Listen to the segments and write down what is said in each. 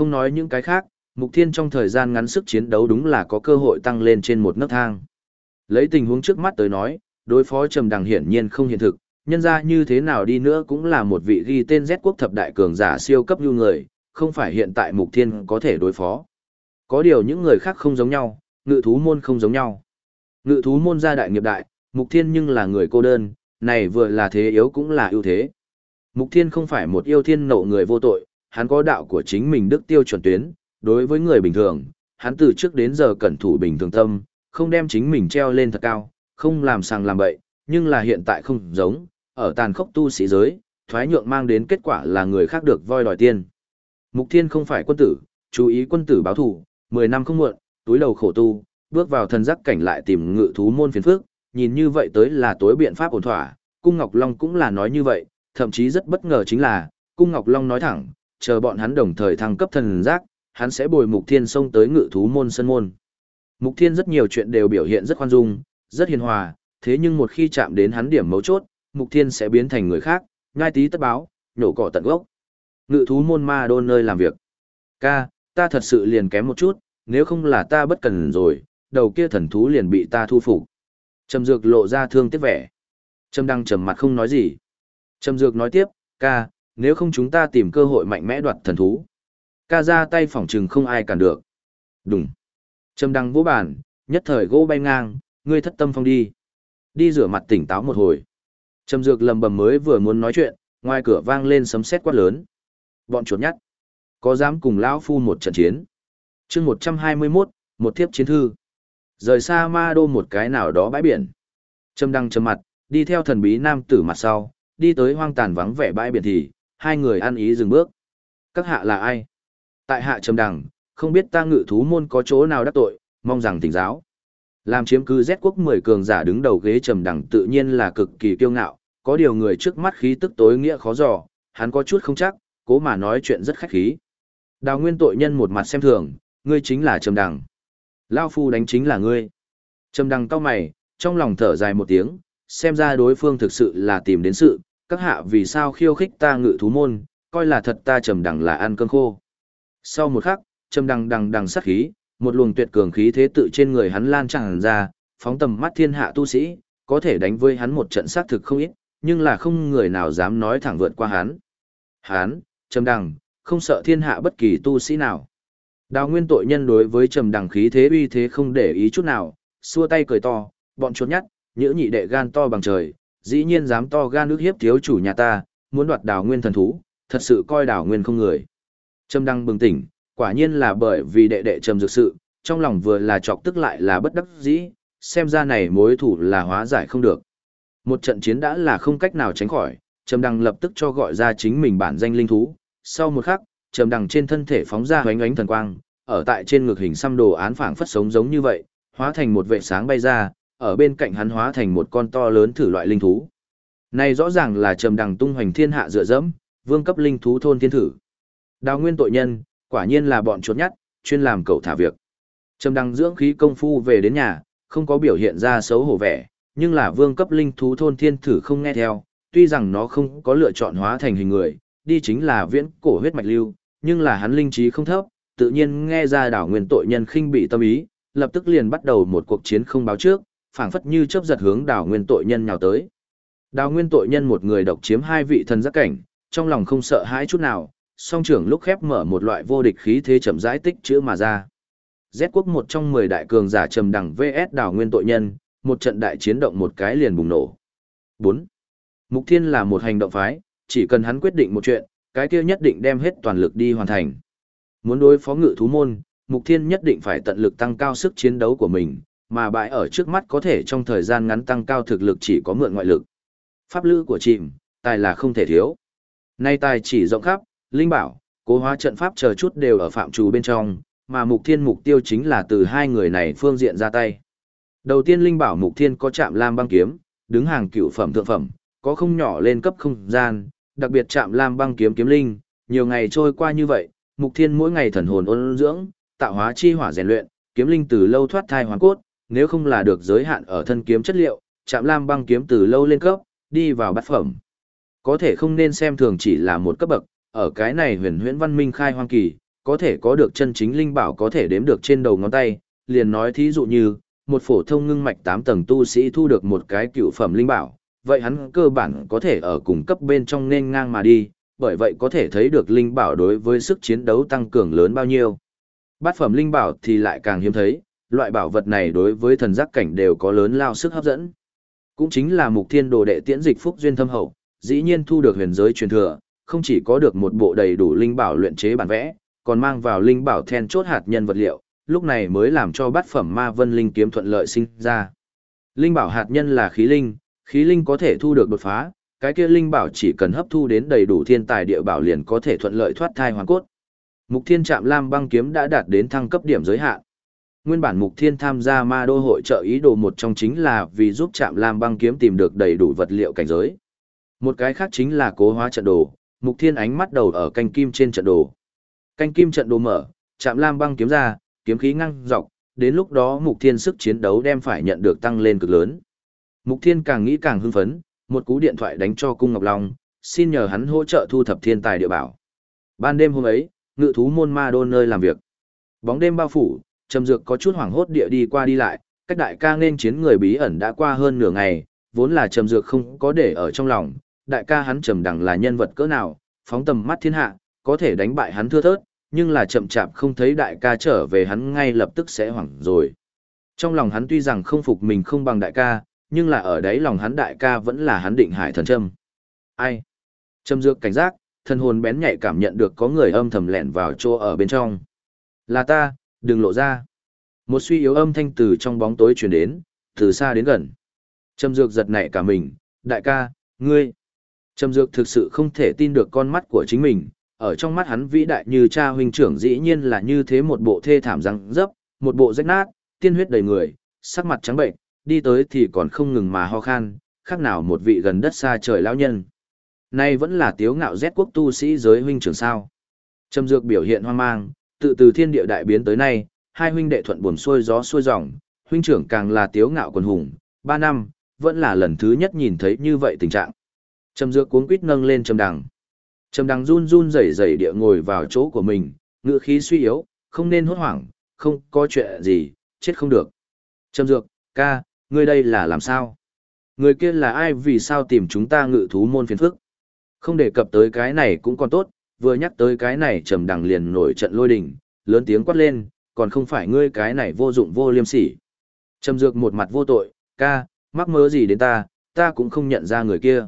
Không nói những cái khác, Mục Thiên trong thời gian ngắn sức chiến đấu đúng là có cơ hội tăng lên trên một nấc thang. Lấy tình huống trước mắt tới nói, đối phó Trầm Đằng hiển nhiên không hiện thực, nhân ra như thế nào đi nữa cũng là một vị ghi tên Z quốc thập đại cường giả siêu cấp lưu người, không phải hiện tại Mục Thiên có thể đối phó. Có điều những người khác không giống nhau, ngự thú môn không giống nhau. Ngự thú môn gia đại nghiệp đại, Mục Thiên nhưng là người cô đơn, này vừa là thế yếu cũng là ưu thế. Mục Thiên không phải một yêu thiên nộ người vô tội, hắn có đạo của chính mình đức tiêu chuẩn tuyến, đối với người bình thường, hắn từ trước đến giờ cẩn thủ bình thường tâm, không đem chính mình treo lên thật cao, không làm sàng làm bậy, nhưng là hiện tại không giống, ở tàn khốc tu sĩ giới, thoái nhượng mang đến kết quả là người khác được voi đòi tiên. Mục Thiên không phải quân tử, chú ý quân tử báo thủ, 10 năm không muộn, túi đầu khổ tu, bước vào thần giác cảnh lại tìm ngự thú môn phiền phước, nhìn như vậy tới là tối biện pháp ổn thỏa, Cung Ngọc Long cũng là nói như vậy, thậm chí rất bất ngờ chính là, Cung Ngọc Long nói thẳng, chờ bọn hắn đồng thời thăng cấp thần giác, hắn sẽ bồi Mục Thiên xông tới ngự thú môn sân môn. Mục Thiên rất nhiều chuyện đều biểu hiện rất khoan dung, rất hiền hòa, thế nhưng một khi chạm đến hắn điểm mấu chốt, Mục Thiên sẽ biến thành người khác, ngai tí tất báo, nhổ cỏ tận gốc. Ngự thú môn ma đôn nơi làm việc. Ca, ta thật sự liền kém một chút, nếu không là ta bất cần rồi, đầu kia thần thú liền bị ta thu phục. Trầm Dược lộ ra thương tiếc vẻ. Trầm Đăng trầm mặt không nói gì. Trầm Dược nói tiếp, ca, nếu không chúng ta tìm cơ hội mạnh mẽ đoạt thần thú. Ca ra tay phỏng trừng không ai cản được. Đúng. Trầm Đăng vỗ bàn, nhất thời gỗ bay ngang, ngươi thất tâm phong đi. Đi rửa mặt tỉnh táo một hồi. Trầm Dược lầm bầm mới vừa muốn nói chuyện, ngoài cửa vang lên sấm sét quát lớn. Bọn chuột nhắt. Có dám cùng lão phu một trận chiến. chương 121, một thiếp chiến thư. Rời xa ma đô một cái nào đó bãi biển. Trầm đăng trầm mặt, đi theo thần bí nam tử mặt sau, đi tới hoang tàn vắng vẻ bãi biển thì, hai người ăn ý dừng bước. Các hạ là ai? Tại hạ trầm đằng, không biết ta ngự thú môn có chỗ nào đắc tội, mong rằng tỉnh giáo. Làm chiếm cứ Z quốc 10 cường giả đứng đầu ghế trầm đằng tự nhiên là cực kỳ kiêu ngạo, có điều người trước mắt khí tức tối nghĩa khó dò, hắn có chút không chắc, cố mà nói chuyện rất khách khí. Đào nguyên tội nhân một mặt xem thường, ngươi chính là trầm đằng. Lao phu đánh chính là ngươi. Trầm đằng cao mày, trong lòng thở dài một tiếng, xem ra đối phương thực sự là tìm đến sự, các hạ vì sao khiêu khích ta ngự thú môn, coi là thật ta trầm đằng là ăn cơm khô. Sau một khắc, trầm đằng đằng đằng sát khí, một luồng tuyệt cường khí thế tự trên người hắn lan tràn ra, phóng tầm mắt thiên hạ tu sĩ, có thể đánh với hắn một trận sát thực không ít, nhưng là không người nào dám nói thẳng vượt qua hắn. Hắn, trầm đằng, không sợ thiên hạ bất kỳ tu sĩ nào. Đào nguyên tội nhân đối với trầm đằng khí thế uy thế không để ý chút nào, xua tay cười to, bọn trốn nhắt, nhữ nhị đệ gan to bằng trời, dĩ nhiên dám to gan nước hiếp thiếu chủ nhà ta, muốn đoạt Đảo nguyên thần thú, thật sự coi Đảo nguyên không người. Trầm đăng bừng tỉnh, quả nhiên là bởi vì đệ đệ trầm dược sự, trong lòng vừa là chọc tức lại là bất đắc dĩ, xem ra này mối thủ là hóa giải không được. Một trận chiến đã là không cách nào tránh khỏi, Trầm Đăng lập tức cho gọi ra chính mình bản danh linh thú, sau một khắc, Trầm Đăng trên thân thể phóng ra hoánh ánh thần quang, ở tại trên ngực hình xăm đồ án phảng phất sống giống như vậy, hóa thành một vệ sáng bay ra, ở bên cạnh hắn hóa thành một con to lớn thử loại linh thú. Này rõ ràng là Trầm Đằng tung hoành thiên hạ dựa dẫm, vương cấp linh thú thôn thiên thử. Đào nguyên tội nhân, quả nhiên là bọn chuột nhắt, chuyên làm cậu thả việc. Trầm Đằng dưỡng khí công phu về đến nhà, không có biểu hiện ra xấu hổ vẻ, nhưng là vương cấp linh thú thôn thiên thử không nghe theo, tuy rằng nó không có lựa chọn hóa thành hình người, đi chính là viễn cổ huyết mạch lưu, nhưng là hắn linh trí không thấp, tự nhiên nghe ra đảo nguyên tội nhân khinh bị tâm ý, lập tức liền bắt đầu một cuộc chiến không báo trước, phảng phất như chớp giật hướng Đào nguyên tội nhân nhào tới. Đào nguyên tội nhân một người độc chiếm hai vị thần giác cảnh, trong lòng không sợ hãi chút nào, song trưởng lúc khép mở một loại vô địch khí thế chậm rãi tích chữ mà ra. Z quốc một trong 10 đại cường giả trầm đẳng VS Đào nguyên tội nhân, một trận đại chiến động một cái liền bùng nổ. 4. Mục Thiên là một hành động phái, chỉ cần hắn quyết định một chuyện, cái kia nhất định đem hết toàn lực đi hoàn thành. Muốn đối phó ngự thú môn, Mục Thiên nhất định phải tận lực tăng cao sức chiến đấu của mình, mà bãi ở trước mắt có thể trong thời gian ngắn tăng cao thực lực chỉ có mượn ngoại lực. Pháp lữ của chìm, tài là không thể thiếu. Nay tài chỉ rộng khắp, linh bảo, cố hóa trận pháp chờ chút đều ở phạm trù bên trong, mà Mục Thiên mục tiêu chính là từ hai người này phương diện ra tay. Đầu tiên linh bảo Mục Thiên có chạm lam băng kiếm, đứng hàng cựu phẩm thượng phẩm, có không nhỏ lên cấp không gian, đặc biệt chạm lam băng kiếm kiếm linh, nhiều ngày trôi qua như vậy, Mục Thiên mỗi ngày thần hồn ôn dưỡng, tạo hóa chi hỏa rèn luyện, kiếm linh từ lâu thoát thai hoàn cốt, nếu không là được giới hạn ở thân kiếm chất liệu, chạm lam băng kiếm từ lâu lên cấp, đi vào bát phẩm. Có thể không nên xem thường chỉ là một cấp bậc, ở cái này huyền huyễn văn minh khai hoang kỳ, có thể có được chân chính linh bảo có thể đếm được trên đầu ngón tay, liền nói thí dụ như, một phổ thông ngưng mạch 8 tầng tu sĩ thu được một cái cựu phẩm linh bảo, vậy hắn cơ bản có thể ở cùng cấp bên trong nên ngang mà đi, bởi vậy có thể thấy được linh bảo đối với sức chiến đấu tăng cường lớn bao nhiêu. Bát phẩm linh bảo thì lại càng hiếm thấy, loại bảo vật này đối với thần giác cảnh đều có lớn lao sức hấp dẫn. Cũng chính là mục thiên đồ đệ tiễn dịch phúc duyên thâm hậu, dĩ nhiên thu được huyền giới truyền thừa, không chỉ có được một bộ đầy đủ linh bảo luyện chế bản vẽ, còn mang vào linh bảo then chốt hạt nhân vật liệu, lúc này mới làm cho bát phẩm ma vân linh kiếm thuận lợi sinh ra. Linh bảo hạt nhân là khí linh, khí linh có thể thu được đột phá, cái kia linh bảo chỉ cần hấp thu đến đầy đủ thiên tài địa bảo liền có thể thuận lợi thoát thai hoàn cốt. Mục Thiên Trạm Lam băng kiếm đã đạt đến thăng cấp điểm giới hạn. Nguyên bản Mục Thiên tham gia ma đô hội trợ ý đồ một trong chính là vì giúp Trạm Lam băng kiếm tìm được đầy đủ vật liệu cảnh giới. Một cái khác chính là cố hóa trận đồ, Mục Thiên ánh mắt đầu ở canh kim trên trận đồ. Canh kim trận đồ mở, Trạm Lam băng kiếm ra, kiếm khí ngăng dọc, đến lúc đó Mục Thiên sức chiến đấu đem phải nhận được tăng lên cực lớn. Mục Thiên càng nghĩ càng hưng phấn, một cú điện thoại đánh cho Cung Ngọc Long, xin nhờ hắn hỗ trợ thu thập thiên tài địa bảo. Ban đêm hôm ấy, ngự thú môn ma đôn nơi làm việc. Bóng đêm bao phủ, Trầm Dược có chút hoảng hốt địa đi qua đi lại, cách đại ca nên chiến người bí ẩn đã qua hơn nửa ngày, vốn là Trầm Dược không có để ở trong lòng, đại ca hắn Trầm Đằng là nhân vật cỡ nào, phóng tầm mắt thiên hạ, có thể đánh bại hắn thưa thớt, nhưng là chậm chạp không thấy đại ca trở về hắn ngay lập tức sẽ hoảng rồi. Trong lòng hắn tuy rằng không phục mình không bằng đại ca, nhưng là ở đấy lòng hắn đại ca vẫn là hắn định hải thần châm. Ai? Trầm dược cảnh giác, thân hồn bén nhạy cảm nhận được có người âm thầm lẻn vào chỗ ở bên trong. Là ta, đừng lộ ra. Một suy yếu âm thanh từ trong bóng tối truyền đến, từ xa đến gần. Trầm dược giật nảy cả mình, đại ca, ngươi. Trầm dược thực sự không thể tin được con mắt của chính mình, ở trong mắt hắn vĩ đại như cha huynh trưởng dĩ nhiên là như thế một bộ thê thảm răng dấp, một bộ rách nát, tiên huyết đầy người, sắc mặt trắng bệnh, đi tới thì còn không ngừng mà ho khan, khác nào một vị gần đất xa trời lão nhân. Nay vẫn là tiếu ngạo rét quốc tu sĩ giới huynh trưởng sao. Trầm dược biểu hiện hoang mang, tự từ thiên địa đại biến tới nay, hai huynh đệ thuận buồm xuôi gió xuôi dòng, huynh trưởng càng là tiếu ngạo quần hùng, ba năm, vẫn là lần thứ nhất nhìn thấy như vậy tình trạng. Trầm dược cuống quýt nâng lên trầm đằng. Trầm đằng run run rẩy rẩy địa ngồi vào chỗ của mình, ngựa khí suy yếu, không nên hốt hoảng, không có chuyện gì, chết không được. Trầm dược, ca, ngươi đây là làm sao? Người kia là ai vì sao tìm chúng ta ngự thú môn phiền phức? Không đề cập tới cái này cũng còn tốt, vừa nhắc tới cái này trầm đằng liền nổi trận lôi đình, lớn tiếng quát lên, còn không phải ngươi cái này vô dụng vô liêm sỉ. Trầm dược một mặt vô tội, ca, mắc mớ gì đến ta, ta cũng không nhận ra người kia.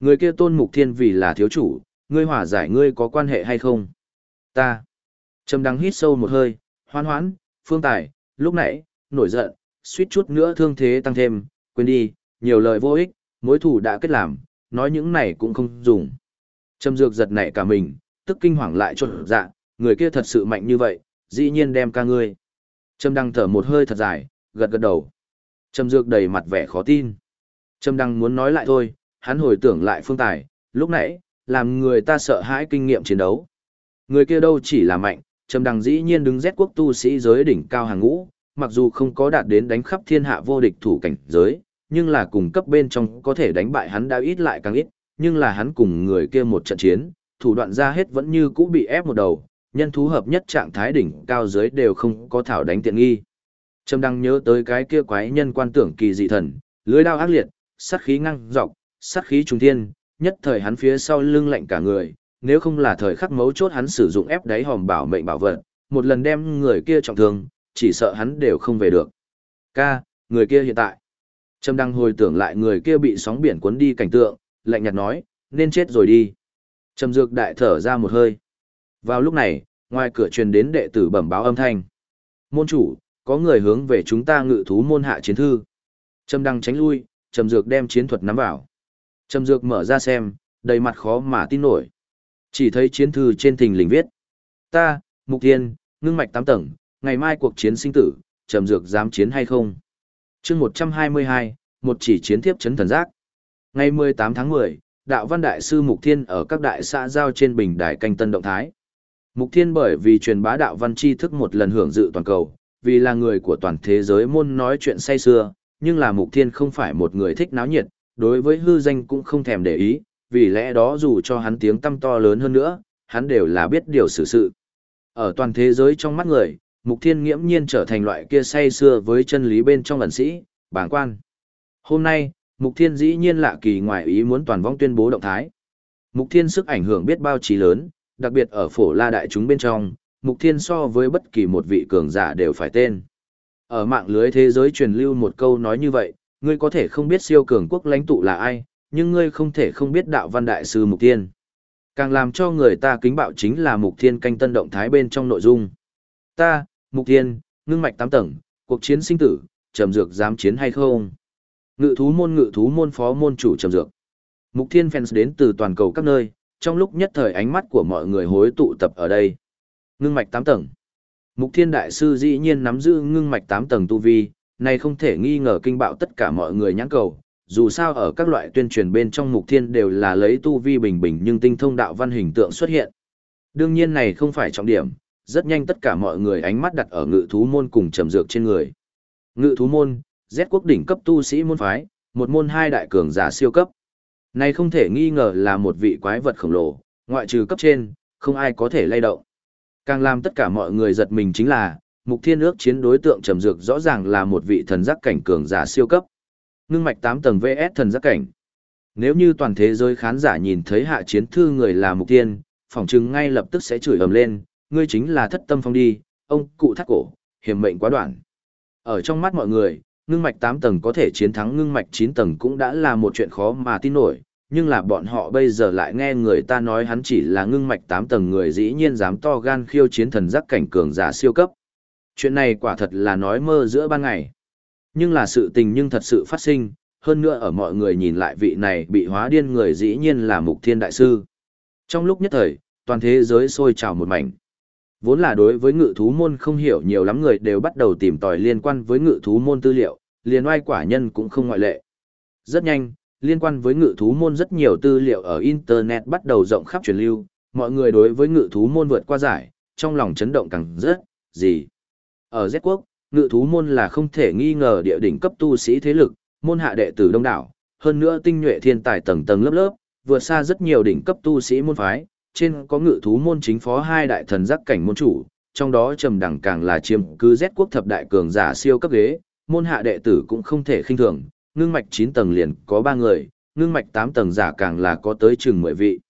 Người kia tôn mục thiên vì là thiếu chủ, ngươi hòa giải ngươi có quan hệ hay không? Ta. Trầm đằng hít sâu một hơi, hoan hoãn, phương tài, lúc nãy, nổi giận, suýt chút nữa thương thế tăng thêm, quên đi, nhiều lời vô ích, mối thủ đã kết làm, nói những này cũng không dùng. Trầm dược giật nảy cả mình, tức kinh hoàng lại trột dạ, người kia thật sự mạnh như vậy, dĩ nhiên đem ca ngươi. Trầm đăng thở một hơi thật dài, gật gật đầu. Trầm dược đầy mặt vẻ khó tin. Trầm đăng muốn nói lại thôi, hắn hồi tưởng lại phương tài, lúc nãy, làm người ta sợ hãi kinh nghiệm chiến đấu. Người kia đâu chỉ là mạnh, Trầm đăng dĩ nhiên đứng rét quốc tu sĩ giới đỉnh cao hàng ngũ, mặc dù không có đạt đến đánh khắp thiên hạ vô địch thủ cảnh giới, nhưng là cùng cấp bên trong có thể đánh bại hắn đã ít lại càng ít, nhưng là hắn cùng người kia một trận chiến, thủ đoạn ra hết vẫn như cũ bị ép một đầu, nhân thú hợp nhất trạng thái đỉnh cao dưới đều không có thảo đánh tiện nghi. Trầm đăng nhớ tới cái kia quái nhân quan tưởng kỳ dị thần, lưới đao ác liệt, sát khí ngăng dọc, sát khí trùng thiên, nhất thời hắn phía sau lưng lạnh cả người, nếu không là thời khắc mấu chốt hắn sử dụng ép đáy hòm bảo mệnh bảo vật, một lần đem người kia trọng thương, chỉ sợ hắn đều không về được. Ca, người kia hiện tại. Trâm đang hồi tưởng lại người kia bị sóng biển cuốn đi cảnh tượng, lạnh nhạt nói, nên chết rồi đi. Trầm dược đại thở ra một hơi. Vào lúc này, ngoài cửa truyền đến đệ tử bẩm báo âm thanh. Môn chủ, có người hướng về chúng ta ngự thú môn hạ chiến thư. Trầm đăng tránh lui, trầm dược đem chiến thuật nắm vào. Trầm dược mở ra xem, đầy mặt khó mà tin nổi. Chỉ thấy chiến thư trên thình lình viết. Ta, Mục Thiên, ngưng mạch tám tầng, ngày mai cuộc chiến sinh tử, trầm dược dám chiến hay không? chương 122, một chỉ chiến thiếp chấn thần giác. Ngày 18 tháng 10, đạo văn đại sư Mục Thiên ở các đại xã giao trên bình đài canh tân động thái. Mục Thiên bởi vì truyền bá đạo văn tri thức một lần hưởng dự toàn cầu, vì là người của toàn thế giới môn nói chuyện say xưa, nhưng là Mục Thiên không phải một người thích náo nhiệt, đối với hư danh cũng không thèm để ý, vì lẽ đó dù cho hắn tiếng tâm to lớn hơn nữa, hắn đều là biết điều xử sự. Ở toàn thế giới trong mắt người, Mục Thiên nghiễm nhiên trở thành loại kia say xưa với chân lý bên trong lần sĩ, bảng quan. Hôm nay, Mục Thiên dĩ nhiên lạ kỳ ngoài ý muốn toàn vong tuyên bố động thái. Mục Thiên sức ảnh hưởng biết bao trí lớn, đặc biệt ở phổ la đại chúng bên trong, Mục Thiên so với bất kỳ một vị cường giả đều phải tên. Ở mạng lưới thế giới truyền lưu một câu nói như vậy, ngươi có thể không biết siêu cường quốc lãnh tụ là ai, nhưng ngươi không thể không biết đạo văn đại sư Mục Thiên. Càng làm cho người ta kính bạo chính là Mục Thiên canh tân động thái bên trong nội dung. Ta, Mục Thiên, ngưng mạch tám tầng, cuộc chiến sinh tử, trầm dược dám chiến hay không? Ngự thú môn ngự thú môn phó môn chủ trầm dược. Mục Thiên fans đến từ toàn cầu các nơi, trong lúc nhất thời ánh mắt của mọi người hối tụ tập ở đây. Ngưng mạch 8 tầng. Mục Thiên Đại Sư dĩ nhiên nắm giữ ngưng mạch 8 tầng tu vi, này không thể nghi ngờ kinh bạo tất cả mọi người nhãn cầu. Dù sao ở các loại tuyên truyền bên trong Mục Thiên đều là lấy tu vi bình bình nhưng tinh thông đạo văn hình tượng xuất hiện. Đương nhiên này không phải trọng điểm, rất nhanh tất cả mọi người ánh mắt đặt ở ngự thú môn cùng trầm dược trên người. Ngự thú môn, Z quốc đỉnh cấp tu sĩ môn phái, một môn hai đại cường giả siêu cấp. Này không thể nghi ngờ là một vị quái vật khổng lồ, ngoại trừ cấp trên, không ai có thể lay động. Càng làm tất cả mọi người giật mình chính là, mục thiên ước chiến đối tượng trầm dược rõ ràng là một vị thần giác cảnh cường giả siêu cấp. Ngưng mạch 8 tầng VS thần giác cảnh. Nếu như toàn thế giới khán giả nhìn thấy hạ chiến thư người là mục tiên, phỏng chừng ngay lập tức sẽ chửi ầm lên, ngươi chính là thất tâm phong đi, ông cụ thắt cổ, hiểm mệnh quá đoạn. Ở trong mắt mọi người, ngưng mạch 8 tầng có thể chiến thắng ngưng mạch 9 tầng cũng đã là một chuyện khó mà tin nổi, nhưng là bọn họ bây giờ lại nghe người ta nói hắn chỉ là ngưng mạch 8 tầng người dĩ nhiên dám to gan khiêu chiến thần giác cảnh cường giả siêu cấp. Chuyện này quả thật là nói mơ giữa ban ngày. Nhưng là sự tình nhưng thật sự phát sinh, hơn nữa ở mọi người nhìn lại vị này bị hóa điên người dĩ nhiên là mục thiên đại sư. Trong lúc nhất thời, toàn thế giới sôi trào một mảnh. Vốn là đối với ngự thú môn không hiểu nhiều lắm người đều bắt đầu tìm tòi liên quan với ngự thú môn tư liệu, liền oai quả nhân cũng không ngoại lệ. Rất nhanh, liên quan với ngự thú môn rất nhiều tư liệu ở Internet bắt đầu rộng khắp truyền lưu, mọi người đối với ngự thú môn vượt qua giải, trong lòng chấn động càng rất, gì. Ở Z quốc, ngự thú môn là không thể nghi ngờ địa đỉnh cấp tu sĩ thế lực, môn hạ đệ tử đông đảo, hơn nữa tinh nhuệ thiên tài tầng tầng lớp lớp, vượt xa rất nhiều đỉnh cấp tu sĩ môn phái, trên có ngự thú môn chính phó hai đại thần giác cảnh môn chủ, trong đó trầm đẳng càng là chiêm cư Z quốc thập đại cường giả siêu cấp ghế, môn hạ đệ tử cũng không thể khinh thường, ngưng mạch 9 tầng liền có 3 người, ngưng mạch 8 tầng giả càng là có tới chừng 10 vị.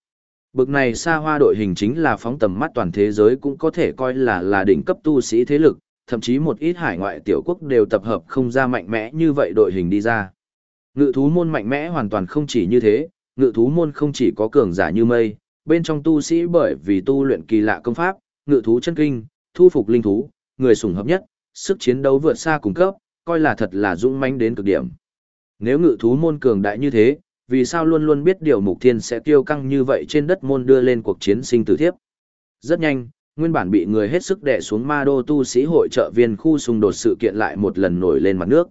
Bực này xa hoa đội hình chính là phóng tầm mắt toàn thế giới cũng có thể coi là là đỉnh cấp tu sĩ thế lực, thậm chí một ít hải ngoại tiểu quốc đều tập hợp không ra mạnh mẽ như vậy đội hình đi ra. Ngự thú môn mạnh mẽ hoàn toàn không chỉ như thế, ngự thú môn không chỉ có cường giả như mây, bên trong tu sĩ bởi vì tu luyện kỳ lạ công pháp, ngự thú chân kinh, thu phục linh thú, người sủng hợp nhất, sức chiến đấu vượt xa cùng cấp, coi là thật là dũng mãnh đến cực điểm. Nếu ngự thú môn cường đại như thế, vì sao luôn luôn biết điều mục thiên sẽ tiêu căng như vậy trên đất môn đưa lên cuộc chiến sinh tử thiếp. Rất nhanh, nguyên bản bị người hết sức đè xuống ma đô tu sĩ hội trợ viên khu xung đột sự kiện lại một lần nổi lên mặt nước.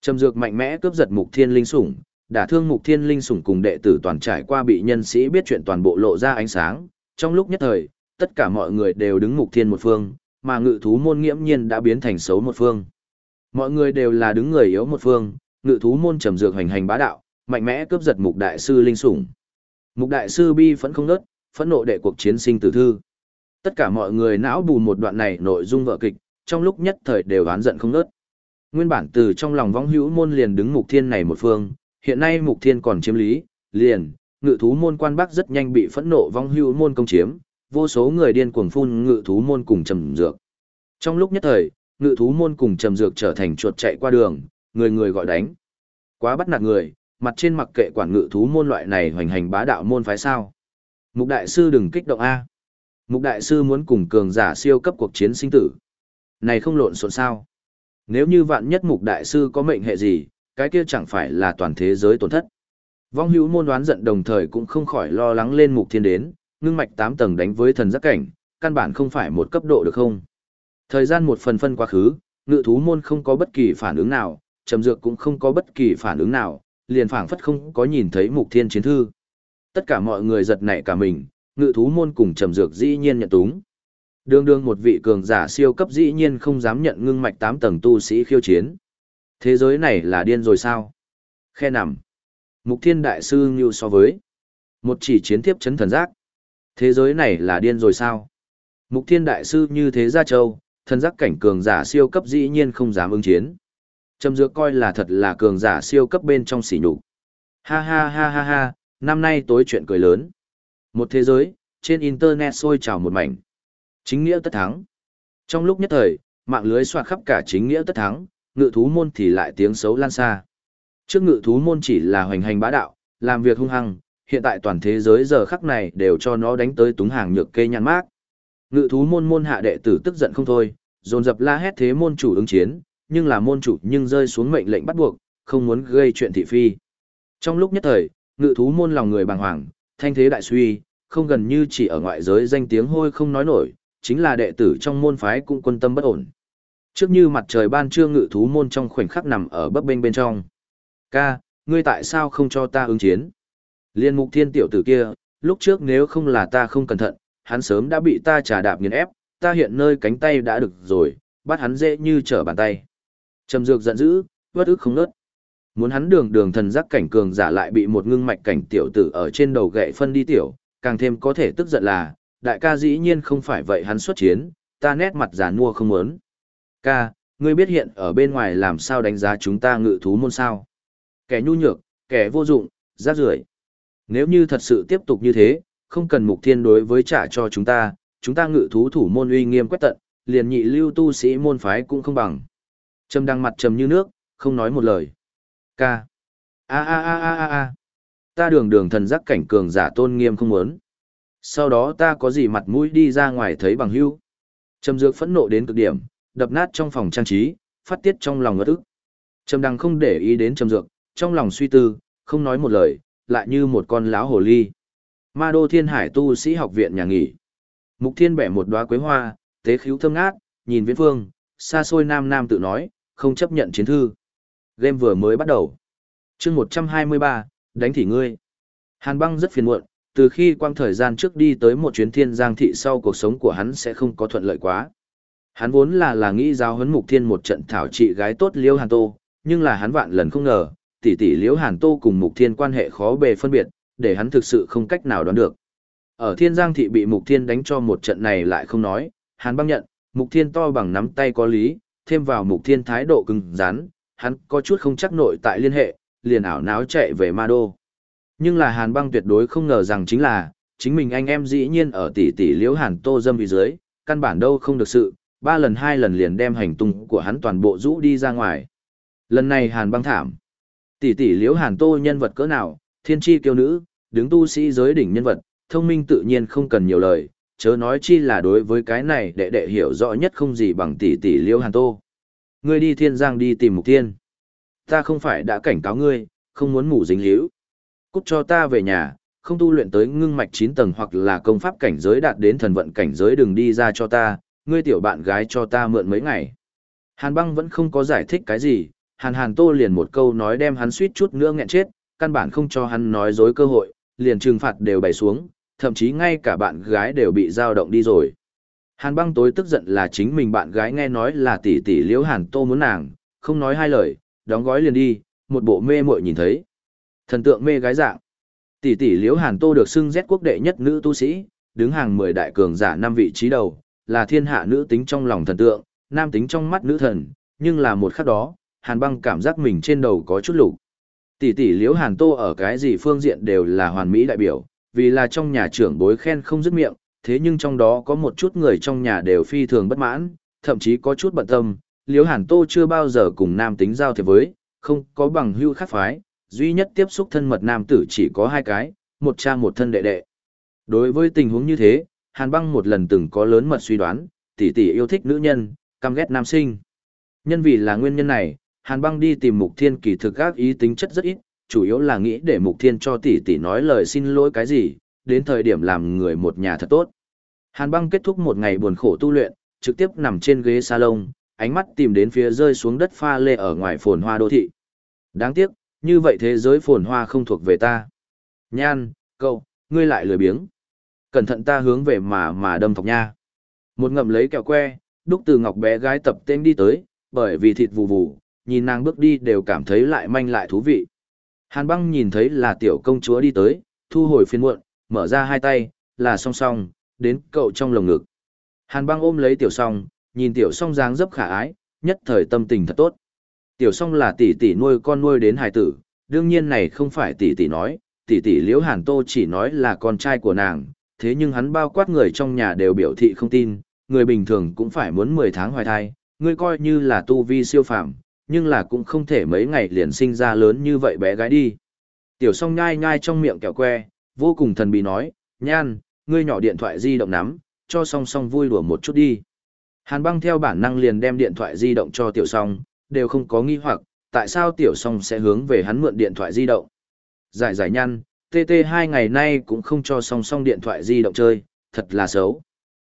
Trầm dược mạnh mẽ cướp giật mục thiên linh sủng, đả thương mục thiên linh sủng cùng đệ tử toàn trải qua bị nhân sĩ biết chuyện toàn bộ lộ ra ánh sáng. Trong lúc nhất thời, tất cả mọi người đều đứng mục thiên một phương, mà ngự thú môn nghiễm nhiên đã biến thành xấu một phương. Mọi người đều là đứng người yếu một phương, ngự thú môn trầm dược hành hành bá đạo, mạnh mẽ cướp giật mục đại sư linh sủng. Mục đại sư bi phẫn không nớt, phẫn nộ đệ cuộc chiến sinh tử thư. Tất cả mọi người não bù một đoạn này nội dung vợ kịch, trong lúc nhất thời đều oán giận không nớt. Nguyên bản từ trong lòng vong hữu môn liền đứng mục thiên này một phương, hiện nay mục thiên còn chiếm lý, liền, ngự thú môn quan bắc rất nhanh bị phẫn nộ vong hưu môn công chiếm, vô số người điên cuồng phun ngự thú môn cùng trầm dược. Trong lúc nhất thời, ngự thú môn cùng trầm dược trở thành chuột chạy qua đường, người người gọi đánh. Quá bắt nạt người, mặt trên mặc kệ quản ngự thú môn loại này hoành hành bá đạo môn phái sao. Mục đại sư đừng kích động A. Mục đại sư muốn cùng cường giả siêu cấp cuộc chiến sinh tử. Này không lộn xộn sao. Nếu như vạn nhất mục đại sư có mệnh hệ gì, cái kia chẳng phải là toàn thế giới tổn thất. Vong hữu môn đoán giận đồng thời cũng không khỏi lo lắng lên mục thiên đến, ngưng mạch 8 tầng đánh với thần giác cảnh, căn bản không phải một cấp độ được không. Thời gian một phần phân quá khứ, ngự thú môn không có bất kỳ phản ứng nào, trầm dược cũng không có bất kỳ phản ứng nào, liền phảng phất không có nhìn thấy mục thiên chiến thư. Tất cả mọi người giật nảy cả mình, ngự thú môn cùng trầm dược dĩ nhiên nhận túng. Đương đương một vị cường giả siêu cấp dĩ nhiên không dám nhận ngưng mạch 8 tầng tu sĩ khiêu chiến. Thế giới này là điên rồi sao? Khe nằm. Mục thiên đại sư như so với. Một chỉ chiến tiếp chấn thần giác. Thế giới này là điên rồi sao? Mục Thiên Đại Sư như thế gia châu, thần giác cảnh cường giả siêu cấp dĩ nhiên không dám ứng chiến. Trầm Dược coi là thật là cường giả siêu cấp bên trong sỉ nhục. Ha ha ha ha ha, năm nay tối chuyện cười lớn. Một thế giới, trên internet sôi trào một mảnh. Chính nghĩa tất thắng. Trong lúc nhất thời, mạng lưới xoa khắp cả chính nghĩa tất thắng, ngự thú môn thì lại tiếng xấu lan xa. Trước ngự thú môn chỉ là hoành hành bá đạo, làm việc hung hăng, hiện tại toàn thế giới giờ khắc này đều cho nó đánh tới túng hàng nhược kê nhăn mát. Ngự thú môn môn hạ đệ tử tức giận không thôi, dồn dập la hét thế môn chủ ứng chiến, nhưng là môn chủ nhưng rơi xuống mệnh lệnh bắt buộc, không muốn gây chuyện thị phi. Trong lúc nhất thời, ngự thú môn lòng người bàng hoàng, thanh thế đại suy, không gần như chỉ ở ngoại giới danh tiếng hôi không nói nổi, chính là đệ tử trong môn phái cũng quân tâm bất ổn. Trước như mặt trời ban trưa ngự thú môn trong khoảnh khắc nằm ở bấp bênh bên trong. Ca, ngươi tại sao không cho ta ứng chiến? Liên mục thiên tiểu tử kia, lúc trước nếu không là ta không cẩn thận, hắn sớm đã bị ta trả đạp nghiền ép, ta hiện nơi cánh tay đã được rồi, bắt hắn dễ như trở bàn tay. Trầm dược giận dữ, vất ức không nớt. Muốn hắn đường đường thần giác cảnh cường giả lại bị một ngưng mạch cảnh tiểu tử ở trên đầu gậy phân đi tiểu, càng thêm có thể tức giận là, đại ca dĩ nhiên không phải vậy hắn xuất chiến, ta nét mặt giả mua không muốn. Ca, ngươi biết hiện ở bên ngoài làm sao đánh giá chúng ta ngự thú môn sao? Kẻ nhu nhược, kẻ vô dụng, rác rưởi. Nếu như thật sự tiếp tục như thế, không cần mục thiên đối với trả cho chúng ta, chúng ta ngự thú thủ môn uy nghiêm quét tận, liền nhị lưu tu sĩ môn phái cũng không bằng. Trầm đang mặt trầm như nước, không nói một lời. Ca. A a a a a a. Ta đường đường thần giác cảnh cường giả tôn nghiêm không muốn. Sau đó ta có gì mặt mũi đi ra ngoài thấy bằng hưu. Trầm dược phẫn nộ đến cực điểm, đập nát trong phòng trang trí, phát tiết trong lòng ngất ức. Trầm đăng không để ý đến trầm dược, trong lòng suy tư, không nói một lời, lại như một con lão hồ ly. Ma đô thiên hải tu sĩ học viện nhà nghỉ. Mục thiên bẻ một đóa quế hoa, tế khíu thơm ngát, nhìn viễn phương, xa xôi nam nam tự nói, không chấp nhận chiến thư. Game vừa mới bắt đầu. chương 123, đánh thỉ ngươi. Hàn băng rất phiền muộn, từ khi quang thời gian trước đi tới một chuyến thiên giang thị sau cuộc sống của hắn sẽ không có thuận lợi quá. Hắn vốn là là nghĩ giáo huấn mục thiên một trận thảo trị gái tốt liêu hàn tô, nhưng là hắn vạn lần không ngờ, tỷ tỷ liễu hàn tô cùng mục thiên quan hệ khó bề phân biệt, để hắn thực sự không cách nào đoán được. Ở thiên giang thị bị mục thiên đánh cho một trận này lại không nói, hắn băng nhận, mục thiên to bằng nắm tay có lý, thêm vào mục thiên thái độ cứng rắn, hắn có chút không chắc nội tại liên hệ, liền ảo náo chạy về ma đô. Nhưng là hàn băng tuyệt đối không ngờ rằng chính là, chính mình anh em dĩ nhiên ở tỷ tỷ liễu hàn tô dâm vị dưới, căn bản đâu không được sự, ba lần hai lần liền đem hành tung của hắn toàn bộ rũ đi ra ngoài. Lần này hàn băng thảm. Tỷ tỷ liễu hàn tô nhân vật cỡ nào, thiên tri kiêu nữ, đứng tu sĩ giới đỉnh nhân vật, thông minh tự nhiên không cần nhiều lời, chớ nói chi là đối với cái này đệ đệ hiểu rõ nhất không gì bằng tỷ tỷ liễu hàn tô. Ngươi đi thiên giang đi tìm mục tiên. Ta không phải đã cảnh cáo ngươi, không muốn ngủ dính liễu. Cút cho ta về nhà, không tu luyện tới ngưng mạch 9 tầng hoặc là công pháp cảnh giới đạt đến thần vận cảnh giới đừng đi ra cho ta, ngươi tiểu bạn gái cho ta mượn mấy ngày. Hàn băng vẫn không có giải thích cái gì, hàn hàn tô liền một câu nói đem hắn suýt chút nữa nghẹn chết, căn bản không cho hắn nói dối cơ hội, liền trừng phạt đều bày xuống, thậm chí ngay cả bạn gái đều bị dao động đi rồi. Hàn băng tối tức giận là chính mình bạn gái nghe nói là tỷ tỷ liễu hàn tô muốn nàng, không nói hai lời, đóng gói liền đi, một bộ mê muội nhìn thấy. Thần tượng mê gái dạng. Tỷ tỷ liễu hàn tô được xưng rét quốc đệ nhất nữ tu sĩ, đứng hàng 10 đại cường giả năm vị trí đầu, là thiên hạ nữ tính trong lòng thần tượng, nam tính trong mắt nữ thần, nhưng là một khắc đó, hàn băng cảm giác mình trên đầu có chút lục. Tỷ tỷ liễu hàn tô ở cái gì phương diện đều là hoàn mỹ đại biểu, vì là trong nhà trưởng bối khen không dứt miệng, thế nhưng trong đó có một chút người trong nhà đều phi thường bất mãn, thậm chí có chút bận tâm, liễu hàn tô chưa bao giờ cùng nam tính giao thiệp với, không có bằng hưu khác phái, duy nhất tiếp xúc thân mật nam tử chỉ có hai cái, một cha một thân đệ đệ. Đối với tình huống như thế, Hàn Băng một lần từng có lớn mật suy đoán, tỷ tỷ yêu thích nữ nhân, căm ghét nam sinh. Nhân vì là nguyên nhân này, Hàn Băng đi tìm Mục Thiên kỳ thực các ý tính chất rất ít, chủ yếu là nghĩ để Mục Thiên cho tỷ tỷ nói lời xin lỗi cái gì, đến thời điểm làm người một nhà thật tốt. Hàn Băng kết thúc một ngày buồn khổ tu luyện, trực tiếp nằm trên ghế salon, ánh mắt tìm đến phía rơi xuống đất pha lê ở ngoài phồn hoa đô thị. Đáng tiếc, như vậy thế giới phồn hoa không thuộc về ta. Nhan, cậu, ngươi lại lười biếng. Cẩn thận ta hướng về mà mà đâm thọc nha. Một ngậm lấy kẹo que, đúc từ ngọc bé gái tập tên đi tới, bởi vì thịt vù vù, nhìn nàng bước đi đều cảm thấy lại manh lại thú vị. Hàn băng nhìn thấy là tiểu công chúa đi tới, thu hồi phiên muộn, mở ra hai tay, là song song, đến cậu trong lồng ngực. Hàn băng ôm lấy tiểu song, nhìn tiểu song dáng dấp khả ái, nhất thời tâm tình thật tốt. Tiểu song là tỷ tỷ nuôi con nuôi đến hài tử, đương nhiên này không phải tỷ tỷ nói, tỷ tỷ liễu hàn tô chỉ nói là con trai của nàng, thế nhưng hắn bao quát người trong nhà đều biểu thị không tin, người bình thường cũng phải muốn 10 tháng hoài thai, ngươi coi như là tu vi siêu phàm, nhưng là cũng không thể mấy ngày liền sinh ra lớn như vậy bé gái đi. Tiểu song nhai nhai trong miệng kẹo que, vô cùng thần bí nói, nhan, ngươi nhỏ điện thoại di động nắm, cho song song vui đùa một chút đi. Hàn băng theo bản năng liền đem điện thoại di động cho tiểu song, đều không có nghi hoặc, tại sao tiểu song sẽ hướng về hắn mượn điện thoại di động. Giải giải nhăn, TT hai ngày nay cũng không cho song song điện thoại di động chơi, thật là xấu.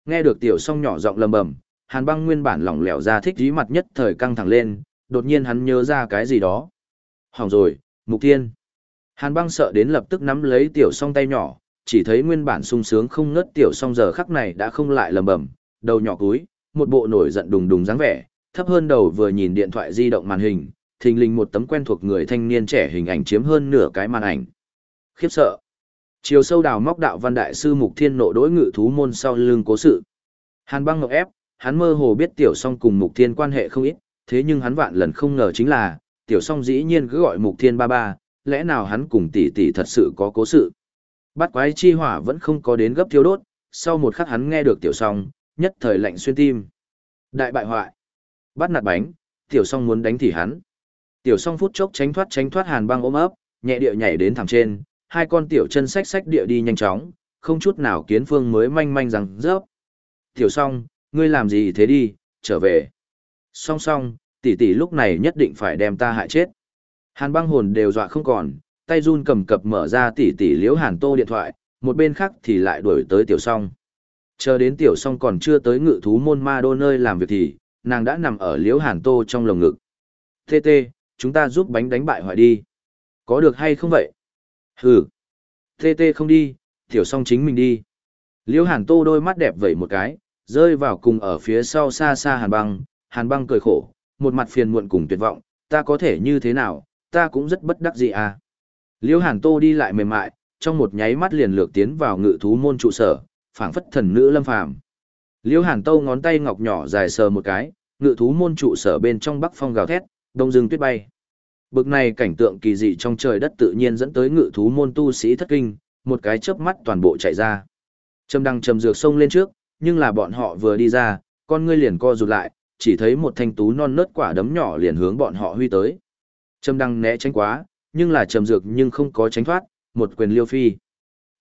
Nghe được tiểu song nhỏ giọng lầm bầm, hàn băng nguyên bản lỏng lẻo ra thích dí mặt nhất thời căng thẳng lên, đột nhiên hắn nhớ ra cái gì đó. Hỏng rồi, mục tiên. Hàn băng sợ đến lập tức nắm lấy tiểu song tay nhỏ, chỉ thấy nguyên bản sung sướng không ngớt tiểu song giờ khắc này đã không lại lầm bầm, đầu nhỏ cúi, một bộ nổi giận đùng đùng dáng vẻ, thấp hơn đầu vừa nhìn điện thoại di động màn hình, thình lình một tấm quen thuộc người thanh niên trẻ hình ảnh chiếm hơn nửa cái màn ảnh. Khiếp sợ. Chiều sâu đào móc đạo văn đại sư Mục Thiên nộ đối ngự thú môn sau lưng cố sự. Hàn băng ngọc ép, hắn mơ hồ biết tiểu song cùng Mục Thiên quan hệ không ít, thế nhưng hắn vạn lần không ngờ chính là, tiểu song dĩ nhiên cứ gọi Mục Thiên ba ba, lẽ nào hắn cùng tỷ tỷ thật sự có cố sự. Bắt quái chi hỏa vẫn không có đến gấp thiếu đốt, sau một khắc hắn nghe được tiểu song, nhất thời lạnh xuyên tim. Đại bại hoại. Bắt nạt bánh, tiểu song muốn đánh thì hắn. Tiểu song phút chốc tránh thoát tránh thoát hàn băng ôm ấp, nhẹ địa nhảy đến thẳng trên, hai con tiểu chân sách sách địa đi nhanh chóng, không chút nào kiến phương mới manh manh rằng rớp. Tiểu song, ngươi làm gì thế đi, trở về. Song song, tỷ tỷ lúc này nhất định phải đem ta hại chết. Hàn băng hồn đều dọa không còn, tay run cầm cập mở ra tỷ tỷ liễu hàn tô điện thoại, một bên khác thì lại đuổi tới tiểu song. Chờ đến tiểu song còn chưa tới ngự thú môn ma đô nơi làm việc thì, nàng đã nằm ở liễu hàn tô trong lồng ngực. Tê tê, chúng ta giúp bánh đánh bại hoại đi. Có được hay không vậy? Hừ. Tê tê không đi, tiểu song chính mình đi. Liễu hàn tô đôi mắt đẹp vẩy một cái, rơi vào cùng ở phía sau xa xa hàn băng, hàn băng cười khổ, một mặt phiền muộn cùng tuyệt vọng, ta có thể như thế nào, ta cũng rất bất đắc dĩ à. Liễu hàn tô đi lại mềm mại, trong một nháy mắt liền lược tiến vào ngự thú môn trụ sở, phảng phất thần nữ lâm phàm. Liễu hàn tô ngón tay ngọc nhỏ dài sờ một cái, ngự thú môn trụ sở bên trong bắc phong gào thét, đông dương tuyết bay. Bực này cảnh tượng kỳ dị trong trời đất tự nhiên dẫn tới ngự thú môn tu sĩ thất kinh, một cái chớp mắt toàn bộ chạy ra. Trầm đăng trầm dược sông lên trước, nhưng là bọn họ vừa đi ra, con ngươi liền co rụt lại, chỉ thấy một thanh tú non nớt quả đấm nhỏ liền hướng bọn họ huy tới. Trầm đăng né tránh quá, nhưng là trầm dược nhưng không có tránh thoát, một quyền liêu phi.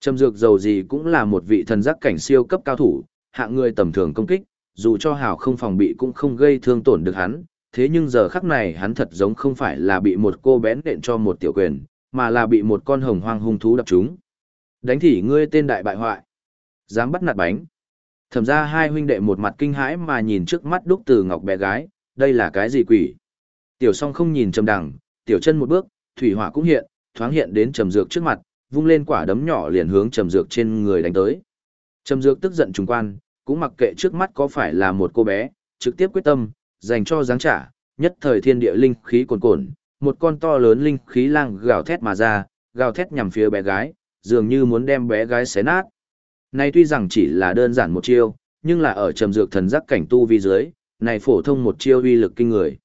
Trầm dược dầu gì cũng là một vị thần giác cảnh siêu cấp cao thủ, hạng người tầm thường công kích, dù cho hảo không phòng bị cũng không gây thương tổn được hắn, thế nhưng giờ khắc này hắn thật giống không phải là bị một cô bén đện cho một tiểu quyền, mà là bị một con hồng hoang hung thú đập trúng. Đánh thì ngươi tên đại bại hoại. Dám bắt nạt bánh. Thẩm ra hai huynh đệ một mặt kinh hãi mà nhìn trước mắt đúc từ ngọc bé gái, đây là cái gì quỷ? Tiểu song không nhìn trầm đằng, tiểu chân một bước, thủy hỏa cũng hiện, thoáng hiện đến trầm dược trước mặt, vung lên quả đấm nhỏ liền hướng trầm dược trên người đánh tới. Trầm dược tức giận trùng quan, cũng mặc kệ trước mắt có phải là một cô bé, trực tiếp quyết tâm, dành cho giáng trả, nhất thời thiên địa linh khí cuồn cuộn, một con to lớn linh khí lang gào thét mà ra, gào thét nhằm phía bé gái, dường như muốn đem bé gái xé nát. Này tuy rằng chỉ là đơn giản một chiêu, nhưng là ở trầm dược thần giác cảnh tu vi dưới, này phổ thông một chiêu uy lực kinh người.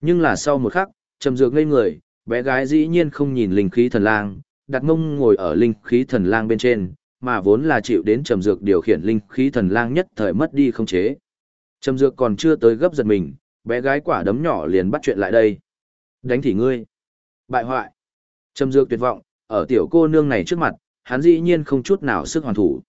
Nhưng là sau một khắc, trầm dược ngây người, bé gái dĩ nhiên không nhìn linh khí thần lang, đặt mông ngồi ở linh khí thần lang bên trên, mà vốn là chịu đến trầm dược điều khiển linh khí thần lang nhất thời mất đi không chế. Trầm dược còn chưa tới gấp giật mình, bé gái quả đấm nhỏ liền bắt chuyện lại đây. Đánh thì ngươi. Bại hoại. Trầm dược tuyệt vọng, ở tiểu cô nương này trước mặt, hắn dĩ nhiên không chút nào sức hoàn thủ.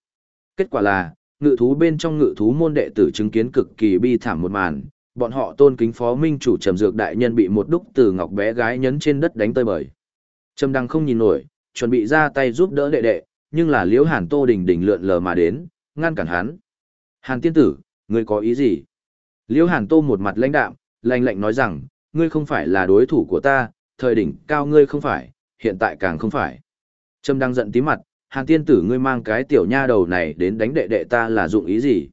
Kết quả là, ngự thú bên trong ngự thú môn đệ tử chứng kiến cực kỳ bi thảm một màn, bọn họ tôn kính phó minh chủ trầm dược đại nhân bị một đúc từ ngọc bé gái nhấn trên đất đánh tơi bời. Trầm đăng không nhìn nổi, chuẩn bị ra tay giúp đỡ đệ đệ, nhưng là liễu hàn tô đình đình lượn lờ mà đến, ngăn cản hắn. Hàn tiên tử, ngươi có ý gì? Liễu hàn tô một mặt lãnh đạm, lạnh lạnh nói rằng, ngươi không phải là đối thủ của ta, thời đỉnh cao ngươi không phải, hiện tại càng không phải. Trâm đang giận tí mặt, hàn tiên tử ngươi mang cái tiểu nha đầu này đến đánh đệ đệ ta là dụng ý gì?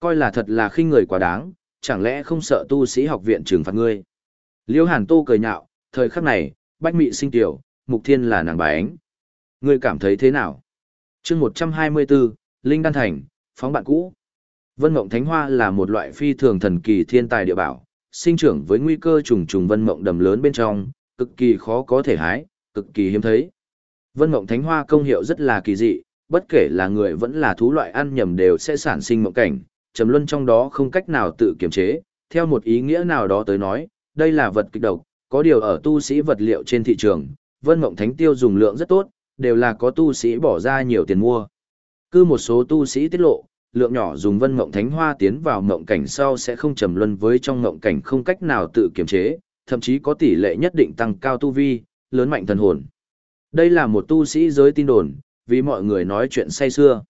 Coi là thật là khinh người quá đáng, chẳng lẽ không sợ tu sĩ học viện trừng phạt ngươi? Liễu hàn tô cười nhạo, thời khắc này, bách mị sinh tiểu, mục thiên là nàng bà ánh. Ngươi cảm thấy thế nào? chương 124, Linh Đan Thành, phóng bạn cũ. Vân Mộng Thánh Hoa là một loại phi thường thần kỳ thiên tài địa bảo, sinh trưởng với nguy cơ trùng trùng vân mộng đầm lớn bên trong, cực kỳ khó có thể hái, cực kỳ hiếm thấy. Vân Mộng Thánh Hoa công hiệu rất là kỳ dị, bất kể là người vẫn là thú loại ăn nhầm đều sẽ sản sinh mộng cảnh, trầm luân trong đó không cách nào tự kiềm chế, theo một ý nghĩa nào đó tới nói, đây là vật kịch độc, có điều ở tu sĩ vật liệu trên thị trường, Vân Mộng Thánh Tiêu dùng lượng rất tốt, đều là có tu sĩ bỏ ra nhiều tiền mua. Cứ một số tu sĩ tiết lộ, lượng nhỏ dùng Vân Mộng Thánh Hoa tiến vào mộng cảnh sau sẽ không trầm luân với trong mộng cảnh không cách nào tự kiềm chế, thậm chí có tỷ lệ nhất định tăng cao tu vi, lớn mạnh thần hồn. Đây là một tu sĩ giới tin đồn, vì mọi người nói chuyện say xưa.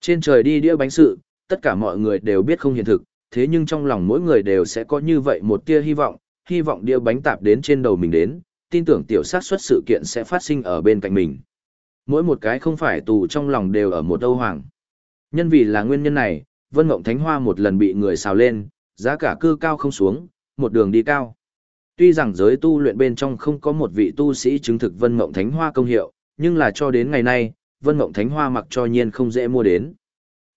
Trên trời đi đĩa bánh sự, tất cả mọi người đều biết không hiện thực, thế nhưng trong lòng mỗi người đều sẽ có như vậy một tia hy vọng, hy vọng đĩa bánh tạp đến trên đầu mình đến, tin tưởng tiểu sát suất sự kiện sẽ phát sinh ở bên cạnh mình. Mỗi một cái không phải tù trong lòng đều ở một đâu hoàng. Nhân vì là nguyên nhân này, Vân Ngộng Thánh Hoa một lần bị người xào lên, giá cả cư cao không xuống, một đường đi cao. Tuy rằng giới tu luyện bên trong không có một vị tu sĩ chứng thực Vân Ngộng Thánh Hoa công hiệu, nhưng là cho đến ngày nay, Vân Ngộng Thánh Hoa mặc cho nhiên không dễ mua đến.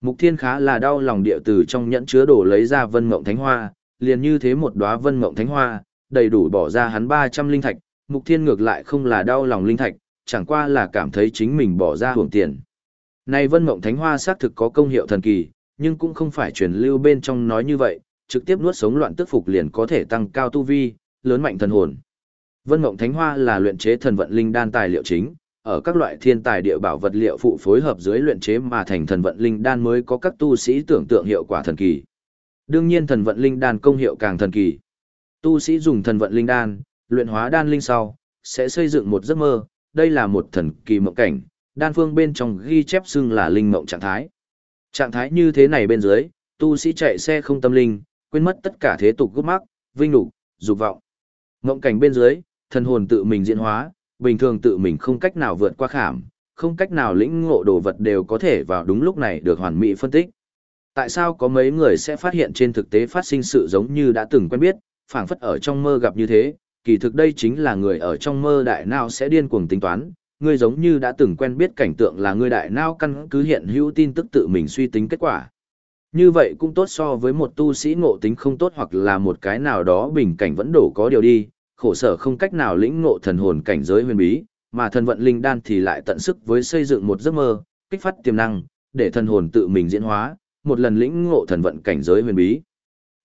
Mục Thiên khá là đau lòng địa từ trong nhẫn chứa đồ lấy ra Vân Ngộng Thánh Hoa, liền như thế một đóa Vân Ngộng Thánh Hoa, đầy đủ bỏ ra hắn 300 linh thạch, Mục Thiên ngược lại không là đau lòng linh thạch, chẳng qua là cảm thấy chính mình bỏ ra hưởng tiền. Này Vân Mộng Thánh Hoa xác thực có công hiệu thần kỳ, nhưng cũng không phải truyền lưu bên trong nói như vậy, trực tiếp nuốt sống loạn tức phục liền có thể tăng cao tu vi, lớn mạnh thần hồn. Vân Mộng Thánh Hoa là luyện chế thần vận linh đan tài liệu chính, ở các loại thiên tài địa bảo vật liệu phụ phối hợp dưới luyện chế mà thành thần vận linh đan mới có các tu sĩ tưởng tượng hiệu quả thần kỳ. Đương nhiên thần vận linh đan công hiệu càng thần kỳ. Tu sĩ dùng thần vận linh đan, luyện hóa đan linh sau, sẽ xây dựng một giấc mơ, đây là một thần kỳ mộng cảnh, đan phương bên trong ghi chép xưng là linh mộng trạng thái. Trạng thái như thế này bên dưới, tu sĩ chạy xe không tâm linh, quên mất tất cả thế tục gốc mắc, vinh lục, dục vọng. Mộng cảnh bên dưới, thần hồn tự mình diễn hóa, bình thường tự mình không cách nào vượt qua khảm, không cách nào lĩnh ngộ đồ vật đều có thể vào đúng lúc này được hoàn mỹ phân tích. Tại sao có mấy người sẽ phát hiện trên thực tế phát sinh sự giống như đã từng quen biết, phảng phất ở trong mơ gặp như thế, kỳ thực đây chính là người ở trong mơ đại nào sẽ điên cuồng tính toán, ngươi giống như đã từng quen biết cảnh tượng là ngươi đại nao căn cứ hiện hữu tin tức tự mình suy tính kết quả. Như vậy cũng tốt so với một tu sĩ ngộ tính không tốt hoặc là một cái nào đó bình cảnh vẫn đổ có điều đi, khổ sở không cách nào lĩnh ngộ thần hồn cảnh giới huyền bí, mà thần vận linh đan thì lại tận sức với xây dựng một giấc mơ, kích phát tiềm năng, để thần hồn tự mình diễn hóa, một lần lĩnh ngộ thần vận cảnh giới huyền bí.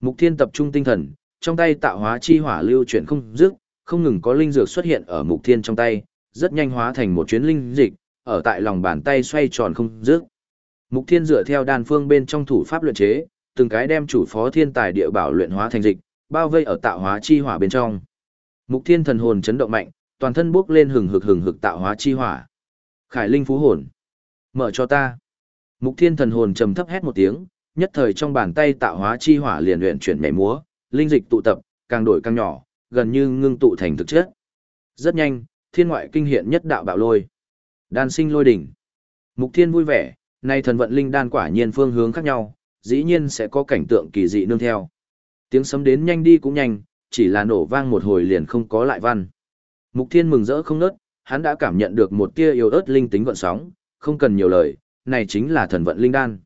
Mục Thiên tập trung tinh thần, trong tay tạo hóa chi hỏa lưu chuyển không dứt, không ngừng có linh dược xuất hiện ở Mục Thiên trong tay, rất nhanh hóa thành một chuyến linh dịch, ở tại lòng bàn tay xoay tròn không dứt. Mục Thiên dựa theo đan phương bên trong thủ pháp luyện chế, từng cái đem chủ phó thiên tài địa bảo luyện hóa thành dịch, bao vây ở tạo hóa chi hỏa bên trong. Mục Thiên thần hồn chấn động mạnh, toàn thân bốc lên hừng hực hừng hực tạo hóa chi hỏa. Khải linh phú hồn, mở cho ta. Mục Thiên thần hồn trầm thấp hét một tiếng, nhất thời trong bàn tay tạo hóa chi hỏa liền luyện chuyển mẻ múa, linh dịch tụ tập, càng đổi càng nhỏ, gần như ngưng tụ thành thực chất. Rất nhanh, thiên ngoại kinh hiện nhất đạo bạo lôi. Đan sinh lôi đỉnh. Mục thiên vui vẻ, nay thần vận linh đan quả nhiên phương hướng khác nhau, dĩ nhiên sẽ có cảnh tượng kỳ dị nương theo. Tiếng sấm đến nhanh đi cũng nhanh, chỉ là nổ vang một hồi liền không có lại văn. Mục thiên mừng rỡ không nớt, hắn đã cảm nhận được một tia yếu ớt linh tính gọn sóng, không cần nhiều lời, này chính là thần vận linh đan.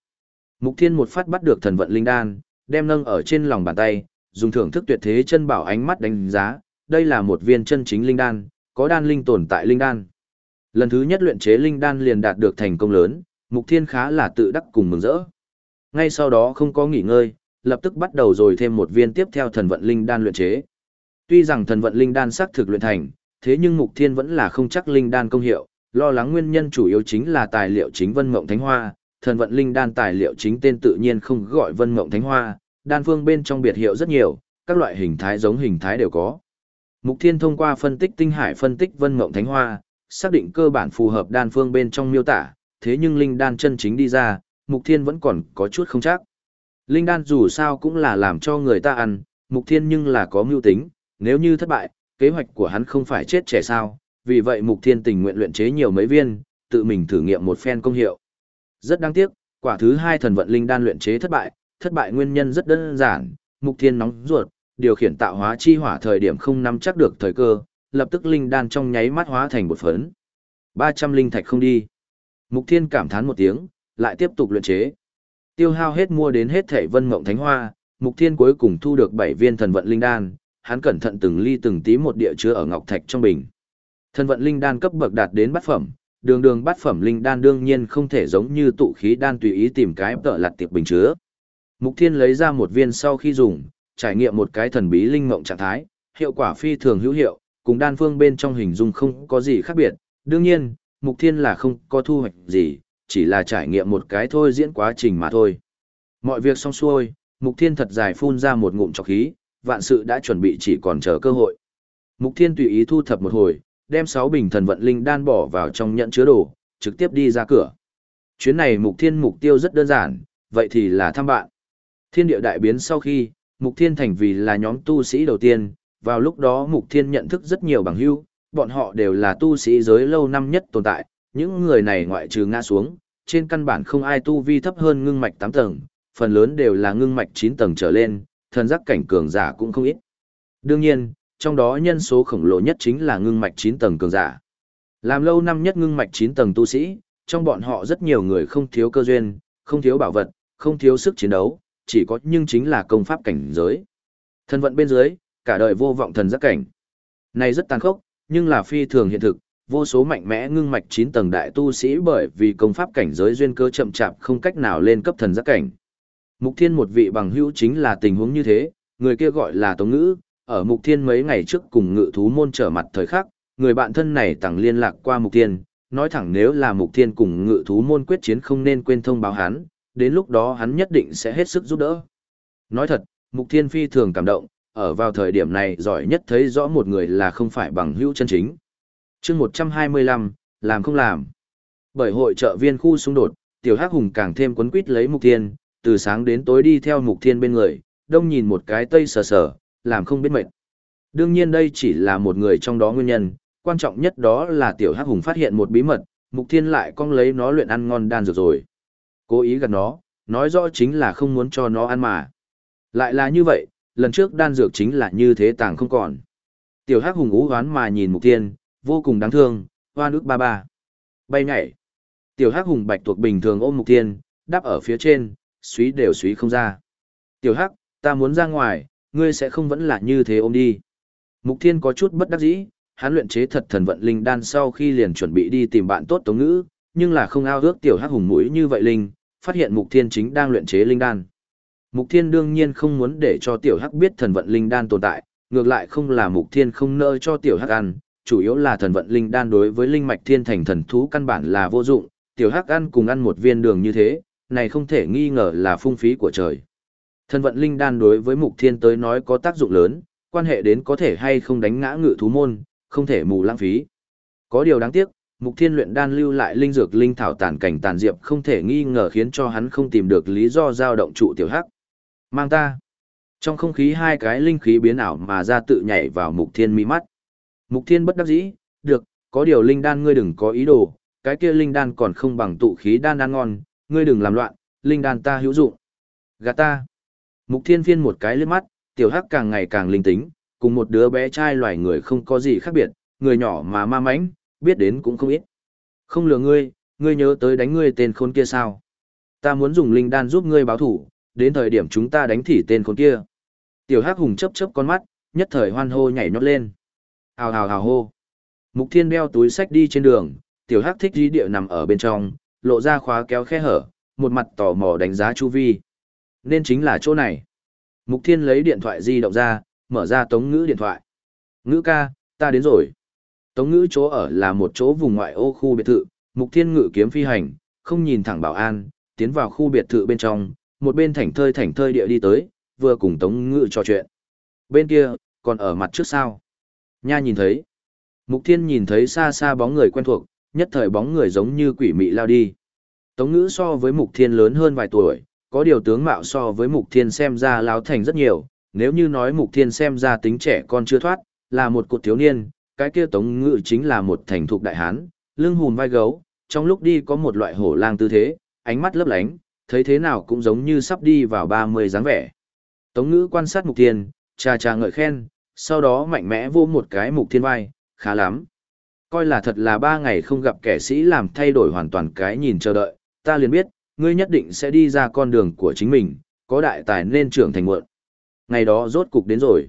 Mục thiên một phát bắt được thần vận linh đan, đem nâng ở trên lòng bàn tay, dùng thưởng thức tuyệt thế chân bảo ánh mắt đánh giá, đây là một viên chân chính linh đan, có đan linh tồn tại linh đan. Lần thứ nhất luyện chế linh đan liền đạt được thành công lớn, Mục Thiên khá là tự đắc cùng mừng rỡ. Ngay sau đó không có nghỉ ngơi, lập tức bắt đầu rồi thêm một viên tiếp theo thần vận linh đan luyện chế. Tuy rằng thần vận linh đan xác thực luyện thành, thế nhưng Mục Thiên vẫn là không chắc linh đan công hiệu, lo lắng nguyên nhân chủ yếu chính là tài liệu chính Vân Mộng Thánh Hoa, thần vận linh đan tài liệu chính tên tự nhiên không gọi Vân Mộng Thánh Hoa, đan phương bên trong biệt hiệu rất nhiều, các loại hình thái giống hình thái đều có. Mục Thiên thông qua phân tích tinh hải phân tích vân mộng thánh hoa, xác định cơ bản phù hợp đan phương bên trong miêu tả, thế nhưng linh đan chân chính đi ra, Mục Thiên vẫn còn có chút không chắc. Linh đan dù sao cũng là làm cho người ta ăn, Mục Thiên nhưng là có mưu tính, nếu như thất bại, kế hoạch của hắn không phải chết trẻ sao, vì vậy Mục Thiên tình nguyện luyện chế nhiều mấy viên, tự mình thử nghiệm một phen công hiệu. Rất đáng tiếc, quả thứ hai thần vận linh đan luyện chế thất bại, thất bại nguyên nhân rất đơn giản, Mục Thiên nóng ruột, điều khiển tạo hóa chi hỏa thời điểm không nắm chắc được thời cơ, lập tức linh đan trong nháy mắt hóa thành bột phấn. 300 linh thạch không đi. Mục Thiên cảm thán một tiếng, lại tiếp tục luyện chế. Tiêu hao hết mua đến hết thảy vân mộng thánh hoa, Mục Thiên cuối cùng thu được 7 viên thần vận linh đan, hắn cẩn thận từng ly từng tí một địa chứa ở ngọc thạch trong bình. Thần vận linh đan cấp bậc đạt đến bát phẩm, đường đường bát phẩm linh đan đương nhiên không thể giống như tụ khí đan tùy ý tìm cái tợ lặt tiệp bình chứa. Mục Thiên lấy ra một viên sau khi dùng, trải nghiệm một cái thần bí linh mộng trạng thái, hiệu quả phi thường hữu hiệu, cùng đan phương bên trong hình dung không có gì khác biệt. Đương nhiên, Mục Thiên là không có thu hoạch gì, chỉ là trải nghiệm một cái thôi diễn quá trình mà thôi. Mọi việc xong xuôi, Mục Thiên thật dài phun ra một ngụm trọc khí, vạn sự đã chuẩn bị chỉ còn chờ cơ hội. Mục Thiên tùy ý thu thập một hồi, đem 6 bình thần vận linh đan bỏ vào trong nhận chứa đồ, trực tiếp đi ra cửa. Chuyến này Mục Thiên mục tiêu rất đơn giản, vậy thì là thăm bạn. Thiên địa đại biến sau khi, Mục Thiên thành vì là nhóm tu sĩ đầu tiên, vào lúc đó Mục Thiên nhận thức rất nhiều bằng hữu, bọn họ đều là tu sĩ giới lâu năm nhất tồn tại, những người này ngoại trừ ngã xuống, trên căn bản không ai tu vi thấp hơn ngưng mạch 8 tầng, phần lớn đều là ngưng mạch 9 tầng trở lên, thần giác cảnh cường giả cũng không ít. Đương nhiên, trong đó nhân số khổng lồ nhất chính là ngưng mạch 9 tầng cường giả. Làm lâu năm nhất ngưng mạch 9 tầng tu sĩ, trong bọn họ rất nhiều người không thiếu cơ duyên, không thiếu bảo vật, không thiếu sức chiến đấu, chỉ có nhưng chính là công pháp cảnh giới. Thần vận bên dưới, cả đời vô vọng thần giác cảnh. Này rất tàn khốc, nhưng là phi thường hiện thực, vô số mạnh mẽ ngưng mạch 9 tầng đại tu sĩ bởi vì công pháp cảnh giới duyên cơ chậm chạp không cách nào lên cấp thần giác cảnh. Mục Thiên một vị bằng hữu chính là tình huống như thế, người kia gọi là Tống Ngữ, ở Mục Thiên mấy ngày trước cùng ngự thú môn trở mặt thời khắc, người bạn thân này tặng liên lạc qua Mục Thiên, nói thẳng nếu là Mục Thiên cùng ngự thú môn quyết chiến không nên quên thông báo hắn, đến lúc đó hắn nhất định sẽ hết sức giúp đỡ. Nói thật, Mục Thiên phi thường cảm động, ở vào thời điểm này giỏi nhất thấy rõ một người là không phải bằng hữu chân chính. chương 125, làm không làm. Bởi hội trợ viên khu xung đột, Tiểu Hắc Hùng càng thêm quấn quýt lấy Mục Thiên, từ sáng đến tối đi theo Mục Thiên bên người, đông nhìn một cái tây sờ sờ, làm không biết mệt. Đương nhiên đây chỉ là một người trong đó nguyên nhân, quan trọng nhất đó là Tiểu Hắc Hùng phát hiện một bí mật, Mục Thiên lại cong lấy nó luyện ăn ngon đan dược rồi. Cố ý gạt nó, nói rõ chính là không muốn cho nó ăn mà. Lại là như vậy, lần trước đan dược chính là như thế tàng không còn. Tiểu Hắc Hùng ú hoán mà nhìn Mục Thiên, vô cùng đáng thương, hoa nước ba ba. Bay nhảy. Tiểu Hắc Hùng bạch tuộc bình thường ôm Mục Thiên, đáp ở phía trên, suý đều suý không ra. Tiểu Hắc, ta muốn ra ngoài, ngươi sẽ không vẫn là như thế ôm đi. Mục Thiên có chút bất đắc dĩ, hắn luyện chế thật thần vận linh đan sau khi liền chuẩn bị đi tìm bạn tốt Tống Ngữ, nhưng là không ao ước tiểu hắc hùng mũi như vậy linh, phát hiện Mục Thiên chính đang luyện chế linh đan. Mục Thiên đương nhiên không muốn để cho tiểu hắc biết thần vận linh đan tồn tại, ngược lại không là Mục Thiên không nỡ cho tiểu hắc ăn, chủ yếu là thần vận linh đan đối với linh mạch thiên thành thần thú căn bản là vô dụng, tiểu hắc ăn cùng ăn một viên đường như thế, này không thể nghi ngờ là phung phí của trời. Thần vận linh đan đối với Mục Thiên tới nói có tác dụng lớn, quan hệ đến có thể hay không đánh ngã ngự thú môn, không thể mù lãng phí. Có điều đáng tiếc, Mục Thiên luyện đan lưu lại linh dược linh thảo tàn cảnh tàn diệp không thể nghi ngờ khiến cho hắn không tìm được lý do dao động trụ tiểu hắc. Mang ta. Trong không khí hai cái linh khí biến ảo mà ra tự nhảy vào Mục Thiên mi mắt. Mục Thiên bất đắc dĩ, được, có điều linh đan ngươi đừng có ý đồ, cái kia linh đan còn không bằng tụ khí đan ăn ngon, ngươi đừng làm loạn, linh đan ta hữu dụng. Gạt ta. Mục Thiên phiên một cái liếc mắt, tiểu hắc càng ngày càng linh tính, cùng một đứa bé trai loài người không có gì khác biệt, người nhỏ mà ma mãnh, biết đến cũng không ít. Không lừa ngươi, ngươi nhớ tới đánh ngươi tên khốn kia sao? Ta muốn dùng linh đan giúp ngươi báo thủ, đến thời điểm chúng ta đánh thỉ tên khốn kia. Tiểu Hắc Hùng chớp chớp con mắt, nhất thời hoan hô nhảy nhót lên. Hào hào hào hô. Mục Thiên đeo túi sách đi trên đường, Tiểu Hắc thích dí địa nằm ở bên trong, lộ ra khóa kéo khe hở, một mặt tò mò đánh giá chu vi. Nên chính là chỗ này. Mục Thiên lấy điện thoại di động ra, mở ra tống ngữ điện thoại. Ngữ ca, ta đến rồi. Tống ngữ chỗ ở là một chỗ vùng ngoại ô khu biệt thự, Mục Thiên ngự kiếm phi hành, không nhìn thẳng bảo an, tiến vào khu biệt thự bên trong, một bên thảnh thơi thảnh thơi địa đi tới, vừa cùng Tống ngữ trò chuyện. Bên kia, còn ở mặt trước sao? Nha nhìn thấy. Mục Thiên nhìn thấy xa xa bóng người quen thuộc, nhất thời bóng người giống như quỷ mị lao đi. Tống ngữ so với Mục Thiên lớn hơn vài tuổi, có điều tướng mạo so với Mục Thiên xem ra lao thành rất nhiều, nếu như nói Mục Thiên xem ra tính trẻ con chưa thoát, là một cột thiếu niên, cái kia Tống Ngự chính là một thành thục đại hán, lưng hùn vai gấu, trong lúc đi có một loại hổ lang tư thế, ánh mắt lấp lánh, thấy thế nào cũng giống như sắp đi vào 30 dáng vẻ. Tống ngữ quan sát Mục Thiên, trà trà ngợi khen, sau đó mạnh mẽ vô một cái Mục Thiên vai, khá lắm. Coi là thật là ba ngày không gặp kẻ sĩ làm thay đổi hoàn toàn cái nhìn chờ đợi, ta liền biết, ngươi nhất định sẽ đi ra con đường của chính mình, có đại tài nên trưởng thành muộn. Ngày đó rốt cục đến rồi.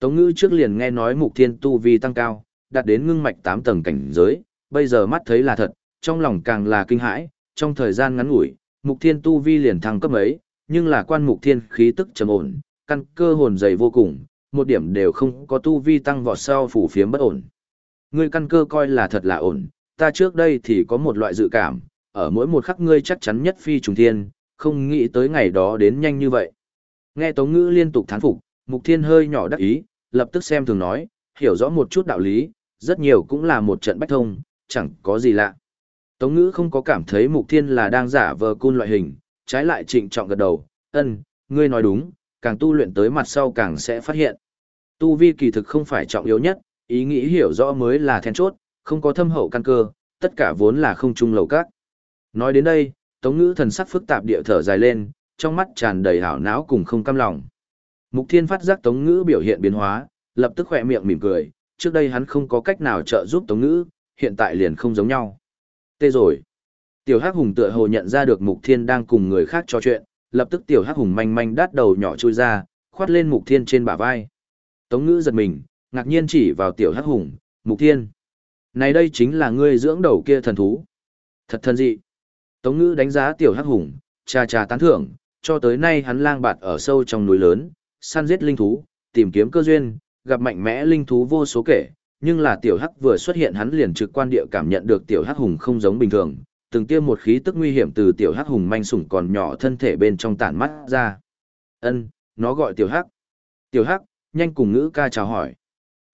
Tống ngữ trước liền nghe nói mục thiên tu vi tăng cao, đạt đến ngưng mạch 8 tầng cảnh giới, bây giờ mắt thấy là thật, trong lòng càng là kinh hãi, trong thời gian ngắn ngủi, mục thiên tu vi liền thăng cấp ấy, nhưng là quan mục thiên khí tức trầm ổn, căn cơ hồn dày vô cùng, một điểm đều không có tu vi tăng vọt sau phủ phiếm bất ổn. Ngươi căn cơ coi là thật là ổn, ta trước đây thì có một loại dự cảm, ở mỗi một khắc ngươi chắc chắn nhất phi trùng thiên, không nghĩ tới ngày đó đến nhanh như vậy. Nghe Tống Ngữ liên tục thán phục, Mục Thiên hơi nhỏ đắc ý, lập tức xem thường nói, hiểu rõ một chút đạo lý, rất nhiều cũng là một trận bách thông, chẳng có gì lạ. Tống Ngữ không có cảm thấy Mục Thiên là đang giả vờ cun loại hình, trái lại trịnh trọng gật đầu, ân, ngươi nói đúng, càng tu luyện tới mặt sau càng sẽ phát hiện. Tu vi kỳ thực không phải trọng yếu nhất, ý nghĩ hiểu rõ mới là then chốt, không có thâm hậu căn cơ, tất cả vốn là không chung lầu các. Nói đến đây, Tống Ngữ thần sắc phức tạp địa thở dài lên, trong mắt tràn đầy hảo não cùng không cam lòng. Mục Thiên phát giác Tống Ngữ biểu hiện biến hóa, lập tức khỏe miệng mỉm cười, trước đây hắn không có cách nào trợ giúp Tống Ngữ, hiện tại liền không giống nhau. Tê rồi. Tiểu Hắc Hùng tựa hồ nhận ra được Mục Thiên đang cùng người khác trò chuyện, lập tức Tiểu Hắc Hùng manh manh đát đầu nhỏ chui ra, khoát lên Mục Thiên trên bả vai. Tống Ngữ giật mình, ngạc nhiên chỉ vào Tiểu Hắc Hùng, Mục Thiên. Này đây chính là ngươi dưỡng đầu kia thần thú. Thật thần dị. Tống Ngữ đánh giá Tiểu Hắc Hùng, cha cha tán thưởng, cho tới nay hắn lang bạt ở sâu trong núi lớn, săn giết linh thú, tìm kiếm cơ duyên, gặp mạnh mẽ linh thú vô số kể, nhưng là tiểu hắc vừa xuất hiện hắn liền trực quan địa cảm nhận được tiểu hắc hùng không giống bình thường, từng tiêm một khí tức nguy hiểm từ tiểu hắc hùng manh sủng còn nhỏ thân thể bên trong tản mắt ra. Ân, nó gọi tiểu hắc. Tiểu hắc, nhanh cùng ngữ ca chào hỏi.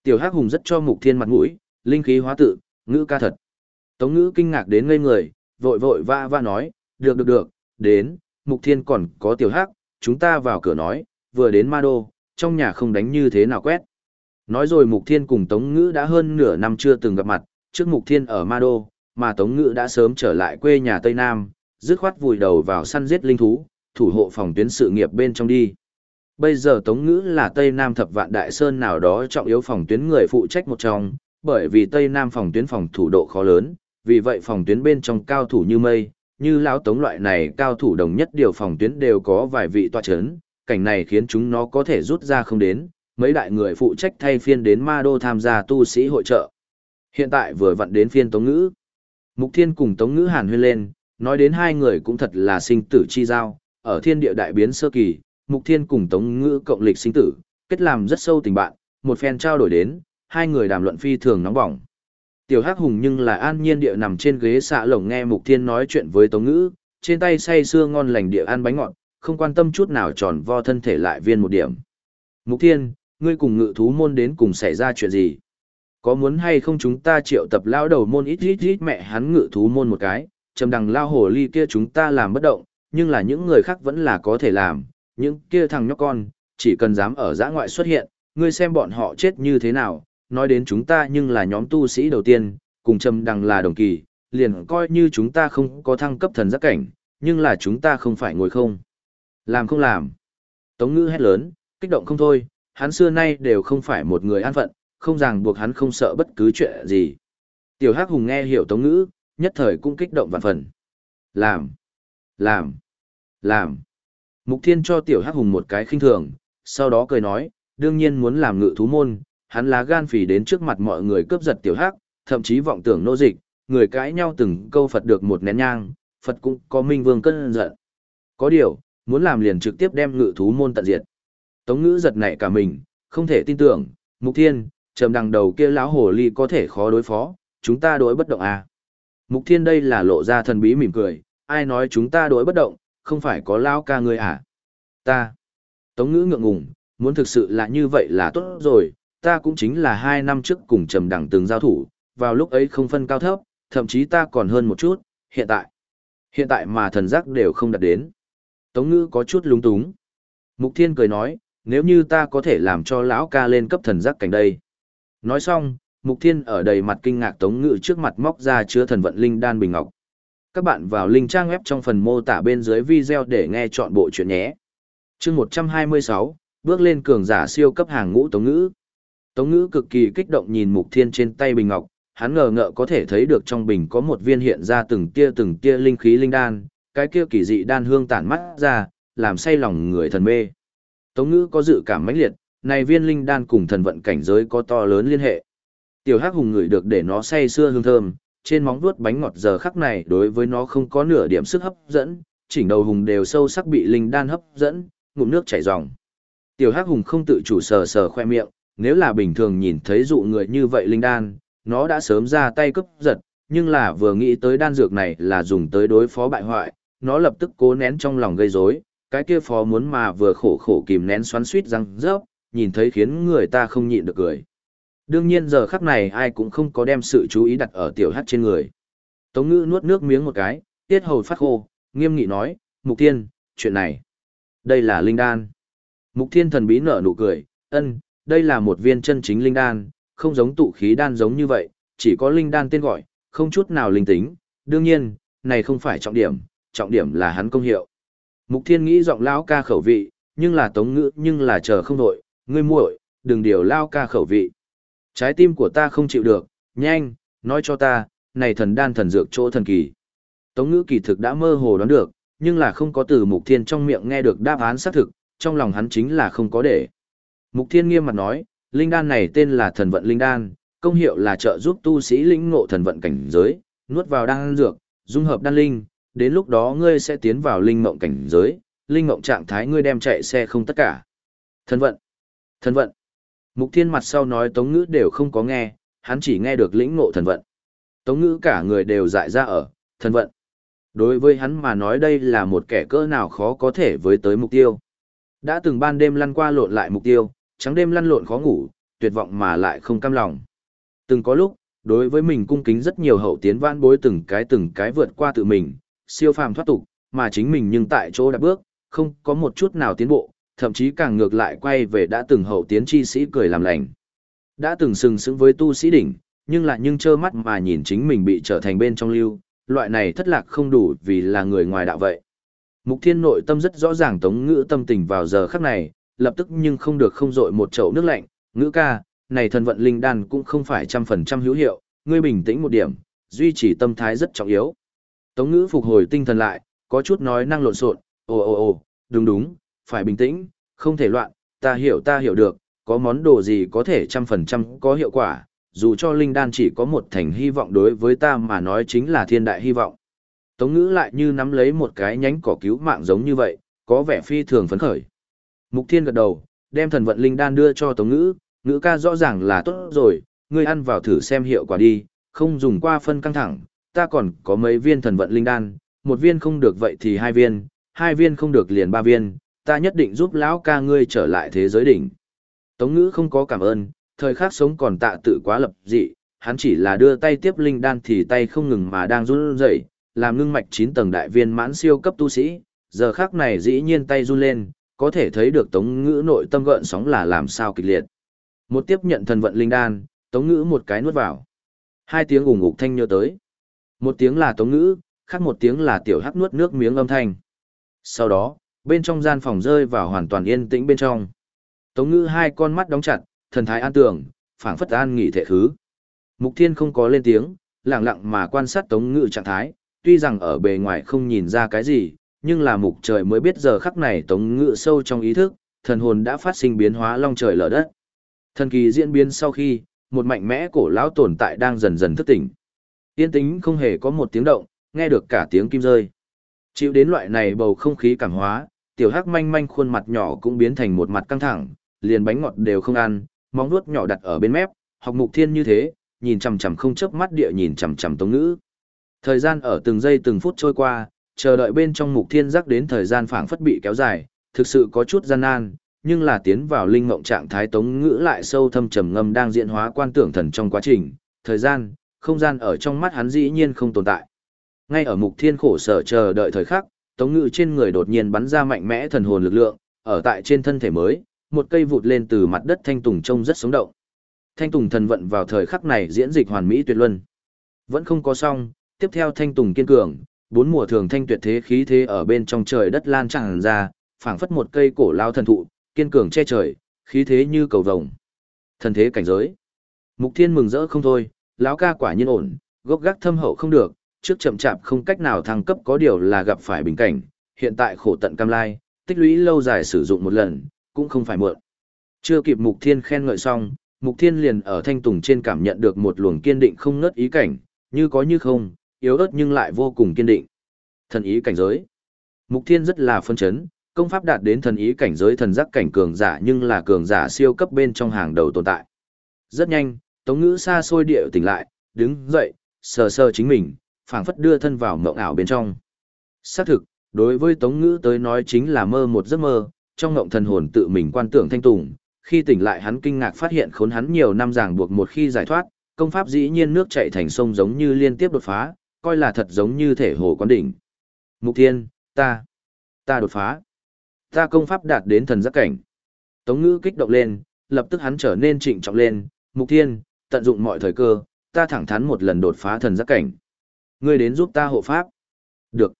Tiểu hắc hùng rất cho mục thiên mặt mũi, linh khí hóa tự, ngữ ca thật. Tống ngữ kinh ngạc đến ngây người, vội vội va va nói, được được được, đến, mục thiên còn có tiểu hắc, chúng ta vào cửa nói, vừa đến ma đô, trong nhà không đánh như thế nào quét. Nói rồi Mục Thiên cùng Tống Ngữ đã hơn nửa năm chưa từng gặp mặt, trước Mục Thiên ở Ma Đô, mà Tống Ngữ đã sớm trở lại quê nhà Tây Nam, dứt khoát vùi đầu vào săn giết linh thú, thủ hộ phòng tuyến sự nghiệp bên trong đi. Bây giờ Tống Ngữ là Tây Nam thập vạn đại sơn nào đó trọng yếu phòng tuyến người phụ trách một trong, bởi vì Tây Nam phòng tuyến phòng thủ độ khó lớn, vì vậy phòng tuyến bên trong cao thủ như mây, như lão Tống loại này cao thủ đồng nhất điều phòng tuyến đều có vài vị tọa chấn, cảnh này khiến chúng nó có thể rút ra không đến, mấy đại người phụ trách thay phiên đến ma đô tham gia tu sĩ hội trợ. Hiện tại vừa vặn đến phiên Tống Ngữ. Mục Thiên cùng Tống Ngữ hàn huyên lên, nói đến hai người cũng thật là sinh tử chi giao, ở thiên địa đại biến sơ kỳ, Mục Thiên cùng Tống Ngữ cộng lịch sinh tử, kết làm rất sâu tình bạn, một phen trao đổi đến, hai người đàm luận phi thường nóng bỏng. Tiểu Hắc Hùng nhưng là an nhiên địa nằm trên ghế xạ lồng nghe Mục Thiên nói chuyện với Tống Ngữ, trên tay say sưa ngon lành địa ăn bánh ngọt, không quan tâm chút nào tròn vo thân thể lại viên một điểm. Mục Thiên, ngươi cùng ngự thú môn đến cùng xảy ra chuyện gì? Có muốn hay không chúng ta triệu tập lao đầu môn ít ít ít mẹ hắn ngự thú môn một cái, trầm đằng lao hồ ly kia chúng ta làm bất động, nhưng là những người khác vẫn là có thể làm, những kia thằng nhóc con, chỉ cần dám ở giã ngoại xuất hiện, ngươi xem bọn họ chết như thế nào, nói đến chúng ta nhưng là nhóm tu sĩ đầu tiên, cùng trầm đằng là đồng kỳ, liền coi như chúng ta không có thăng cấp thần giác cảnh, nhưng là chúng ta không phải ngồi không. Làm không làm. Tống ngữ hét lớn, kích động không thôi, hắn xưa nay đều không phải một người an phận, không ràng buộc hắn không sợ bất cứ chuyện gì. Tiểu Hắc Hùng nghe hiểu tống ngữ, nhất thời cũng kích động vạn phần. Làm, làm, làm. Mục Thiên cho Tiểu Hắc Hùng một cái khinh thường, sau đó cười nói, đương nhiên muốn làm ngự thú môn, hắn lá gan phỉ đến trước mặt mọi người cướp giật Tiểu Hắc, thậm chí vọng tưởng nô dịch, người cãi nhau từng câu Phật được một nén nhang, Phật cũng có minh vương cân giận. Có điều, muốn làm liền trực tiếp đem ngự thú môn tận diệt. Tống ngữ giật nảy cả mình, không thể tin tưởng, mục thiên, trầm đằng đầu kia lão hồ ly có thể khó đối phó, chúng ta đối bất động à. Mục thiên đây là lộ ra thần bí mỉm cười, ai nói chúng ta đối bất động, không phải có lao ca ngươi à. Ta. Tống ngữ ngượng ngùng, muốn thực sự là như vậy là tốt rồi, ta cũng chính là hai năm trước cùng trầm đằng từng giao thủ, vào lúc ấy không phân cao thấp, thậm chí ta còn hơn một chút, hiện tại. Hiện tại mà thần giác đều không đạt đến. Tống ngữ có chút lung túng. Mục thiên cười nói, nếu như ta có thể làm cho lão ca lên cấp thần giác cảnh đây. Nói xong, Mục Thiên ở đầy mặt kinh ngạc Tống Ngữ trước mặt móc ra chứa thần vận linh đan bình ngọc. Các bạn vào link trang web trong phần mô tả bên dưới video để nghe chọn bộ chuyện nhé. Chương 126, bước lên cường giả siêu cấp hàng ngũ Tống Ngữ. Tống Ngữ cực kỳ kích động nhìn Mục Thiên trên tay bình ngọc, hắn ngờ ngợ có thể thấy được trong bình có một viên hiện ra từng tia từng tia linh khí linh đan, cái kia kỳ dị đan hương tản mắt ra, làm say lòng người thần mê. Tống ngữ có dự cảm mãnh liệt, này viên linh đan cùng thần vận cảnh giới có to lớn liên hệ. Tiểu Hắc Hùng ngửi được để nó say xưa hương thơm, trên móng vuốt bánh ngọt giờ khắc này đối với nó không có nửa điểm sức hấp dẫn, chỉnh đầu hùng đều sâu sắc bị linh đan hấp dẫn, ngụm nước chảy ròng. Tiểu Hắc Hùng không tự chủ sờ sờ khoe miệng, nếu là bình thường nhìn thấy dụ người như vậy linh đan, nó đã sớm ra tay cướp giật, nhưng là vừa nghĩ tới đan dược này là dùng tới đối phó bại hoại, nó lập tức cố nén trong lòng gây rối, cái kia phó muốn mà vừa khổ khổ kìm nén xoắn suýt răng rớp, nhìn thấy khiến người ta không nhịn được cười. Đương nhiên giờ khắc này ai cũng không có đem sự chú ý đặt ở tiểu hát trên người. Tống ngữ nuốt nước miếng một cái, tiết hầu phát khô, nghiêm nghị nói, Mục Thiên, chuyện này. Đây là linh đan. Mục Thiên thần bí nở nụ cười, ân, đây là một viên chân chính linh đan, không giống tụ khí đan giống như vậy, chỉ có linh đan tên gọi, không chút nào linh tính. Đương nhiên, này không phải trọng điểm, trọng điểm là hắn công hiệu. Mục Thiên nghĩ giọng lão ca khẩu vị, nhưng là tống ngữ nhưng là chờ không đội, ngươi muội, đừng điều lao ca khẩu vị. Trái tim của ta không chịu được, nhanh, nói cho ta, này thần đan thần dược chỗ thần kỳ. Tống ngữ kỳ thực đã mơ hồ đoán được, nhưng là không có từ mục thiên trong miệng nghe được đáp án xác thực, trong lòng hắn chính là không có để. Mục thiên nghiêm mặt nói, linh đan này tên là thần vận linh đan, công hiệu là trợ giúp tu sĩ lĩnh ngộ thần vận cảnh giới, nuốt vào đan dược, dung hợp đan linh, đến lúc đó ngươi sẽ tiến vào linh mộng cảnh giới, linh mộng trạng thái ngươi đem chạy xe không tất cả. Thần vận, thần vận. Mục thiên mặt sau nói tống ngữ đều không có nghe, hắn chỉ nghe được lĩnh ngộ thần vận. Tống ngữ cả người đều dại ra ở, thần vận. Đối với hắn mà nói đây là một kẻ cỡ nào khó có thể với tới mục tiêu. Đã từng ban đêm lăn qua lộn lại mục tiêu, trắng đêm lăn lộn khó ngủ, tuyệt vọng mà lại không cam lòng. Từng có lúc, đối với mình cung kính rất nhiều hậu tiến vãn bối từng cái từng cái vượt qua tự mình, siêu phàm thoát tục, mà chính mình nhưng tại chỗ đã bước, không có một chút nào tiến bộ, thậm chí càng ngược lại quay về đã từng hậu tiến chi sĩ cười làm lành. Đã từng sừng sững với tu sĩ đỉnh, nhưng lại nhưng trơ mắt mà nhìn chính mình bị trở thành bên trong lưu, loại này thất lạc không đủ vì là người ngoài đạo vậy. Mục thiên nội tâm rất rõ ràng tống ngữ tâm tình vào giờ khắc này, lập tức nhưng không được không dội một chậu nước lạnh, ngữ ca, này thần vận linh đan cũng không phải trăm phần trăm hữu hiệu, ngươi bình tĩnh một điểm, duy trì tâm thái rất trọng yếu. Tống ngữ phục hồi tinh thần lại, có chút nói năng lộn xộn, ồ ồ ồ, đúng đúng, phải bình tĩnh, không thể loạn, ta hiểu ta hiểu được, có món đồ gì có thể trăm phần trăm có hiệu quả, dù cho linh đan chỉ có một thành hy vọng đối với ta mà nói chính là thiên đại hy vọng. Tống ngữ lại như nắm lấy một cái nhánh cỏ cứu mạng giống như vậy, có vẻ phi thường phấn khởi. Mục thiên gật đầu, đem thần vận linh đan đưa cho tống ngữ, ngữ ca rõ ràng là tốt rồi, ngươi ăn vào thử xem hiệu quả đi, không dùng qua phân căng thẳng, ta còn có mấy viên thần vận linh đan, một viên không được vậy thì hai viên, hai viên không được liền ba viên, ta nhất định giúp lão ca ngươi trở lại thế giới đỉnh. Tống ngữ không có cảm ơn, thời khắc sống còn tạ tự quá lập dị, hắn chỉ là đưa tay tiếp linh đan thì tay không ngừng mà đang run rẩy, làm ngưng mạch 9 tầng đại viên mãn siêu cấp tu sĩ, giờ khắc này dĩ nhiên tay run lên, có thể thấy được tống ngữ nội tâm gợn sóng là làm sao kịch liệt. Một tiếp nhận thần vận linh đan, tống ngữ một cái nuốt vào. Hai tiếng ủng ục thanh nhớ tới. Một tiếng là tống ngữ, khác một tiếng là tiểu hắc nuốt nước miếng âm thanh. Sau đó, bên trong gian phòng rơi vào hoàn toàn yên tĩnh bên trong. Tống ngữ hai con mắt đóng chặt, thần thái an tưởng, phảng phất an nghỉ thể khứ. Mục thiên không có lên tiếng, lặng lặng mà quan sát tống ngữ trạng thái, tuy rằng ở bề ngoài không nhìn ra cái gì, nhưng là mục trời mới biết giờ khắc này tống ngữ sâu trong ý thức, thần hồn đã phát sinh biến hóa long trời lở đất. Thần kỳ diễn biến sau khi, một mạnh mẽ cổ lão tồn tại đang dần dần thức tỉnh. Yên tĩnh không hề có một tiếng động, nghe được cả tiếng kim rơi. Chịu đến loại này bầu không khí cảm hóa, tiểu hắc manh manh khuôn mặt nhỏ cũng biến thành một mặt căng thẳng, liền bánh ngọt đều không ăn, móng vuốt nhỏ đặt ở bên mép, học mục thiên như thế, nhìn chằm chằm không chớp mắt địa nhìn chằm chằm tống ngữ. Thời gian ở từng giây từng phút trôi qua, chờ đợi bên trong mục thiên giác đến thời gian phảng phất bị kéo dài, thực sự có chút gian nan, nhưng là tiến vào linh ngộng trạng thái tống ngữ lại sâu thâm trầm ngâm đang diễn hóa quan tưởng thần trong quá trình, thời gian, không gian ở trong mắt hắn dĩ nhiên không tồn tại. Ngay ở mục thiên khổ sở chờ đợi thời khắc, tống Ngự trên người đột nhiên bắn ra mạnh mẽ thần hồn lực lượng, ở tại trên thân thể mới, một cây vụt lên từ mặt đất thanh tùng trông rất sống động. Thanh tùng thần vận vào thời khắc này diễn dịch hoàn mỹ tuyệt luân. Vẫn không có xong, tiếp theo thanh tùng kiên cường, bốn mùa thường thanh tuyệt thế khí thế ở bên trong trời đất lan tràn ra, phảng phất một cây cổ lao thần thụ, kiên cường che trời, khí thế như cầu vồng. Thần thế cảnh giới. Mục Thiên mừng rỡ không thôi, lão ca quả nhiên ổn, gốc gác thâm hậu không được, trước chậm chạp không cách nào thăng cấp có điều là gặp phải bình cảnh, hiện tại khổ tận cam lai, tích lũy lâu dài sử dụng một lần, cũng không phải mượn. Chưa kịp Mục Thiên khen ngợi xong, Mục Thiên liền ở thanh tùng trên cảm nhận được một luồng kiên định không ngớt ý cảnh, như có như không, yếu ớt nhưng lại vô cùng kiên định. Thần ý cảnh giới. Mục Thiên rất là phân chấn, công pháp đạt đến thần ý cảnh giới thần giác cảnh cường giả nhưng là cường giả siêu cấp bên trong hàng đầu tồn tại. Rất nhanh, Tống Ngữ xa xôi địa tỉnh lại, đứng dậy, sờ sờ chính mình, phảng phất đưa thân vào mộng ảo bên trong. Xác thực, đối với Tống Ngữ tới nói chính là mơ một giấc mơ, trong ngộng thần hồn tự mình quan tưởng thanh tùng, khi tỉnh lại hắn kinh ngạc phát hiện khốn hắn nhiều năm ràng buộc một khi giải thoát, công pháp dĩ nhiên nước chảy thành sông giống như liên tiếp đột phá, coi là thật giống như thể hồ quán đỉnh. Mục Thiên, ta, ta đột phá. Ta công pháp đạt đến thần giác cảnh. Tống ngữ kích động lên, lập tức hắn trở nên trịnh trọng lên, Mục Thiên, tận dụng mọi thời cơ, ta thẳng thắn một lần đột phá thần giác cảnh. Ngươi đến giúp ta hộ pháp. Được.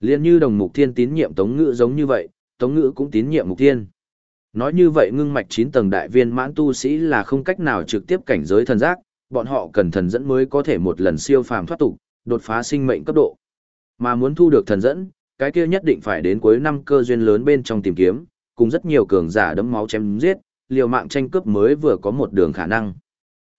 Liên như đồng Mục Thiên tín nhiệm Tống ngữ giống như vậy, Tống ngữ cũng tín nhiệm Mục Thiên. Nói như vậy ngưng mạch 9 tầng đại viên mãn tu sĩ là không cách nào trực tiếp cảnh giới thần giác, bọn họ cần thần dẫn mới có thể một lần siêu phàm thoát tục, đột phá sinh mệnh cấp độ. Mà muốn thu được thần dẫn, cái kia nhất định phải đến cuối năm cơ duyên lớn bên trong tìm kiếm, cùng rất nhiều cường giả đấm máu chém giết, liều mạng tranh cướp mới vừa có một đường khả năng.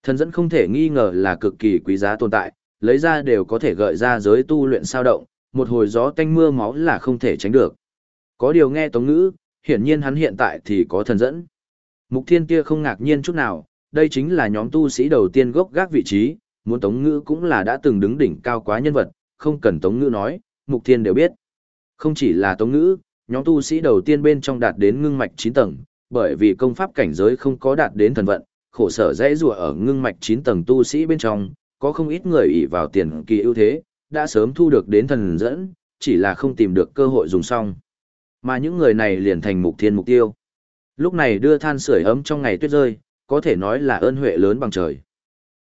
Thần dẫn không thể nghi ngờ là cực kỳ quý giá tồn tại, lấy ra đều có thể gợi ra giới tu luyện sao động, một hồi gió tanh mưa máu là không thể tránh được. Có điều nghe Tống Ngữ, hiển nhiên hắn hiện tại thì có thần dẫn. Mục Thiên kia không ngạc nhiên chút nào, đây chính là nhóm tu sĩ đầu tiên gốc gác vị trí, muốn Tống Ngữ cũng là đã từng đứng đỉnh cao quá nhân vật, không cần Tống Ngữ nói, Mục Thiên đều biết. Không chỉ là Tống Ngữ, nhóm tu sĩ đầu tiên bên trong đạt đến ngưng mạch 9 tầng, bởi vì công pháp cảnh giới không có đạt đến thần vận, khổ sở dễ rùa ở ngưng mạch 9 tầng tu sĩ bên trong, có không ít người ỷ vào tiền kỳ ưu thế, đã sớm thu được đến thần dẫn, chỉ là không tìm được cơ hội dùng xong. Mà những người này liền thành mục thiên mục tiêu. Lúc này đưa than sưởi ấm trong ngày tuyết rơi, có thể nói là ơn huệ lớn bằng trời.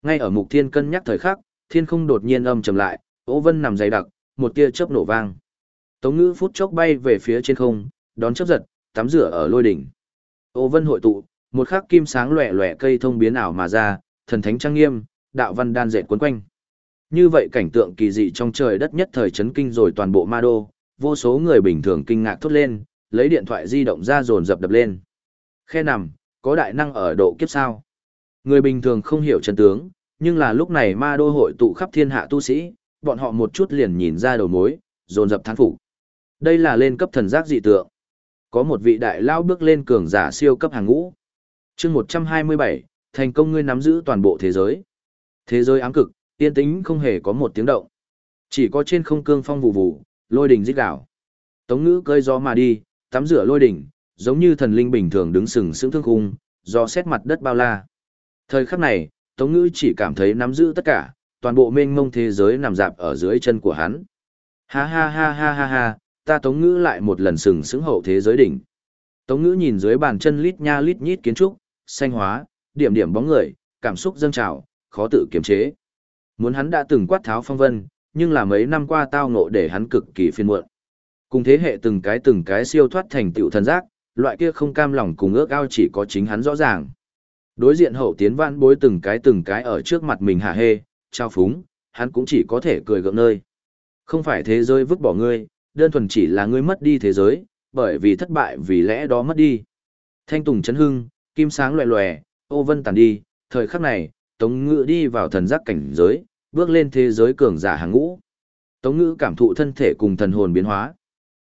Ngay ở mục thiên cân nhắc thời khắc, thiên không đột nhiên âm trầm lại, ố vân nằm dày đặc, một tia chớp nổ vang. Tống ngữ phút chốc bay về phía trên không, đón chớp giật, tắm rửa ở lôi đỉnh. Ô vân hội tụ, một khắc kim sáng lẻ lẻ cây thông biến ảo mà ra, thần thánh trang nghiêm, đạo văn đan dệt quấn quanh. Như vậy cảnh tượng kỳ dị trong trời đất nhất thời chấn kinh rồi toàn bộ ma đô, vô số người bình thường kinh ngạc thốt lên, lấy điện thoại di động ra dồn dập đập lên. Khe nằm, có đại năng ở độ kiếp sao? Người bình thường không hiểu chân tướng, nhưng là lúc này ma đô hội tụ khắp thiên hạ tu sĩ, bọn họ một chút liền nhìn ra đầu mối, dồn dập thán phục. Đây là lên cấp thần giác dị tượng. Có một vị đại lao bước lên cường giả siêu cấp hàng ngũ chương 127, thành công ngươi nắm giữ toàn bộ thế giới. Thế giới ám cực, yên tĩnh không hề có một tiếng động. Chỉ có trên không cương phong vụ vụ, lôi đình dích đảo. Tống ngữ cơi gió mà đi, tắm rửa lôi đình giống như thần linh bình thường đứng sừng sững thương khung, do xét mặt đất bao la. Thời khắc này, Tống ngữ chỉ cảm thấy nắm giữ tất cả, toàn bộ mênh mông thế giới nằm dạp ở dưới chân của hắn. Ha ha ha ha ha ha, ta Tống ngữ lại một lần sừng sững hậu thế giới đỉnh. Tống ngữ nhìn dưới bàn chân lít nha lít nhít kiến trúc, xanh hóa, điểm điểm bóng người, cảm xúc dâng trào, khó tự kiềm chế. Muốn hắn đã từng quát tháo phong vân, nhưng là mấy năm qua tao ngộ để hắn cực kỳ phiền muộn. Cùng thế hệ từng cái từng cái siêu thoát thành tựu thần giác, loại kia không cam lòng cùng ước ao chỉ có chính hắn rõ ràng. Đối diện hậu tiến vãn bối từng cái từng cái ở trước mặt mình hạ hê, trao phúng, hắn cũng chỉ có thể cười gượng nơi. Không phải thế giới vứt bỏ ngươi, đơn thuần chỉ là ngươi mất đi thế giới, bởi vì thất bại vì lẽ đó mất đi. Thanh tùng trấn hưng, kim sáng loè loè, ô vân tàn đi, thời khắc này, tống ngự đi vào thần giác cảnh giới, bước lên thế giới cường giả hàng ngũ. Tống ngữ cảm thụ thân thể cùng thần hồn biến hóa.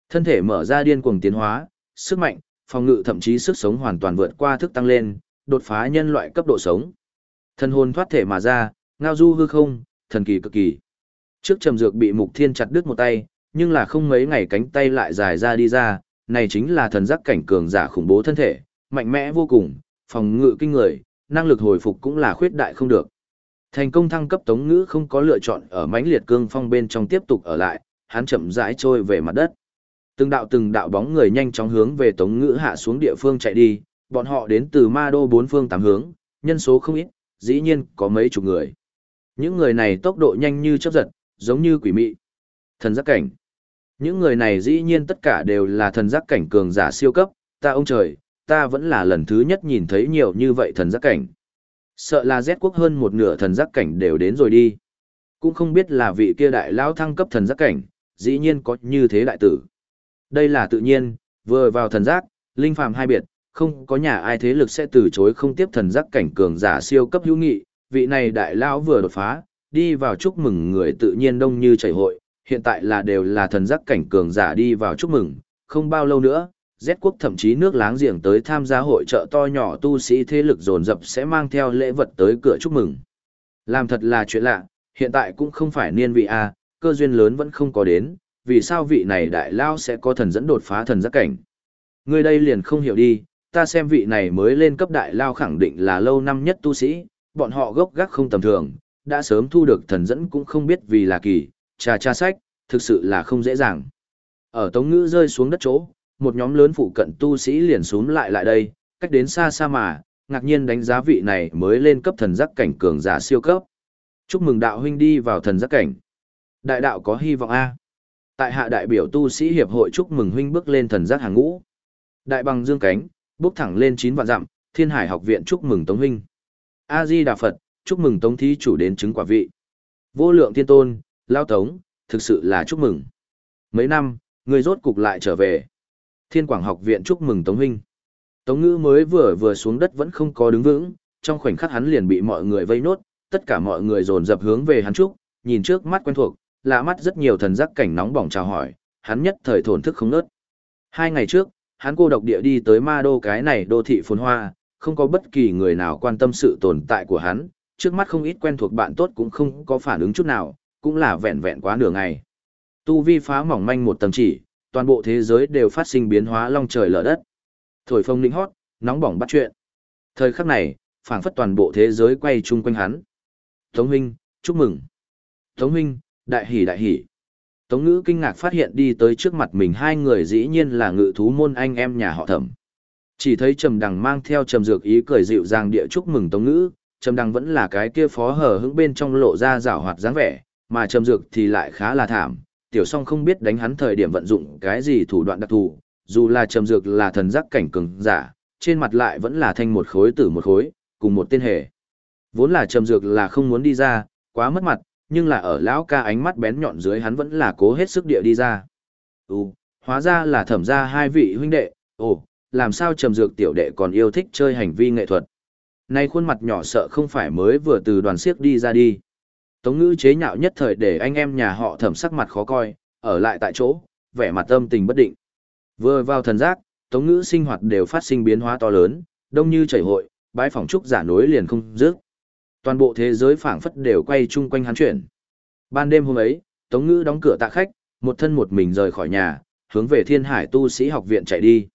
Thân thể mở ra điên cuồng tiến hóa, sức mạnh, phòng ngự thậm chí sức sống hoàn toàn vượt qua thức tăng lên, đột phá nhân loại cấp độ sống. Thần hồn thoát thể mà ra, ngao du hư không, thần kỳ cực kỳ. Trước trầm dược bị mục thiên chặt đứt một tay, nhưng là không mấy ngày cánh tay lại dài ra đi ra, này chính là thần giác cảnh cường giả khủng bố thân thể, mạnh mẽ vô cùng, phòng ngự kinh người, năng lực hồi phục cũng là khuyết đại không được. Thành công thăng cấp tống ngữ không có lựa chọn ở mãnh liệt cương phong bên trong tiếp tục ở lại, hắn chậm rãi trôi về mặt đất. Từng đạo từng đạo bóng người nhanh chóng hướng về tống ngữ hạ xuống địa phương chạy đi, bọn họ đến từ ma đô bốn phương tám hướng, nhân số không ít, dĩ nhiên có mấy chục người. Những người này tốc độ nhanh như chớp giật, giống như quỷ mị. Thần giác cảnh. Những người này dĩ nhiên tất cả đều là thần giác cảnh cường giả siêu cấp, ta ông trời, ta vẫn là lần thứ nhất nhìn thấy nhiều như vậy thần giác cảnh. Sợ là Z quốc hơn một nửa thần giác cảnh đều đến rồi đi. Cũng không biết là vị kia đại lao thăng cấp thần giác cảnh, dĩ nhiên có như thế đại tử. Đây là tự nhiên, vừa vào thần giác, linh phàm hai biệt, không có nhà ai thế lực sẽ từ chối không tiếp thần giác cảnh cường giả siêu cấp hữu nghị, vị này đại lao vừa đột phá, đi vào chúc mừng người tự nhiên đông như chảy hội, hiện tại là đều là thần giác cảnh cường giả đi vào chúc mừng, không bao lâu nữa, Z quốc thậm chí nước láng giềng tới tham gia hội trợ to nhỏ tu sĩ thế lực dồn dập sẽ mang theo lễ vật tới cửa chúc mừng. Làm thật là chuyện lạ, hiện tại cũng không phải niên vị A, cơ duyên lớn vẫn không có đến, vì sao vị này đại lao sẽ có thần dẫn đột phá thần giác cảnh. Người đây liền không hiểu đi, ta xem vị này mới lên cấp đại lao khẳng định là lâu năm nhất tu sĩ, bọn họ gốc gác không tầm thường, đã sớm thu được thần dẫn cũng không biết vì là kỳ, trà tra sách, thực sự là không dễ dàng. Ở tống ngữ rơi xuống đất chỗ, một nhóm lớn phụ cận tu sĩ liền xuống lại lại đây, cách đến xa xa mà, ngạc nhiên đánh giá vị này mới lên cấp thần giác cảnh cường giả siêu cấp. Chúc mừng đạo huynh đi vào thần giác cảnh. Đại đạo có hy vọng A. Tại hạ đại biểu tu sĩ hiệp hội chúc mừng huynh bước lên thần giác hàng ngũ. Đại bằng dương cánh, bước thẳng lên 9 vạn dặm, thiên hải học viện chúc mừng tống huynh. A-di Đà Phật, chúc mừng tống thí chủ đến chứng quả vị. Vô lượng thiên tôn, lao tống, thực sự là chúc mừng. Mấy năm, người rốt cục lại trở về. Thiên Quảng học viện chúc mừng Tống huynh. Tống Ngữ mới vừa vừa xuống đất vẫn không có đứng vững, trong khoảnh khắc hắn liền bị mọi người vây nốt, tất cả mọi người dồn dập hướng về hắn chúc, nhìn trước mắt quen thuộc, lạ mắt rất nhiều thần giác cảnh nóng bỏng chào hỏi, hắn nhất thời thổn thức không nớt. Hai ngày trước, hắn cô độc địa đi tới ma đô cái này đô thị phồn hoa, không có bất kỳ người nào quan tâm sự tồn tại của hắn, trước mắt không ít quen thuộc bạn tốt cũng không có phản ứng chút nào, cũng là vẹn vẹn quá nửa ngày. Tu vi phá mỏng manh một tầng chỉ, toàn bộ thế giới đều phát sinh biến hóa long trời lở đất. Thổi phong lĩnh hót, nóng bỏng bắt chuyện. Thời khắc này, phảng phất toàn bộ thế giới quay chung quanh hắn. Tống huynh, chúc mừng. Tống huynh, đại hỉ đại hỉ. Tống ngữ kinh ngạc phát hiện đi tới trước mặt mình hai người dĩ nhiên là ngự thú môn anh em nhà họ thẩm. Chỉ thấy trầm đằng mang theo trầm dược ý cười dịu dàng địa chúc mừng tống ngữ, trầm đằng vẫn là cái kia phó hở hững bên trong lộ ra rảo hoạt dáng vẻ, mà trầm dược thì lại khá là thảm, tiểu song không biết đánh hắn thời điểm vận dụng cái gì thủ đoạn đặc thù, dù là trầm dược là thần giác cảnh cường giả, trên mặt lại vẫn là thanh một khối tử một khối, cùng một tên hề. Vốn là trầm dược là không muốn đi ra, quá mất mặt, nhưng là ở lão ca ánh mắt bén nhọn dưới hắn vẫn là cố hết sức địa đi ra. Ừ, hóa ra là thẩm ra hai vị huynh đệ, ồ, làm sao trầm dược tiểu đệ còn yêu thích chơi hành vi nghệ thuật. Nay khuôn mặt nhỏ sợ không phải mới vừa từ đoàn siếc đi ra đi. Tống ngữ chế nhạo nhất thời để anh em nhà họ thẩm sắc mặt khó coi, ở lại tại chỗ, vẻ mặt âm tình bất định. Vừa vào thần giác, tống ngữ sinh hoạt đều phát sinh biến hóa to lớn, đông như chảy hội, bãi phòng trúc giả nối liền không dứt. Toàn bộ thế giới phảng phất đều quay chung quanh hắn chuyển. Ban đêm hôm ấy, tống ngữ đóng cửa tạ khách, một thân một mình rời khỏi nhà, hướng về thiên hải tu sĩ học viện chạy đi.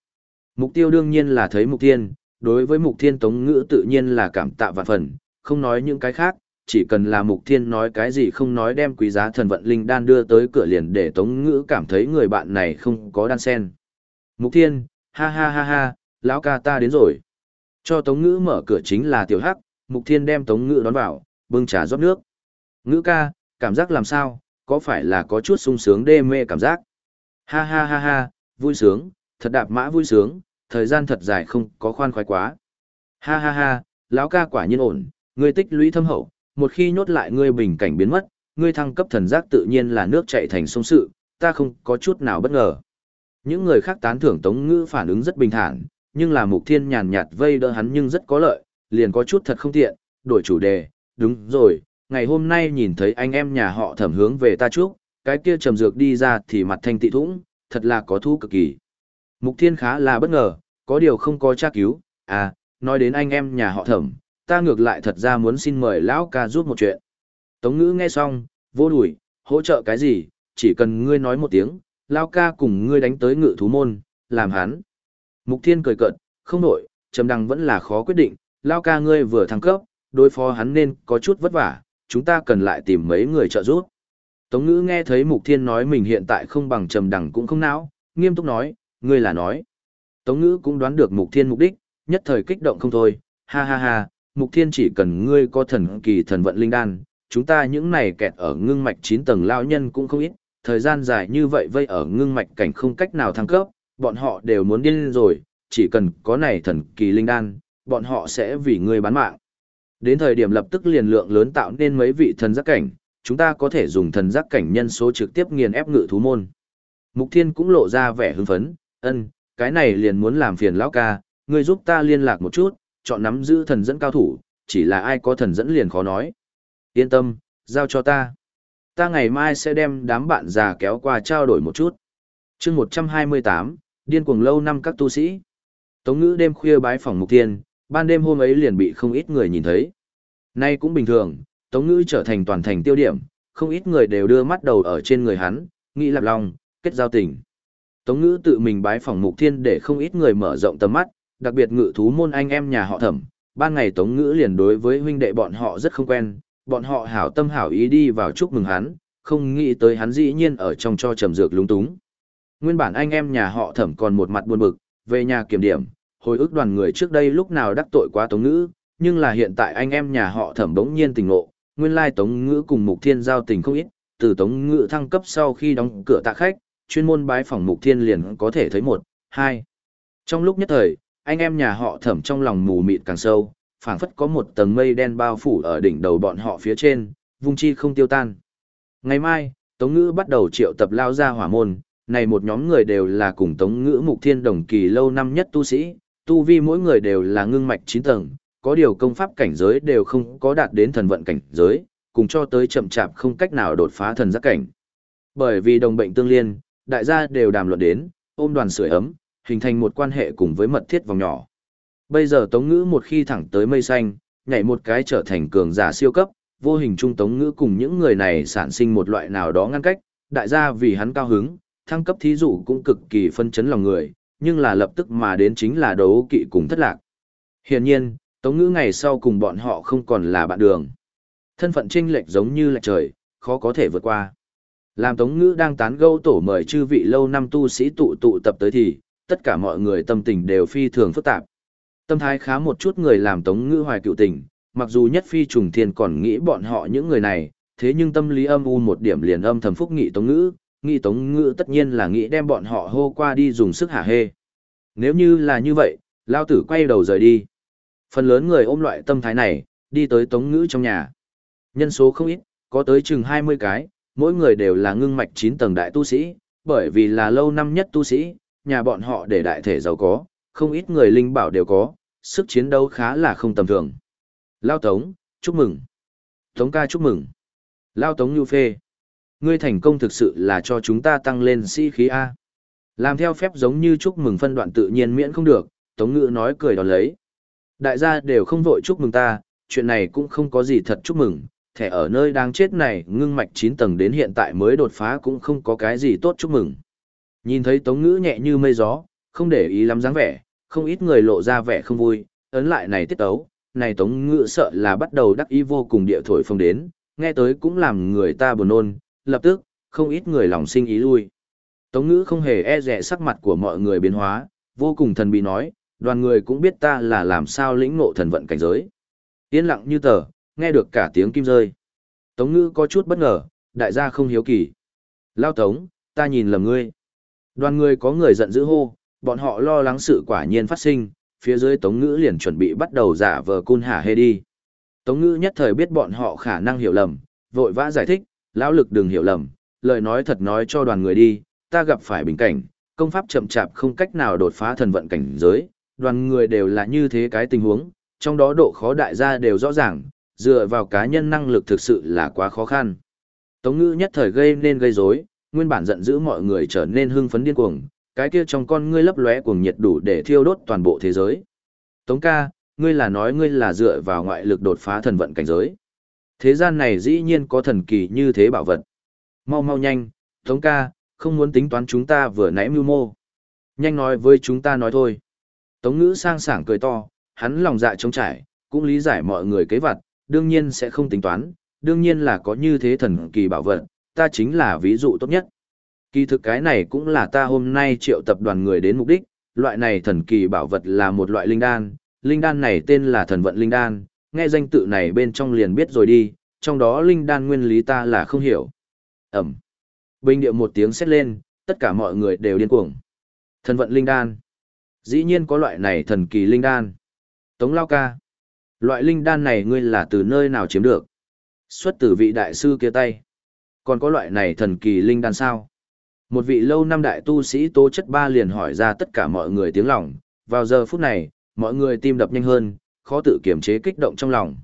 Mục tiêu đương nhiên là thấy mục thiên, đối với mục thiên tống ngữ tự nhiên là cảm tạ vạn phần, không nói những cái khác, chỉ cần là mục thiên nói cái gì không nói đem quý giá thần vận linh đan đưa tới cửa liền để tống ngữ cảm thấy người bạn này không có đan sen. Mục thiên, ha ha ha ha, lão ca ta đến rồi. Cho tống ngữ mở cửa chính là tiểu hắc, mục thiên đem tống ngữ đón vào, bưng trà rót nước. Ngữ ca, cảm giác làm sao, có phải là có chút sung sướng đê mê cảm giác? Ha ha ha ha, vui sướng, thật đạp mã vui sướng, thời gian thật dài không có khoan khoái quá. Ha ha ha, lão ca quả nhiên ổn, người tích lũy thâm hậu, một khi nhốt lại ngươi bình cảnh biến mất, ngươi thăng cấp thần giác tự nhiên là nước chảy thành sông sự, ta không có chút nào bất ngờ. Những người khác tán thưởng Tống Ngữ phản ứng rất bình thản, nhưng là Mục Thiên nhàn nhạt vây đỡ hắn nhưng rất có lợi, liền có chút thật không tiện, đổi chủ đề, đúng rồi, ngày hôm nay nhìn thấy anh em nhà họ thẩm hướng về ta chúc, cái kia trầm dược đi ra thì mặt thanh tị thũng, thật là có thu cực kỳ. Mục Thiên khá là bất ngờ, có điều không có tra cứu, à, nói đến anh em nhà họ thẩm, ta ngược lại thật ra muốn xin mời lão ca giúp một chuyện. Tống ngữ nghe xong, vô đùi, hỗ trợ cái gì, chỉ cần ngươi nói một tiếng, lão ca cùng ngươi đánh tới ngự thú môn, làm hắn. Mục thiên cười cợt, không nổi, trầm đăng vẫn là khó quyết định, lão ca ngươi vừa thăng cấp, đối phó hắn nên có chút vất vả, chúng ta cần lại tìm mấy người trợ giúp. Tống ngữ nghe thấy mục thiên nói mình hiện tại không bằng trầm đằng cũng không não, nghiêm túc nói, ngươi là nói. Tống ngữ cũng đoán được mục thiên mục đích, nhất thời kích động không thôi, ha ha ha, mục thiên chỉ cần ngươi có thần kỳ thần vận linh đan, chúng ta những này kẹt ở ngưng mạch 9 tầng lao nhân cũng không ít, thời gian dài như vậy vây ở ngưng mạch cảnh không cách nào thăng cấp, bọn họ đều muốn điên rồi, chỉ cần có này thần kỳ linh đan, bọn họ sẽ vì ngươi bán mạng. Đến thời điểm lập tức liền lượng lớn tạo nên mấy vị thần giác cảnh, chúng ta có thể dùng thần giác cảnh nhân số trực tiếp nghiền ép ngự thú môn. Mục Thiên cũng lộ ra vẻ hưng phấn, ân, cái này liền muốn làm phiền lão ca, ngươi giúp ta liên lạc một chút, chọn nắm giữ thần dẫn cao thủ, chỉ là ai có thần dẫn liền khó nói. Yên tâm, giao cho ta. Ta ngày mai sẽ đem đám bạn già kéo qua trao đổi một chút. chương 128, điên cuồng lâu năm các tu sĩ. Tống ngữ đêm khuya bái phòng mục thiên, ban đêm hôm ấy liền bị không ít người nhìn thấy. Nay cũng bình thường, tống ngữ trở thành toàn thành tiêu điểm, không ít người đều đưa mắt đầu ở trên người hắn, nghĩ lạp lòng, kết giao tình. Tống ngữ tự mình bái phòng mục thiên để không ít người mở rộng tầm mắt, đặc biệt ngự thú môn anh em nhà họ thẩm. Ban ngày tống ngữ liền đối với huynh đệ bọn họ rất không quen, bọn họ hảo tâm hảo ý đi vào chúc mừng hắn, không nghĩ tới hắn dĩ nhiên ở trong cho trầm dược lúng túng. Nguyên bản anh em nhà họ thẩm còn một mặt buồn bực, về nhà kiểm điểm, hồi ức đoàn người trước đây lúc nào đắc tội quá tống ngữ, nhưng là hiện tại anh em nhà họ thẩm bỗng nhiên tình ngộ, nguyên lai tống ngữ cùng mục thiên giao tình không ít, từ tống ngữ thăng cấp sau khi đóng cửa tạ khách, chuyên môn bái phòng mục thiên liền có thể thấy một, hai. Trong lúc nhất thời, anh em nhà họ thẩm trong lòng mù mịt càng sâu, phảng phất có một tầng mây đen bao phủ ở đỉnh đầu bọn họ phía trên, vung chi không tiêu tan. Ngày mai, Tống Ngữ bắt đầu triệu tập lao ra hỏa môn, này một nhóm người đều là cùng Tống Ngữ Mục Thiên đồng kỳ lâu năm nhất tu sĩ, tu vi mỗi người đều là ngưng mạch 9 tầng, có điều công pháp cảnh giới đều không có đạt đến thần vận cảnh giới, cùng cho tới chậm chạp không cách nào đột phá thần giác cảnh. Bởi vì đồng bệnh tương liên, đại gia đều đàm luận đến, ôm đoàn sưởi ấm, hình thành một quan hệ cùng với mật thiết vòng nhỏ. Bây giờ Tống Ngữ một khi thẳng tới mây xanh, nhảy một cái trở thành cường giả siêu cấp, vô hình trung Tống Ngữ cùng những người này sản sinh một loại nào đó ngăn cách, đại gia vì hắn cao hứng, thăng cấp thí dụ cũng cực kỳ phân chấn lòng người, nhưng là lập tức mà đến chính là đấu kỵ cùng thất lạc. Hiển nhiên, Tống Ngữ ngày sau cùng bọn họ không còn là bạn đường. Thân phận chênh lệch giống như lệch trời, khó có thể vượt qua. Làm Tống Ngữ đang tán gẫu tổ mời chư vị lâu năm tu sĩ tụ tụ tập tới thì, tất cả mọi người tâm tình đều phi thường phức tạp. Tâm thái khá một chút người làm Tống Ngữ hoài cựu tình, mặc dù nhất phi trùng thiên còn nghĩ bọn họ những người này, thế nhưng tâm lý âm u một điểm liền âm thầm phúc nghị Tống Ngữ, nghị Tống Ngữ tất nhiên là nghĩ đem bọn họ hô qua đi dùng sức hả hê. Nếu như là như vậy, Lao Tử quay đầu rời đi. Phần lớn người ôm loại tâm thái này, đi tới Tống Ngữ trong nhà. Nhân số không ít, có tới chừng 20 cái, mỗi người đều là ngưng mạch 9 tầng đại tu sĩ, bởi vì là lâu năm nhất tu sĩ, nhà bọn họ để đại thể giàu có, không ít người linh bảo đều có, sức chiến đấu khá là không tầm thường. Lao Tống, chúc mừng. Tống ca chúc mừng. Lao Tống Nhu Phê. Ngươi thành công thực sự là cho chúng ta tăng lên sĩ khí A. Làm theo phép giống như chúc mừng phân đoạn tự nhiên miễn không được, Tống Ngự nói cười đón lấy. Đại gia đều không vội chúc mừng ta, chuyện này cũng không có gì thật chúc mừng, thẻ ở nơi đang chết này ngưng mạch 9 tầng đến hiện tại mới đột phá cũng không có cái gì tốt chúc mừng. Nhìn thấy Tống Ngữ nhẹ như mây gió, không để ý lắm dáng vẻ, không ít người lộ ra vẻ không vui, ấn lại này tiết tấu, này Tống Ngữ sợ là bắt đầu đắc ý vô cùng địa thổi phong đến, nghe tới cũng làm người ta buồn nôn, lập tức, không ít người lòng sinh ý lui. Tống Ngữ không hề e rẻ sắc mặt của mọi người biến hóa, vô cùng thần bí nói, đoàn người cũng biết ta là làm sao lĩnh ngộ thần vận cảnh giới. Yên lặng như tờ, nghe được cả tiếng kim rơi. Tống ngữ có chút bất ngờ, đại gia không hiếu kỳ. Lao tống, ta nhìn lầm ngươi. Đoàn người có người giận dữ hô, bọn họ lo lắng sự quả nhiên phát sinh, phía dưới tống ngữ liền chuẩn bị bắt đầu giả vờ cun hả hê đi. Tống ngữ nhất thời biết bọn họ khả năng hiểu lầm, vội vã giải thích, lão lực đừng hiểu lầm, lời nói thật nói cho đoàn người đi, ta gặp phải bình cảnh, công pháp chậm chạp không cách nào đột phá thần vận cảnh giới, đoàn người đều là như thế cái tình huống, trong đó độ khó đại gia đều rõ ràng, dựa vào cá nhân năng lực thực sự là quá khó khăn. Tống ngữ nhất thời gây nên gây rối nguyên bản giận dữ mọi người trở nên hưng phấn điên cuồng, cái kia trong con ngươi lấp lóe cuồng nhiệt đủ để thiêu đốt toàn bộ thế giới. Tống ca, ngươi là nói ngươi là dựa vào ngoại lực đột phá thần vận cảnh giới. Thế gian này dĩ nhiên có thần kỳ như thế bảo vật. Mau mau nhanh, Tống ca, không muốn tính toán chúng ta vừa nãy mưu mô. Nhanh nói với chúng ta nói thôi. Tống ngữ sang sảng cười to, hắn lòng dạ trống trải, cũng lý giải mọi người kế vật, đương nhiên sẽ không tính toán, đương nhiên là có như thế thần kỳ bảo vật, ta chính là ví dụ tốt nhất. Kỳ thực cái này cũng là ta hôm nay triệu tập đoàn người đến mục đích, loại này thần kỳ bảo vật là một loại linh đan, linh đan này tên là thần vận linh đan, nghe danh tự này bên trong liền biết rồi đi, trong đó linh đan nguyên lý ta là không hiểu. Ẩm. Bình điệu một tiếng xét lên, tất cả mọi người đều điên cuồng. Thần vận linh đan. Dĩ nhiên có loại này thần kỳ linh đan. Tống lao ca. Loại linh đan này ngươi là từ nơi nào chiếm được? Xuất từ vị đại sư kia tay. Còn có loại này thần kỳ linh đan sao? Một vị lâu năm đại tu sĩ tố chất ba liền hỏi ra tất cả mọi người tiếng lòng. Vào giờ phút này, mọi người tim đập nhanh hơn, khó tự kiềm chế kích động trong lòng.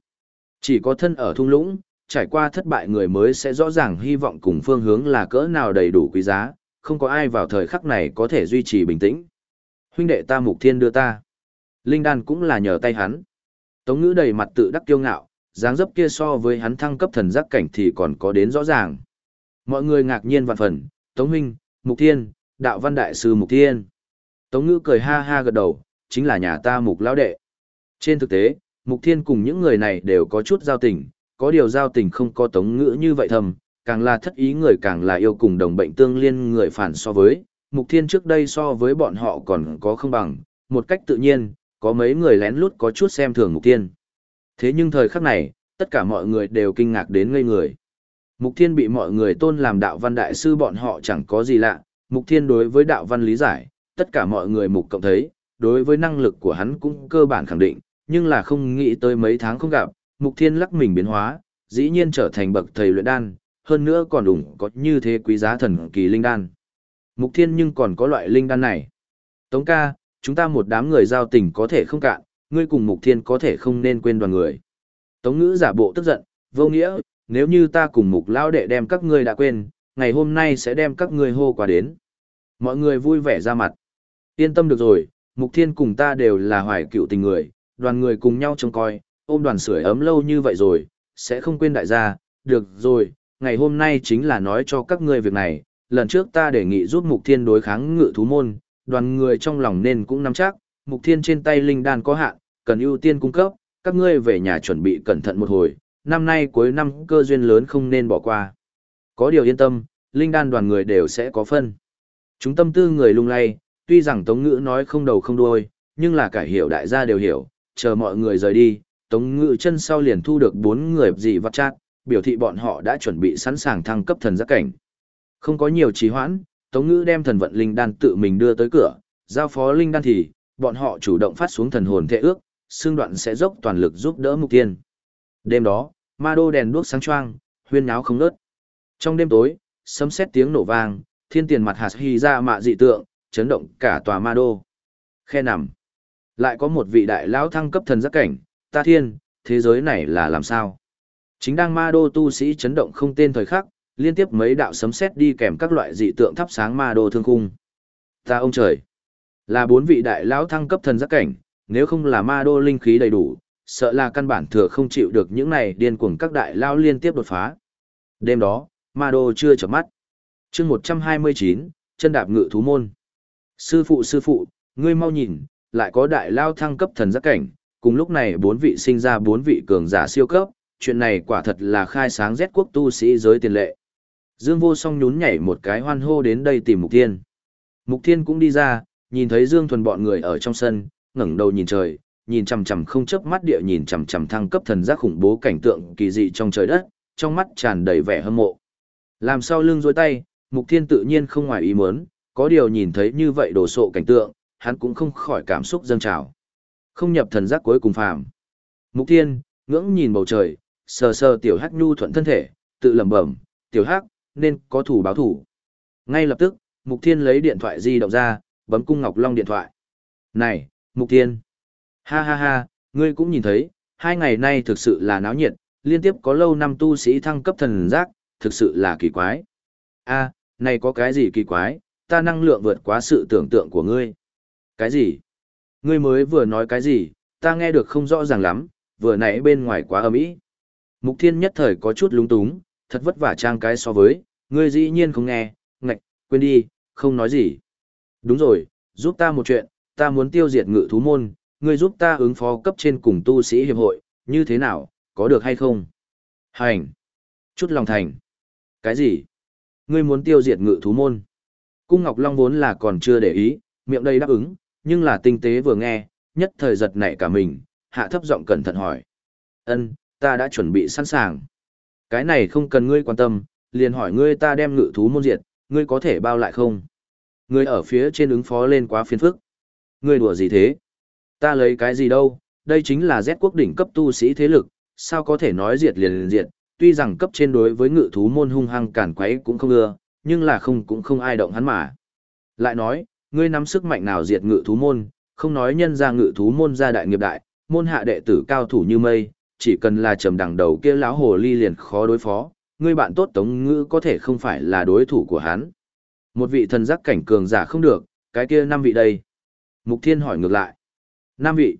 Chỉ có thân ở thung lũng, trải qua thất bại người mới sẽ rõ ràng hy vọng cùng phương hướng là cỡ nào đầy đủ quý giá, không có ai vào thời khắc này có thể duy trì bình tĩnh. Huynh đệ ta mục thiên đưa ta. Linh đan cũng là nhờ tay hắn. Tống ngữ đầy mặt tự đắc kiêu ngạo, dáng dấp kia so với hắn thăng cấp thần giác cảnh thì còn có đến rõ ràng. Mọi người ngạc nhiên vạn phần, Tống huynh, Mục Thiên, đạo văn đại sư Mục Thiên. Tống ngữ cười ha ha gật đầu, chính là nhà ta Mục lão đệ. Trên thực tế, Mục Thiên cùng những người này đều có chút giao tình, có điều giao tình không có Tống ngữ như vậy thầm, càng là thất ý người càng là yêu cùng đồng bệnh tương liên người phản so với, Mục Thiên trước đây so với bọn họ còn có không bằng, một cách tự nhiên, có mấy người lén lút có chút xem thường Mục Thiên. Thế nhưng thời khắc này, tất cả mọi người đều kinh ngạc đến ngây người. Mục Thiên bị mọi người tôn làm đạo văn đại sư bọn họ chẳng có gì lạ, Mục Thiên đối với đạo văn lý giải, tất cả mọi người mục cộng thấy, đối với năng lực của hắn cũng cơ bản khẳng định, nhưng là không nghĩ tới mấy tháng không gặp, Mục Thiên lắc mình biến hóa, dĩ nhiên trở thành bậc thầy luyện đan, hơn nữa còn đủ có như thế quý giá thần kỳ linh đan. Mục Thiên nhưng còn có loại linh đan này. Tống ca, chúng ta một đám người giao tình có thể không cạn, ngươi cùng Mục Thiên có thể không nên quên đoàn người. Tống ngữ giả bộ tức giận, vô nghĩa, nếu như ta cùng Mục Lao đệ đem các ngươi đã quên, ngày hôm nay sẽ đem các ngươi hô qua đến. Mọi người vui vẻ ra mặt. Yên tâm được rồi, Mục Thiên cùng ta đều là hoài cựu tình người, đoàn người cùng nhau trông coi, ôm đoàn sưởi ấm lâu như vậy rồi, sẽ không quên đại gia, được rồi, ngày hôm nay chính là nói cho các ngươi việc này, lần trước ta đề nghị giúp Mục Thiên đối kháng ngự thú môn, đoàn người trong lòng nên cũng nắm chắc, Mục Thiên trên tay linh đan có hạn, cần ưu tiên cung cấp, các ngươi về nhà chuẩn bị cẩn thận một hồi, năm nay cuối năm cơ duyên lớn không nên bỏ qua. Có điều yên tâm, linh đan đoàn người đều sẽ có phân. Chúng tâm tư người lung lay, tuy rằng Tống Ngữ nói không đầu không đuôi, nhưng là cả hiểu đại gia đều hiểu, chờ mọi người rời đi, Tống Ngữ chân sau liền thu được bốn người gì vắt chát, biểu thị bọn họ đã chuẩn bị sẵn sàng thăng cấp thần giác cảnh. Không có nhiều trì hoãn, Tống Ngữ đem thần vận linh đan tự mình đưa tới cửa, giao phó linh đan thì, bọn họ chủ động phát xuống thần hồn thệ ước, xương đoạn sẽ dốc toàn lực giúp đỡ mục tiên. Đêm đó, ma đô đèn đuốc sáng choang, huyên náo không ngớt. Trong đêm tối, sấm sét tiếng nổ vang, thiên tiền mặt hạt hy ra mạ dị tượng, chấn động cả tòa ma đô. Khe nằm. Lại có một vị đại lão thăng cấp thần giác cảnh, ta thiên, thế giới này là làm sao? Chính đang ma đô tu sĩ chấn động không tên thời khắc, liên tiếp mấy đạo sấm sét đi kèm các loại dị tượng thắp sáng ma đô thương khung. Ta ông trời, là bốn vị đại lão thăng cấp thần giác cảnh, nếu không là ma đô linh khí đầy đủ, sợ là căn bản thừa không chịu được những này điên cuồng các đại lao liên tiếp đột phá. Đêm đó, ma đô chưa chợp mắt. chương 129, chân đạp ngự thú môn. Sư phụ sư phụ, ngươi mau nhìn, lại có đại lao thăng cấp thần giác cảnh, cùng lúc này bốn vị sinh ra bốn vị cường giả siêu cấp, chuyện này quả thật là khai sáng rét quốc tu sĩ giới tiền lệ. Dương vô song nhún nhảy một cái hoan hô đến đây tìm Mục Thiên. Mục Thiên cũng đi ra, nhìn thấy Dương thuần bọn người ở trong sân, ngẩng đầu nhìn trời, nhìn chằm chằm không chớp mắt địa nhìn chằm chằm thăng cấp thần giác khủng bố cảnh tượng kỳ dị trong trời đất, trong mắt tràn đầy vẻ hâm mộ. Làm sao lưng dối tay, Mục Thiên tự nhiên không ngoài ý muốn, có điều nhìn thấy như vậy đồ sộ cảnh tượng, hắn cũng không khỏi cảm xúc dâng trào. Không nhập thần giác cuối cùng phàm. Mục Thiên, ngưỡng nhìn bầu trời, sờ sờ tiểu hắc nhu thuận thân thể, tự lẩm bẩm, tiểu hắc, nên có thủ báo thủ. Ngay lập tức, Mục Thiên lấy điện thoại di động ra, bấm cung Ngọc Long điện thoại. Này, Mục Thiên. Ha ha ha, ngươi cũng nhìn thấy, hai ngày nay thực sự là náo nhiệt, liên tiếp có lâu năm tu sĩ thăng cấp thần giác, thực sự là kỳ quái. a này có cái gì kỳ quái, ta năng lượng vượt quá sự tưởng tượng của ngươi. Cái gì? Ngươi mới vừa nói cái gì, ta nghe được không rõ ràng lắm, vừa nãy bên ngoài quá ầm ĩ. Mục Thiên nhất thời có chút lúng túng, thật vất vả trang cái so với, ngươi dĩ nhiên không nghe, ngạch, quên đi, không nói gì. Đúng rồi, giúp ta một chuyện, ta muốn tiêu diệt ngự thú môn, ngươi giúp ta ứng phó cấp trên cùng tu sĩ hiệp hội, như thế nào, có được hay không? Hành! Chút lòng thành. Cái gì? Ngươi muốn tiêu diệt ngự thú môn? Cung Ngọc Long vốn là còn chưa để ý, miệng đây đáp ứng, nhưng là tinh tế vừa nghe, nhất thời giật nảy cả mình, hạ thấp giọng cẩn thận hỏi. Ân, ta đã chuẩn bị sẵn sàng. Cái này không cần ngươi quan tâm, liền hỏi ngươi ta đem ngự thú môn diệt, ngươi có thể bao lại không? Ngươi ở phía trên ứng phó lên quá phiền phức. Ngươi đùa gì thế? Ta lấy cái gì đâu, đây chính là Z quốc đỉnh cấp tu sĩ thế lực, sao có thể nói diệt liền liền diệt, tuy rằng cấp trên đối với ngự thú môn hung hăng cản quấy cũng không ưa, nhưng là không cũng không ai động hắn mà. Lại nói, ngươi nắm sức mạnh nào diệt ngự thú môn, không nói nhân ra ngự thú môn gia đại nghiệp đại, môn hạ đệ tử cao thủ như mây, chỉ cần là trầm đằng đầu kia lão hồ ly liền khó đối phó, ngươi bạn tốt tống ngữ có thể không phải là đối thủ của hắn. Một vị thần giác cảnh cường giả không được, cái kia năm vị đây. Mục Thiên hỏi ngược lại. Năm vị.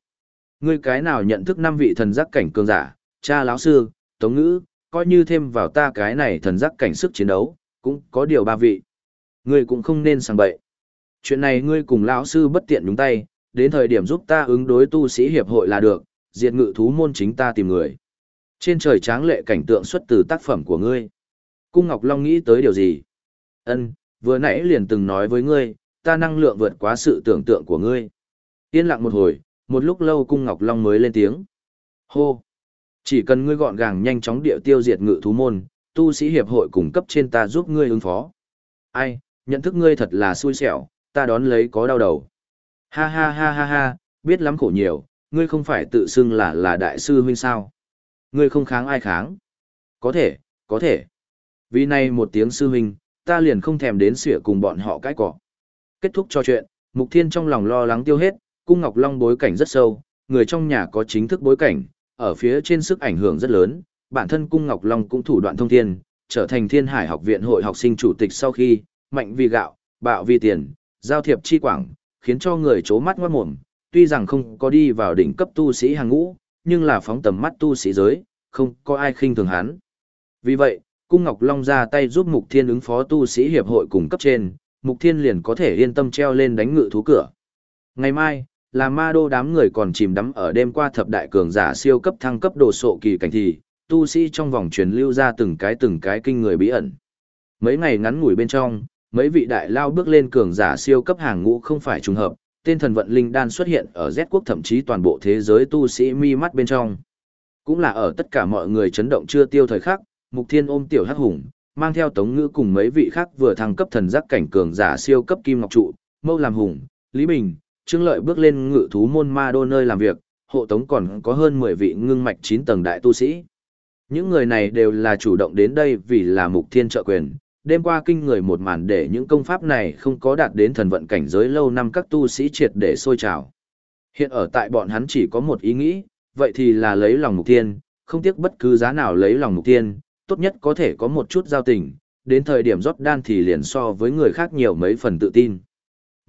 Ngươi cái nào nhận thức năm vị thần giác cảnh cường giả, cha lão sư, tống ngữ, coi như thêm vào ta cái này thần giác cảnh sức chiến đấu, cũng có điều ba vị. Ngươi cũng không nên sang bậy. Chuyện này ngươi cùng lão sư bất tiện đúng tay, đến thời điểm giúp ta ứng đối tu sĩ hiệp hội là được, diệt ngự thú môn chính ta tìm người. Trên trời tráng lệ cảnh tượng xuất từ tác phẩm của ngươi. Cung Ngọc Long nghĩ tới điều gì? Ân, vừa nãy liền từng nói với ngươi, ta năng lượng vượt quá sự tưởng tượng của ngươi. Yên lặng một hồi, một lúc lâu Cung Ngọc Long mới lên tiếng. Hô! Chỉ cần ngươi gọn gàng nhanh chóng địa tiêu diệt ngự thú môn, tu sĩ hiệp hội cung cấp trên ta giúp ngươi ứng phó. Ai, nhận thức ngươi thật là xui xẻo, ta đón lấy có đau đầu. Ha ha ha ha ha, biết lắm khổ nhiều, ngươi không phải tự xưng là là đại sư huynh sao. Ngươi không kháng ai kháng. Có thể, có thể. Vì này một tiếng sư huynh, ta liền không thèm đến sửa cùng bọn họ cãi cọ. Kết thúc trò chuyện, Mục Thiên trong lòng lo lắng tiêu hết, cung Ngọc Long bối cảnh rất sâu, người trong nhà có chính thức bối cảnh, ở phía trên sức ảnh hưởng rất lớn, bản thân cung Ngọc Long cũng thủ đoạn thông thiên, trở thành Thiên Hải học viện hội học sinh chủ tịch sau khi, mạnh vì gạo, bạo vì tiền, giao thiệp chi quảng, khiến cho người chố mắt ngoát mồm, tuy rằng không có đi vào đỉnh cấp tu sĩ hàng ngũ, nhưng là phóng tầm mắt tu sĩ giới, không có ai khinh thường hắn. Vì vậy, Cung Ngọc Long ra tay giúp Mục Thiên ứng phó tu sĩ hiệp hội cùng cấp trên, Mục Thiên liền có thể yên tâm treo lên đánh ngự thú cửa. Ngày mai, là ma đô đám người còn chìm đắm ở đêm qua thập đại cường giả siêu cấp thăng cấp đồ sộ kỳ cảnh thì, tu sĩ trong vòng truyền lưu ra từng cái từng cái kinh người bí ẩn. Mấy ngày ngắn ngủi bên trong, mấy vị đại lao bước lên cường giả siêu cấp hàng ngũ không phải trùng hợp, tên thần vận linh đan xuất hiện ở Z quốc thậm chí toàn bộ thế giới tu sĩ mi mắt bên trong. Cũng là ở tất cả mọi người chấn động chưa tiêu thời khắc, Mục Thiên ôm tiểu hắc hùng, mang theo tống ngữ cùng mấy vị khác vừa thăng cấp thần giác cảnh cường giả siêu cấp kim ngọc trụ, mâu làm hùng, Lý Bình, Trương Lợi bước lên ngự thú môn ma đô nơi làm việc, hộ tống còn có hơn 10 vị ngưng mạch 9 tầng đại tu sĩ. Những người này đều là chủ động đến đây vì là Mục Thiên trợ quyền, đêm qua kinh người một màn để những công pháp này không có đạt đến thần vận cảnh giới lâu năm các tu sĩ triệt để sôi trào. Hiện ở tại bọn hắn chỉ có một ý nghĩ, vậy thì là lấy lòng mục tiên, không tiếc bất cứ giá nào lấy lòng mục tiên, tốt nhất có thể có một chút giao tình, đến thời điểm rót đan thì liền so với người khác nhiều mấy phần tự tin.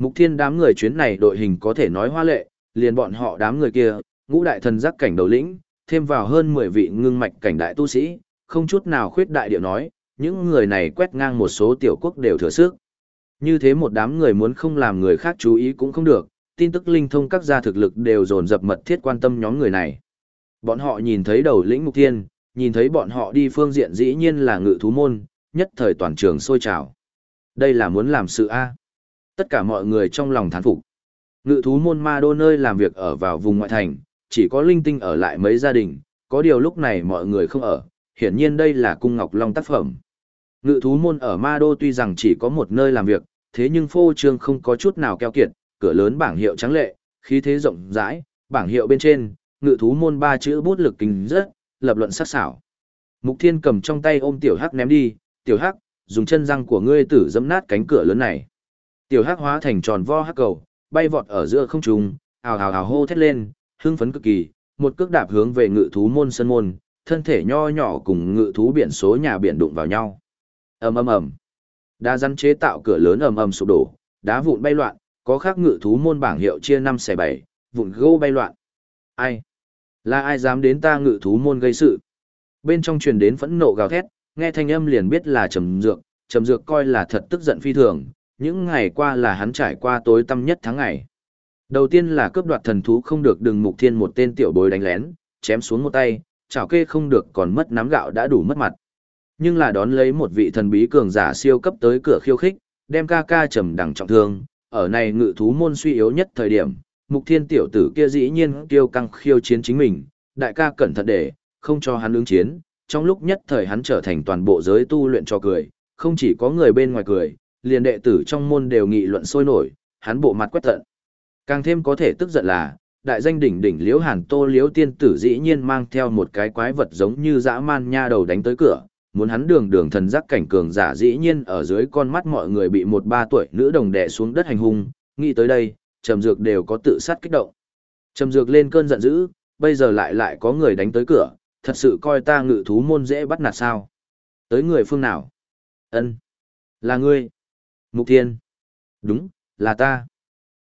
Mục thiên đám người chuyến này đội hình có thể nói hoa lệ, liền bọn họ đám người kia, ngũ đại thần giác cảnh đầu lĩnh, thêm vào hơn 10 vị ngưng mạch cảnh đại tu sĩ, không chút nào khuyết đại điệu nói, những người này quét ngang một số tiểu quốc đều thừa sức. Như thế một đám người muốn không làm người khác chú ý cũng không được, tin tức linh thông các gia thực lực đều dồn dập mật thiết quan tâm nhóm người này. Bọn họ nhìn thấy đầu lĩnh mục thiên, nhìn thấy bọn họ đi phương diện dĩ nhiên là ngự thú môn, nhất thời toàn trường sôi trào. Đây là muốn làm sự A. Tất cả mọi người trong lòng thán phục. Ngự thú môn ma đô nơi làm việc ở vào vùng ngoại thành, chỉ có linh tinh ở lại mấy gia đình, có điều lúc này mọi người không ở, hiển nhiên đây là cung ngọc long tác phẩm. Ngự thú môn ở Ma Đô tuy rằng chỉ có một nơi làm việc, thế nhưng phô trương không có chút nào keo kiệt, cửa lớn bảng hiệu trắng lệ, khí thế rộng rãi, bảng hiệu bên trên, ngự thú môn ba chữ bút lực kinh rất, lập luận sắc sảo. Mục Thiên cầm trong tay ôm tiểu hắc ném đi, tiểu hắc, dùng chân răng của ngươi tử dẫm nát cánh cửa lớn này. Tiểu hắc hóa thành tròn vo hắc cầu, bay vọt ở giữa không trung, ào ào ào hô thét lên, hưng phấn cực kỳ, một cước đạp hướng về ngự thú môn sân môn, thân thể nho nhỏ cùng ngự thú biển số nhà biển đụng vào nhau. Ầm ầm ầm. Đá rắn chế tạo cửa lớn ầm ầm sụp đổ đá vụn bay loạn có khác ngự thú môn bảng hiệu chia năm xẻ bảy vụn gỗ bay loạn. Ai? Là ai dám đến ta ngự thú môn gây sự? Bên trong truyền đến phẫn nộ gào thét nghe thanh âm liền biết là trầm dược trầm dược coi là thật tức giận phi thường những ngày qua là hắn trải qua tối tăm nhất tháng ngày. Đầu tiên là cướp đoạt thần thú không được đừng mục thiên một tên tiểu bối đánh lén chém xuống một tay chảo kê không được còn mất nắm gạo đã đủ mất mặt. Nhưng là đón lấy một vị thần bí cường giả siêu cấp tới cửa khiêu khích, đem ca ca trầm đẳng trọng thương, ở này ngự thú môn suy yếu nhất thời điểm, mục thiên tiểu tử kia dĩ nhiên kiêu căng khiêu chiến chính mình, đại ca cẩn thận để, không cho hắn ứng chiến, trong lúc nhất thời hắn trở thành toàn bộ giới tu luyện cho cười, không chỉ có người bên ngoài cười, liền đệ tử trong môn đều nghị luận sôi nổi, hắn bộ mặt quét tận. Càng thêm có thể tức giận là, đại danh đỉnh đỉnh liễu hàn tô liễu tiên tử dĩ nhiên mang theo một cái quái vật giống như dã man nha đầu đánh tới cửa, muốn hắn đường đường thần giác cảnh cường giả dĩ nhiên ở dưới con mắt mọi người bị một ba tuổi nữ đồng đè xuống đất hành hung, nghĩ tới đây, trầm dược đều có tự sát kích động. Trầm dược lên cơn giận dữ, bây giờ lại lại có người đánh tới cửa, thật sự coi ta ngự thú môn dễ bắt nạt sao. Tới người phương nào? ân Là ngươi. Mục Thiên. Đúng, là ta.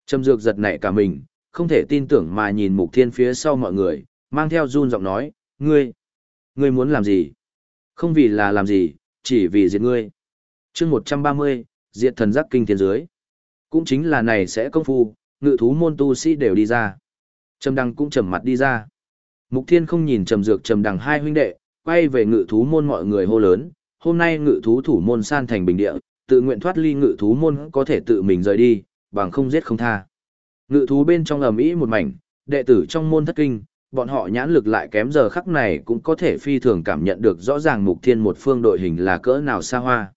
Trầm dược giật nảy cả mình, không thể tin tưởng mà nhìn Mục Thiên phía sau mọi người, mang theo run giọng nói, ngươi. Ngươi muốn làm gì? Không vì là làm gì, chỉ vì diệt ngươi. chương 130, diệt thần giác kinh thiên dưới. Cũng chính là này sẽ công phu, ngự thú môn tu sĩ đều đi ra. Trầm đăng cũng trầm mặt đi ra. Mục Thiên không nhìn trầm dược trầm đằng hai huynh đệ, quay về ngự thú môn mọi người hô lớn, hôm nay ngự thú thủ môn san thành bình địa, tự nguyện thoát ly ngự thú môn có thể tự mình rời đi, bằng không giết không tha. Ngự thú bên trong ầm ĩ một mảnh, đệ tử trong môn thất kinh, bọn họ nhãn lực lại kém giờ khắc này cũng có thể phi thường cảm nhận được rõ ràng mục thiên một phương đội hình là cỡ nào xa hoa.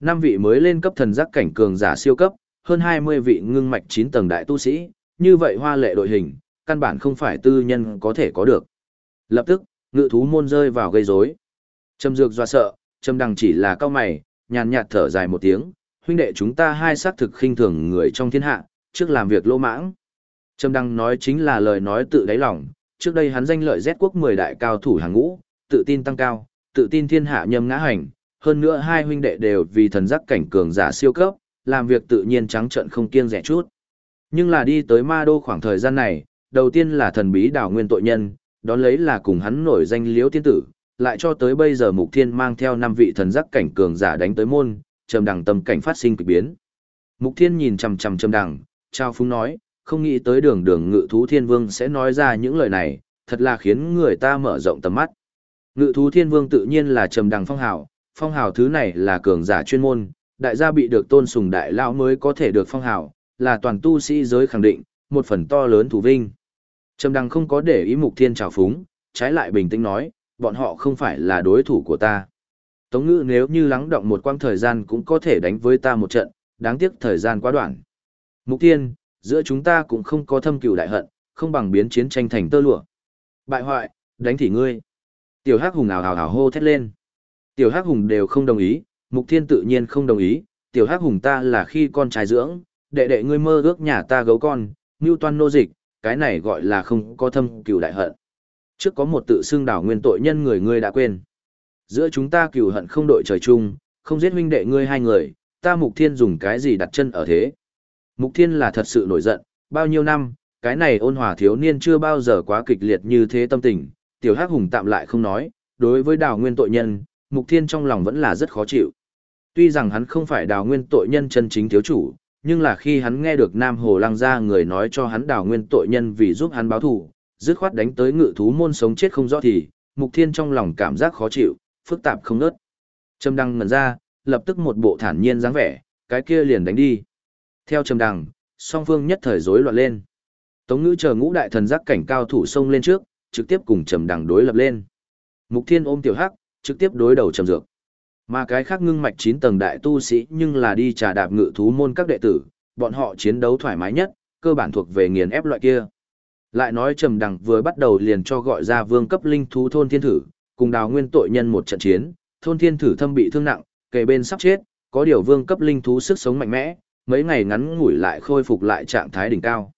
Năm vị mới lên cấp thần giác cảnh cường giả siêu cấp, hơn 20 vị ngưng mạch 9 tầng đại tu sĩ, như vậy hoa lệ đội hình, căn bản không phải tư nhân có thể có được. Lập tức, ngự thú môn rơi vào gây rối. Trầm Dược doa sợ, Trầm Đằng chỉ là cao mày, nhàn nhạt thở dài một tiếng, huynh đệ chúng ta hai xác thực khinh thường người trong thiên hạ, trước làm việc lô mãng. Trâm Đăng nói chính là lời nói tự đáy lòng, trước đây hắn danh lợi Z quốc 10 đại cao thủ hàng ngũ, tự tin tăng cao, tự tin thiên hạ nhâm ngã hành, hơn nữa hai huynh đệ đều vì thần giác cảnh cường giả siêu cấp, làm việc tự nhiên trắng trợn không kiêng dè chút. Nhưng là đi tới ma đô khoảng thời gian này, đầu tiên là thần bí đảo nguyên tội nhân, đón lấy là cùng hắn nổi danh liễu tiên tử, lại cho tới bây giờ mục thiên mang theo năm vị thần giác cảnh cường giả đánh tới môn, trầm đằng tâm cảnh phát sinh kỳ biến. Mục thiên nhìn chằm chằm trầm đằng, trao phúng nói, không nghĩ tới đường đường ngự thú thiên vương sẽ nói ra những lời này, thật là khiến người ta mở rộng tầm mắt. Ngự thú thiên vương tự nhiên là trầm đằng phong hào, phong hào thứ này là cường giả chuyên môn, đại gia bị được tôn sùng đại lão mới có thể được phong hào, là toàn tu sĩ giới khẳng định, một phần to lớn thủ vinh. Trầm đằng không có để ý mục thiên trào phúng, trái lại bình tĩnh nói, bọn họ không phải là đối thủ của ta. Tống ngữ nếu như lắng động một quãng thời gian cũng có thể đánh với ta một trận, đáng tiếc thời gian quá đoạn. Mục thiên, giữa chúng ta cũng không có thâm cừu đại hận, không bằng biến chiến tranh thành tơ lụa. Bại hoại, đánh thì ngươi. Tiểu Hắc Hùng ào ào ào hô thét lên. Tiểu Hắc Hùng đều không đồng ý, Mục Thiên tự nhiên không đồng ý, Tiểu Hắc Hùng ta là khi con trai dưỡng, đệ đệ ngươi mơ ước nhà ta gấu con, Ngưu Toan nô dịch, cái này gọi là không có thâm cừu đại hận. Trước có một tự xưng đảo nguyên tội nhân người ngươi đã quên. Giữa chúng ta cừu hận không đội trời chung, không giết huynh đệ ngươi hai người, ta Mục Thiên dùng cái gì đặt chân ở thế. Mục Thiên là thật sự nổi giận, bao nhiêu năm, cái này ôn hòa thiếu niên chưa bao giờ quá kịch liệt như thế tâm tình, tiểu hắc hùng tạm lại không nói, đối với đào nguyên tội nhân, Mục Thiên trong lòng vẫn là rất khó chịu. Tuy rằng hắn không phải đào nguyên tội nhân chân chính thiếu chủ, nhưng là khi hắn nghe được Nam Hồ Lăng gia người nói cho hắn đào nguyên tội nhân vì giúp hắn báo thù, dứt khoát đánh tới ngự thú môn sống chết không rõ thì, Mục Thiên trong lòng cảm giác khó chịu, phức tạp không ngớt. Trầm Đăng ngẩn ra, lập tức một bộ thản nhiên dáng vẻ, cái kia liền đánh đi. Theo Trầm Đăng, song phương nhất thời rối loạn lên. Tống Ngữ chờ ngũ đại thần giác cảnh cao thủ xông lên trước, trực tiếp cùng Trầm Đăng đối lập lên. Mục Thiên ôm Tiểu Hắc, trực tiếp đối đầu Trầm Dược. Mà cái khác ngưng mạch 9 tầng đại tu sĩ nhưng là đi trà đạp ngự thú môn các đệ tử, bọn họ chiến đấu thoải mái nhất, cơ bản thuộc về nghiền ép loại kia. Lại nói Trầm Đằng vừa bắt đầu liền cho gọi ra vương cấp linh thú thôn thiên thử, cùng đào nguyên tội nhân một trận chiến, thôn thiên thử thâm bị thương nặng, kề bên sắp chết, có điều vương cấp linh thú sức sống mạnh mẽ, mấy ngày ngắn ngủi lại khôi phục lại trạng thái đỉnh cao.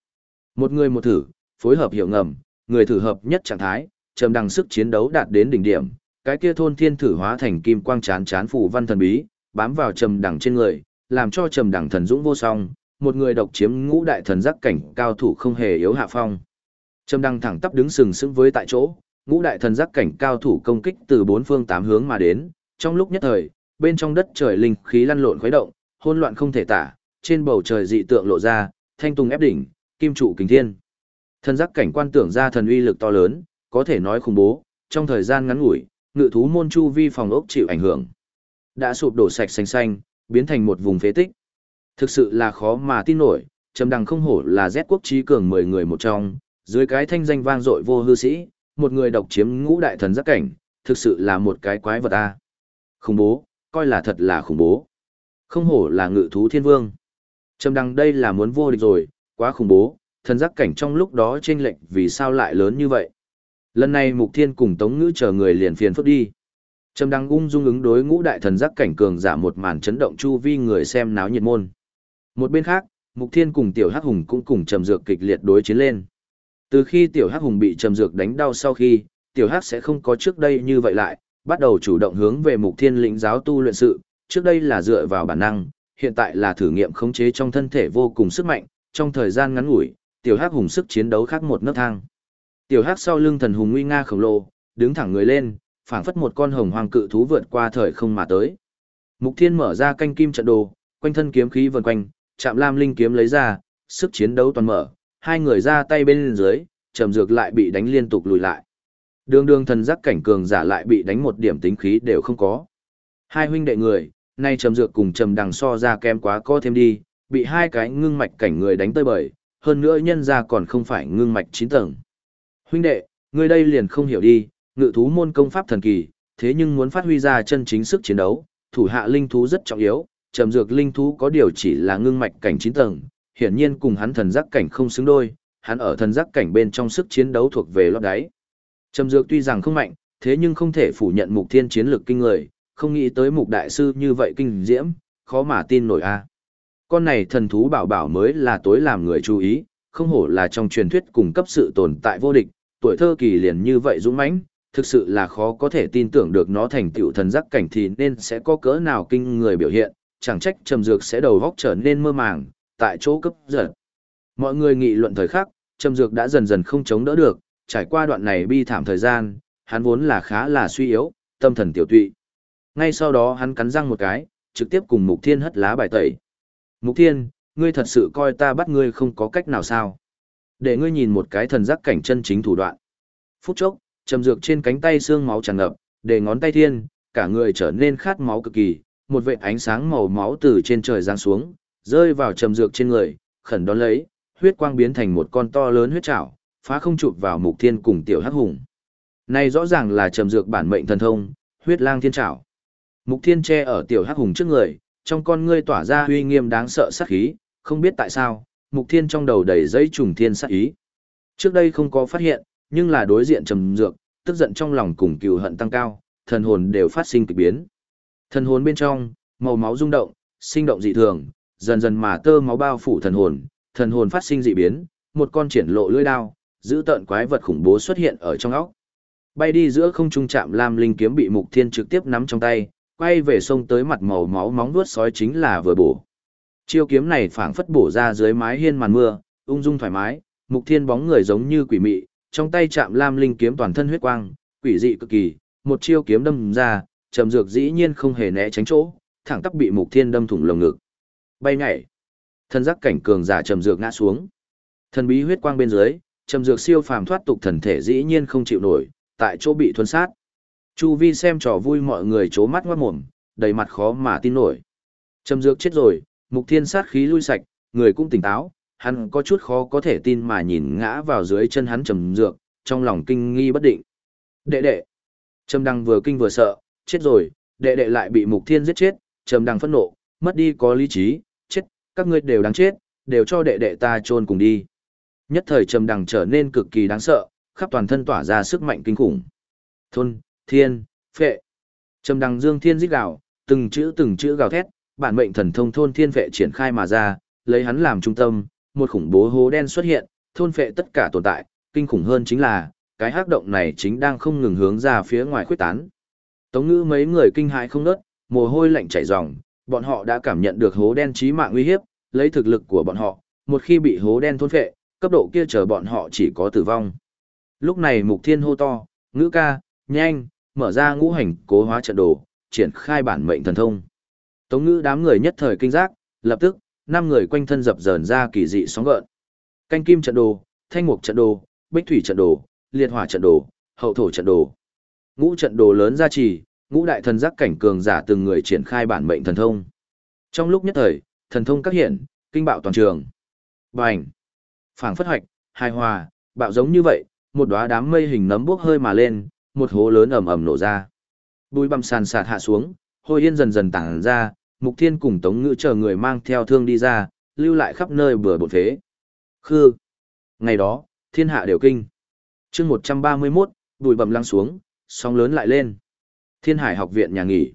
Một người một thử, phối hợp hiệu ngầm, người thử hợp nhất trạng thái, Trầm Đằng sức chiến đấu đạt đến đỉnh điểm, cái kia thôn thiên thử hóa thành kim quang chán chán phủ văn thần bí, bám vào trầm đẳng trên người, làm cho trầm đẳng thần dũng vô song, một người độc chiếm ngũ đại thần giác cảnh cao thủ không hề yếu hạ phong. Trầm Đăng thẳng tắp đứng sừng sững với tại chỗ, ngũ đại thần giác cảnh cao thủ công kích từ bốn phương tám hướng mà đến, trong lúc nhất thời, bên trong đất trời linh khí lăn lộn khuấy động, hỗn loạn không thể tả, trên bầu trời dị tượng lộ ra, thanh tùng ép đỉnh, kim trụ kính thiên. Thần giác cảnh quan tưởng ra thần uy lực to lớn, có thể nói khủng bố, trong thời gian ngắn ngủi, ngự thú môn chu vi phòng ốc chịu ảnh hưởng. Đã sụp đổ sạch xanh xanh, biến thành một vùng phế tích. Thực sự là khó mà tin nổi, trầm đằng không hổ là Z quốc trí cường 10 người một trong, dưới cái thanh danh vang dội vô hư sĩ, một người độc chiếm ngũ đại thần giác cảnh, thực sự là một cái quái vật a. Khủng bố, coi là thật là khủng bố. Không hổ là ngự thú thiên vương. Trầm đằng đây là muốn vô địch rồi, quá khủng bố, thần giác cảnh trong lúc đó chênh lệch vì sao lại lớn như vậy. Lần này Mục Thiên cùng Tống Ngữ chờ người liền phiền phức đi. Trầm đăng ung dung ứng đối ngũ đại thần giác cảnh cường giả một màn chấn động chu vi người xem náo nhiệt môn. Một bên khác, Mục Thiên cùng Tiểu Hắc Hùng cũng cùng Trầm Dược kịch liệt đối chiến lên. Từ khi Tiểu Hắc Hùng bị Trầm Dược đánh đau sau khi, Tiểu Hắc sẽ không có trước đây như vậy lại, bắt đầu chủ động hướng về Mục Thiên lĩnh giáo tu luyện sự, trước đây là dựa vào bản năng, hiện tại là thử nghiệm khống chế trong thân thể vô cùng sức mạnh, trong thời gian ngắn ngủi, Tiểu Hắc Hùng sức chiến đấu khác một nấc thang. Tiểu Hắc sau lưng thần hùng nguy nga khổng lồ, đứng thẳng người lên, phảng phất một con hồng hoàng cự thú vượt qua thời không mà tới. Mục Thiên mở ra canh kim trận đồ, quanh thân kiếm khí vần quanh, chạm lam linh kiếm lấy ra, sức chiến đấu toàn mở, hai người ra tay bên dưới, trầm dược lại bị đánh liên tục lùi lại. Đường đường thần giác cảnh cường giả lại bị đánh một điểm tính khí đều không có. Hai huynh đệ người, nay trầm dược cùng trầm đằng so ra kém quá co thêm đi, bị hai cái ngưng mạch cảnh người đánh tơi bời, hơn nữa nhân ra còn không phải ngưng mạch chín tầng. Huynh đệ, ngươi đây liền không hiểu đi, ngự thú môn công pháp thần kỳ, thế nhưng muốn phát huy ra chân chính sức chiến đấu, thủ hạ linh thú rất trọng yếu, trầm dược linh thú có điều chỉ là ngưng mạch cảnh chín tầng, hiển nhiên cùng hắn thần giác cảnh không xứng đôi, hắn ở thần giác cảnh bên trong sức chiến đấu thuộc về lót đáy. Trầm dược tuy rằng không mạnh, thế nhưng không thể phủ nhận mục thiên chiến lược kinh người, không nghĩ tới mục đại sư như vậy kinh diễm, khó mà tin nổi a. Con này thần thú bảo bảo mới là tối làm người chú ý, không hổ là trong truyền thuyết cùng cấp sự tồn tại vô địch, tuổi thơ kỳ liền như vậy dũng mãnh, thực sự là khó có thể tin tưởng được nó thành tựu thần giác cảnh thì nên sẽ có cỡ nào kinh người biểu hiện, chẳng trách trầm dược sẽ đầu góc trở nên mơ màng, tại chỗ cấp giật. Mọi người nghị luận thời khắc, trầm dược đã dần dần không chống đỡ được, trải qua đoạn này bi thảm thời gian, hắn vốn là khá là suy yếu, tâm thần tiểu tụy. Ngay sau đó hắn cắn răng một cái, trực tiếp cùng Mục Thiên hất lá bài tẩy. Mục Thiên, ngươi thật sự coi ta bắt ngươi không có cách nào sao? Để ngươi nhìn một cái thần giác cảnh chân chính thủ đoạn. Phút chốc, trầm dược trên cánh tay xương máu tràn ngập, để ngón tay thiên, cả người trở nên khát máu cực kỳ, một vệt ánh sáng màu máu từ trên trời giáng xuống, rơi vào trầm dược trên người, khẩn đón lấy, huyết quang biến thành một con to lớn huyết trảo, phá không chụp vào mục thiên cùng tiểu hắc hùng. Này rõ ràng là trầm dược bản mệnh thần thông, huyết lang thiên trảo. Mục thiên che ở tiểu hắc hùng trước người, trong con ngươi tỏa ra uy nghiêm đáng sợ sát khí, không biết tại sao, mục thiên trong đầu đầy dây trùng thiên sát ý. Trước đây không có phát hiện, nhưng là đối diện trầm dược, tức giận trong lòng cùng cừu hận tăng cao, thần hồn đều phát sinh kỳ biến. Thần hồn bên trong, màu máu rung động, sinh động dị thường, dần dần mà tơ máu bao phủ thần hồn, thần hồn phát sinh dị biến, một con triển lộ lưỡi đao, giữ tợn quái vật khủng bố xuất hiện ở trong óc. Bay đi giữa không trung chạm lam linh kiếm bị Mục Thiên trực tiếp nắm trong tay, quay về sông tới mặt màu máu móng vuốt sói chính là vừa bổ. Chiêu kiếm này phảng phất bổ ra dưới mái hiên màn mưa, ung dung thoải mái, Mục Thiên bóng người giống như quỷ mị, trong tay chạm lam linh kiếm toàn thân huyết quang, quỷ dị cực kỳ, một chiêu kiếm đâm ra, trầm dược dĩ nhiên không hề né tránh chỗ, thẳng tắp bị Mục Thiên đâm thủng lồng ngực. Bay nhảy. Thân giác cảnh cường giả trầm dược ngã xuống. Thần bí huyết quang bên dưới, trầm dược siêu phàm thoát tục thần thể dĩ nhiên không chịu nổi, tại chỗ bị thuần sát. Chu vi xem trò vui mọi người chố mắt ngoát mồm, đầy mặt khó mà tin nổi. Trầm dược chết rồi, Mục Thiên sát khí lui sạch, người cũng tỉnh táo, hắn có chút khó có thể tin mà nhìn ngã vào dưới chân hắn trầm dược, trong lòng kinh nghi bất định. Đệ đệ. Trầm Đăng vừa kinh vừa sợ, chết rồi, đệ đệ lại bị Mục Thiên giết chết, Trầm Đăng phẫn nộ, mất đi có lý trí, các ngươi đều đáng chết, đều cho đệ đệ ta chôn cùng đi. Nhất thời Trầm đằng trở nên cực kỳ đáng sợ, khắp toàn thân tỏa ra sức mạnh kinh khủng. Thôn, thiên, phệ. Trầm đằng dương thiên rít gào, từng chữ từng chữ gào thét, bản mệnh thần thông thôn thiên phệ triển khai mà ra, lấy hắn làm trung tâm, một khủng bố hố đen xuất hiện, thôn phệ tất cả tồn tại, kinh khủng hơn chính là, cái hắc động này chính đang không ngừng hướng ra phía ngoài khuếch tán. Tống ngữ mấy người kinh hãi không nớt, mồ hôi lạnh chảy ròng, bọn họ đã cảm nhận được hố đen chí mạng uy hiếp, lấy thực lực của bọn họ, một khi bị hố đen thôn phệ, cấp độ kia chờ bọn họ chỉ có tử vong. Lúc này Mục Thiên hô to, ngữ ca, nhanh, mở ra ngũ hành cố hóa trận đồ, triển khai bản mệnh thần thông. Tống ngữ đám người nhất thời kinh giác, lập tức, năm người quanh thân dập dờn ra kỳ dị sóng gợn. Canh kim trận đồ, thanh mục trận đồ, bích thủy trận đồ, liệt hỏa trận đồ, hậu thổ trận đồ. Ngũ trận đồ lớn ra trì, ngũ đại thần giác cảnh cường giả từng người triển khai bản mệnh thần thông. Trong lúc nhất thời, thần thông các hiện, kinh bạo toàn trường. Bành! Phảng phất hoạch, hài hòa, bạo giống như vậy, một đóa đám mây hình nấm bốc hơi mà lên, một hố lớn ầm ầm nổ ra. Bùi băm sàn sạt hạ xuống, hôi yên dần dần tản ra, Mục Thiên cùng Tống Ngữ chờ người mang theo thương đi ra, lưu lại khắp nơi bừa bộn phế. Khư. Ngày đó, thiên hạ đều kinh. chương 131, bùi bầm lăng xuống, sóng lớn lại lên. Thiên Hải học viện nhà nghỉ.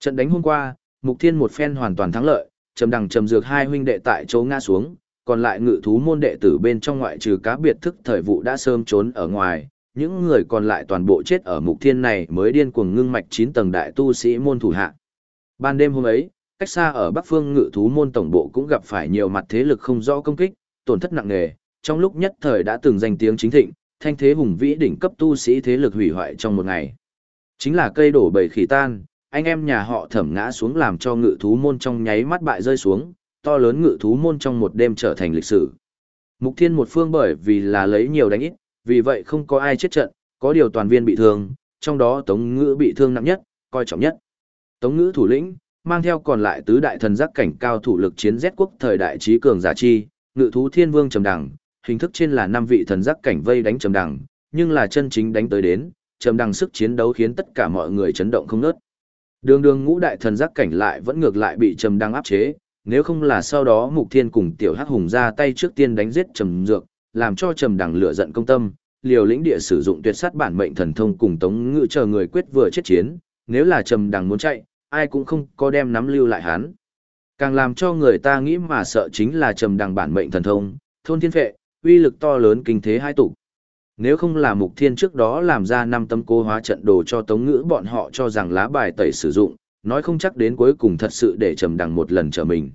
Trận đánh hôm qua, Mục Thiên một phen hoàn toàn thắng lợi, trầm đằng trầm dược hai huynh đệ tại chỗ ngã xuống, còn lại ngự thú môn đệ tử bên trong ngoại trừ cá biệt thức thời vụ đã sớm trốn ở ngoài, những người còn lại toàn bộ chết ở Mục Thiên này mới điên cuồng ngưng mạch chín tầng đại tu sĩ môn thủ hạ. Ban đêm hôm ấy, cách xa ở Bắc Phương ngự thú môn tổng bộ cũng gặp phải nhiều mặt thế lực không rõ công kích, tổn thất nặng nề, trong lúc nhất thời đã từng danh tiếng chính thịnh, thanh thế hùng vĩ đỉnh cấp tu sĩ thế lực hủy hoại trong một ngày. Chính là cây đổ bầy khỉ tan, anh em nhà họ thẩm ngã xuống làm cho ngự thú môn trong nháy mắt bại rơi xuống, to lớn ngự thú môn trong một đêm trở thành lịch sử. Mục thiên một phương bởi vì là lấy nhiều đánh ít, vì vậy không có ai chết trận, có điều toàn viên bị thương, trong đó tống ngữ bị thương nặng nhất, coi trọng nhất. Tống ngữ thủ lĩnh, mang theo còn lại tứ đại thần giác cảnh cao thủ lực chiến Z quốc thời đại trí cường giả chi, ngự thú thiên vương trầm đẳng, hình thức trên là năm vị thần giác cảnh vây đánh trầm đẳng, nhưng là chân chính đánh tới đến, trầm đằng sức chiến đấu khiến tất cả mọi người chấn động không nớt. Đường đường ngũ đại thần giác cảnh lại vẫn ngược lại bị trầm đẳng áp chế, nếu không là sau đó mục thiên cùng tiểu hắc hùng ra tay trước tiên đánh giết trầm dược, làm cho trầm đằng lửa giận công tâm, liều lĩnh địa sử dụng tuyệt sát bản mệnh thần thông cùng tống ngự chờ người quyết vừa chết chiến, nếu là trầm đằng muốn chạy, ai cũng không có đem nắm lưu lại hắn. Càng làm cho người ta nghĩ mà sợ chính là trầm đằng bản mệnh thần thông, thôn thiên phệ, uy lực to lớn kinh thế hai tụ. Nếu không là mục thiên trước đó làm ra năm tâm cố hóa trận đồ cho tống ngữ bọn họ cho rằng lá bài tẩy sử dụng, nói không chắc đến cuối cùng thật sự để trầm đằng một lần trở mình.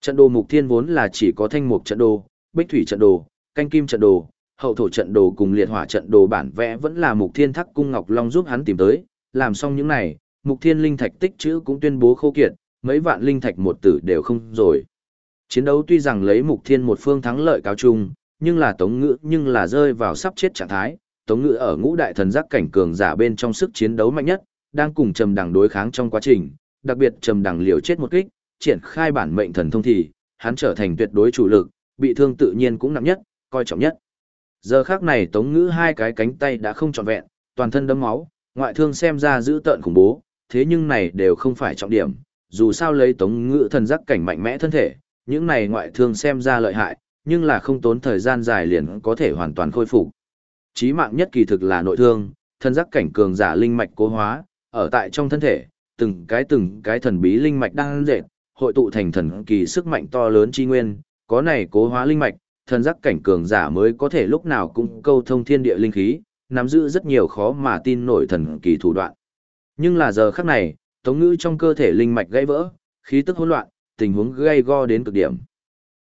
Trận đồ mục thiên vốn là chỉ có thanh mục trận đồ, bích thủy trận đồ, canh kim trận đồ, hậu thổ trận đồ cùng liệt hỏa trận đồ bản vẽ vẫn là mục thiên thắc cung ngọc long giúp hắn tìm tới, làm xong những này, mục thiên linh thạch tích chữ cũng tuyên bố khô kiệt, mấy vạn linh thạch một tử đều không rồi. Chiến đấu tuy rằng lấy mục thiên một phương thắng lợi cao trung, nhưng là tống ngữ nhưng là rơi vào sắp chết trạng thái, tống ngữ ở ngũ đại thần giác cảnh cường giả bên trong sức chiến đấu mạnh nhất, đang cùng trầm đằng đối kháng trong quá trình, đặc biệt trầm đằng liều chết một kích, triển khai bản mệnh thần thông thì, hắn trở thành tuyệt đối chủ lực, bị thương tự nhiên cũng nặng nhất, coi trọng nhất. Giờ khác này tống ngữ hai cái cánh tay đã không trọn vẹn, toàn thân đấm máu, ngoại thương xem ra dữ tợn khủng bố, thế nhưng này đều không phải trọng điểm, dù sao lấy tống ngữ thần giác cảnh mạnh mẽ thân thể, những này ngoại thương xem ra lợi hại, nhưng là không tốn thời gian dài liền có thể hoàn toàn khôi phục. Chí mạng nhất kỳ thực là nội thương, thân giác cảnh cường giả linh mạch cố hóa, ở tại trong thân thể, từng cái từng cái thần bí linh mạch đang dệt, hội tụ thành thần kỳ sức mạnh to lớn chi nguyên, có này cố hóa linh mạch, thân giác cảnh cường giả mới có thể lúc nào cũng câu thông thiên địa linh khí, nắm giữ rất nhiều khó mà tin nổi thần kỳ thủ đoạn. Nhưng là giờ khắc này, tống ngữ trong cơ thể linh mạch gãy vỡ, khí tức hỗn loạn, tình huống gây go đến cực điểm.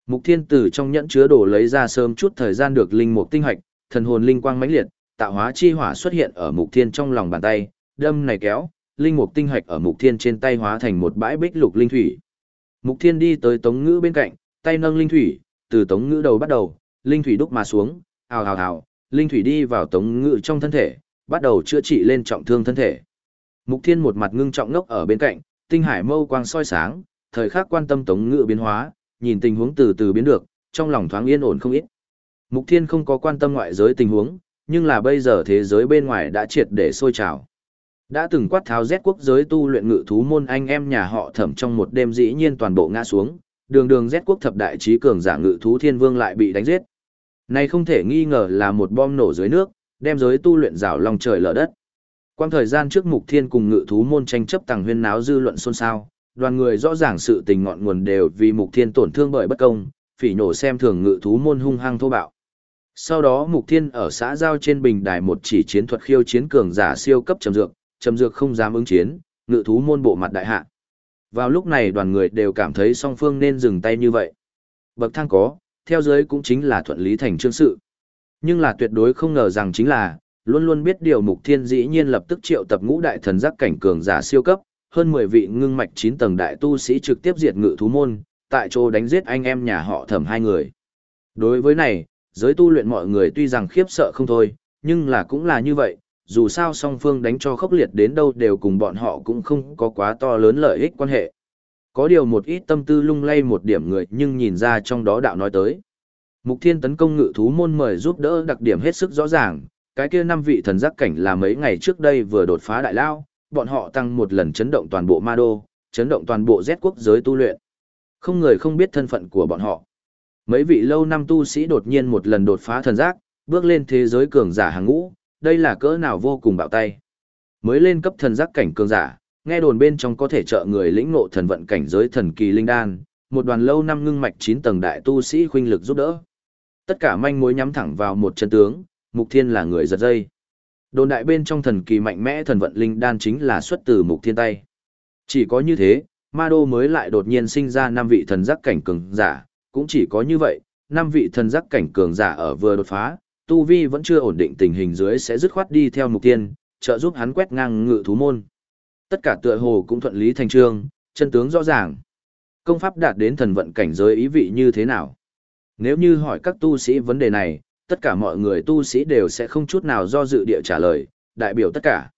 Mục Thiên Tử trong nhẫn chứa đồ lấy ra sớm chút thời gian được linh mục tinh hạch, thần hồn linh quang mãnh liệt, tạo hóa chi hỏa xuất hiện ở Mục Thiên trong lòng bàn tay, đâm này kéo, linh mục tinh hạch ở Mục Thiên trên tay hóa thành một bãi bích lục linh thủy. Mục Thiên đi tới Tống Ngữ bên cạnh, tay nâng linh thủy, từ Tống Ngữ đầu bắt đầu, linh thủy đúc mà xuống, ào ào ào, linh thủy đi vào Tống Ngữ trong thân thể, bắt đầu chữa trị lên trọng thương thân thể. Mục Thiên một mặt ngưng trọng ngốc ở bên cạnh, tinh hải mâu quang soi sáng, thời khắc quan tâm Tống Ngữ biến hóa, nhìn tình huống từ từ biến được, trong lòng thoáng yên ổn không ít. Mục Thiên không có quan tâm ngoại giới tình huống, nhưng là bây giờ thế giới bên ngoài đã triệt để sôi trào. Đã từng quát tháo rét quốc giới tu luyện ngự thú môn anh em nhà họ thẩm trong một đêm dĩ nhiên toàn bộ ngã xuống, đường đường rét quốc thập đại trí cường giả ngự thú thiên vương lại bị đánh giết. Này không thể nghi ngờ là một bom nổ dưới nước, đem giới tu luyện rào lòng trời lở đất. Quang thời gian trước mục thiên cùng ngự thú môn tranh chấp tàng huyên náo dư luận xôn xao, đoàn người rõ ràng sự tình ngọn nguồn đều vì mục thiên tổn thương bởi bất công, phỉ nổ xem thường ngự thú môn hung hăng thô bạo. Sau đó mục thiên ở xã giao trên bình đài một chỉ chiến thuật khiêu chiến cường giả siêu cấp trầm dược, trầm dược không dám ứng chiến, ngự thú môn bộ mặt đại hạ. Vào lúc này đoàn người đều cảm thấy song phương nên dừng tay như vậy. Bậc thang có, theo dưới cũng chính là thuận lý thành trương sự. Nhưng là tuyệt đối không ngờ rằng chính là, luôn luôn biết điều mục thiên dĩ nhiên lập tức triệu tập ngũ đại thần giác cảnh cường giả siêu cấp, hơn 10 vị ngưng mạch 9 tầng đại tu sĩ trực tiếp diệt ngự thú môn, tại chỗ đánh giết anh em nhà họ thẩm hai người. Đối với này, giới tu luyện mọi người tuy rằng khiếp sợ không thôi, nhưng là cũng là như vậy, dù sao song phương đánh cho khốc liệt đến đâu đều cùng bọn họ cũng không có quá to lớn lợi ích quan hệ. Có điều một ít tâm tư lung lay một điểm người nhưng nhìn ra trong đó đạo nói tới. Mục thiên tấn công ngự thú môn mời giúp đỡ đặc điểm hết sức rõ ràng, cái kia năm vị thần giác cảnh là mấy ngày trước đây vừa đột phá đại lao, bọn họ tăng một lần chấn động toàn bộ ma đô, chấn động toàn bộ Z quốc giới tu luyện. Không người không biết thân phận của bọn họ. Mấy vị lâu năm tu sĩ đột nhiên một lần đột phá thần giác, bước lên thế giới cường giả hàng ngũ, đây là cỡ nào vô cùng bạo tay. Mới lên cấp thần giác cảnh cường giả, nghe đồn bên trong có thể trợ người lĩnh ngộ thần vận cảnh giới thần kỳ linh đan, một đoàn lâu năm ngưng mạch 9 tầng đại tu sĩ khuynh lực giúp đỡ. Tất cả manh mối nhắm thẳng vào một chân tướng, Mục Thiên là người giật dây. Đồn đại bên trong thần kỳ mạnh mẽ thần vận linh đan chính là xuất từ Mục Thiên tay. Chỉ có như thế, Ma Đô mới lại đột nhiên sinh ra năm vị thần giác cảnh cường giả, cũng chỉ có như vậy, năm vị thần giác cảnh cường giả ở vừa đột phá, tu vi vẫn chưa ổn định tình hình dưới sẽ dứt khoát đi theo Mục Thiên, trợ giúp hắn quét ngang ngự thú môn. Tất cả tựa hồ cũng thuận lý thành trương, chân tướng rõ ràng. Công pháp đạt đến thần vận cảnh giới ý vị như thế nào? Nếu như hỏi các tu sĩ vấn đề này, tất cả mọi người tu sĩ đều sẽ không chút nào do dự địa trả lời, đại biểu tất cả.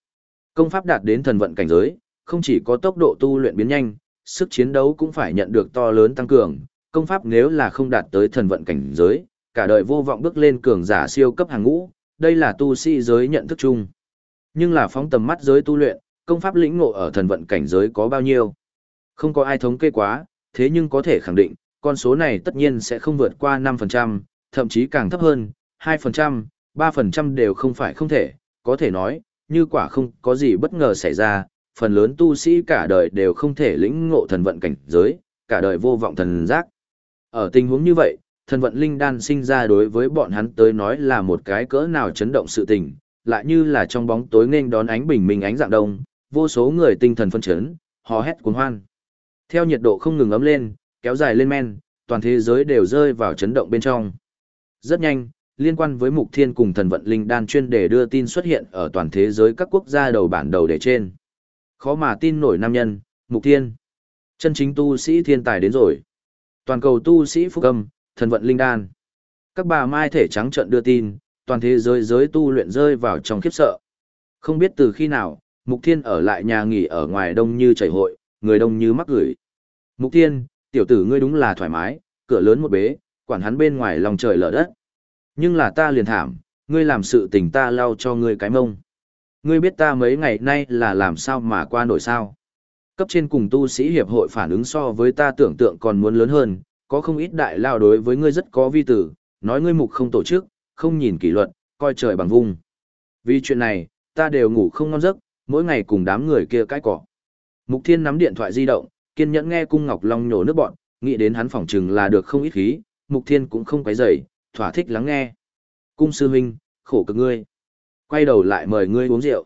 Công pháp đạt đến thần vận cảnh giới, không chỉ có tốc độ tu luyện biến nhanh, sức chiến đấu cũng phải nhận được to lớn tăng cường. Công pháp nếu là không đạt tới thần vận cảnh giới, cả đời vô vọng bước lên cường giả siêu cấp hàng ngũ, đây là tu sĩ giới nhận thức chung. Nhưng là phóng tầm mắt giới tu luyện, công pháp lĩnh ngộ ở thần vận cảnh giới có bao nhiêu? Không có ai thống kê quá, thế nhưng có thể khẳng định, con số này tất nhiên sẽ không vượt qua 5%, thậm chí càng thấp hơn, 2%, 3% đều không phải không thể, có thể nói, như quả không có gì bất ngờ xảy ra, phần lớn tu sĩ cả đời đều không thể lĩnh ngộ thần vận cảnh giới, cả đời vô vọng thần giác. Ở tình huống như vậy, thần vận linh đan sinh ra đối với bọn hắn tới nói là một cái cỡ nào chấn động sự tình, lại như là trong bóng tối nên đón ánh bình minh ánh dạng đông, vô số người tinh thần phân chấn, hò hét cuồng hoan. Theo nhiệt độ không ngừng ấm lên, kéo dài lên men, toàn thế giới đều rơi vào chấn động bên trong. Rất nhanh, liên quan với mục thiên cùng thần vận linh đan chuyên đề đưa tin xuất hiện ở toàn thế giới các quốc gia đầu bản đầu đề trên. Khó mà tin nổi nam nhân, mục thiên. Chân chính tu sĩ thiên tài đến rồi. Toàn cầu tu sĩ phúc âm, thần vận linh đan. Các bà mai thể trắng trận đưa tin, toàn thế giới giới tu luyện rơi vào trong khiếp sợ. Không biết từ khi nào, Mục Thiên ở lại nhà nghỉ ở ngoài đông như chảy hội, người đông như mắc gửi. Mục Thiên, tiểu tử ngươi đúng là thoải mái, cửa lớn một bế, quản hắn bên ngoài lòng trời lở đất. Nhưng là ta liền thảm, ngươi làm sự tình ta lau cho ngươi cái mông. Ngươi biết ta mấy ngày nay là làm sao mà qua nổi sao. Cấp trên cùng tu sĩ hiệp hội phản ứng so với ta tưởng tượng còn muốn lớn hơn, có không ít đại lao đối với ngươi rất có vi tử, nói ngươi mục không tổ chức, không nhìn kỷ luật, coi trời bằng vung. Vì chuyện này, ta đều ngủ không ngon giấc, mỗi ngày cùng đám người kia cãi cỏ. Mục Thiên nắm điện thoại di động, kiên nhẫn nghe Cung Ngọc Long nhổ nước bọn, nghĩ đến hắn phỏng chừng là được không ít khí, Mục Thiên cũng không quấy rầy, thỏa thích lắng nghe. Cung sư huynh, khổ cực ngươi. Quay đầu lại mời ngươi uống rượu.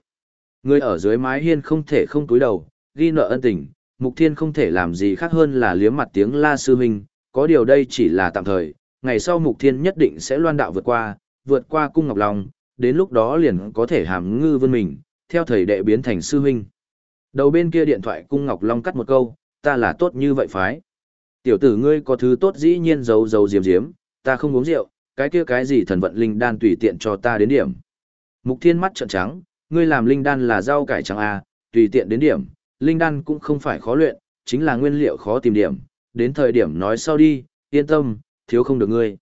Ngươi ở dưới mái hiên không thể không túi đầu, ghi nợ ân tình, Mục Thiên không thể làm gì khác hơn là liếm mặt tiếng la sư huynh, có điều đây chỉ là tạm thời, ngày sau Mục Thiên nhất định sẽ loan đạo vượt qua, vượt qua Cung Ngọc Long, đến lúc đó liền có thể hàm ngư vươn mình, theo thầy đệ biến thành sư huynh. Đầu bên kia điện thoại cung Ngọc Long cắt một câu, ta là tốt như vậy phái. Tiểu tử ngươi có thứ tốt dĩ nhiên giấu giấu diếm diếm, ta không uống rượu, cái kia cái gì thần vận linh đan tùy tiện cho ta đến điểm. Mục thiên mắt trợn trắng, ngươi làm linh đan là rau cải trắng à, tùy tiện đến điểm, linh đan cũng không phải khó luyện, chính là nguyên liệu khó tìm điểm, đến thời điểm nói sau đi, yên tâm, thiếu không được ngươi.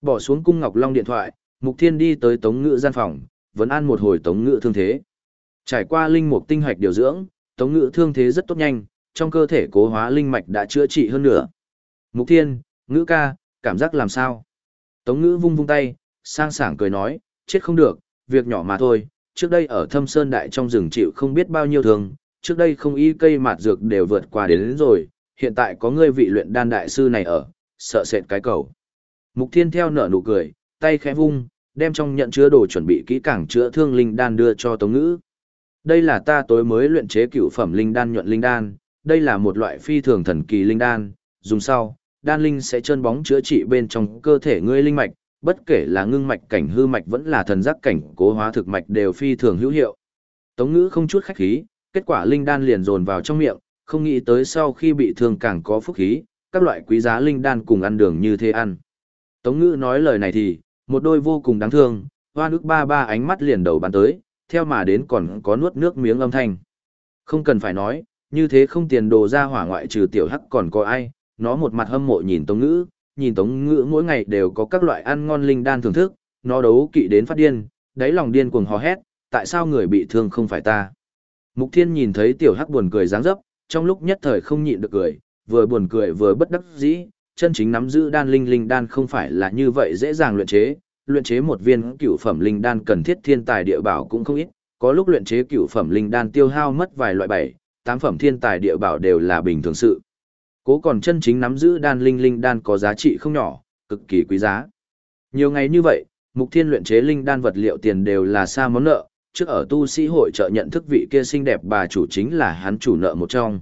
Bỏ xuống cung Ngọc Long điện thoại, Mục Thiên đi tới Tống Ngự gian phòng, vẫn ăn một hồi Tống Ngự thương thế. Trải qua linh mục tinh hoạch điều dưỡng, Tống Ngự thương thế rất tốt nhanh, trong cơ thể cố hóa linh mạch đã chữa trị hơn nữa. Mục Thiên, Ngữ ca, cảm giác làm sao? Tống Ngữ vung vung tay, sang sảng cười nói, chết không được, việc nhỏ mà thôi, trước đây ở thâm sơn đại trong rừng chịu không biết bao nhiêu thương, trước đây không y cây mạt dược đều vượt qua đến, đến rồi, hiện tại có ngươi vị luyện đan đại sư này ở, sợ sệt cái cầu. Mục Thiên theo nở nụ cười, tay khẽ vung, đem trong nhận chứa đồ chuẩn bị kỹ càng chữa thương linh đan đưa cho Tống Ngữ. Đây là ta tối mới luyện chế cửu phẩm linh đan nhuận linh đan, đây là một loại phi thường thần kỳ linh đan, dùng sau, đan linh sẽ trơn bóng chữa trị bên trong cơ thể ngươi linh mạch, bất kể là ngưng mạch cảnh hư mạch vẫn là thần giác cảnh cố hóa thực mạch đều phi thường hữu hiệu. Tống ngữ không chút khách khí, kết quả linh đan liền dồn vào trong miệng, không nghĩ tới sau khi bị thương càng có phúc khí, các loại quý giá linh đan cùng ăn đường như thế ăn. Tống ngữ nói lời này thì, một đôi vô cùng đáng thương, hoa nước ba ba ánh mắt liền đầu bắn tới, theo mà đến còn có nuốt nước miếng âm thanh. Không cần phải nói, như thế không tiền đồ ra hỏa ngoại trừ tiểu hắc còn có ai, nó một mặt hâm mộ nhìn Tống Ngữ, nhìn Tống Ngữ mỗi ngày đều có các loại ăn ngon linh đan thưởng thức, nó đấu kỵ đến phát điên, đáy lòng điên cuồng hò hét, tại sao người bị thương không phải ta. Mục Thiên nhìn thấy tiểu hắc buồn cười dáng dấp, trong lúc nhất thời không nhịn được cười, vừa buồn cười vừa bất đắc dĩ, chân chính nắm giữ đan linh linh đan không phải là như vậy dễ dàng luyện chế, luyện chế một viên cửu phẩm linh đan cần thiết thiên tài địa bảo cũng không ít, có lúc luyện chế cửu phẩm linh đan tiêu hao mất vài loại bảy, tám phẩm thiên tài địa bảo đều là bình thường sự. Cố còn chân chính nắm giữ đan linh linh đan có giá trị không nhỏ, cực kỳ quý giá. Nhiều ngày như vậy, Mục Thiên luyện chế linh đan vật liệu tiền đều là xa món nợ, trước ở tu sĩ hội trợ nhận thức vị kia xinh đẹp bà chủ chính là hắn chủ nợ một trong.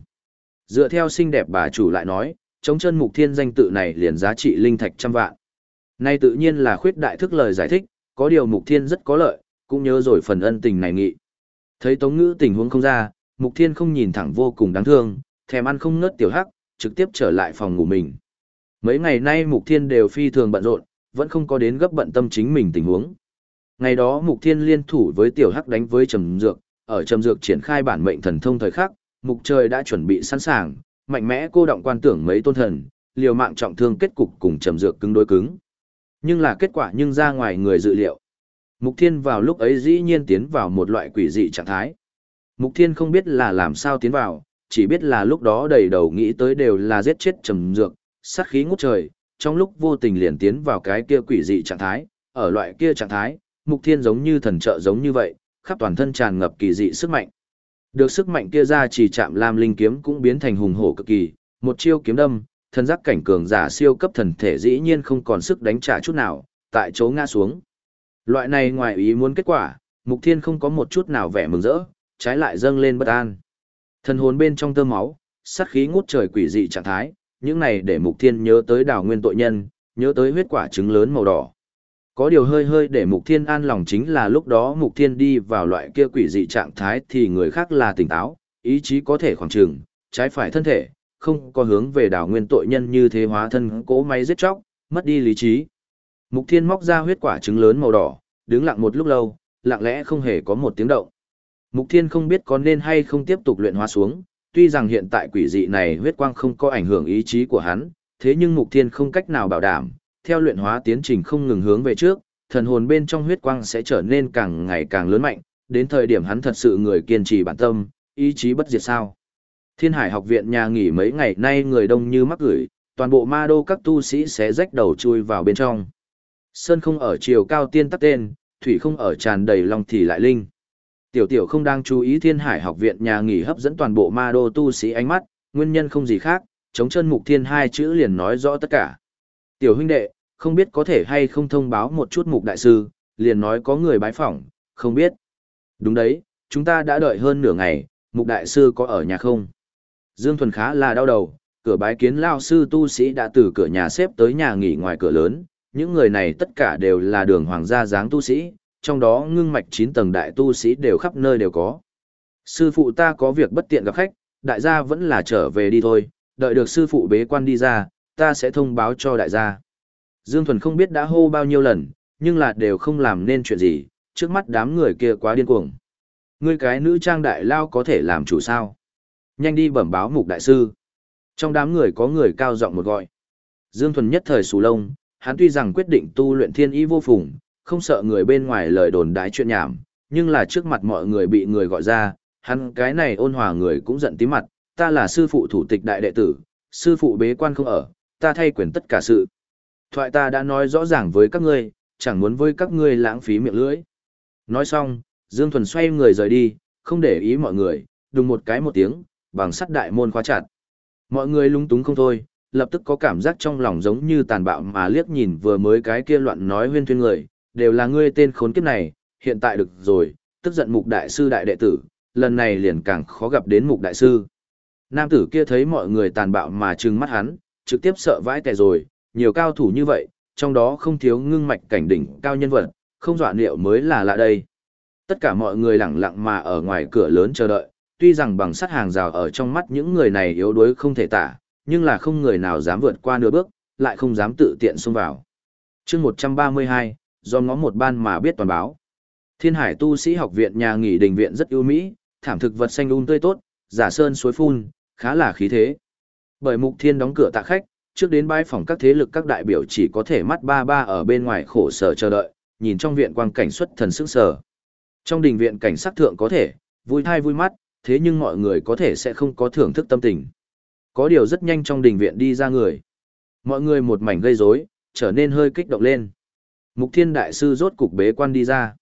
Dựa theo xinh đẹp bà chủ lại nói, chống chân Mục Thiên danh tự này liền giá trị linh thạch trăm vạn. Nay tự nhiên là khuyết đại thức lời giải thích, có điều Mục Thiên rất có lợi, cũng nhớ rồi phần ân tình này nghị. Thấy Tống Ngữ tình huống không ra, Mục Thiên không nhìn thẳng vô cùng đáng thương, thèm ăn không ngớt tiểu hắc, trực tiếp trở lại phòng ngủ mình. Mấy ngày nay Mục Thiên đều phi thường bận rộn, vẫn không có đến gấp bận tâm chính mình tình huống. Ngày đó Mục Thiên liên thủ với Tiểu Hắc đánh với Trầm Dược, ở Trầm Dược triển khai bản mệnh thần thông thời khắc, Mục Trời đã chuẩn bị sẵn sàng, mạnh mẽ cô động quan tưởng mấy tôn thần, liều mạng trọng thương kết cục cùng Trầm Dược cứng đối cứng. Nhưng là kết quả nhưng ra ngoài người dự liệu. Mục Thiên vào lúc ấy dĩ nhiên tiến vào một loại quỷ dị trạng thái. Mục Thiên không biết là làm sao tiến vào, chỉ biết là lúc đó đầy đầu nghĩ tới đều là giết chết Trầm Dược, sát khí ngút trời, trong lúc vô tình liền tiến vào cái kia quỷ dị trạng thái, ở loại kia trạng thái, Mục Thiên giống như thần trợ giống như vậy, khắp toàn thân tràn ngập kỳ dị sức mạnh. Được sức mạnh kia ra chỉ chạm Lam Linh kiếm cũng biến thành hùng hổ cực kỳ, một chiêu kiếm đâm, thân giác cảnh cường giả siêu cấp thần thể dĩ nhiên không còn sức đánh trả chút nào, tại chỗ ngã xuống. Loại này ngoài ý muốn kết quả, Mục Thiên không có một chút nào vẻ mừng rỡ, trái lại dâng lên bất an. Thần hồn bên trong tơ máu, sát khí ngút trời quỷ dị trạng thái, những này để Mục Thiên nhớ tới đào nguyên tội nhân, nhớ tới huyết quả trứng lớn màu đỏ. Có điều hơi hơi để Mục Thiên an lòng chính là lúc đó Mục Thiên đi vào loại kia quỷ dị trạng thái thì người khác là tỉnh táo, ý chí có thể khoảng trường, trái phải thân thể, không có hướng về đào nguyên tội nhân như thế hóa thân cố máy giết chóc, mất đi lý trí. Mục Thiên móc ra huyết quả trứng lớn màu đỏ, đứng lặng một lúc lâu, lặng lẽ không hề có một tiếng động. Mục Thiên không biết có nên hay không tiếp tục luyện hóa xuống, tuy rằng hiện tại quỷ dị này huyết quang không có ảnh hưởng ý chí của hắn, thế nhưng Mục Thiên không cách nào bảo đảm, theo luyện hóa tiến trình không ngừng hướng về trước, thần hồn bên trong huyết quang sẽ trở nên càng ngày càng lớn mạnh, đến thời điểm hắn thật sự người kiên trì bản tâm, ý chí bất diệt sao. Thiên Hải học viện nhà nghỉ mấy ngày nay người đông như mắc gửi, toàn bộ ma đô các tu sĩ sẽ rách đầu chui vào bên trong. Sơn không ở chiều cao tiên tắc tên, thủy không ở tràn đầy lòng thì lại linh. Tiểu tiểu không đang chú ý thiên hải học viện nhà nghỉ hấp dẫn toàn bộ ma đô tu sĩ ánh mắt, nguyên nhân không gì khác, chống chân mục thiên hai chữ liền nói rõ tất cả. Tiểu huynh đệ, không biết có thể hay không thông báo một chút mục đại sư, liền nói có người bái phỏng, không biết. Đúng đấy, chúng ta đã đợi hơn nửa ngày, mục đại sư có ở nhà không? Dương Thuần khá là đau đầu, cửa bái kiến lao sư tu sĩ đã từ cửa nhà xếp tới nhà nghỉ ngoài cửa lớn, những người này tất cả đều là đường hoàng gia dáng tu sĩ, trong đó ngưng mạch 9 tầng đại tu sĩ đều khắp nơi đều có. Sư phụ ta có việc bất tiện gặp khách, đại gia vẫn là trở về đi thôi, đợi được sư phụ bế quan đi ra, ta sẽ thông báo cho đại gia. Dương Thuần không biết đã hô bao nhiêu lần, nhưng là đều không làm nên chuyện gì, trước mắt đám người kia quá điên cuồng. Ngươi cái nữ trang đại lao có thể làm chủ sao? Nhanh đi bẩm báo mục đại sư. Trong đám người có người cao giọng một gọi. Dương Thuần nhất thời sù lông, hắn tuy rằng quyết định tu luyện thiên ý vô phùng, không sợ người bên ngoài lời đồn đái chuyện nhảm, nhưng là trước mặt mọi người bị người gọi ra, hắn cái này ôn hòa người cũng giận tí mặt, ta là sư phụ thủ tịch đại đệ tử, sư phụ bế quan không ở, ta thay quyền tất cả sự. Thoại ta đã nói rõ ràng với các ngươi, chẳng muốn với các ngươi lãng phí miệng lưỡi. Nói xong, Dương Thuần xoay người rời đi, không để ý mọi người, đùng một cái một tiếng, bằng sắt đại môn khóa chặt. Mọi người lúng túng không thôi, lập tức có cảm giác trong lòng giống như tàn bạo mà liếc nhìn vừa mới cái kia loạn nói huyên thuyên người, đều là ngươi tên khốn kiếp này, hiện tại được rồi, tức giận mục đại sư đại đệ tử, lần này liền càng khó gặp đến mục đại sư. Nam tử kia thấy mọi người tàn bạo mà trừng mắt hắn, trực tiếp sợ vãi tè rồi, nhiều cao thủ như vậy, trong đó không thiếu ngưng mạch cảnh đỉnh cao nhân vật, không dọa liệu mới là lạ đây. Tất cả mọi người lặng lặng mà ở ngoài cửa lớn chờ đợi, tuy rằng bằng sắt hàng rào ở trong mắt những người này yếu đuối không thể tả, nhưng là không người nào dám vượt qua nửa bước, lại không dám tự tiện xông vào. chương 132, do ngó một ban mà biết toàn báo. Thiên Hải tu sĩ học viện nhà nghỉ đình viện rất ưu mỹ, thảm thực vật xanh um tươi tốt, giả sơn suối phun, khá là khí thế. Bởi Mục Thiên đóng cửa tạ khách, trước đến bãi phòng các thế lực các đại biểu chỉ có thể mắt ba ba ở bên ngoài khổ sở chờ đợi, nhìn trong viện quang cảnh xuất thần sức sở. Trong đình viện cảnh sắc thượng có thể, vui thai vui mắt, thế nhưng mọi người có thể sẽ không có thưởng thức tâm tình. Có điều rất nhanh trong đình viện đi ra người. Mọi người một mảnh gây rối, trở nên hơi kích động lên. Mục Thiên Đại Sư rốt cục bế quan đi ra.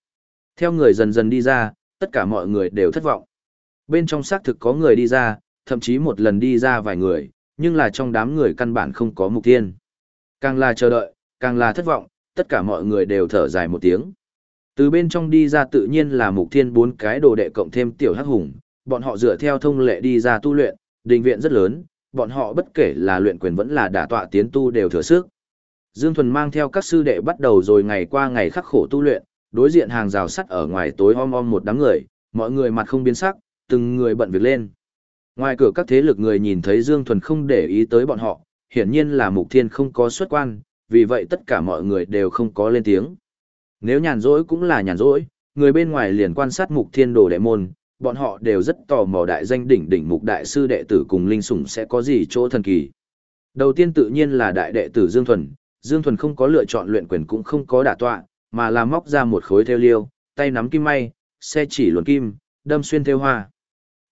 Theo người dần dần đi ra, tất cả mọi người đều thất vọng. Bên trong xác thực có người đi ra, thậm chí một lần đi ra vài người, nhưng là trong đám người căn bản không có Mục Thiên. Càng là chờ đợi, càng là thất vọng, tất cả mọi người đều thở dài một tiếng. Từ bên trong đi ra tự nhiên là Mục Thiên bốn cái đồ đệ cộng thêm tiểu hắc hùng, bọn họ dựa theo thông lệ đi ra tu luyện, đình viện rất lớn, bọn họ bất kể là luyện quyền vẫn là đả tọa tiến tu đều thừa sức. Dương Thuần mang theo các sư đệ bắt đầu rồi ngày qua ngày khắc khổ tu luyện, đối diện hàng rào sắt ở ngoài tối om om một đám người, mọi người mặt không biến sắc, từng người bận việc lên. Ngoài cửa các thế lực người nhìn thấy Dương Thuần không để ý tới bọn họ, hiển nhiên là Mục Thiên không có xuất quan, vì vậy tất cả mọi người đều không có lên tiếng. Nếu nhàn rỗi cũng là nhàn rỗi, người bên ngoài liền quan sát Mục Thiên đồ đệ môn, bọn họ đều rất tò mò đại danh đỉnh đỉnh Mục đại sư đệ tử cùng linh sủng sẽ có gì chỗ thần kỳ. Đầu tiên tự nhiên là đại đệ tử Dương Thuần, Dương Thuần không có lựa chọn luyện quyền cũng không có đả tọa, mà là móc ra một khối theo liêu, tay nắm kim may, xe chỉ luồn kim, đâm xuyên theo hoa.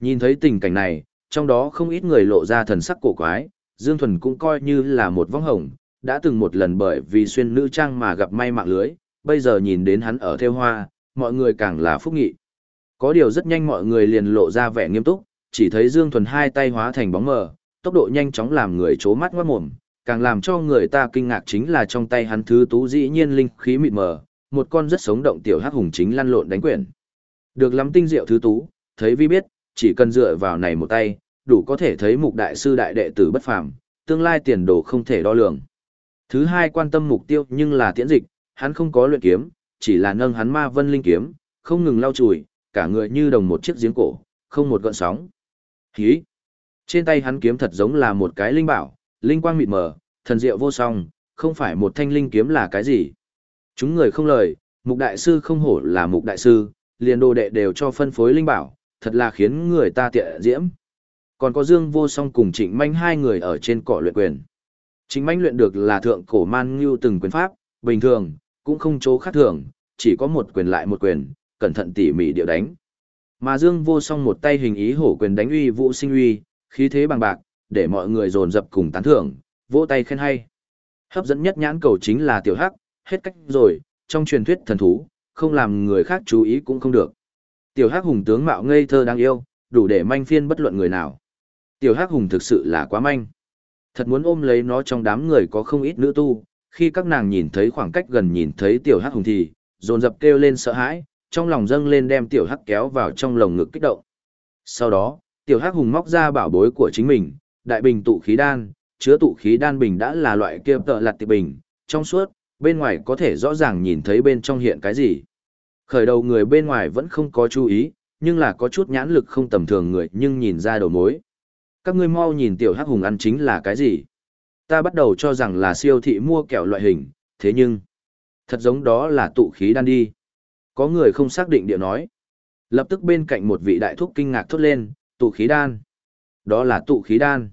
Nhìn thấy tình cảnh này, trong đó không ít người lộ ra thần sắc cổ quái, Dương Thuần cũng coi như là một vong hồng, đã từng một lần bởi vì xuyên nữ trang mà gặp may mạng lưới, bây giờ nhìn đến hắn ở theo hoa, mọi người càng là phúc nghị. Có điều rất nhanh mọi người liền lộ ra vẻ nghiêm túc, chỉ thấy Dương Thuần hai tay hóa thành bóng mờ, tốc độ nhanh chóng làm người chố mắt ngoát mồm, càng làm cho người ta kinh ngạc chính là trong tay hắn thứ tú dĩ nhiên linh khí mịt mờ, một con rất sống động tiểu hắc hùng chính lăn lộn đánh quyển. Được lắm tinh diệu thứ tú, thấy vi biết, chỉ cần dựa vào này một tay, đủ có thể thấy mục đại sư đại đệ tử bất phàm, tương lai tiền đồ không thể đo lường. Thứ hai quan tâm mục tiêu nhưng là tiễn dịch, hắn không có luyện kiếm, chỉ là nâng hắn ma vân linh kiếm, không ngừng lau chùi, cả người như đồng một chiếc giếng cổ, không một gợn sóng. Hí! Trên tay hắn kiếm thật giống là một cái linh bảo, linh quang mịt mờ, thần diệu vô song, không phải một thanh linh kiếm là cái gì. Chúng người không lời, mục đại sư không hổ là mục đại sư, liền đồ đệ đều cho phân phối linh bảo, thật là khiến người ta tiện diễm. Còn có Dương Vô Song cùng Trịnh Manh hai người ở trên cỏ luyện quyền. Trịnh Manh luyện được là thượng cổ man như từng quyền pháp, bình thường, cũng không chỗ khác thường, chỉ có một quyền lại một quyền, cẩn thận tỉ mỉ điệu đánh. Mà Dương Vô Song một tay hình ý hổ quyền đánh uy vũ sinh uy, khí thế bằng bạc, để mọi người dồn dập cùng tán thưởng, vỗ tay khen hay. Hấp dẫn nhất nhãn cầu chính là tiểu hắc, hết cách rồi, trong truyền thuyết thần thú, không làm người khác chú ý cũng không được. Tiểu hắc hùng tướng mạo ngây thơ đáng yêu, đủ để manh phiên bất luận người nào. Tiểu hắc hùng thực sự là quá manh. Thật muốn ôm lấy nó trong đám người có không ít nữ tu, khi các nàng nhìn thấy khoảng cách gần nhìn thấy tiểu hắc hùng thì, dồn dập kêu lên sợ hãi, trong lòng dâng lên đem tiểu hắc kéo vào trong lồng ngực kích động. Sau đó, tiểu hắc hùng móc ra bảo bối của chính mình, đại bình tụ khí đan, chứa tụ khí đan bình đã là loại kia tợ lặt tiệp bình, trong suốt, bên ngoài có thể rõ ràng nhìn thấy bên trong hiện cái gì. Khởi đầu người bên ngoài vẫn không có chú ý, nhưng là có chút nhãn lực không tầm thường người nhưng nhìn ra đầu mối. Các ngươi mau nhìn tiểu hắc hùng ăn chính là cái gì? Ta bắt đầu cho rằng là siêu thị mua kẹo loại hình, thế nhưng, thật giống đó là tụ khí đan đi. Có người không xác định địa nói. Lập tức bên cạnh một vị đại thúc kinh ngạc thốt lên, tụ khí đan. Đó là tụ khí đan.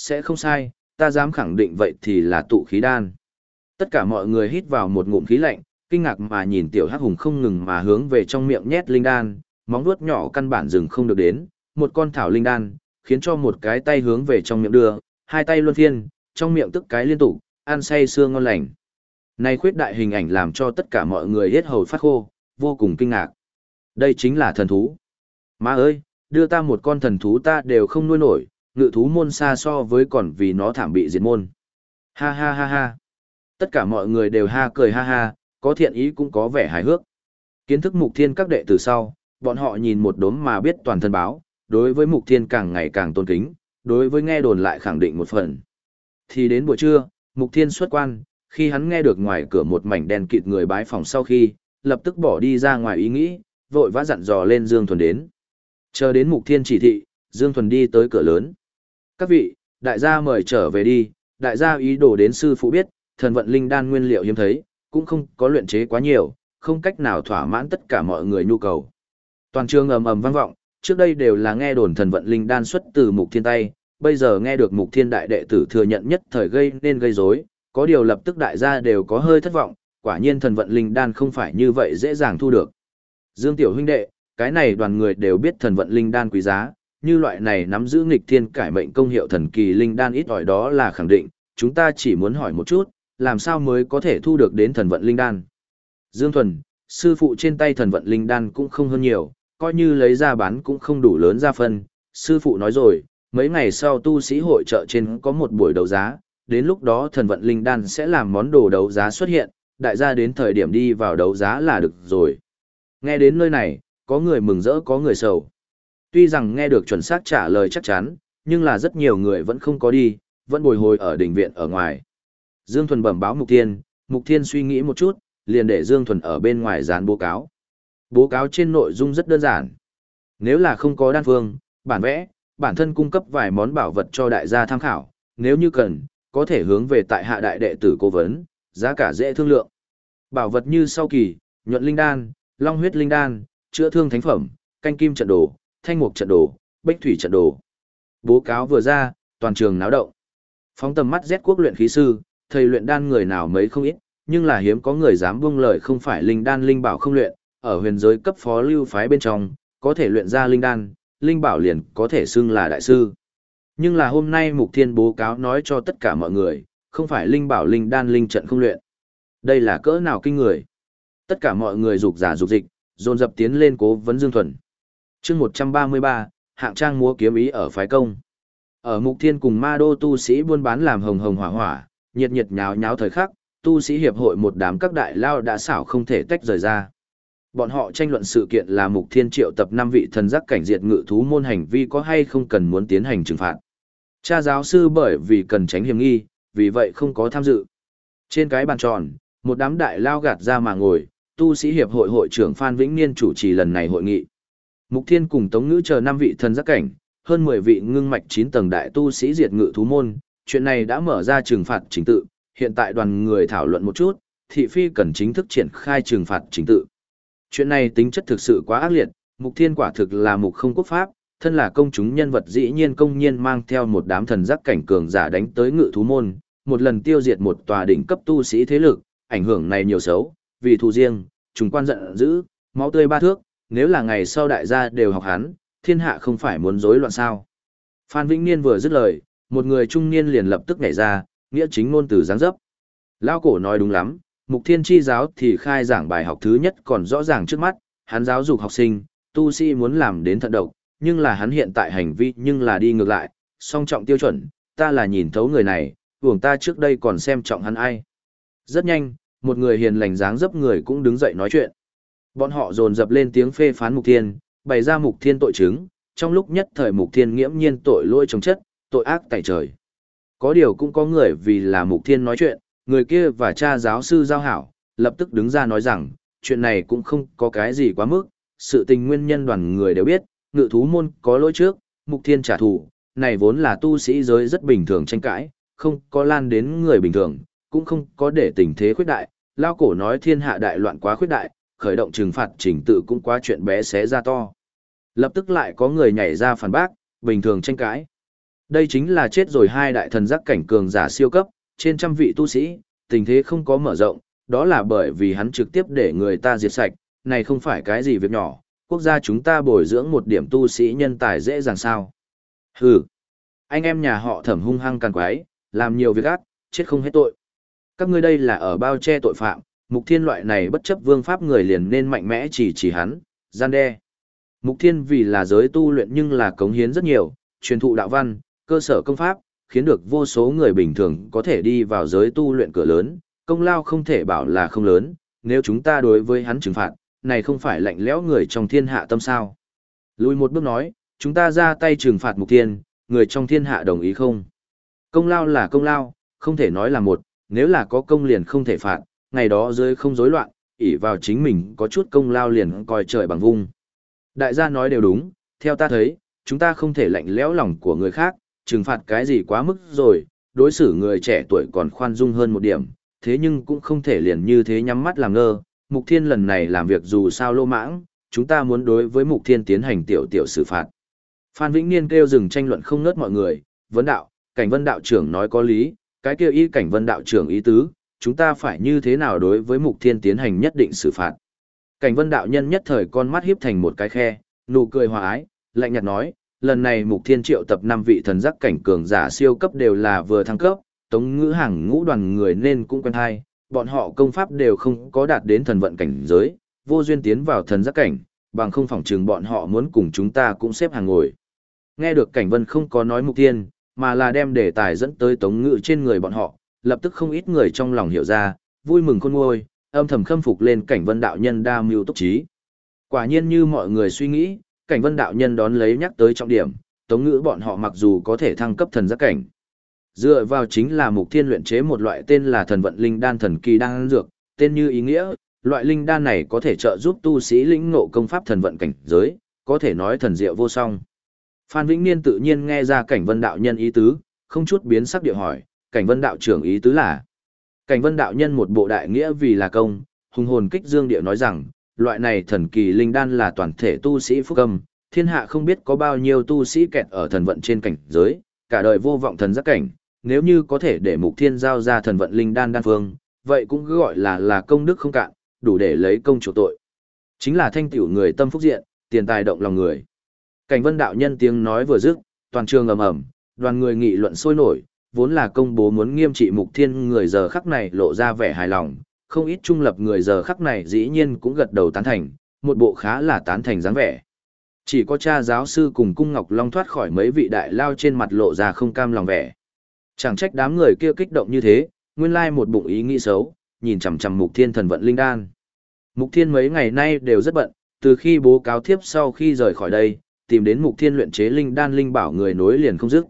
Sẽ không sai, ta dám khẳng định vậy thì là tụ khí đan. Tất cả mọi người hít vào một ngụm khí lạnh, kinh ngạc mà nhìn tiểu hắc hùng không ngừng mà hướng về trong miệng nhét linh đan, móng vuốt nhỏ căn bản dừng không được đến, một con thảo linh đan, khiến cho một cái tay hướng về trong miệng đưa, hai tay luân phiên, trong miệng tức cái liên tục, ăn say xương ngon lành. Này khuyết đại hình ảnh làm cho tất cả mọi người hết hầu phát khô, vô cùng kinh ngạc. Đây chính là thần thú. Má ơi, đưa ta một con thần thú ta đều không nuôi nổi, ngự thú môn xa so với còn vì nó thảm bị diệt môn. Ha ha ha ha. Tất cả mọi người đều ha cười ha ha, có thiện ý cũng có vẻ hài hước. Kiến thức mục thiên các đệ từ sau, bọn họ nhìn một đốm mà biết toàn thân báo, đối với mục thiên càng ngày càng tôn kính, đối với nghe đồn lại khẳng định một phần. Thì đến buổi trưa, mục thiên xuất quan, khi hắn nghe được ngoài cửa một mảnh đen kịt người bái phòng sau khi, lập tức bỏ đi ra ngoài ý nghĩ, vội vã dặn dò lên Dương Thuần đến. Chờ đến mục thiên chỉ thị, Dương Thuần đi tới cửa lớn. Các vị, đại gia mời trở về đi, đại gia ý đồ đến sư phụ biết, thần vận linh đan nguyên liệu hiếm thấy, cũng không có luyện chế quá nhiều, không cách nào thỏa mãn tất cả mọi người nhu cầu. Toàn trường ầm ầm vang vọng, trước đây đều là nghe đồn thần vận linh đan xuất từ mục thiên tay, bây giờ nghe được mục thiên đại đệ tử thừa nhận nhất thời gây nên gây rối, có điều lập tức đại gia đều có hơi thất vọng, quả nhiên thần vận linh đan không phải như vậy dễ dàng thu được. Dương tiểu huynh đệ, cái này đoàn người đều biết thần vận linh đan quý giá, như loại này nắm giữ nghịch thiên cải mệnh công hiệu thần kỳ linh đan ít ỏi đó là khẳng định, chúng ta chỉ muốn hỏi một chút, làm sao mới có thể thu được đến thần vận linh đan. Dương Thuần, sư phụ trên tay thần vận linh đan cũng không hơn nhiều, coi như lấy ra bán cũng không đủ lớn ra phân. Sư phụ nói rồi, mấy ngày sau tu sĩ hội trợ trên có một buổi đấu giá, đến lúc đó thần vận linh đan sẽ làm món đồ đấu giá xuất hiện, đại gia đến thời điểm đi vào đấu giá là được rồi. Nghe đến nơi này, có người mừng rỡ có người sầu. Tuy rằng nghe được chuẩn xác trả lời chắc chắn, nhưng là rất nhiều người vẫn không có đi, vẫn bồi hồi ở đỉnh viện ở ngoài. Dương Thuần bẩm báo Mục Thiên, Mục Thiên suy nghĩ một chút, liền để Dương Thuần ở bên ngoài dán bố cáo. Bố cáo trên nội dung rất đơn giản. Nếu là không có đan phương, bản vẽ, bản thân cung cấp vài món bảo vật cho đại gia tham khảo, nếu như cần, có thể hướng về tại hạ đại đệ tử cố vấn, giá cả dễ thương lượng. Bảo vật như sau kỳ, nhuận linh đan, long huyết linh đan, chữa thương thánh phẩm, canh kim trận đồ, thanh mục trận đồ, bách thủy trận đồ. Bố cáo vừa ra, toàn trường náo động. Phóng tầm mắt rét quốc luyện khí sư, thầy luyện đan người nào mấy không ít, nhưng là hiếm có người dám buông lời không phải linh đan linh bảo không luyện, ở huyền giới cấp phó lưu phái bên trong, có thể luyện ra linh đan, linh bảo liền có thể xưng là đại sư. Nhưng là hôm nay Mục Thiên bố cáo nói cho tất cả mọi người, không phải linh bảo linh đan linh trận không luyện. Đây là cỡ nào kinh người. Tất cả mọi người dục giả dục dịch, dồn dập tiến lên cố vấn Dương Thuần chương 133, hạng trang múa kiếm ý ở phái công. Ở Mục Thiên cùng Ma Đô tu sĩ buôn bán làm hồng hồng hỏa hỏa, nhiệt nhiệt nháo nháo thời khắc, tu sĩ hiệp hội một đám các đại lao đã xảo không thể tách rời ra. Bọn họ tranh luận sự kiện là Mục Thiên triệu tập năm vị thần giác cảnh diệt ngự thú môn hành vi có hay không cần muốn tiến hành trừng phạt. Cha giáo sư bởi vì cần tránh hiểm nghi, vì vậy không có tham dự. Trên cái bàn tròn, một đám đại lao gạt ra mà ngồi, tu sĩ hiệp hội hội trưởng Phan Vĩnh Niên chủ trì lần này hội nghị. Mục Thiên cùng Tống Ngữ chờ năm vị thần giác cảnh, hơn 10 vị ngưng mạch 9 tầng đại tu sĩ diệt ngự thú môn, chuyện này đã mở ra trừng phạt chính tự, hiện tại đoàn người thảo luận một chút, thị phi cần chính thức triển khai trừng phạt chính tự. Chuyện này tính chất thực sự quá ác liệt, Mục Thiên quả thực là mục không quốc pháp, thân là công chúng nhân vật dĩ nhiên công nhiên mang theo một đám thần giác cảnh cường giả đánh tới ngự thú môn, một lần tiêu diệt một tòa đỉnh cấp tu sĩ thế lực, ảnh hưởng này nhiều xấu, vì thù riêng, chúng quan giận dữ, máu tươi ba thước, nếu là ngày sau đại gia đều học hắn, thiên hạ không phải muốn rối loạn sao. Phan Vĩnh Niên vừa dứt lời, một người trung niên liền lập tức nhảy ra, nghĩa chính ngôn từ giáng dấp. Lao cổ nói đúng lắm, mục thiên chi giáo thì khai giảng bài học thứ nhất còn rõ ràng trước mắt, hắn giáo dục học sinh, tu sĩ muốn làm đến thận độc, nhưng là hắn hiện tại hành vi nhưng là đi ngược lại, song trọng tiêu chuẩn, ta là nhìn thấu người này, vùng ta trước đây còn xem trọng hắn ai. Rất nhanh, một người hiền lành dáng dấp người cũng đứng dậy nói chuyện. Bọn họ dồn dập lên tiếng phê phán mục thiên, bày ra mục thiên tội chứng, trong lúc nhất thời mục thiên nghiễm nhiên tội lỗi chống chất, tội ác tại trời. Có điều cũng có người vì là mục thiên nói chuyện, người kia và cha giáo sư giao hảo, lập tức đứng ra nói rằng, chuyện này cũng không có cái gì quá mức, sự tình nguyên nhân đoàn người đều biết, ngự thú môn có lỗi trước, mục thiên trả thù, này vốn là tu sĩ giới rất bình thường tranh cãi, không có lan đến người bình thường, cũng không có để tình thế khuyết đại, lao cổ nói thiên hạ đại loạn quá khuyết đại, khởi động trừng phạt trình tự cũng quá chuyện bé xé ra to. Lập tức lại có người nhảy ra phản bác, bình thường tranh cãi. Đây chính là chết rồi hai đại thần giác cảnh cường giả siêu cấp, trên trăm vị tu sĩ, tình thế không có mở rộng, đó là bởi vì hắn trực tiếp để người ta diệt sạch, này không phải cái gì việc nhỏ, quốc gia chúng ta bồi dưỡng một điểm tu sĩ nhân tài dễ dàng sao. Hừ, anh em nhà họ thẩm hung hăng càng quái, làm nhiều việc ác, chết không hết tội. Các ngươi đây là ở bao che tội phạm, mục thiên loại này bất chấp vương pháp người liền nên mạnh mẽ chỉ chỉ hắn, gian đe. Mục thiên vì là giới tu luyện nhưng là cống hiến rất nhiều, truyền thụ đạo văn, cơ sở công pháp, khiến được vô số người bình thường có thể đi vào giới tu luyện cửa lớn, công lao không thể bảo là không lớn, nếu chúng ta đối với hắn trừng phạt, này không phải lạnh lẽo người trong thiên hạ tâm sao. Lùi một bước nói, chúng ta ra tay trừng phạt mục thiên, người trong thiên hạ đồng ý không? Công lao là công lao, không thể nói là một, nếu là có công liền không thể phạt, ngày đó rơi không rối loạn, ỷ vào chính mình có chút công lao liền coi trời bằng vung. Đại gia nói đều đúng, theo ta thấy, chúng ta không thể lạnh lẽo lòng của người khác, trừng phạt cái gì quá mức rồi, đối xử người trẻ tuổi còn khoan dung hơn một điểm, thế nhưng cũng không thể liền như thế nhắm mắt làm ngơ. Mục Thiên lần này làm việc dù sao lô mãng, chúng ta muốn đối với Mục Thiên tiến hành tiểu tiểu xử phạt. Phan Vĩnh Niên kêu dừng tranh luận không ngớt mọi người, vấn đạo, cảnh vân đạo trưởng nói có lý, cái kêu ý cảnh vân đạo trưởng ý tứ, chúng ta phải như thế nào đối với Mục Thiên tiến hành nhất định xử phạt. Cảnh vân đạo nhân nhất thời con mắt hiếp thành một cái khe, nụ cười hòa ái, lạnh nhạt nói, lần này mục thiên triệu tập năm vị thần giác cảnh cường giả siêu cấp đều là vừa thăng cấp, tống ngữ hàng ngũ đoàn người nên cũng quen thai, bọn họ công pháp đều không có đạt đến thần vận cảnh giới, vô duyên tiến vào thần giác cảnh, bằng không phỏng chừng bọn họ muốn cùng chúng ta cũng xếp hàng ngồi. Nghe được cảnh vân không có nói mục tiên, mà là đem đề tài dẫn tới tống ngữ trên người bọn họ, lập tức không ít người trong lòng hiểu ra, vui mừng khôn nguôi, âm thầm khâm phục lên cảnh vân đạo nhân đa mưu túc trí. Quả nhiên như mọi người suy nghĩ, cảnh vân đạo nhân đón lấy nhắc tới trọng điểm, tống ngữ bọn họ mặc dù có thể thăng cấp thần giác cảnh. Dựa vào chính là mục thiên luyện chế một loại tên là thần vận linh đan thần kỳ đan dược, tên như ý nghĩa, loại linh đan này có thể trợ giúp tu sĩ lĩnh ngộ công pháp thần vận cảnh giới, có thể nói thần diệu vô song. Phan Vĩnh Niên tự nhiên nghe ra cảnh vân đạo nhân ý tứ, không chút biến sắc địa hỏi, cảnh vân đạo trưởng ý tứ là. Cảnh vân đạo nhân một bộ đại nghĩa vì là công, hùng hồn kích dương địa nói rằng, loại này thần kỳ linh đan là toàn thể tu sĩ phúc âm, thiên hạ không biết có bao nhiêu tu sĩ kẹt ở thần vận trên cảnh giới, cả đời vô vọng thần giác cảnh, nếu như có thể để mục thiên giao ra thần vận linh đan đan phương, vậy cũng cứ gọi là là công đức không cạn, đủ để lấy công chủ tội. Chính là thanh tiểu người tâm phúc diện, tiền tài động lòng người. Cảnh vân đạo nhân tiếng nói vừa dứt, toàn trường ầm ầm, đoàn người nghị luận sôi nổi, vốn là công bố muốn nghiêm trị mục thiên người giờ khắc này lộ ra vẻ hài lòng, không ít trung lập người giờ khắc này dĩ nhiên cũng gật đầu tán thành, một bộ khá là tán thành dáng vẻ. Chỉ có cha giáo sư cùng cung Ngọc Long thoát khỏi mấy vị đại lao trên mặt lộ ra không cam lòng vẻ. Chẳng trách đám người kia kích động như thế, nguyên lai một bụng ý nghĩ xấu, nhìn chằm chằm Mục Thiên thần vận linh đan. Mục Thiên mấy ngày nay đều rất bận, từ khi bố cáo thiếp sau khi rời khỏi đây, tìm đến Mục Thiên luyện chế linh đan linh bảo người nối liền không dứt.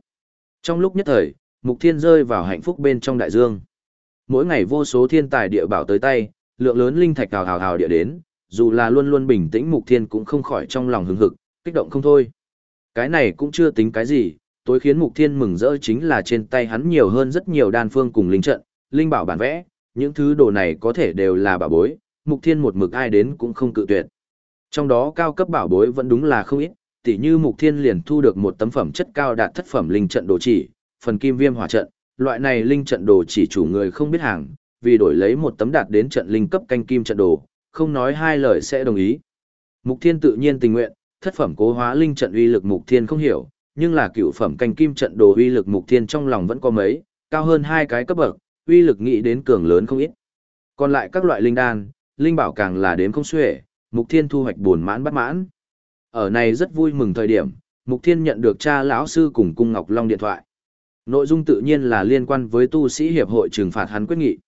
Trong lúc nhất thời, Mục Thiên rơi vào hạnh phúc bên trong đại dương. Mỗi ngày vô số thiên tài địa bảo tới tay, lượng lớn linh thạch hào hào hào địa đến, dù là luôn luôn bình tĩnh Mục Thiên cũng không khỏi trong lòng hứng hực, kích động không thôi. Cái này cũng chưa tính cái gì, tối khiến Mục Thiên mừng rỡ chính là trên tay hắn nhiều hơn rất nhiều đan phương cùng linh trận, linh bảo bản vẽ, những thứ đồ này có thể đều là bảo bối, Mục Thiên một mực ai đến cũng không cự tuyệt. Trong đó cao cấp bảo bối vẫn đúng là không ít, tỉ như Mục Thiên liền thu được một tấm phẩm chất cao đạt thất phẩm linh trận đồ chỉ, phần kim viêm hỏa trận, loại này linh trận đồ chỉ chủ người không biết hàng, vì đổi lấy một tấm đạt đến trận linh cấp canh kim trận đồ, không nói hai lời sẽ đồng ý. Mục Thiên tự nhiên tình nguyện, thất phẩm cố hóa linh trận uy lực Mục Thiên không hiểu, nhưng là cựu phẩm canh kim trận đồ uy lực Mục Thiên trong lòng vẫn có mấy, cao hơn hai cái cấp bậc, uy lực nghĩ đến cường lớn không ít. Còn lại các loại linh đan, linh bảo càng là đến không xuể, Mục Thiên thu hoạch buồn mãn bất mãn. Ở này rất vui mừng thời điểm, Mục Thiên nhận được cha lão sư cùng cung Ngọc Long điện thoại. Nội dung tự nhiên là liên quan với tu sĩ hiệp hội trừng phạt hắn quyết nghị.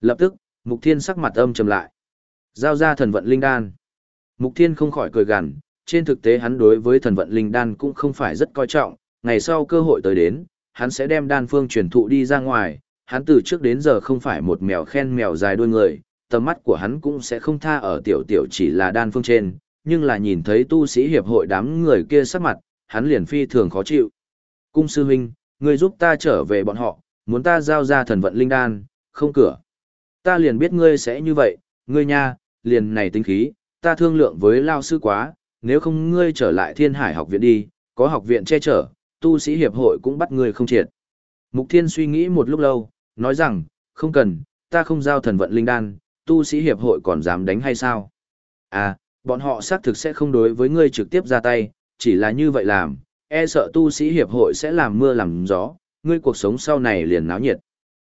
Lập tức, Mục Thiên sắc mặt âm trầm lại. Giao ra thần vận linh đan. Mục Thiên không khỏi cười gằn, trên thực tế hắn đối với thần vận linh đan cũng không phải rất coi trọng, ngày sau cơ hội tới đến, hắn sẽ đem đan phương truyền thụ đi ra ngoài, hắn từ trước đến giờ không phải một mèo khen mèo dài đuôi người, tầm mắt của hắn cũng sẽ không tha ở tiểu tiểu chỉ là đan phương trên, nhưng là nhìn thấy tu sĩ hiệp hội đám người kia sắc mặt, hắn liền phi thường khó chịu. Cung sư huynh, ngươi giúp ta trở về bọn họ, muốn ta giao ra thần vận linh đan, không cửa. Ta liền biết ngươi sẽ như vậy, ngươi nha, liền này tính khí, ta thương lượng với lao sư quá, nếu không ngươi trở lại thiên hải học viện đi, có học viện che chở, tu sĩ hiệp hội cũng bắt ngươi không triệt. Mục thiên suy nghĩ một lúc lâu, nói rằng, không cần, ta không giao thần vận linh đan, tu sĩ hiệp hội còn dám đánh hay sao? À, bọn họ xác thực sẽ không đối với ngươi trực tiếp ra tay, chỉ là như vậy làm, e sợ tu sĩ hiệp hội sẽ làm mưa làm gió, ngươi cuộc sống sau này liền náo nhiệt.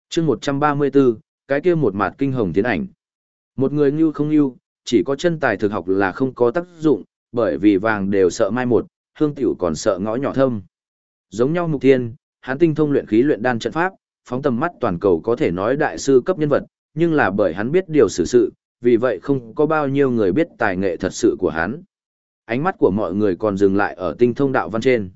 chương 134, cái kia một mặt kinh hồng tiến ảnh. Một người như không như, chỉ có chân tài thực học là không có tác dụng, bởi vì vàng đều sợ mai một, hương tiểu còn sợ ngõ nhỏ thâm. Giống nhau mục thiên, hắn tinh thông luyện khí luyện đan trận pháp, phóng tầm mắt toàn cầu có thể nói đại sư cấp nhân vật, nhưng là bởi hắn biết điều xử sự, vì vậy không có bao nhiêu người biết tài nghệ thật sự của hắn. Ánh mắt của mọi người còn dừng lại ở tinh thông đạo văn trên.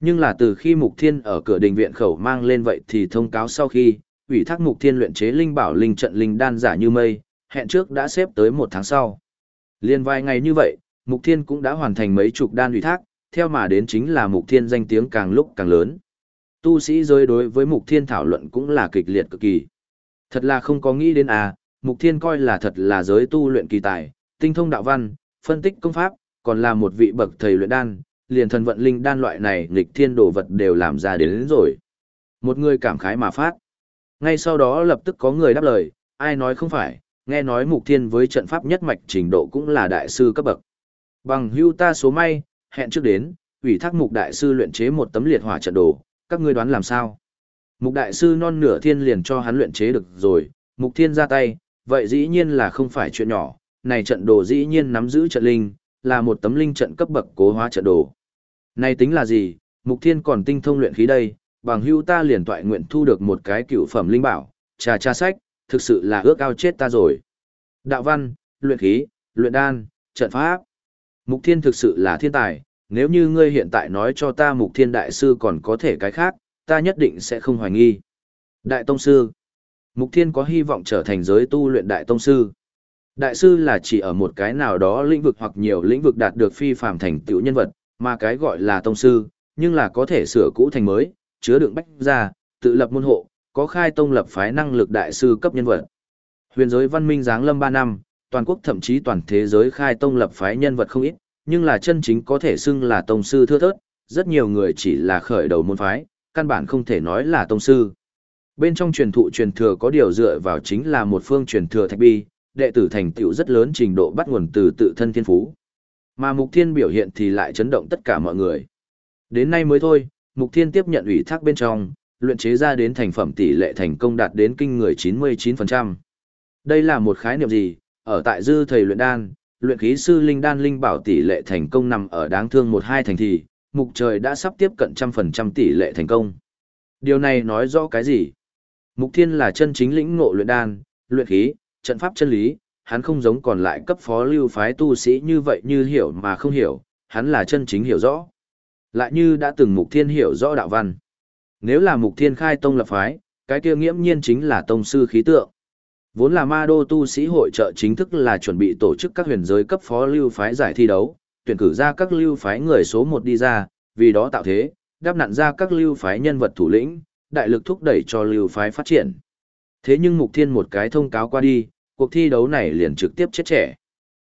Nhưng là từ khi Mục Thiên ở cửa đình viện khẩu mang lên vậy thì thông cáo sau khi, ủy thác Mục Thiên luyện chế linh bảo linh trận linh đan giả như mây, hẹn trước đã xếp tới một tháng sau. Liên vài ngày như vậy, Mục Thiên cũng đã hoàn thành mấy chục đan ủy thác, theo mà đến chính là Mục Thiên danh tiếng càng lúc càng lớn. Tu sĩ giới đối với Mục Thiên thảo luận cũng là kịch liệt cực kỳ. Thật là không có nghĩ đến à, Mục Thiên coi là thật là giới tu luyện kỳ tài, tinh thông đạo văn, phân tích công pháp, còn là một vị bậc thầy luyện đan, liền thần vận linh đan loại này nghịch thiên đồ vật đều làm ra đến, đến rồi. Một người cảm khái mà phát. Ngay sau đó lập tức có người đáp lời, ai nói không phải, nghe nói Mục Thiên với trận pháp nhất mạch trình độ cũng là đại sư cấp bậc. Bằng hưu ta số may, hẹn trước đến, ủy thác Mục đại sư luyện chế một tấm liệt hỏa trận đồ, các ngươi đoán làm sao? Mục đại sư non nửa thiên liền cho hắn luyện chế được rồi, mục thiên ra tay, vậy dĩ nhiên là không phải chuyện nhỏ, này trận đồ dĩ nhiên nắm giữ trận linh, là một tấm linh trận cấp bậc cố hóa trận đồ. Này tính là gì, mục thiên còn tinh thông luyện khí đây, bằng hưu ta liền toại nguyện thu được một cái cựu phẩm linh bảo, trà trà sách, thực sự là ước ao chết ta rồi. Đạo văn, luyện khí, luyện đan, trận pháp. Mục thiên thực sự là thiên tài, nếu như ngươi hiện tại nói cho ta mục thiên đại sư còn có thể cái khác, ta nhất định sẽ không hoài nghi. Đại Tông Sư Mục Thiên có hy vọng trở thành giới tu luyện Đại Tông Sư. Đại sư là chỉ ở một cái nào đó lĩnh vực hoặc nhiều lĩnh vực đạt được phi phàm thành tựu nhân vật, mà cái gọi là Tông Sư, nhưng là có thể sửa cũ thành mới, chứa đựng bách ra, tự lập môn hộ, có khai tông lập phái năng lực đại sư cấp nhân vật. Huyền giới văn minh giáng lâm 3 năm, toàn quốc thậm chí toàn thế giới khai tông lập phái nhân vật không ít, nhưng là chân chính có thể xưng là tông sư thưa thớt, rất nhiều người chỉ là khởi đầu môn phái, căn bản không thể nói là tông sư. Bên trong truyền thụ truyền thừa có điều dựa vào chính là một phương truyền thừa thạch bi, đệ tử thành tựu rất lớn trình độ bắt nguồn từ tự thân thiên phú. Mà Mục Thiên biểu hiện thì lại chấn động tất cả mọi người. Đến nay mới thôi, Mục Thiên tiếp nhận ủy thác bên trong, luyện chế ra đến thành phẩm tỷ lệ thành công đạt đến kinh người 99%. Đây là một khái niệm gì? Ở tại dư thầy luyện đan, luyện khí sư linh đan linh bảo tỷ lệ thành công nằm ở đáng thương một hai thành thì, mục trời đã sắp tiếp cận trăm phần trăm tỷ lệ thành công. Điều này nói rõ cái gì? Mục thiên là chân chính lĩnh ngộ luyện đan, luyện khí, trận pháp chân lý, hắn không giống còn lại cấp phó lưu phái tu sĩ như vậy như hiểu mà không hiểu, hắn là chân chính hiểu rõ. Lại như đã từng mục thiên hiểu rõ đạo văn. Nếu là mục thiên khai tông lập phái, cái kia nghiễm nhiên chính là tông sư khí tượng. Vốn là ma đô tu sĩ hội trợ chính thức là chuẩn bị tổ chức các huyền giới cấp phó lưu phái giải thi đấu, tuyển cử ra các lưu phái người số một đi ra, vì đó tạo thế, đáp nặn ra các lưu phái nhân vật thủ lĩnh, đại lực thúc đẩy cho lưu phái phát triển. Thế nhưng Mục Thiên một cái thông cáo qua đi, cuộc thi đấu này liền trực tiếp chết trẻ.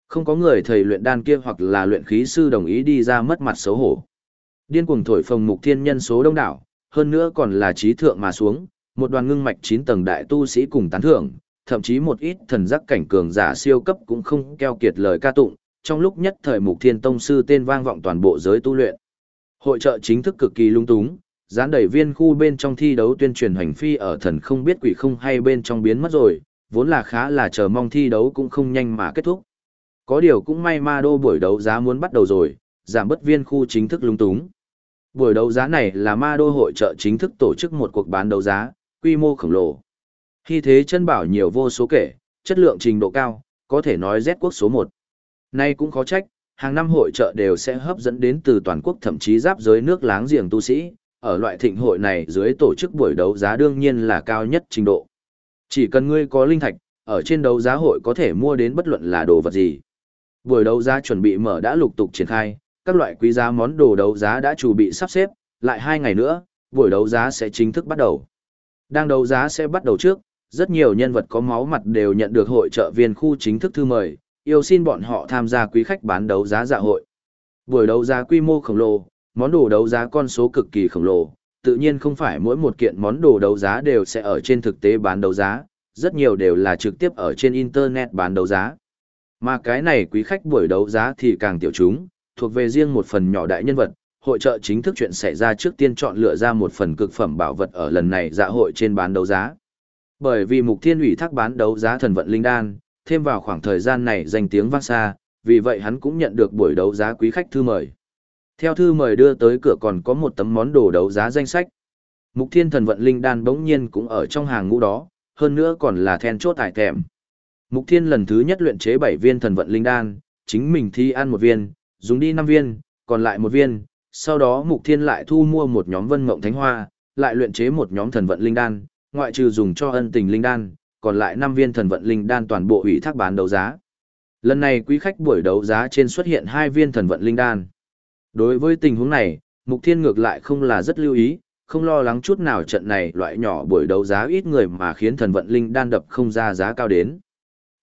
Không có người thầy luyện đan kia hoặc là luyện khí sư đồng ý đi ra mất mặt xấu hổ. Điên cuồng thổi phồng Mục Thiên nhân số đông đảo, hơn nữa còn là trí thượng mà xuống, một đoàn ngưng mạch 9 tầng đại tu sĩ cùng tán thưởng, thậm chí một ít thần giác cảnh cường giả siêu cấp cũng không keo kiệt lời ca tụng, trong lúc nhất thời Mục Thiên Tông sư tên vang vọng toàn bộ giới tu luyện. Hội trợ chính thức cực kỳ lung túng, dán đầy viên khu bên trong thi đấu tuyên truyền hành phi ở thần không biết quỷ không hay bên trong biến mất rồi, vốn là khá là chờ mong thi đấu cũng không nhanh mà kết thúc. Có điều cũng may ma đô buổi đấu giá muốn bắt đầu rồi, giảm bất viên khu chính thức lung túng. Buổi đấu giá này là ma đô hội trợ chính thức tổ chức một cuộc bán đấu giá, quy mô khổng lồ. Khi thế chân bảo nhiều vô số kể, chất lượng trình độ cao, có thể nói Z quốc số 1. Nay cũng khó trách, hàng năm hội trợ đều sẽ hấp dẫn đến từ toàn quốc thậm chí giáp giới nước láng giềng tu sĩ, ở loại thịnh hội này dưới tổ chức buổi đấu giá đương nhiên là cao nhất trình độ. Chỉ cần ngươi có linh thạch, ở trên đấu giá hội có thể mua đến bất luận là đồ vật gì. Buổi đấu giá chuẩn bị mở đã lục tục triển khai, các loại quý giá món đồ đấu giá đã chuẩn bị sắp xếp, lại hai ngày nữa, buổi đấu giá sẽ chính thức bắt đầu. Đang đấu giá sẽ bắt đầu trước, rất nhiều nhân vật có máu mặt đều nhận được hội trợ viên khu chính thức thư mời, yêu xin bọn họ tham gia quý khách bán đấu giá dạ hội. Buổi đấu giá quy mô khổng lồ, món đồ đấu giá con số cực kỳ khổng lồ, tự nhiên không phải mỗi một kiện món đồ đấu giá đều sẽ ở trên thực tế bán đấu giá, rất nhiều đều là trực tiếp ở trên internet bán đấu giá. Mà cái này quý khách buổi đấu giá thì càng tiểu chúng, thuộc về riêng một phần nhỏ đại nhân vật, hội trợ chính thức chuyện xảy ra trước tiên chọn lựa ra một phần cực phẩm bảo vật ở lần này dạ hội trên bán đấu giá. Bởi vì mục thiên ủy thác bán đấu giá thần vận linh đan, thêm vào khoảng thời gian này danh tiếng vang xa, vì vậy hắn cũng nhận được buổi đấu giá quý khách thư mời. Theo thư mời đưa tới cửa còn có một tấm món đồ đấu giá danh sách. Mục Thiên Thần Vận Linh Đan bỗng nhiên cũng ở trong hàng ngũ đó, hơn nữa còn là then chốt tài thèm. Mục Thiên lần thứ nhất luyện chế 7 viên Thần Vận Linh Đan, chính mình thi ăn một viên, dùng đi 5 viên, còn lại một viên, sau đó Mục Thiên lại thu mua một nhóm Vân Mộng Thánh Hoa, lại luyện chế một nhóm Thần Vận Linh Đan, ngoại trừ dùng cho ân tình linh đan, còn lại 5 viên thần vận linh đan toàn bộ ủy thác bán đấu giá. Lần này quý khách buổi đấu giá trên xuất hiện hai viên thần vận linh đan. Đối với tình huống này, Mục Thiên ngược lại không là rất lưu ý, không lo lắng chút nào trận này loại nhỏ buổi đấu giá ít người mà khiến thần vận linh đan đập không ra giá cao đến.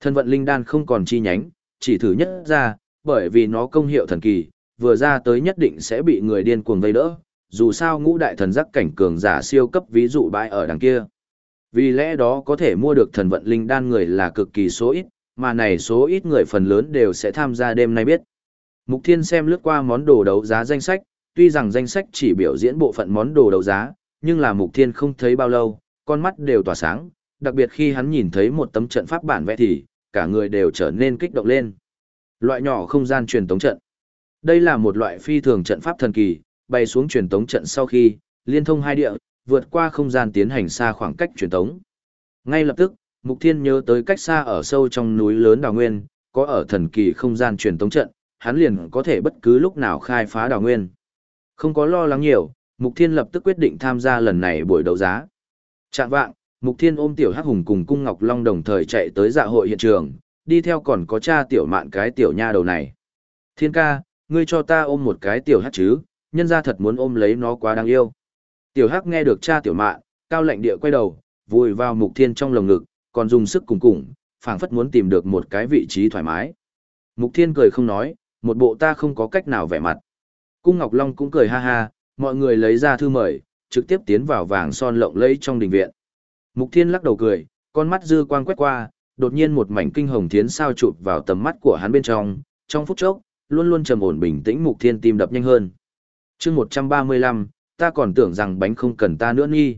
Thần vận linh đan không còn chi nhánh, chỉ thử nhất ra, bởi vì nó công hiệu thần kỳ, vừa ra tới nhất định sẽ bị người điên cuồng vây đỡ, dù sao ngũ đại thần giác cảnh cường giả siêu cấp ví dụ bãi ở đằng kia. Vì lẽ đó có thể mua được thần vận linh đan người là cực kỳ số ít, mà này số ít người phần lớn đều sẽ tham gia đêm nay biết. Mục Thiên xem lướt qua món đồ đấu giá danh sách, tuy rằng danh sách chỉ biểu diễn bộ phận món đồ đấu giá, nhưng là Mục Thiên không thấy bao lâu, con mắt đều tỏa sáng, đặc biệt khi hắn nhìn thấy một tấm trận pháp bản vẽ thì, cả người đều trở nên kích động lên. Loại nhỏ không gian truyền tống trận. Đây là một loại phi thường trận pháp thần kỳ, bay xuống truyền tống trận sau khi, liên thông hai địa, vượt qua không gian tiến hành xa khoảng cách truyền tống. Ngay lập tức, Mục Thiên nhớ tới cách xa ở sâu trong núi lớn đào nguyên, có ở thần kỳ không gian truyền tống trận, hắn liền có thể bất cứ lúc nào khai phá đào nguyên. Không có lo lắng nhiều, Mục Thiên lập tức quyết định tham gia lần này buổi đấu giá. Trạng vạng, Mục Thiên ôm Tiểu Hắc Hùng cùng Cung Ngọc Long đồng thời chạy tới dạ hội hiện trường, đi theo còn có cha Tiểu Mạn cái tiểu nha đầu này. Thiên ca, ngươi cho ta ôm một cái Tiểu Hắc chứ, nhân ra thật muốn ôm lấy nó quá đáng yêu. Tiểu Hắc nghe được cha Tiểu Mạn, cao lạnh địa quay đầu, vùi vào Mục Thiên trong lồng ngực, còn dùng sức cùng cùng, phảng phất muốn tìm được một cái vị trí thoải mái. Mục Thiên cười không nói, một bộ ta không có cách nào vẻ mặt. Cung Ngọc Long cũng cười ha ha, mọi người lấy ra thư mời, trực tiếp tiến vào vàng son lộng lẫy trong đình viện. Mục Thiên lắc đầu cười, con mắt dư quang quét qua, đột nhiên một mảnh kinh hồng thiến sao chụp vào tầm mắt của hắn bên trong, trong phút chốc, luôn luôn trầm ổn bình tĩnh Mục Thiên tim đập nhanh hơn. Chương 135, ta còn tưởng rằng bánh không cần ta nữa nghi.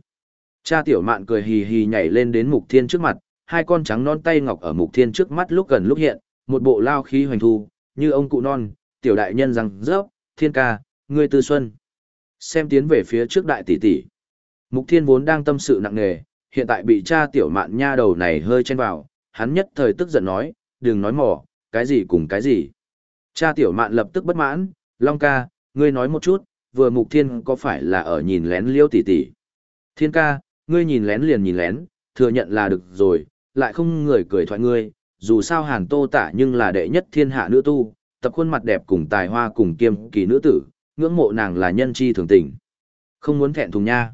Cha tiểu mạn cười hì hì nhảy lên đến Mục Thiên trước mặt, hai con trắng non tay ngọc ở Mục Thiên trước mắt lúc gần lúc hiện, một bộ lao khí hoành thu, như ông cụ non, tiểu đại nhân rằng rớp, thiên ca, ngươi tư xuân. Xem tiến về phía trước đại tỷ tỷ. Mục Thiên vốn đang tâm sự nặng nề, hiện tại bị cha tiểu mạn nha đầu này hơi chen vào, hắn nhất thời tức giận nói, đừng nói mỏ, cái gì cùng cái gì. Cha tiểu mạn lập tức bất mãn, Long ca, ngươi nói một chút, vừa Mục Thiên có phải là ở nhìn lén liêu tỷ tỷ. Thiên ca, ngươi nhìn lén liền nhìn lén, thừa nhận là được rồi, lại không người cười thoại ngươi, dù sao hàn tô tả nhưng là đệ nhất thiên hạ nữ tu, tập khuôn mặt đẹp cùng tài hoa cùng kiêm kỳ nữ tử, ngưỡng mộ nàng là nhân chi thường tình. Không muốn thẹn thùng nha.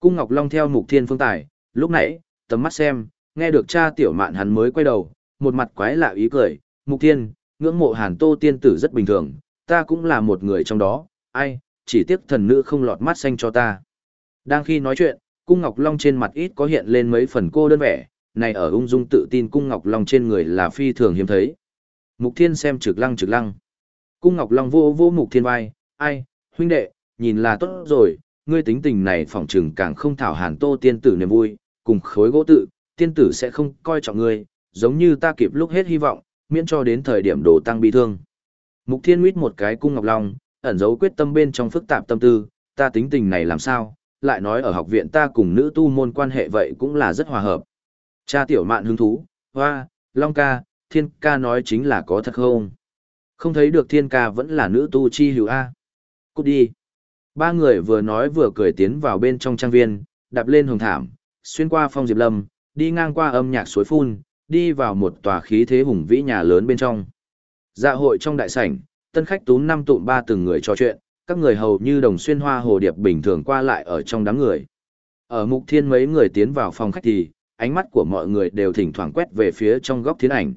Cung Ngọc Long theo mục thiên phương tài, lúc nãy, tầm mắt xem, nghe được cha tiểu mạn hắn mới quay đầu, một mặt quái lạ ý cười, mục thiên, ngưỡng mộ hàn tô tiên tử rất bình thường, ta cũng là một người trong đó, ai, chỉ tiếc thần nữ không lọt mắt xanh cho ta. Đang khi nói chuyện, cung Ngọc Long trên mặt ít có hiện lên mấy phần cô đơn vẻ, này ở ung dung tự tin cung Ngọc Long trên người là phi thường hiếm thấy. Mục Thiên xem trực lăng trực lăng. Cung Ngọc Long vô vô Mục Thiên vai, ai, huynh đệ, nhìn là tốt rồi, ngươi tính tình này phỏng chừng càng không thảo hàn tô tiên tử niềm vui, cùng khối gỗ tự, tiên tử sẽ không coi trọng ngươi, giống như ta kịp lúc hết hy vọng, miễn cho đến thời điểm đổ tăng bi thương. Mục Thiên nguyết một cái cung Ngọc Long, ẩn giấu quyết tâm bên trong phức tạp tâm tư, ta tính tình này làm sao, lại nói ở học viện ta cùng nữ tu môn quan hệ vậy cũng là rất hòa hợp. Cha tiểu mạn hứng thú, hoa, Long ca, thiên ca nói chính là có thật không? Không thấy được thiên ca vẫn là nữ tu chi hữu A. Cút đi. Ba người vừa nói vừa cười tiến vào bên trong trang viên, đạp lên hồng thảm, xuyên qua phong diệp lâm, đi ngang qua âm nhạc suối phun, đi vào một tòa khí thế hùng vĩ nhà lớn bên trong. Dạ hội trong đại sảnh, tân khách túm năm tụm ba từng người trò chuyện, các người hầu như đồng xuyên hoa hồ điệp bình thường qua lại ở trong đám người. Ở mục thiên mấy người tiến vào phòng khách thì, ánh mắt của mọi người đều thỉnh thoảng quét về phía trong góc thiên ảnh.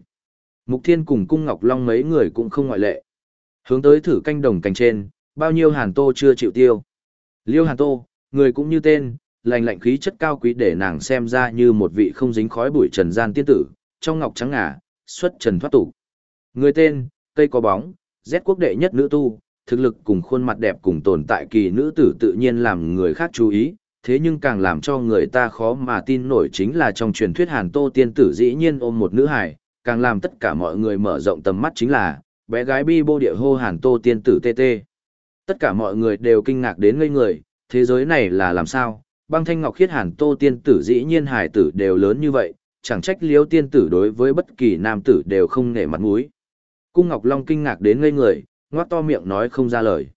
Mục Thiên cùng Cung Ngọc Long mấy người cũng không ngoại lệ. Hướng tới thử canh đồng cành trên, bao nhiêu hàn tô chưa chịu tiêu. Liêu hàn tô, người cũng như tên, lành lạnh khí chất cao quý để nàng xem ra như một vị không dính khói bụi trần gian tiên tử, trong ngọc trắng ngà, xuất trần thoát tục. Người tên, cây có bóng, rét quốc đệ nhất nữ tu, thực lực cùng khuôn mặt đẹp cùng tồn tại kỳ nữ tử tự nhiên làm người khác chú ý, thế nhưng càng làm cho người ta khó mà tin nổi chính là trong truyền thuyết Hàn Tô tiên tử dĩ nhiên ôm một nữ hài, càng làm tất cả mọi người mở rộng tầm mắt chính là bé gái bi bô địa hô Hàn Tô tiên tử TT. Tất cả mọi người đều kinh ngạc đến ngây người, thế giới này là làm sao? Băng Thanh Ngọc Khiết Hàn Tô tiên tử dĩ nhiên hài tử đều lớn như vậy, chẳng trách Liễu tiên tử đối với bất kỳ nam tử đều không nể mặt mũi. Cung Ngọc Long kinh ngạc đến ngây người, ngoác to miệng nói không ra lời.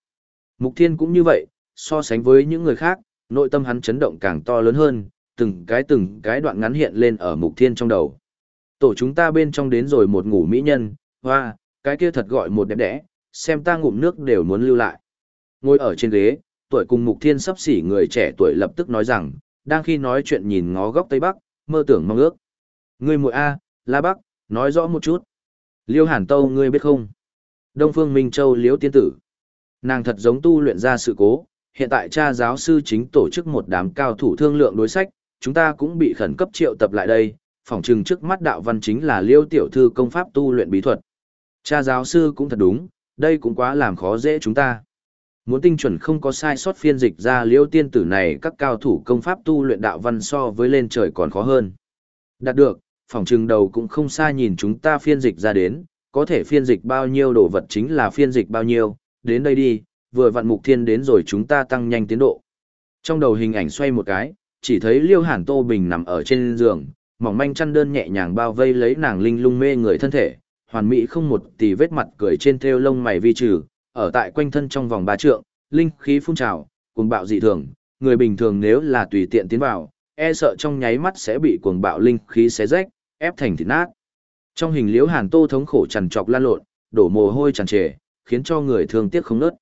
Mục Thiên cũng như vậy, so sánh với những người khác, nội tâm hắn chấn động càng to lớn hơn, từng cái từng cái đoạn ngắn hiện lên ở mục thiên trong đầu. Tổ chúng ta bên trong đến rồi một ngủ mỹ nhân, hoa, cái kia thật gọi một đẹp đẽ, xem ta ngụm nước đều muốn lưu lại. Ngồi ở trên ghế, tuổi cùng mục thiên sắp xỉ người trẻ tuổi lập tức nói rằng, đang khi nói chuyện nhìn ngó góc Tây Bắc, mơ tưởng mong ước. Ngươi muội A, La Bắc, nói rõ một chút. Liêu Hàn Tâu ngươi biết không? Đông Phương Minh Châu Liễu Tiên Tử. Nàng thật giống tu luyện ra sự cố, hiện tại cha giáo sư chính tổ chức một đám cao thủ thương lượng đối sách, chúng ta cũng bị khẩn cấp triệu tập lại đây, phỏng chừng trước mắt đạo văn chính là liêu tiểu thư công pháp tu luyện bí thuật. Cha giáo sư cũng thật đúng, đây cũng quá làm khó dễ chúng ta. Muốn tinh chuẩn không có sai sót phiên dịch ra liêu tiên tử này các cao thủ công pháp tu luyện đạo văn so với lên trời còn khó hơn. Đạt được, phòng trừng đầu cũng không xa nhìn chúng ta phiên dịch ra đến, có thể phiên dịch bao nhiêu đồ vật chính là phiên dịch bao nhiêu, đến đây đi, vừa vặn mục thiên đến rồi chúng ta tăng nhanh tiến độ. Trong đầu hình ảnh xoay một cái, chỉ thấy Liêu Hàn Tô Bình nằm ở trên giường, mỏng manh chăn đơn nhẹ nhàng bao vây lấy nàng linh lung mê người thân thể, hoàn mỹ không một tì vết mặt cười trên thêu lông mày vi trừ, ở tại quanh thân trong vòng ba trượng, linh khí phun trào, cuồng bạo dị thường, người bình thường nếu là tùy tiện tiến vào, e sợ trong nháy mắt sẽ bị cuồng bạo linh khí xé rách, ép thành thịt nát. Trong hình liễu Hàn Tô thống khổ trằn trọc lan lộn, đổ mồ hôi tràn trề, khiến cho người thương tiếc không nớt.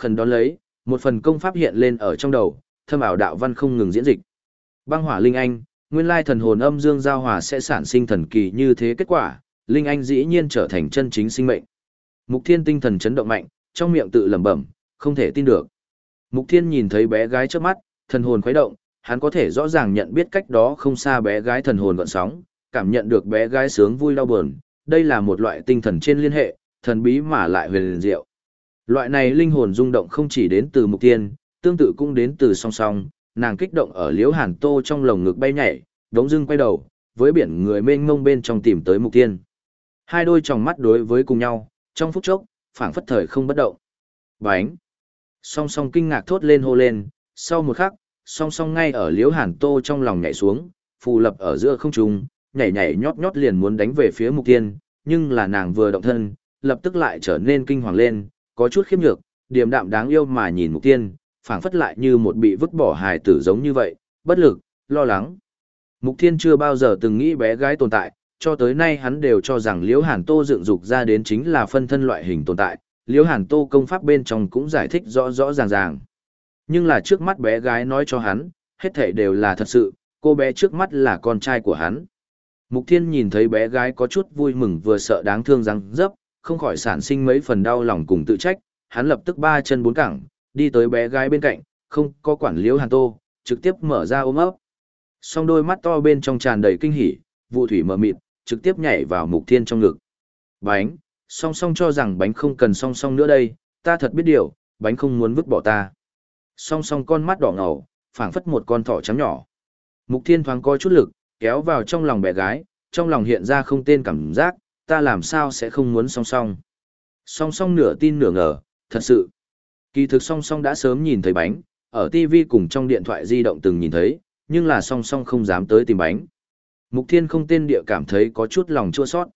Khẩn đón lấy, một phần công pháp hiện lên ở trong đầu, thâm ảo đạo văn không ngừng diễn dịch. Băng hỏa linh anh, nguyên lai thần hồn âm dương giao hòa sẽ sản sinh thần kỳ như thế kết quả, linh anh dĩ nhiên trở thành chân chính sinh mệnh. Mục Thiên tinh thần chấn động mạnh, trong miệng tự lẩm bẩm, không thể tin được. Mục Thiên nhìn thấy bé gái trước mắt, thần hồn khuấy động, hắn có thể rõ ràng nhận biết cách đó không xa bé gái thần hồn gợn sóng, cảm nhận được bé gái sướng vui đau buồn, đây là một loại tinh thần trên liên hệ, thần bí mà lại huyền diệu. Loại này linh hồn rung động không chỉ đến từ Mục tiên, tương tự cũng đến từ song song, nàng kích động ở liễu hàn tô trong lồng ngực bay nhảy, đống dưng quay đầu, với biển người mênh mông bên trong tìm tới Mục tiên. Hai đôi tròng mắt đối với cùng nhau, trong phút chốc, phảng phất thời không bất động. Bánh! Song song kinh ngạc thốt lên hô lên, sau một khắc, song song ngay ở liễu hàn tô trong lòng nhảy xuống, phù lập ở giữa không trung, nhảy nhảy nhót nhót liền muốn đánh về phía mục tiên, nhưng là nàng vừa động thân, lập tức lại trở nên kinh hoàng lên, có chút khiếp nhược, điềm đạm đáng yêu mà nhìn mục tiên, phảng phất lại như một bị vứt bỏ hài tử giống như vậy, bất lực, lo lắng. Mục thiên chưa bao giờ từng nghĩ bé gái tồn tại, cho tới nay hắn đều cho rằng liễu hàn tô dựng dục ra đến chính là phân thân loại hình tồn tại, liễu hàn tô công pháp bên trong cũng giải thích rõ rõ ràng ràng. Nhưng là trước mắt bé gái nói cho hắn, hết thảy đều là thật sự, cô bé trước mắt là con trai của hắn. Mục Thiên nhìn thấy bé gái có chút vui mừng vừa sợ đáng thương răng dấp, không khỏi sản sinh mấy phần đau lòng cùng tự trách, hắn lập tức ba chân bốn cẳng, đi tới bé gái bên cạnh, không có quản liễu hàn tô, trực tiếp mở ra ôm ấp. Song đôi mắt to bên trong tràn đầy kinh hỉ, vụ thủy mở mịt, trực tiếp nhảy vào Mục Thiên trong ngực. Bánh, song song cho rằng bánh không cần song song nữa đây, ta thật biết điều, bánh không muốn vứt bỏ ta. Song song con mắt đỏ ngầu, phảng phất một con thỏ trắng nhỏ. Mục Thiên thoáng coi chút lực, kéo vào trong lòng bé gái, trong lòng hiện ra không tên cảm giác, ta làm sao sẽ không muốn song song. Song song nửa tin nửa ngờ, thật sự. Kỳ thực song song đã sớm nhìn thấy bánh, ở TV cùng trong điện thoại di động từng nhìn thấy, nhưng là song song không dám tới tìm bánh. Mục Thiên không tên địa cảm thấy có chút lòng chua sót.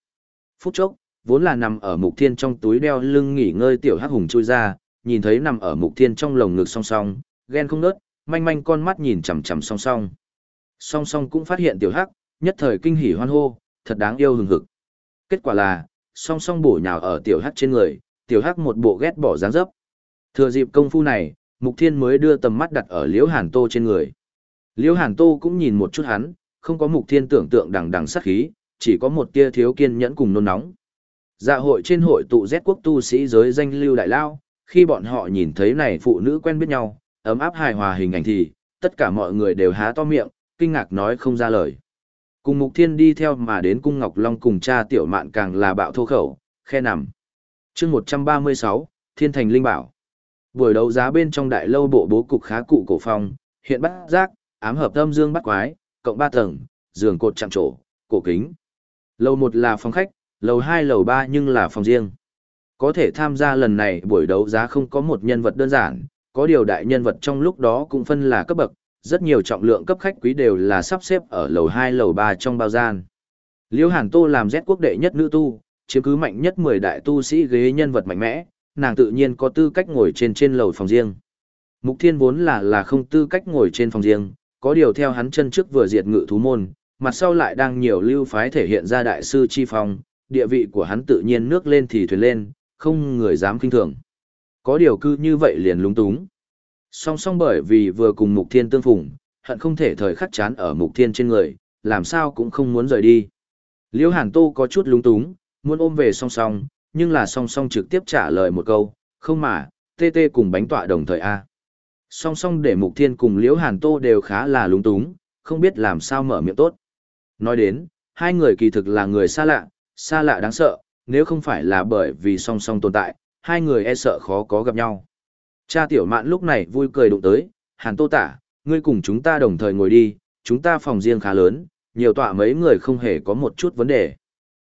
Phút chốc, vốn là nằm ở Mục Thiên trong túi đeo lưng nghỉ ngơi tiểu hắc hùng chui ra, nhìn thấy nằm ở Mục Thiên trong lồng ngực song song, ghen không nớt, manh manh con mắt nhìn chằm chằm song song. Song song cũng phát hiện tiểu hắc, nhất thời kinh hỉ hoan hô, thật đáng yêu hừng hực. Kết quả là, song song bổ nhào ở tiểu hắc trên người, tiểu hắc một bộ ghét bỏ dáng dấp. Thừa dịp công phu này, Mục Thiên mới đưa tầm mắt đặt ở Liễu Hàn Tô trên người. Liễu Hàn Tô cũng nhìn một chút hắn, không có Mục Thiên tưởng tượng đằng đằng sát khí, chỉ có một tia thiếu kiên nhẫn cùng nôn nóng. Dạ hội trên hội tụ Z quốc tu sĩ giới danh lưu đại lao, khi bọn họ nhìn thấy này phụ nữ quen biết nhau, ấm áp hài hòa hình ảnh thì, tất cả mọi người đều há to miệng, kinh ngạc nói không ra lời. Cùng Mục Thiên đi theo mà đến cung Ngọc Long cùng cha tiểu mạn càng là bạo thô khẩu, khe nằm. chương 136, Thiên Thành Linh Bảo. Buổi đấu giá bên trong đại lâu bộ bố cục khá cụ cổ phong, hiện bắt giác, ám hợp âm dương bắt quái, cộng ba tầng, giường cột chạm trổ, cổ kính. Lầu một là phòng khách, lầu hai lầu ba nhưng là phòng riêng. Có thể tham gia lần này buổi đấu giá không có một nhân vật đơn giản, có điều đại nhân vật trong lúc đó cũng phân là cấp bậc, rất nhiều trọng lượng cấp khách quý đều là sắp xếp ở lầu 2 lầu 3 trong bao gian. Liễu Hàn Tô làm Z quốc đệ nhất nữ tu, chiếm cứ mạnh nhất 10 đại tu sĩ ghế nhân vật mạnh mẽ, nàng tự nhiên có tư cách ngồi trên trên lầu phòng riêng. Mục Thiên vốn là là không tư cách ngồi trên phòng riêng, có điều theo hắn chân trước vừa diệt ngự thú môn, mặt sau lại đang nhiều lưu phái thể hiện ra đại sư chi phong, địa vị của hắn tự nhiên nước lên thì thuyền lên, không người dám kinh thường. Có điều cư như vậy liền lúng túng. Song song bởi vì vừa cùng Mục Thiên tương phùng, hận không thể thời khắc chán ở Mục Thiên trên người, làm sao cũng không muốn rời đi. Liễu Hàn Tô có chút lúng túng, muốn ôm về song song, nhưng là song song trực tiếp trả lời một câu, không mà, tê tê cùng bánh tọa đồng thời A. Song song để Mục Thiên cùng Liễu Hàn Tô đều khá là lúng túng, không biết làm sao mở miệng tốt. Nói đến, hai người kỳ thực là người xa lạ, xa lạ đáng sợ, nếu không phải là bởi vì song song tồn tại, hai người e sợ khó có gặp nhau. Cha tiểu mạn lúc này vui cười đụng tới, hàn tô tả, ngươi cùng chúng ta đồng thời ngồi đi, chúng ta phòng riêng khá lớn, nhiều tọa mấy người không hề có một chút vấn đề.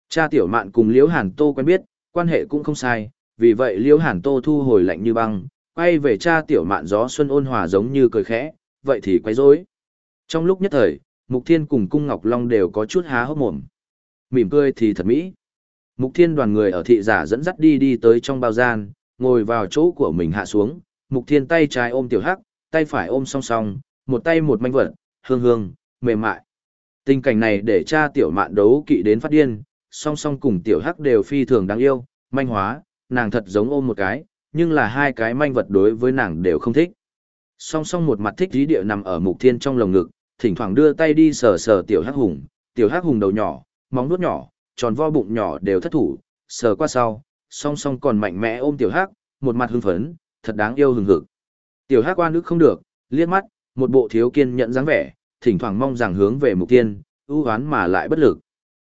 Cha tiểu mạn cùng liễu hàn tô quen biết, quan hệ cũng không sai, vì vậy liễu hàn tô thu hồi lạnh như băng, quay về cha tiểu mạn gió xuân ôn hòa giống như cười khẽ, vậy thì quay rối. Trong lúc nhất thời, Mục Thiên cùng Cung Ngọc Long đều có chút há hốc mồm. Mỉm cười thì thật mỹ. Mục Thiên đoàn người ở thị giả dẫn dắt đi đi tới trong bao gian, ngồi vào chỗ của mình hạ xuống, Mục Thiên tay trái ôm tiểu hắc, tay phải ôm song song, một tay một manh vật, hương hương, mềm mại. Tình cảnh này để cha tiểu mạn đấu kỵ đến phát điên, song song cùng tiểu hắc đều phi thường đáng yêu, manh hóa, nàng thật giống ôm một cái, nhưng là hai cái manh vật đối với nàng đều không thích. Song song một mặt thích dí địa nằm ở mục thiên trong lồng ngực, thỉnh thoảng đưa tay đi sờ sờ tiểu hắc hùng, tiểu hắc hùng đầu nhỏ, móng nuốt nhỏ, tròn vo bụng nhỏ đều thất thủ, sờ qua sau, song song còn mạnh mẽ ôm tiểu hắc, một mặt hưng phấn, thật đáng yêu hừng hực. Tiểu hắc oan ức không được, liếc mắt, một bộ thiếu kiên nhẫn dáng vẻ, thỉnh thoảng mong rằng hướng về mục thiên, ưu hoán mà lại bất lực.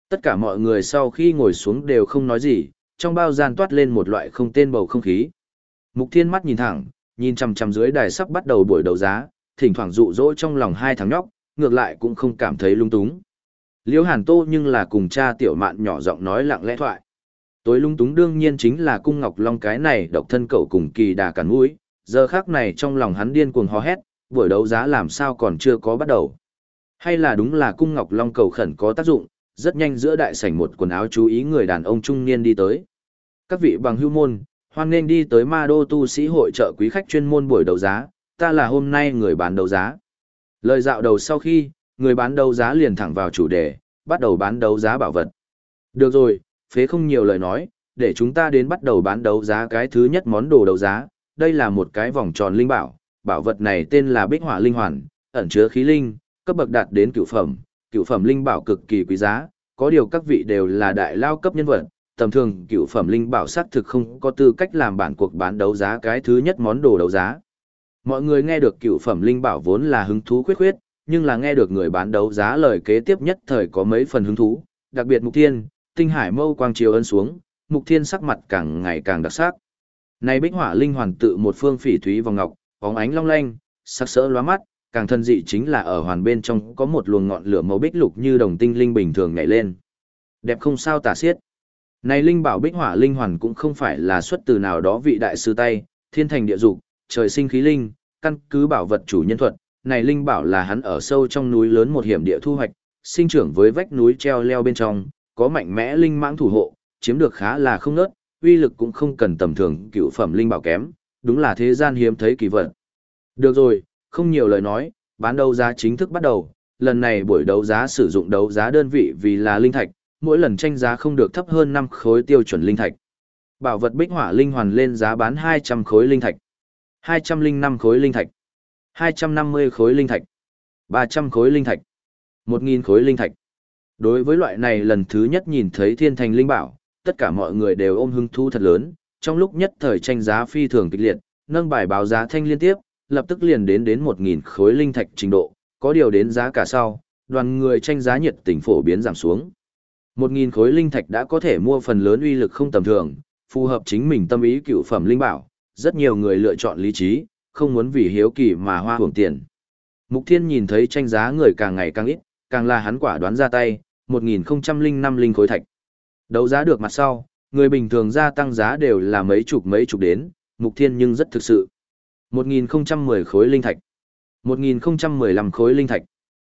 Tất cả mọi người sau khi ngồi xuống đều không nói gì, trong bao gian toát lên một loại không tên bầu không khí. Mục thiên mắt nhìn thẳng, nhìn chằm chằm dưới đài sắp bắt đầu buổi đấu giá, thỉnh thoảng dụ dỗ trong lòng hai thằng nhóc, ngược lại cũng không cảm thấy lung túng. Liễu Hàn Tô nhưng là cùng cha tiểu mạn nhỏ giọng nói lặng lẽ thoại. Tối lung túng đương nhiên chính là cung ngọc long cái này độc thân cậu cùng kỳ đà cản mũi, giờ khác này trong lòng hắn điên cuồng hò hét, buổi đấu giá làm sao còn chưa có bắt đầu. Hay là đúng là cung ngọc long cầu khẩn có tác dụng, rất nhanh giữa đại sảnh một quần áo chú ý người đàn ông trung niên đi tới. Các vị bằng hưu môn, hoan nghênh đi tới ma đô tu sĩ hội trợ quý khách chuyên môn buổi đấu giá, ta là hôm nay người bán đấu giá. Lời dạo đầu sau khi, người bán đấu giá liền thẳng vào chủ đề, bắt đầu bán đấu giá bảo vật. Được rồi, phế không nhiều lời nói, để chúng ta đến bắt đầu bán đấu giá cái thứ nhất món đồ đấu giá, đây là một cái vòng tròn linh bảo, bảo vật này tên là Bích Hỏa Linh Hoàn, ẩn chứa khí linh, cấp bậc đạt đến cửu phẩm, cửu phẩm linh bảo cực kỳ quý giá, có điều các vị đều là đại lao cấp nhân vật, tầm thường cửu phẩm linh bảo xác thực không có tư cách làm bản cuộc bán đấu giá cái thứ nhất món đồ đấu giá. Mọi người nghe được cửu phẩm linh bảo vốn là hứng thú khuyết khuyết, nhưng là nghe được người bán đấu giá lời kế tiếp nhất thời có mấy phần hứng thú, đặc biệt Mục Thiên, tinh hải mâu quang chiếu ân xuống, Mục Thiên sắc mặt càng ngày càng đặc sắc. Này bích hỏa linh hoàn tự một phương phỉ thúy vòng ngọc, bóng ánh long lanh, sắc sỡ lóa mắt, càng thân dị chính là ở hoàn bên trong có một luồng ngọn lửa màu bích lục như đồng tinh linh bình thường nhảy lên. Đẹp không sao tả xiết. Này linh bảo bích hỏa linh hoàn cũng không phải là xuất từ nào đó vị đại sư tay, thiên thành địa dục, trời sinh khí linh, căn cứ bảo vật chủ nhân thuật, này linh bảo là hắn ở sâu trong núi lớn một hiểm địa thu hoạch, sinh trưởng với vách núi treo leo bên trong, có mạnh mẽ linh mãng thủ hộ, chiếm được khá là không nớt, uy lực cũng không cần tầm thường cựu phẩm linh bảo kém, đúng là thế gian hiếm thấy kỳ vật. Được rồi, không nhiều lời nói, bán đấu giá chính thức bắt đầu, lần này buổi đấu giá sử dụng đấu giá đơn vị vì là linh thạch, mỗi lần tranh giá không được thấp hơn 5 khối tiêu chuẩn linh thạch. Bảo vật bích hỏa linh hoàn lên giá bán 200 khối linh thạch, 205 khối linh thạch, 250 khối linh thạch, 300 khối linh thạch, 1000 khối linh thạch. Đối với loại này lần thứ nhất nhìn thấy thiên thành linh bảo, tất cả mọi người đều ôm hứng thú thật lớn, trong lúc nhất thời tranh giá phi thường kịch liệt, nâng bài báo giá thanh liên tiếp, lập tức liền đến đến 1000 khối linh thạch trình độ, có điều đến giá cả sau, đoàn người tranh giá nhiệt tình phổ biến giảm xuống. Một nghìn khối linh thạch đã có thể mua phần lớn uy lực không tầm thường, phù hợp chính mình tâm ý cựu phẩm linh bảo, rất nhiều người lựa chọn lý trí, không muốn vì hiếu kỳ mà hoa hưởng tiền. Mục Thiên nhìn thấy tranh giá người càng ngày càng ít, càng là hắn quả đoán ra tay, 1005 linh khối thạch. Đấu giá được mặt sau, người bình thường gia tăng giá đều là mấy chục mấy chục đến, Mục Thiên nhưng rất thực sự. 1010 khối linh thạch. 1015 khối linh thạch.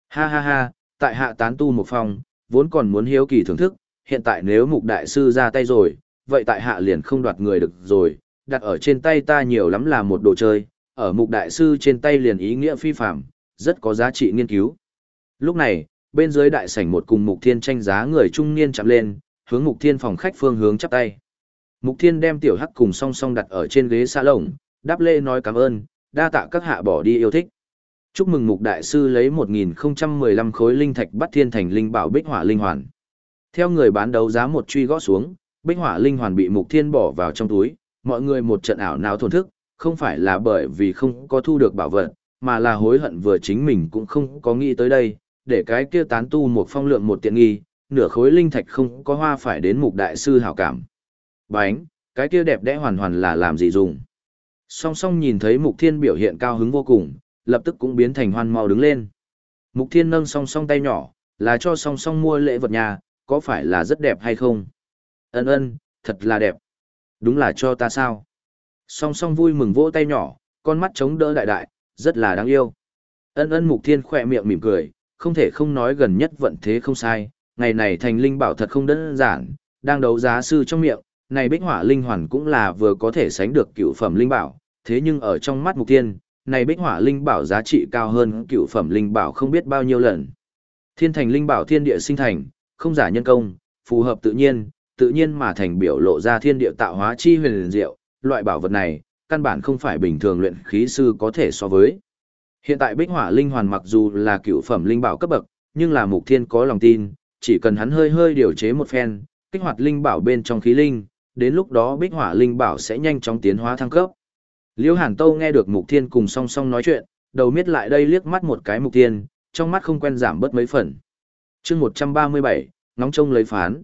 Ha ha ha, tại hạ tán tu một phòng, vốn còn muốn hiếu kỳ thưởng thức, hiện tại nếu mục đại sư ra tay rồi, vậy tại hạ liền không đoạt người được rồi, đặt ở trên tay ta nhiều lắm là một đồ chơi, ở mục đại sư trên tay liền ý nghĩa phi phạm, rất có giá trị nghiên cứu. Lúc này, bên dưới đại sảnh một cùng mục thiên tranh giá người trung niên chạm lên, hướng mục thiên phòng khách phương hướng chắp tay. Mục thiên đem tiểu hắc cùng song song đặt ở trên ghế xa lồng, đáp lê nói cảm ơn, đa tạ các hạ bỏ đi yêu thích. Chúc mừng mục đại sư lấy 1015 khối linh thạch bắt thiên thành linh bảo bích hỏa linh hoàn. Theo người bán đấu giá một truy gõ xuống, bích hỏa linh hoàn bị mục thiên bỏ vào trong túi, mọi người một trận ảo nào thổn thức, không phải là bởi vì không có thu được bảo vật, mà là hối hận vừa chính mình cũng không có nghĩ tới đây, để cái kia tán tu một phong lượng một tiện nghi, nửa khối linh thạch không có hoa phải đến mục đại sư hảo cảm. Bánh, cái kia đẹp đẽ hoàn hoàn là làm gì dùng. Song song nhìn thấy Mục Thiên biểu hiện cao hứng vô cùng, lập tức cũng biến thành hoan mau đứng lên. Mục Thiên nâng song song tay nhỏ, là cho song song mua lễ vật nhà, có phải là rất đẹp hay không? Ân ân, thật là đẹp. Đúng là cho ta sao? Song song vui mừng vỗ tay nhỏ, con mắt chống đỡ đại đại, rất là đáng yêu. Ân ân Mục Thiên khỏe miệng mỉm cười, không thể không nói gần nhất vận thế không sai, ngày này thành linh bảo thật không đơn giản, đang đấu giá sư trong miệng, này bích hỏa linh hoàn cũng là vừa có thể sánh được cựu phẩm linh bảo, thế nhưng ở trong mắt mục tiên, này bích hỏa linh bảo giá trị cao hơn cựu phẩm linh bảo không biết bao nhiêu lần. Thiên thành linh bảo thiên địa sinh thành, không giả nhân công, phù hợp tự nhiên, tự nhiên mà thành biểu lộ ra thiên địa tạo hóa chi huyền diệu, loại bảo vật này, căn bản không phải bình thường luyện khí sư có thể so với. Hiện tại bích hỏa linh hoàn mặc dù là cựu phẩm linh bảo cấp bậc, nhưng là mục thiên có lòng tin, chỉ cần hắn hơi hơi điều chế một phen, kích hoạt linh bảo bên trong khí linh, đến lúc đó bích hỏa linh bảo sẽ nhanh chóng tiến hóa thăng cấp. Liễu Hàn Tâu nghe được Mục Thiên cùng song song nói chuyện, đầu miết lại đây liếc mắt một cái Mục Thiên, trong mắt không quen giảm bớt mấy phần. chương 137, ngóng trông lấy phán.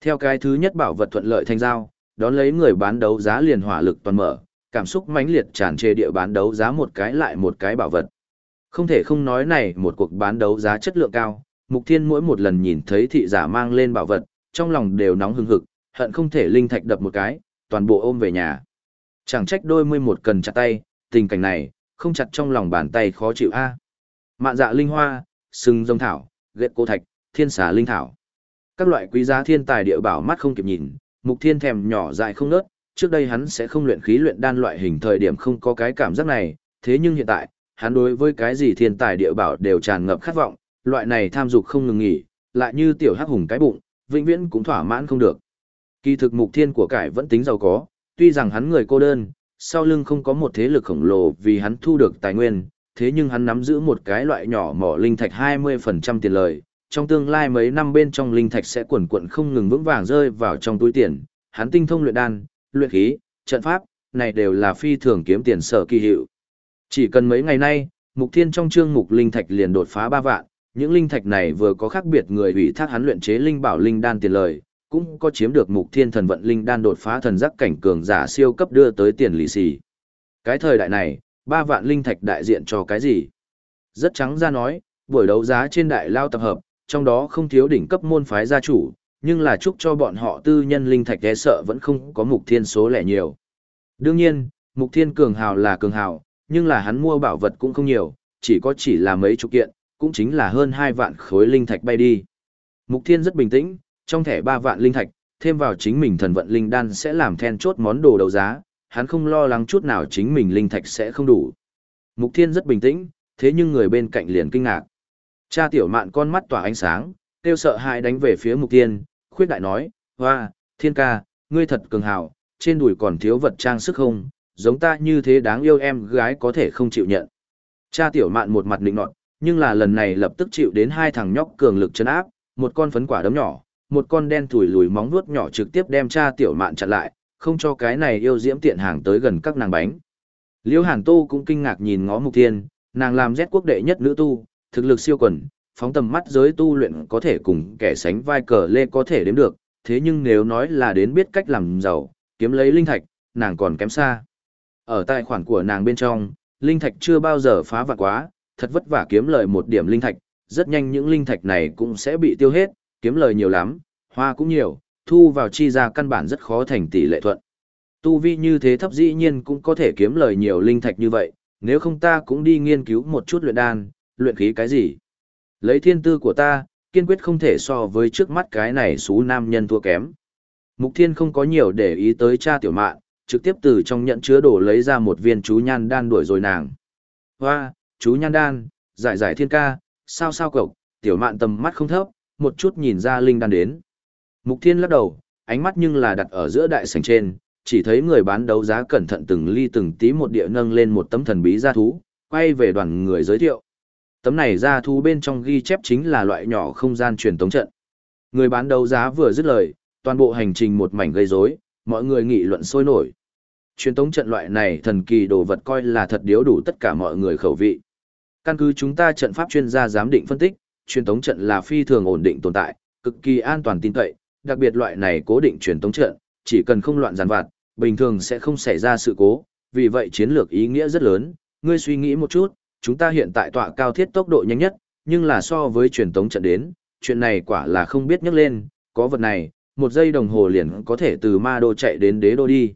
Theo cái thứ nhất bảo vật thuận lợi thành giao, đón lấy người bán đấu giá liền hỏa lực toàn mở, cảm xúc mãnh liệt tràn trề địa bán đấu giá một cái lại một cái bảo vật. Không thể không nói này một cuộc bán đấu giá chất lượng cao, Mục Thiên mỗi một lần nhìn thấy thị giả mang lên bảo vật, trong lòng đều nóng hừng hực, hận không thể linh thạch đập một cái, toàn bộ ôm về nhà. Chẳng trách đôi mươi một cần chặt tay, tình cảnh này, không chặt trong lòng bàn tay khó chịu a. Mạn dạ linh hoa, sừng rồng thảo, ghét cô thạch, thiên xà linh thảo. Các loại quý giá thiên tài địa bảo mắt không kịp nhìn, mục thiên thèm nhỏ dại không nớt, trước đây hắn sẽ không luyện khí luyện đan loại hình thời điểm không có cái cảm giác này, thế nhưng hiện tại, hắn đối với cái gì thiên tài địa bảo đều tràn ngập khát vọng, loại này tham dục không ngừng nghỉ, lại như tiểu hắc hùng cái bụng, vĩnh viễn cũng thỏa mãn không được. Kỳ thực mục thiên của cải vẫn tính giàu có, tuy rằng hắn người cô đơn, sau lưng không có một thế lực khổng lồ vì hắn thu được tài nguyên, thế nhưng hắn nắm giữ một cái loại nhỏ mỏ linh thạch 20% tiền lời, trong tương lai mấy năm bên trong linh thạch sẽ quần quận không ngừng vững vàng rơi vào trong túi tiền, hắn tinh thông luyện đan, luyện khí, trận pháp, này đều là phi thường kiếm tiền sở kỳ hiệu. Chỉ cần mấy ngày nay, mục thiên trong chương mục linh thạch liền đột phá 3 vạn, những linh thạch này vừa có khác biệt người ủy thác hắn luyện chế linh bảo linh đan tiền lời, cũng có chiếm được mục thiên thần vận linh đan đột phá thần giác cảnh cường giả siêu cấp đưa tới tiền lì xì. Cái thời đại này, ba vạn linh thạch đại diện cho cái gì? Rất trắng ra nói, buổi đấu giá trên đại lao tập hợp, trong đó không thiếu đỉnh cấp môn phái gia chủ, nhưng là chúc cho bọn họ tư nhân linh thạch e sợ vẫn không có mục thiên số lẻ nhiều. Đương nhiên, mục thiên cường hào là cường hào, nhưng là hắn mua bảo vật cũng không nhiều, chỉ có chỉ là mấy chục kiện, cũng chính là hơn hai vạn khối linh thạch bay đi. Mục thiên rất bình tĩnh, trong thẻ ba vạn linh thạch, thêm vào chính mình thần vận linh đan sẽ làm then chốt món đồ đấu giá, hắn không lo lắng chút nào chính mình linh thạch sẽ không đủ. Mục Thiên rất bình tĩnh, thế nhưng người bên cạnh liền kinh ngạc. Cha tiểu mạn con mắt tỏa ánh sáng, kêu sợ hãi đánh về phía Mục Thiên, khuyết đại nói, hoa, thiên ca, ngươi thật cường hào, trên đùi còn thiếu vật trang sức không, giống ta như thế đáng yêu em gái có thể không chịu nhận. Cha tiểu mạn một mặt định nọt, nhưng là lần này lập tức chịu đến hai thằng nhóc cường lực chân áp, một con phấn quả đấm nhỏ, một con đen thủi lùi móng vuốt nhỏ trực tiếp đem cha tiểu mạn chặn lại, không cho cái này yêu diễm tiện hàng tới gần các nàng bánh. Liễu Hàn Tô cũng kinh ngạc nhìn ngó Mục Thiên, nàng làm rét quốc đệ nhất nữ tu, thực lực siêu quần, phóng tầm mắt giới tu luyện có thể cùng kẻ sánh vai cờ lê có thể đếm được, thế nhưng nếu nói là đến biết cách làm giàu, kiếm lấy linh thạch, nàng còn kém xa. Ở tài khoản của nàng bên trong, linh thạch chưa bao giờ phá vạn quá, thật vất vả kiếm lời một điểm linh thạch, rất nhanh những linh thạch này cũng sẽ bị tiêu hết, kiếm lời nhiều lắm, hoa cũng nhiều, thu vào chi ra căn bản rất khó thành tỷ lệ thuận. Tu vi như thế thấp dĩ nhiên cũng có thể kiếm lời nhiều linh thạch như vậy, nếu không ta cũng đi nghiên cứu một chút luyện đan, luyện khí cái gì. Lấy thiên tư của ta, kiên quyết không thể so với trước mắt cái này xú nam nhân thua kém. Mục thiên không có nhiều để ý tới cha tiểu mạn, trực tiếp từ trong nhận chứa đổ lấy ra một viên chú nhan đan đuổi rồi nàng. Hoa, chú nhan đan, giải giải thiên ca, sao sao cậu, tiểu mạn tầm mắt không thấp, một chút nhìn ra linh đan đến. Mục Thiên lắc đầu, ánh mắt nhưng là đặt ở giữa đại sảnh trên, chỉ thấy người bán đấu giá cẩn thận từng ly từng tí một địa nâng lên một tấm thần bí gia thú, quay về đoàn người giới thiệu. Tấm này ra thú bên trong ghi chép chính là loại nhỏ không gian truyền tống trận. Người bán đấu giá vừa dứt lời, toàn bộ hành trình một mảnh gây rối, mọi người nghị luận sôi nổi. Truyền tống trận loại này thần kỳ đồ vật coi là thật điếu đủ tất cả mọi người khẩu vị. Căn cứ chúng ta trận pháp chuyên gia giám định phân tích, truyền tống trận là phi thường ổn định tồn tại, cực kỳ an toàn tin cậy, đặc biệt loại này cố định truyền tống trận, chỉ cần không loạn giàn vặt, bình thường sẽ không xảy ra sự cố, vì vậy chiến lược ý nghĩa rất lớn, ngươi suy nghĩ một chút, chúng ta hiện tại tọa cao thiết tốc độ nhanh nhất, nhưng là so với truyền tống trận đến, chuyện này quả là không biết nhắc lên, có vật này, một giây đồng hồ liền có thể từ ma đô chạy đến đế đô đi.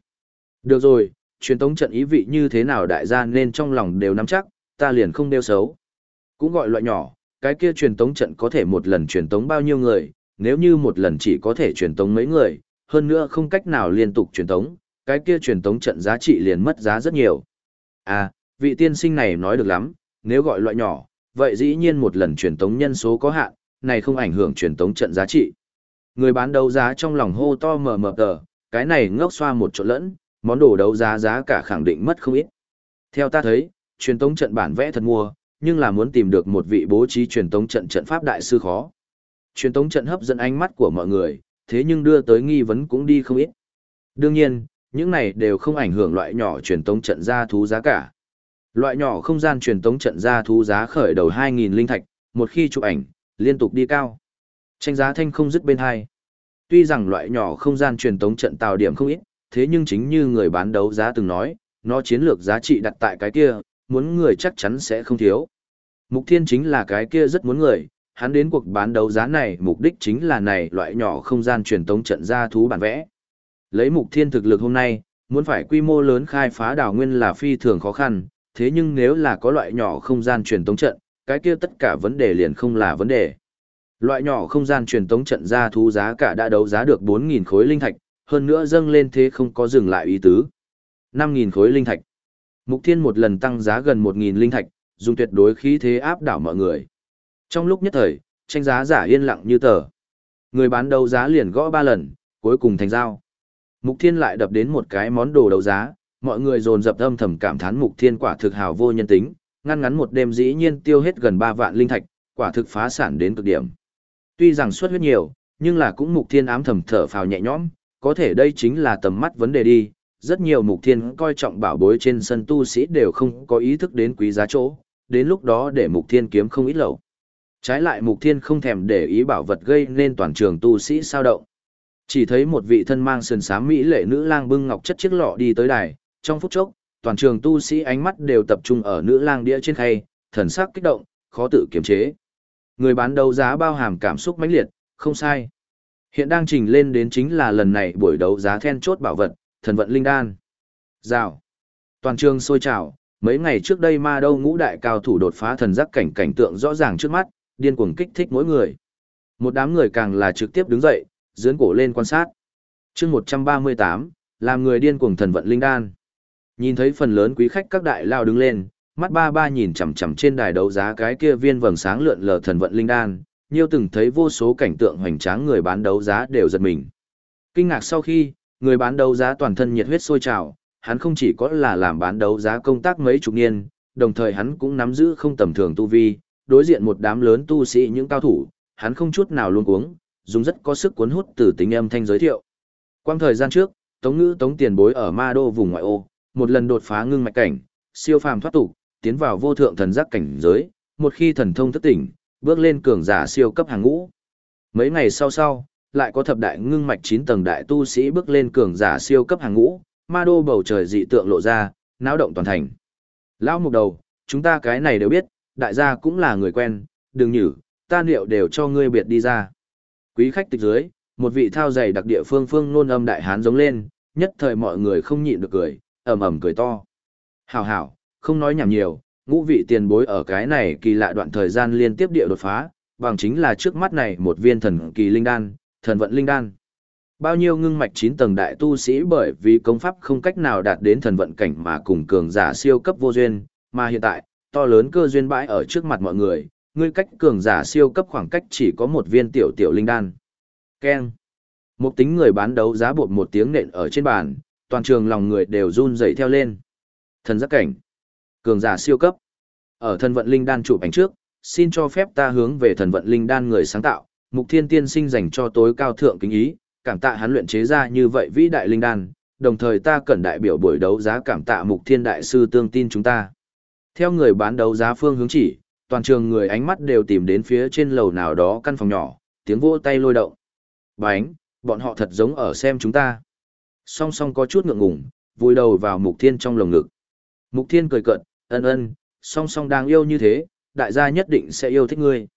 Được rồi, truyền tống trận ý vị như thế nào đại gia nên trong lòng đều nắm chắc, ta liền không đeo xấu. Cũng gọi loại nhỏ, cái kia truyền tống trận có thể một lần truyền tống bao nhiêu người, nếu như một lần chỉ có thể truyền tống mấy người, hơn nữa không cách nào liên tục truyền tống, cái kia truyền tống trận giá trị liền mất giá rất nhiều. À, vị tiên sinh này nói được lắm, nếu gọi loại nhỏ, vậy dĩ nhiên một lần truyền tống nhân số có hạn, này không ảnh hưởng truyền tống trận giá trị. Người bán đấu giá trong lòng hô to mờ mờ tờ, cái này ngốc xoa một chỗ lẫn, món đồ đấu giá giá cả khẳng định mất không ít. Theo ta thấy, truyền tống trận bản vẽ thật mua, nhưng là muốn tìm được một vị bố trí truyền tống trận trận pháp đại sư khó. Truyền tống trận hấp dẫn ánh mắt của mọi người, thế nhưng đưa tới nghi vấn cũng đi không ít. Đương nhiên, những này đều không ảnh hưởng loại nhỏ truyền tống trận ra thú giá cả. Loại nhỏ không gian truyền tống trận ra thú giá khởi đầu 2.000 linh thạch, một khi chụp ảnh, liên tục đi cao. Tranh giá thanh không dứt bên hai. Tuy rằng loại nhỏ không gian truyền tống trận tạo điểm không ít, thế nhưng chính như người bán đấu giá từng nói, nó chiến lược giá trị đặt tại cái kia, muốn người chắc chắn sẽ không thiếu. Mục Thiên chính là cái kia rất muốn người, hắn đến cuộc bán đấu giá này mục đích chính là này loại nhỏ không gian truyền tống trận ra thú bản vẽ. Lấy Mục Thiên thực lực hôm nay, muốn phải quy mô lớn khai phá đảo nguyên là phi thường khó khăn, thế nhưng nếu là có loại nhỏ không gian truyền tống trận, cái kia tất cả vấn đề liền không là vấn đề. Loại nhỏ không gian truyền tống trận ra thú giá cả đã đấu giá được 4.000 khối linh thạch, hơn nữa dâng lên thế không có dừng lại ý tứ. 5.000 khối linh thạch. Mục Thiên một lần tăng giá gần 1.000 linh thạch, dùng tuyệt đối khí thế áp đảo mọi người. Trong lúc nhất thời, tranh giá giả yên lặng như tờ. Người bán đấu giá liền gõ ba lần, cuối cùng thành giao. Mục Thiên lại đập đến một cái món đồ đấu giá, mọi người dồn dập âm thầm cảm thán Mục Thiên quả thực hào vô nhân tính, ngăn ngắn một đêm dĩ nhiên tiêu hết gần ba vạn linh thạch, quả thực phá sản đến cực điểm. Tuy rằng suất huyết nhiều, nhưng là cũng Mục Thiên ám thầm thở phào nhẹ nhõm, có thể đây chính là tầm mắt vấn đề đi, rất nhiều Mục Thiên coi trọng bảo bối trên sân tu sĩ đều không có ý thức đến quý giá chỗ, đến lúc đó để Mục Thiên kiếm không ít lậu. Trái lại Mục Thiên không thèm để ý bảo vật gây nên toàn trường tu sĩ sao động. Chỉ thấy một vị thân mang sườn xám mỹ lệ nữ lang bưng ngọc chất chiếc lọ đi tới đài, trong phút chốc, toàn trường tu sĩ ánh mắt đều tập trung ở nữ lang đĩa trên khay, thần sắc kích động, khó tự kiềm chế. Người bán đấu giá bao hàm cảm xúc mãnh liệt, không sai. Hiện đang trình lên đến chính là lần này buổi đấu giá then chốt bảo vật, thần vận linh đan. Rào. Toàn trường sôi trào, mấy ngày trước đây ma đâu ngũ đại cao thủ đột phá thần giác cảnh cảnh tượng rõ ràng trước mắt, điên cuồng kích thích mỗi người. Một đám người càng là trực tiếp đứng dậy, dướn cổ lên quan sát. chương 138, làm người điên cuồng thần vận linh đan. Nhìn thấy phần lớn quý khách các đại lao đứng lên, mắt ba ba nhìn chằm chằm trên đài đấu giá cái kia viên vầng sáng lượn lờ thần vận linh đan, nhiều từng thấy vô số cảnh tượng hoành tráng người bán đấu giá đều giật mình. Kinh ngạc sau khi, người bán đấu giá toàn thân nhiệt huyết sôi trào, hắn không chỉ có là làm bán đấu giá công tác mấy chục niên, đồng thời hắn cũng nắm giữ không tầm thường tu vi, đối diện một đám lớn tu sĩ những cao thủ, hắn không chút nào luôn cuống, dùng rất có sức cuốn hút từ tính âm thanh giới thiệu. Quang thời gian trước, Tống Ngữ Tống Tiền Bối ở Ma Đô vùng ngoại ô, một lần đột phá ngưng mạch cảnh, siêu phàm thoát tục, tiến vào vô thượng thần giác cảnh giới, một khi thần thông thức tỉnh, bước lên cường giả siêu cấp hàng ngũ. Mấy ngày sau sau, lại có thập đại ngưng mạch 9 tầng đại tu sĩ bước lên cường giả siêu cấp hàng ngũ, ma đô bầu trời dị tượng lộ ra, náo động toàn thành. Lão mục đầu, chúng ta cái này đều biết, đại gia cũng là người quen, đừng nhử, ta liệu đều cho ngươi biệt đi ra. Quý khách tịch dưới, một vị thao dày đặc địa phương phương nôn âm đại hán giống lên, nhất thời mọi người không nhịn được cười, ầm ầm cười to. Hảo hảo, không nói nhảm nhiều, ngũ vị tiền bối ở cái này kỳ lạ đoạn thời gian liên tiếp địa đột phá, bằng chính là trước mắt này một viên thần kỳ linh đan, thần vận linh đan. Bao nhiêu ngưng mạch 9 tầng đại tu sĩ bởi vì công pháp không cách nào đạt đến thần vận cảnh mà cùng cường giả siêu cấp vô duyên, mà hiện tại, to lớn cơ duyên bãi ở trước mặt mọi người, ngươi cách cường giả siêu cấp khoảng cách chỉ có một viên tiểu tiểu linh đan. Keng. Một tính người bán đấu giá bột một tiếng nện ở trên bàn, toàn trường lòng người đều run dậy theo lên. Thần giác cảnh. Cường giả siêu cấp. Ở thần vận linh đan chụp ảnh trước, xin cho phép ta hướng về thần vận linh đan người sáng tạo, mục thiên tiên sinh dành cho tối cao thượng kính ý, cảm tạ hắn luyện chế ra như vậy vĩ đại linh đan, đồng thời ta cần đại biểu buổi đấu giá cảm tạ mục thiên đại sư tương tin chúng ta. Theo người bán đấu giá phương hướng chỉ, toàn trường người ánh mắt đều tìm đến phía trên lầu nào đó căn phòng nhỏ, tiếng vỗ tay lôi động. Bánh, bọn họ thật giống ở xem chúng ta. Song song có chút ngượng ngùng, vùi đầu vào mục thiên trong lồng ngực. Mục Thiên cười cợt, ân ân, song song đang yêu như thế, đại gia nhất định sẽ yêu thích ngươi.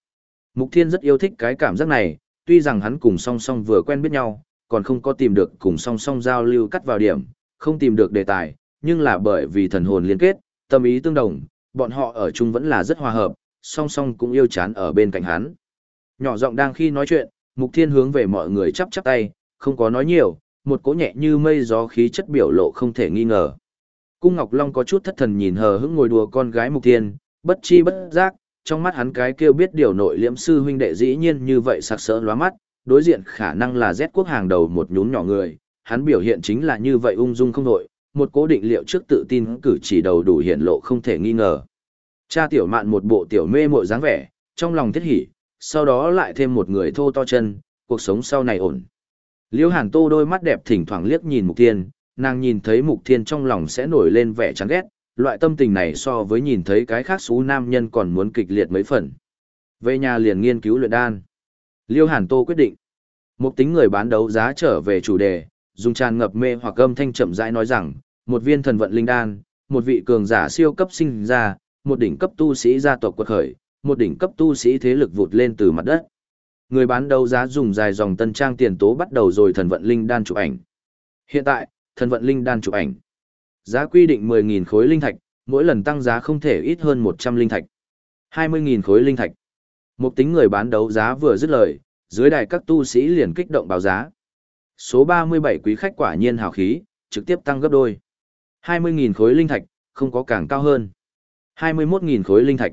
Mục Thiên rất yêu thích cái cảm giác này, tuy rằng hắn cùng song song vừa quen biết nhau, còn không có tìm được cùng song song giao lưu cắt vào điểm, không tìm được đề tài, nhưng là bởi vì thần hồn liên kết, tâm ý tương đồng, bọn họ ở chung vẫn là rất hòa hợp, song song cũng yêu chán ở bên cạnh hắn. Nhỏ giọng đang khi nói chuyện, Mục Thiên hướng về mọi người chắp chắp tay, không có nói nhiều, một cỗ nhẹ như mây gió khí chất biểu lộ không thể nghi ngờ. Cung Ngọc Long có chút thất thần nhìn hờ hững ngồi đùa con gái Mục Thiên, bất chi bất giác, trong mắt hắn cái kêu biết điều nội liễm sư huynh đệ dĩ nhiên như vậy sặc sỡ lóa mắt, đối diện khả năng là Z quốc hàng đầu một nhún nhỏ người, hắn biểu hiện chính là như vậy ung dung không nội, một cố định liệu trước tự tin cử chỉ đầu đủ hiện lộ không thể nghi ngờ. Cha tiểu mạn một bộ tiểu mê mội dáng vẻ, trong lòng thiết hỉ, sau đó lại thêm một người thô to chân, cuộc sống sau này ổn. Liễu Hàn Tô đôi mắt đẹp thỉnh thoảng liếc nhìn Mục Thiên, nàng nhìn thấy Mục Thiên trong lòng sẽ nổi lên vẻ chán ghét, loại tâm tình này so với nhìn thấy cái khác xú nam nhân còn muốn kịch liệt mấy phần. Về nhà liền nghiên cứu luyện đan. Liêu Hàn Tô quyết định. Một tính người bán đấu giá trở về chủ đề, dùng tràn ngập mê hoặc âm thanh chậm rãi nói rằng, một viên thần vận linh đan, một vị cường giả siêu cấp sinh ra, một đỉnh cấp tu sĩ gia tộc quật khởi, một đỉnh cấp tu sĩ thế lực vụt lên từ mặt đất. Người bán đấu giá dùng dài dòng tân trang tiền tố bắt đầu rồi thần vận linh đan chụp ảnh. Hiện tại, thần vận linh đan chụp ảnh. Giá quy định 10.000 khối linh thạch, mỗi lần tăng giá không thể ít hơn 100 linh thạch. 20.000 khối linh thạch. Một tính người bán đấu giá vừa dứt lời, dưới đài các tu sĩ liền kích động báo giá. Số 37 quý khách quả nhiên hào khí, trực tiếp tăng gấp đôi. 20.000 khối linh thạch, không có càng cao hơn. 21.000 khối linh thạch.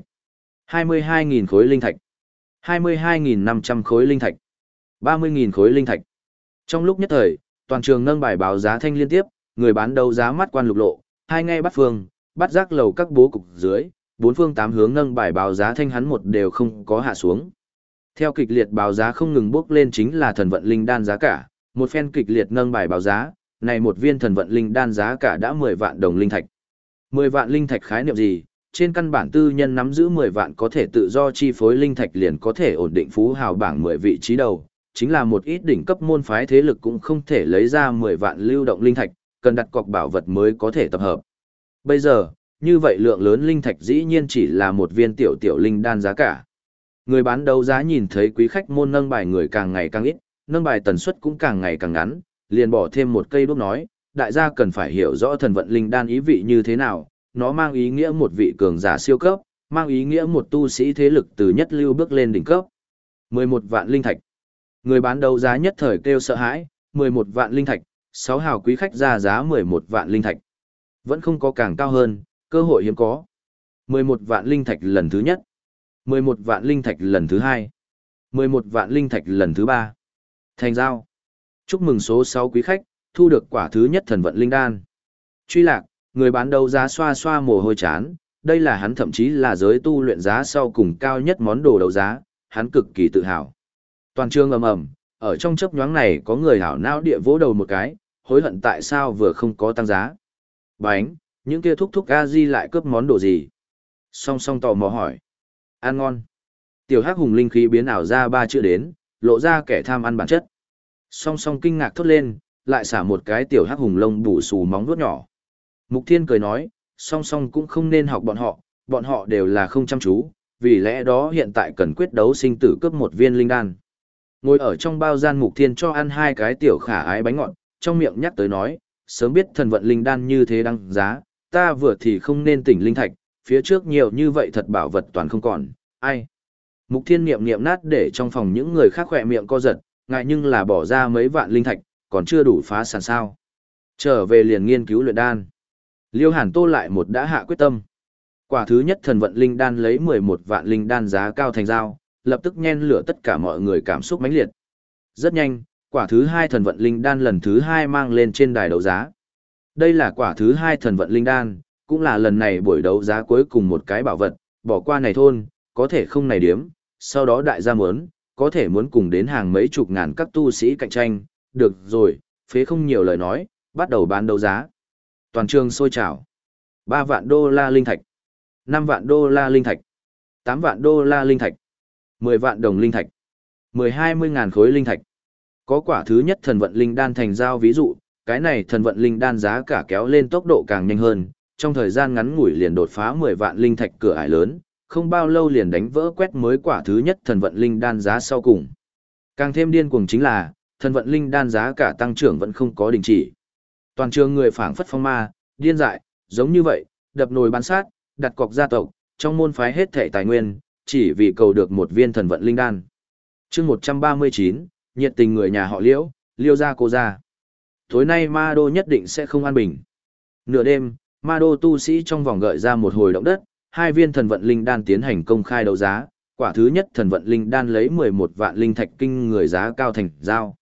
22.000 khối linh thạch. 22.500 khối linh thạch. 30.000 khối linh thạch. Trong lúc nhất thời, toàn trường nâng bài báo giá thanh liên tiếp, người bán đấu giá mắt quan lục lộ, hai ngay bắt phương, bắt giác lầu các bố cục dưới, bốn phương tám hướng nâng bài báo giá thanh hắn một đều không có hạ xuống. Theo kịch liệt báo giá không ngừng bước lên chính là thần vận linh đan giá cả, một phen kịch liệt nâng bài báo giá, này một viên thần vận linh đan giá cả đã 10 vạn đồng linh thạch. 10 vạn linh thạch khái niệm gì? Trên căn bản tư nhân nắm giữ 10 vạn có thể tự do chi phối linh thạch liền có thể ổn định phú hào bảng 10 vị trí đầu, chính là một ít đỉnh cấp môn phái thế lực cũng không thể lấy ra 10 vạn lưu động linh thạch, cần đặt cọc bảo vật mới có thể tập hợp. Bây giờ, như vậy lượng lớn linh thạch dĩ nhiên chỉ là một viên tiểu tiểu linh đan giá cả. Người bán đấu giá nhìn thấy quý khách môn nâng bài người càng ngày càng ít, nâng bài tần suất cũng càng ngày càng ngắn, liền bỏ thêm một cây đuốc nói, đại gia cần phải hiểu rõ thần vận linh đan ý vị như thế nào, nó mang ý nghĩa một vị cường giả siêu cấp, mang ý nghĩa một tu sĩ thế lực từ nhất lưu bước lên đỉnh cấp. 11 vạn linh thạch. Người bán đấu giá nhất thời kêu sợ hãi, 11 vạn linh thạch, 6 hào quý khách ra giá 11 vạn linh thạch. Vẫn không có càng cao hơn, cơ hội hiếm có. 11 vạn linh thạch lần thứ nhất. 11 vạn linh thạch lần thứ hai. 11 vạn linh thạch lần thứ ba. Thành giao. Chúc mừng số 6 quý khách, thu được quả thứ nhất thần vận linh đan. Truy lạc, người bán đấu giá xoa xoa mồ hôi chán, đây là hắn thậm chí là giới tu luyện giá sau cùng cao nhất món đồ đấu giá, hắn cực kỳ tự hào. Toàn trường ầm ầm, ở trong chớp nhoáng này có người hảo não địa vỗ đầu một cái, hối hận tại sao vừa không có tăng giá. Bánh, những kia thúc thúc a di lại cướp món đồ gì? Song song tò mò hỏi. Ăn ngon. Tiểu hắc hùng linh khí biến ảo ra ba chữ đến, lộ ra kẻ tham ăn bản chất. Song song kinh ngạc thốt lên, lại xả một cái tiểu hắc hùng lông bù xù móng vuốt nhỏ. Mục Thiên cười nói, song song cũng không nên học bọn họ, bọn họ đều là không chăm chú, vì lẽ đó hiện tại cần quyết đấu sinh tử cướp một viên linh đan. Ngồi ở trong bao gian Mục Thiên cho ăn hai cái tiểu khả ái bánh ngọt, trong miệng nhắc tới nói, sớm biết thần vận linh đan như thế đăng giá, ta vừa thì không nên tỉnh linh thạch, phía trước nhiều như vậy thật bảo vật toàn không còn, ai. Mục thiên niệm niệm nát để trong phòng những người khác khỏe miệng co giật, ngại nhưng là bỏ ra mấy vạn linh thạch, còn chưa đủ phá sản sao. Trở về liền nghiên cứu luyện đan. Liêu hàn tô lại một đã hạ quyết tâm. Quả thứ nhất thần vận linh đan lấy 11 vạn linh đan giá cao thành giao, lập tức nhen lửa tất cả mọi người cảm xúc mãnh liệt. Rất nhanh, quả thứ hai thần vận linh đan lần thứ hai mang lên trên đài đấu giá. Đây là quả thứ hai thần vận linh đan, cũng là lần này buổi đấu giá cuối cùng một cái bảo vật, bỏ qua này thôn, có thể không này điếm, sau đó đại gia muốn, có thể muốn cùng đến hàng mấy chục ngàn các tu sĩ cạnh tranh, được rồi, phế không nhiều lời nói, bắt đầu bán đấu giá. Toàn trường sôi trào. 3 vạn đô la linh thạch, 5 vạn đô la linh thạch, 8 vạn đô la linh thạch, 10 vạn đồng linh thạch, 10-20 ngàn khối linh thạch. Có quả thứ nhất thần vận linh đan thành giao ví dụ, cái này thần vận linh đan giá cả kéo lên tốc độ càng nhanh hơn, trong thời gian ngắn ngủi liền đột phá 10 vạn linh thạch cửa ải lớn, không bao lâu liền đánh vỡ quét mới quả thứ nhất thần vận linh đan giá sau cùng. Càng thêm điên cuồng chính là, thần vận linh đan giá cả tăng trưởng vẫn không có đình chỉ. Toàn trường người phảng phất phong ma, điên dại, giống như vậy, đập nồi bán sát, đặt cọc gia tộc, trong môn phái hết thảy tài nguyên, chỉ vì cầu được một viên thần vận linh đan. chương 139, nhiệt tình người nhà họ liễu, liêu gia cô gia. Tối nay ma đô nhất định sẽ không an bình. Nửa đêm, ma đô tu sĩ trong vòng gợi ra một hồi động đất, hai viên thần vận linh đan tiến hành công khai đấu giá, quả thứ nhất thần vận linh đan lấy 11 vạn linh thạch kinh người giá cao thành giao.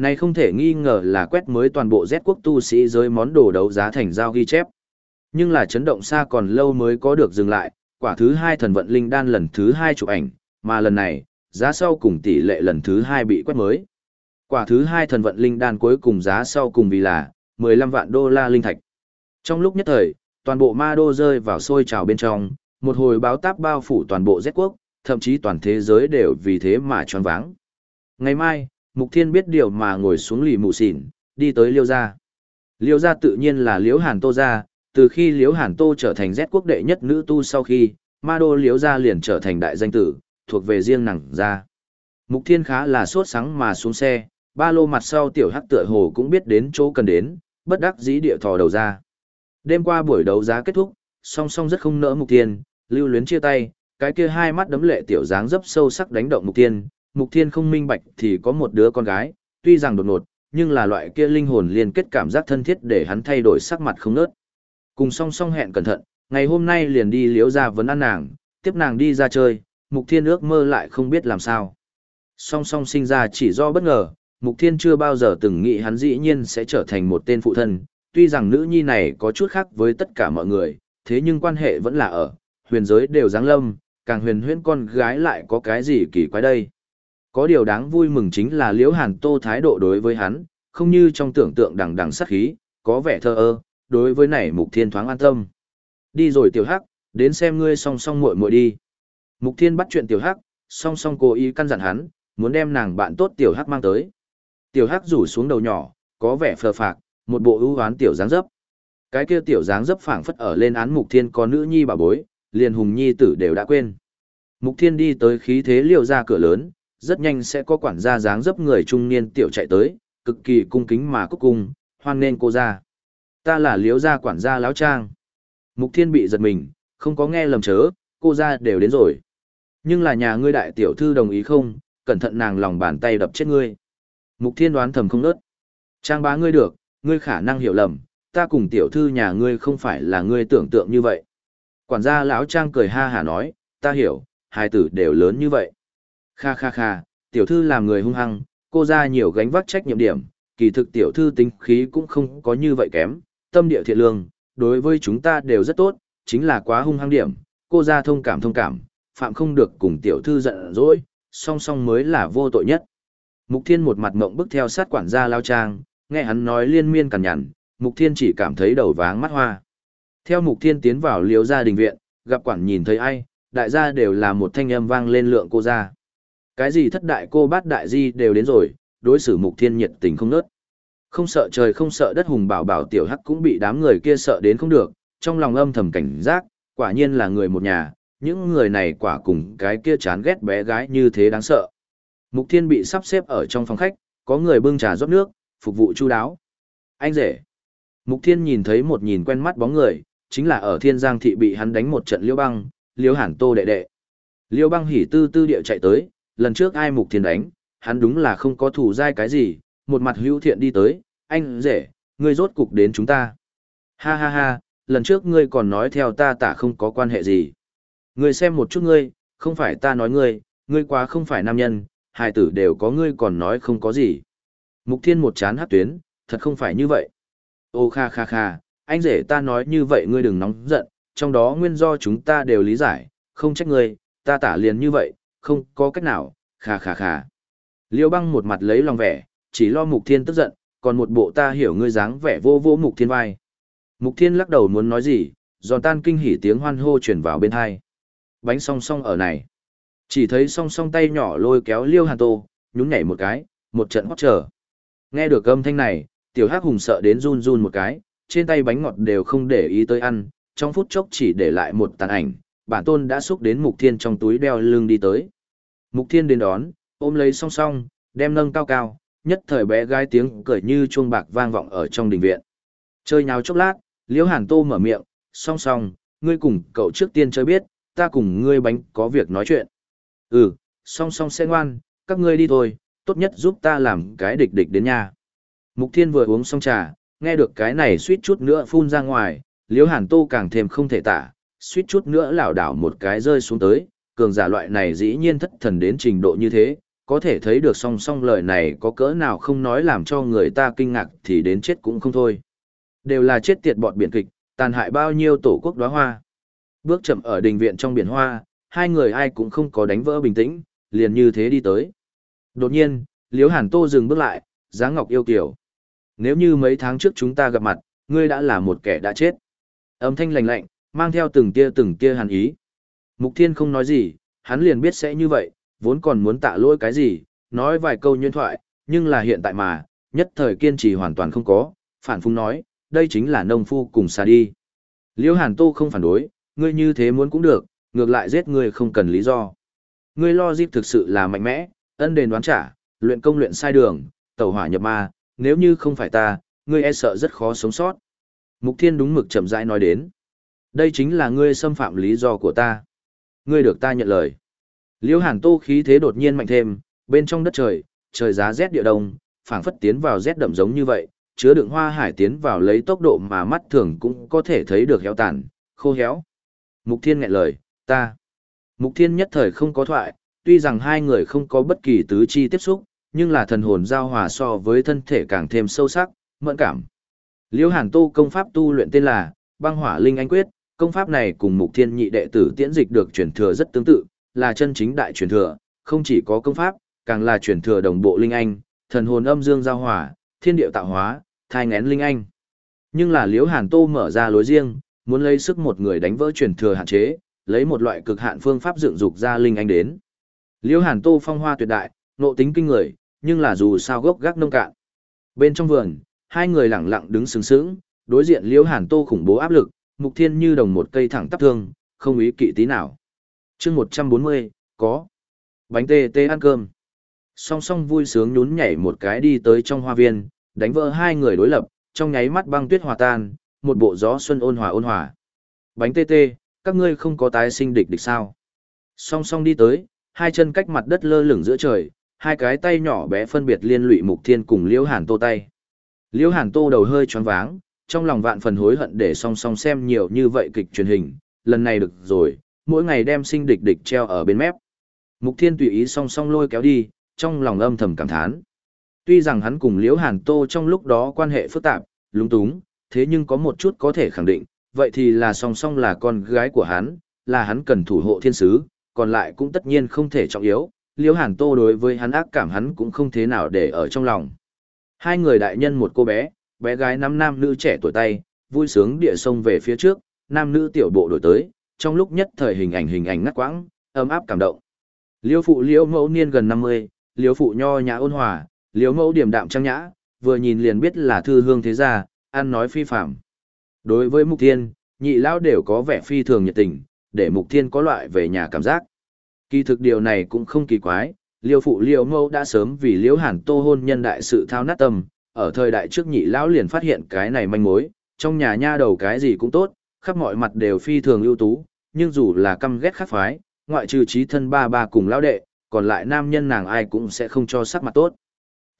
Này không thể nghi ngờ là quét mới toàn bộ Z quốc tu sĩ giới món đồ đấu giá thành giao ghi chép. Nhưng là chấn động xa còn lâu mới có được dừng lại, quả thứ hai thần vận linh đan lần thứ hai chụp ảnh, mà lần này, giá sau cùng tỷ lệ lần thứ hai bị quét mới. Quả thứ hai thần vận linh đan cuối cùng giá sau cùng vì là 15 vạn đô la linh thạch. Trong lúc nhất thời, toàn bộ ma đô rơi vào sôi trào bên trong, một hồi báo táp bao phủ toàn bộ Z quốc, thậm chí toàn thế giới đều vì thế mà tròn váng. Ngày mai, Mục Thiên biết điều mà ngồi xuống lì mụ xỉn, đi tới Liêu Gia. Liêu Gia tự nhiên là Liễu Hàn Tô Gia, từ khi Liễu Hàn Tô trở thành Z quốc đệ nhất nữ tu sau khi, ma đô Liễu Gia liền trở thành đại danh tử, thuộc về riêng nàng gia. Mục Thiên khá là sốt sắng mà xuống xe, ba lô mặt sau tiểu hắc tựa hồ cũng biết đến chỗ cần đến, bất đắc dĩ địa thò đầu ra. Đêm qua buổi đấu giá kết thúc, song song rất không nỡ Mục Thiên, lưu luyến chia tay, cái kia hai mắt đấm lệ tiểu dáng dấp sâu sắc đánh động Mục Thiên, Mục Thiên không minh bạch thì có một đứa con gái, tuy rằng đột ngột, nhưng là loại kia linh hồn liên kết cảm giác thân thiết để hắn thay đổi sắc mặt không nớt. Cùng song song hẹn cẩn thận, ngày hôm nay liền đi liếu ra vấn ăn nàng, tiếp nàng đi ra chơi, Mục Thiên ước mơ lại không biết làm sao. Song song sinh ra chỉ do bất ngờ, Mục Thiên chưa bao giờ từng nghĩ hắn dĩ nhiên sẽ trở thành một tên phụ thân, tuy rằng nữ nhi này có chút khác với tất cả mọi người, thế nhưng quan hệ vẫn là ở, huyền giới đều giáng lâm, càng huyền huyễn con gái lại có cái gì kỳ quái đây. Có điều đáng vui mừng chính là Liễu Hàn Tô thái độ đối với hắn, không như trong tưởng tượng đằng đằng sát khí, có vẻ thơ ơ, đối với này Mục Thiên thoáng an tâm. Đi rồi tiểu hắc, đến xem ngươi song song muội muội đi. Mục Thiên bắt chuyện tiểu hắc, song song cố ý căn dặn hắn, muốn đem nàng bạn tốt tiểu hắc mang tới. Tiểu hắc rủ xuống đầu nhỏ, có vẻ phờ phạc, một bộ ưu hoán tiểu dáng dấp. Cái kia tiểu dáng dấp phảng phất ở lên án Mục Thiên có nữ nhi bà bối, liền hùng nhi tử đều đã quên. Mục Thiên đi tới khí thế liều ra cửa lớn, rất nhanh sẽ có quản gia dáng dấp người trung niên tiểu chạy tới, cực kỳ cung kính mà cúc cung, hoan nên cô ra. Ta là liếu gia quản gia láo trang. Mục Thiên bị giật mình, không có nghe lầm chớ, cô ra đều đến rồi. Nhưng là nhà ngươi đại tiểu thư đồng ý không, cẩn thận nàng lòng bàn tay đập chết ngươi. Mục Thiên đoán thầm không nớt. Trang bá ngươi được, ngươi khả năng hiểu lầm, ta cùng tiểu thư nhà ngươi không phải là ngươi tưởng tượng như vậy. Quản gia lão Trang cười ha hả nói, ta hiểu, hai tử đều lớn như vậy. Kha kha kha, tiểu thư làm người hung hăng, cô ra nhiều gánh vác trách nhiệm điểm, kỳ thực tiểu thư tính khí cũng không có như vậy kém, tâm địa thiện lương, đối với chúng ta đều rất tốt, chính là quá hung hăng điểm, cô ra thông cảm thông cảm, phạm không được cùng tiểu thư giận dỗi, song song mới là vô tội nhất. Mục Thiên một mặt mộng bức theo sát quản gia lao trang, nghe hắn nói liên miên cằn nhằn, Mục Thiên chỉ cảm thấy đầu váng mắt hoa. Theo Mục Thiên tiến vào liếu gia đình viện, gặp quản nhìn thấy ai, đại gia đều là một thanh âm vang lên lượng cô ra. Cái gì thất đại cô bát đại di đều đến rồi, đối xử Mục Thiên nhiệt tình không nớt. Không sợ trời không sợ đất hùng bảo bảo tiểu hắc cũng bị đám người kia sợ đến không được, trong lòng âm thầm cảnh giác, quả nhiên là người một nhà, những người này quả cùng cái kia chán ghét bé gái như thế đáng sợ. Mục Thiên bị sắp xếp ở trong phòng khách, có người bưng trà rót nước, phục vụ chu đáo. Anh rể. Mục Thiên nhìn thấy một nhìn quen mắt bóng người, chính là ở Thiên Giang thị bị hắn đánh một trận Liêu Băng, Liêu Hàn Tô đệ đệ. Liêu Băng hỉ tư tư điệu chạy tới, lần trước ai Mục Thiên đánh, hắn đúng là không có thủ dai cái gì, một mặt hữu thiện đi tới, anh rể, ngươi rốt cục đến chúng ta. Ha ha ha, lần trước ngươi còn nói theo ta tả không có quan hệ gì. Ngươi xem một chút ngươi, không phải ta nói ngươi, ngươi quá không phải nam nhân, hai tử đều có ngươi còn nói không có gì. Mục thiên một chán hát tuyến, thật không phải như vậy. Ô kha kha kha, anh rể ta nói như vậy ngươi đừng nóng giận, trong đó nguyên do chúng ta đều lý giải, không trách ngươi, ta tả liền như vậy, không có cách nào, kha kha kha. Liêu băng một mặt lấy lòng vẻ, chỉ lo mục thiên tức giận, còn một bộ ta hiểu ngươi dáng vẻ vô vô mục thiên vai. Mục thiên lắc đầu muốn nói gì, giòn tan kinh hỉ tiếng hoan hô chuyển vào bên hai. Bánh song song ở này. Chỉ thấy song song tay nhỏ lôi kéo liêu hàn tô, nhún nhảy một cái, một trận hót trở. Nghe được âm thanh này, tiểu hắc hùng sợ đến run run một cái, trên tay bánh ngọt đều không để ý tới ăn, trong phút chốc chỉ để lại một tàn ảnh, bản tôn đã xúc đến Mục Thiên trong túi đeo lưng đi tới. Mục Thiên đến đón, ôm lấy song song, đem nâng cao cao, nhất thời bé gái tiếng cười như chuông bạc vang vọng ở trong đình viện. Chơi nháo chốc lát, Liễu Hàn Tô mở miệng, song song, ngươi cùng cậu trước tiên chơi biết, ta cùng ngươi bánh có việc nói chuyện. Ừ, song song sẽ ngoan, các ngươi đi thôi, tốt nhất giúp ta làm cái địch địch đến nhà. Mục Thiên vừa uống xong trà, nghe được cái này suýt chút nữa phun ra ngoài, Liễu Hàn Tô càng thêm không thể tả, suýt chút nữa lảo đảo một cái rơi xuống tới, cường giả loại này dĩ nhiên thất thần đến trình độ như thế, có thể thấy được song song lời này có cỡ nào không nói làm cho người ta kinh ngạc thì đến chết cũng không thôi. Đều là chết tiệt bọt biển kịch, tàn hại bao nhiêu tổ quốc đóa hoa. Bước chậm ở đình viện trong biển hoa, hai người ai cũng không có đánh vỡ bình tĩnh, liền như thế đi tới. Đột nhiên, Liễu Hàn Tô dừng bước lại, dáng ngọc yêu kiều. Nếu như mấy tháng trước chúng ta gặp mặt, ngươi đã là một kẻ đã chết. Âm thanh lạnh lạnh, mang theo từng tia từng tia hàn ý. Mục Thiên không nói gì, hắn liền biết sẽ như vậy, vốn còn muốn tạ lỗi cái gì, nói vài câu nhuyễn thoại, nhưng là hiện tại mà, nhất thời kiên trì hoàn toàn không có, phản phung nói, đây chính là nông phu cùng xa đi. Liễu Hàn Tô không phản đối, ngươi như thế muốn cũng được, ngược lại giết ngươi không cần lý do. Ngươi lo dịp thực sự là mạnh mẽ, ân đền đoán trả, luyện công luyện sai đường, tẩu hỏa nhập ma, nếu như không phải ta, ngươi e sợ rất khó sống sót. Mục Thiên đúng mực chậm rãi nói đến. Đây chính là ngươi xâm phạm lý do của ta. Ngươi được ta nhận lời. Liễu Hàn Tô khí thế đột nhiên mạnh thêm, bên trong đất trời, trời giá rét địa đông, phảng phất tiến vào rét đậm giống như vậy, chứa đựng hoa hải tiến vào lấy tốc độ mà mắt thường cũng có thể thấy được héo tàn, khô héo. Mục Thiên nghẹn lời, ta. Mục Thiên nhất thời không có thoại, tuy rằng hai người không có bất kỳ tứ chi tiếp xúc, nhưng là thần hồn giao hòa so với thân thể càng thêm sâu sắc, mẫn cảm. Liễu Hàn Tô công pháp tu luyện tên là Băng Hỏa Linh Anh Quyết, công pháp này cùng Mục Thiên nhị đệ tử tiễn dịch được truyền thừa rất tương tự, là chân chính đại truyền thừa, không chỉ có công pháp, càng là truyền thừa đồng bộ linh anh, thần hồn âm dương giao hòa, thiên điệu tạo hóa, thai ngén linh anh. Nhưng là Liễu Hàn Tô mở ra lối riêng, muốn lấy sức một người đánh vỡ truyền thừa hạn chế, lấy một loại cực hạn phương pháp dựng dục ra linh anh đến. Liễu Hàn Tô phong hoa tuyệt đại, nộ tính kinh người, nhưng là dù sao gốc gác nông cạn. Bên trong vườn, hai người lặng lặng đứng sướng sướng, đối diện Liễu Hàn Tô khủng bố áp lực, Mục Thiên như đồng một cây thẳng tắp thương, không ý kỵ tí nào. Chương 140, có bánh tê tê ăn cơm. Song song vui sướng nhún nhảy một cái đi tới trong hoa viên, đánh vỡ hai người đối lập, trong nháy mắt băng tuyết hòa tan, một bộ gió xuân ôn hòa ôn hòa. Bánh tê tê, các ngươi không có tái sinh địch địch sao? Song song đi tới, hai chân cách mặt đất lơ lửng giữa trời, hai cái tay nhỏ bé phân biệt liên lụy Mục Thiên cùng Liễu Hàn Tô tay. Liễu Hàn Tô đầu hơi choáng váng, trong lòng vạn phần hối hận để song song xem nhiều như vậy kịch truyền hình, lần này được rồi, mỗi ngày đem sinh địch địch treo ở bên mép. Mục Thiên tùy ý song song lôi kéo đi, trong lòng âm thầm cảm thán. Tuy rằng hắn cùng Liễu Hàn Tô trong lúc đó quan hệ phức tạp, lúng túng, thế nhưng có một chút có thể khẳng định, vậy thì là song song là con gái của hắn, là hắn cần thủ hộ thiên sứ, còn lại cũng tất nhiên không thể trọng yếu, Liễu Hàn Tô đối với hắn ác cảm hắn cũng không thế nào để ở trong lòng. Hai người đại nhân một cô bé, bé gái năm nam nữ trẻ tuổi tay, vui sướng địa sông về phía trước, nam nữ tiểu bộ đổi tới, trong lúc nhất thời hình ảnh hình ảnh ngắt quãng, ấm áp cảm động. Liêu phụ liễu mẫu niên gần 50, liêu phụ nho nhã ôn hòa, liễu mẫu điểm đạm trang nhã, vừa nhìn liền biết là thư hương thế gia, ăn nói phi phạm. Đối với mục thiên, nhị lão đều có vẻ phi thường nhiệt tình, để mục thiên có loại về nhà cảm giác. Kỳ thực điều này cũng không kỳ quái, liêu phụ liễu mẫu đã sớm vì liễu hàn tô hôn nhân đại sự thao nát tâm, ở thời đại trước nhị lão liền phát hiện cái này manh mối, trong nhà nha đầu cái gì cũng tốt, khắp mọi mặt đều phi thường ưu tú, nhưng dù là căm ghét khác phái, ngoại trừ trí thân ba ba cùng lão đệ, còn lại nam nhân nàng ai cũng sẽ không cho sắc mặt tốt.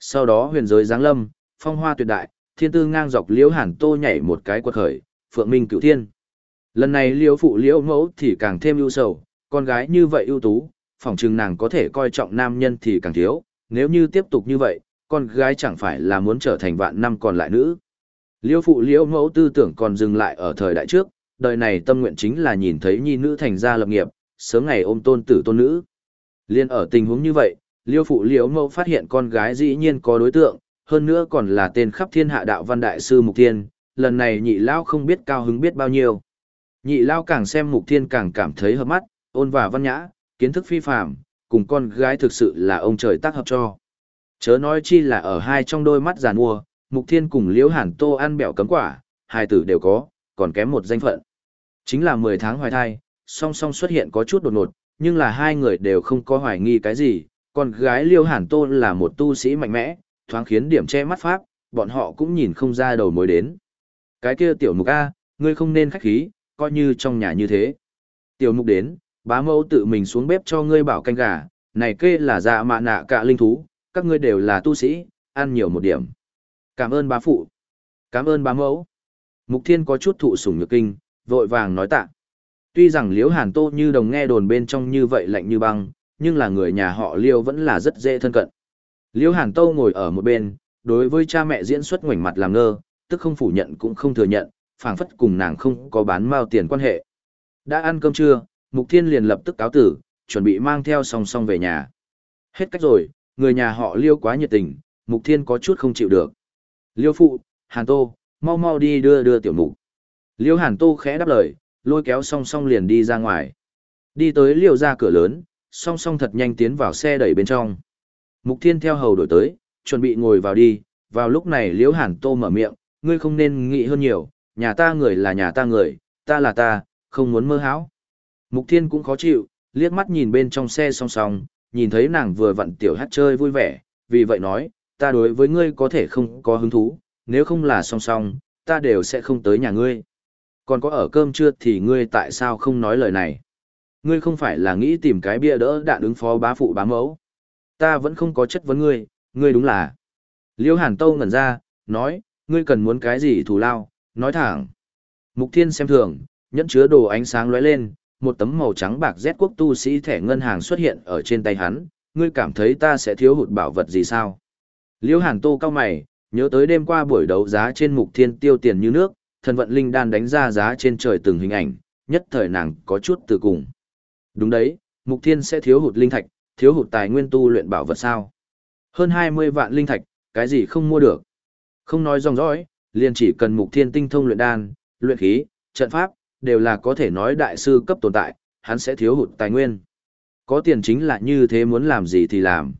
Sau đó huyền giới giáng lâm, phong hoa tuyệt đại, thiên tư ngang dọc liễu hàn tô nhảy một cái quật khởi, phượng minh cửu thiên. Lần này liễu phụ liễu mẫu thì càng thêm ưu sầu, con gái như vậy ưu tú, phỏng chừng nàng có thể coi trọng nam nhân thì càng thiếu, nếu như tiếp tục như vậy, con gái chẳng phải là muốn trở thành vạn năm còn lại nữ. Liễu phụ liễu mẫu tư tưởng còn dừng lại ở thời đại trước, đời này tâm nguyện chính là nhìn thấy nhi nữ thành gia lập nghiệp, sớm ngày ôm tôn tử tôn nữ. Liên ở tình huống như vậy, liêu phụ liễu mẫu phát hiện con gái dĩ nhiên có đối tượng, hơn nữa còn là tên khắp thiên hạ đạo văn đại sư Mục Thiên, lần này nhị lao không biết cao hứng biết bao nhiêu. Nhị lao càng xem Mục Thiên càng cảm thấy hợp mắt, ôn và văn nhã, kiến thức phi phàm, cùng con gái thực sự là ông trời tác hợp cho. Chớ nói chi là ở hai trong đôi mắt giàn mua, Mục Thiên cùng Liễu Hàn Tô ăn bẹo cấm quả, hai tử đều có, còn kém một danh phận. Chính là 10 tháng hoài thai, song song xuất hiện có chút đột ngột, nhưng là hai người đều không có hoài nghi cái gì, còn gái Liêu Hàn Tô là một tu sĩ mạnh mẽ, thoáng khiến điểm che mắt pháp, bọn họ cũng nhìn không ra đầu mối đến. Cái kia tiểu mục A, ngươi không nên khách khí, coi như trong nhà như thế. Tiểu mục đến, bá mẫu tự mình xuống bếp cho ngươi bảo canh gà, này kê là dạ mạ nạ cả linh thú, các ngươi đều là tu sĩ, ăn nhiều một điểm. Cảm ơn bá phụ. Cảm ơn bá mẫu. Mục thiên có chút thụ sủng nhược kinh, vội vàng nói tạ. Tuy rằng liễu hàn tô như đồng nghe đồn bên trong như vậy lạnh như băng, nhưng là người nhà họ liêu vẫn là rất dễ thân cận. Liễu hàn tô ngồi ở một bên, đối với cha mẹ diễn xuất ngoảnh mặt làm ngơ, tức không phủ nhận cũng không thừa nhận, phảng phất cùng nàng không có bán mao tiền quan hệ. Đã ăn cơm trưa, Mục Thiên liền lập tức cáo tử, chuẩn bị mang theo song song về nhà. Hết cách rồi, người nhà họ Liêu quá nhiệt tình, Mục Thiên có chút không chịu được. Liêu phụ, Hàn Tô, mau mau đi đưa đưa tiểu mục. Liêu Hàn Tô khẽ đáp lời, lôi kéo song song liền đi ra ngoài. Đi tới liêu ra cửa lớn, song song thật nhanh tiến vào xe đẩy bên trong. Mục Thiên theo hầu đổi tới, chuẩn bị ngồi vào đi, vào lúc này Liễu Hàn Tô mở miệng, ngươi không nên nghĩ hơn nhiều, nhà ta người là nhà ta người, ta là ta, không muốn mơ hão. Mục Thiên cũng khó chịu, liếc mắt nhìn bên trong xe song song, nhìn thấy nàng vừa vặn tiểu hát chơi vui vẻ, vì vậy nói, ta đối với ngươi có thể không có hứng thú, nếu không là song song, ta đều sẽ không tới nhà ngươi. Còn có ở cơm trưa thì ngươi tại sao không nói lời này? Ngươi không phải là nghĩ tìm cái bia đỡ đạn ứng phó bá phụ bá mẫu. Ta vẫn không có chất vấn ngươi, ngươi đúng là. Liêu Hàn Tâu ngẩn ra, nói, ngươi cần muốn cái gì thù lao, nói thẳng. Mục Thiên xem thường, nhẫn chứa đồ ánh sáng lóe lên, một tấm màu trắng bạc Z quốc tu sĩ thẻ ngân hàng xuất hiện ở trên tay hắn, ngươi cảm thấy ta sẽ thiếu hụt bảo vật gì sao? liễu Hàn Tô cao mày, nhớ tới đêm qua buổi đấu giá trên Mục Thiên tiêu tiền như nước, thần vận linh đan đánh ra giá trên trời từng hình ảnh, nhất thời nàng có chút từ cùng. Đúng đấy, Mục Thiên sẽ thiếu hụt linh thạch, thiếu hụt tài nguyên tu luyện bảo vật sao? Hơn 20 vạn linh thạch, cái gì không mua được? Không nói dòng dõi, liền chỉ cần Mục Thiên tinh thông luyện đan, luyện khí, trận pháp, đều là có thể nói đại sư cấp tồn tại, hắn sẽ thiếu hụt tài nguyên. Có tiền chính là như thế muốn làm gì thì làm.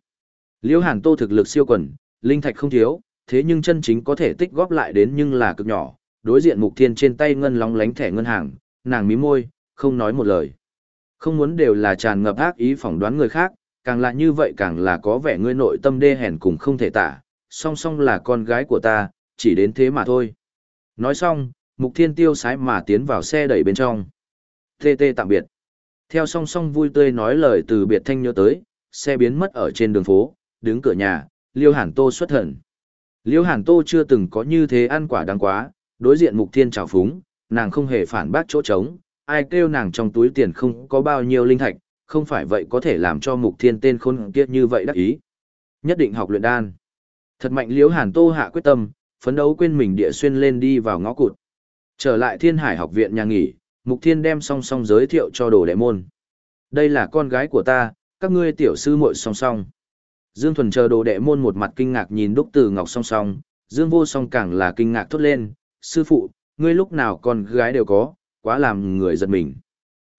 Liễu Hàn Tô thực lực siêu quần, linh thạch không thiếu, thế nhưng chân chính có thể tích góp lại đến nhưng là cực nhỏ, đối diện Mục Thiên trên tay ngân lóng lánh thẻ ngân hàng, nàng mím môi, không nói một lời. Không muốn đều là tràn ngập ác ý phỏng đoán người khác, càng là như vậy càng là có vẻ ngươi nội tâm đê hèn cùng không thể tả, song song là con gái của ta, chỉ đến thế mà thôi. Nói xong, Mục Thiên tiêu sái mà tiến vào xe đẩy bên trong. Tê tê tạm biệt. Theo song song vui tươi nói lời từ biệt thanh nhớ tới, xe biến mất ở trên đường phố, đứng cửa nhà, Liêu Hàn Tô xuất thần. Liêu Hàn Tô chưa từng có như thế ăn quả đáng quá, đối diện Mục Thiên trào phúng, nàng không hề phản bác chỗ trống, ai kêu nàng trong túi tiền không có bao nhiêu linh thạch, không phải vậy có thể làm cho Mục Thiên tên khôn kiết như vậy đắc ý. Nhất định học luyện đan. Thật mạnh Liêu Hàn Tô hạ quyết tâm, phấn đấu quên mình địa xuyên lên đi vào ngõ cụt. Trở lại Thiên Hải học viện nhà nghỉ, Mục Thiên đem song song giới thiệu cho đồ đệ môn. Đây là con gái của ta, các ngươi tiểu sư muội song song. Dương Thuần chờ đồ đệ môn một mặt kinh ngạc nhìn Đúc Từ Ngọc song song, Dương Vô Song càng là kinh ngạc thốt lên, sư phụ, ngươi lúc nào con gái đều có, quá làm người giật mình.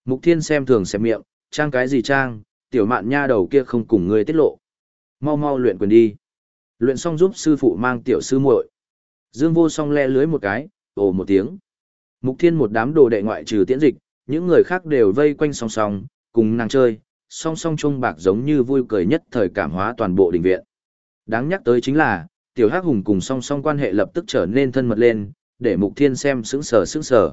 Mục Thiên xem thường xem miệng, trang cái gì trang, tiểu mạn nha đầu kia không cùng ngươi tiết lộ. Mau mau luyện quyền đi. Luyện xong giúp sư phụ mang tiểu sư muội. Dương Vô Song le lưới một cái, ồ một tiếng. Mục Thiên một đám đồ đệ ngoại trừ tiễn dịch, những người khác đều vây quanh song song, cùng nàng chơi, song song chung bạc giống như vui cười nhất thời cảm hóa toàn bộ đình viện. Đáng nhắc tới chính là, Tiểu Hắc Hùng cùng song song quan hệ lập tức trở nên thân mật lên, để Mục Thiên xem sững sờ sững sờ.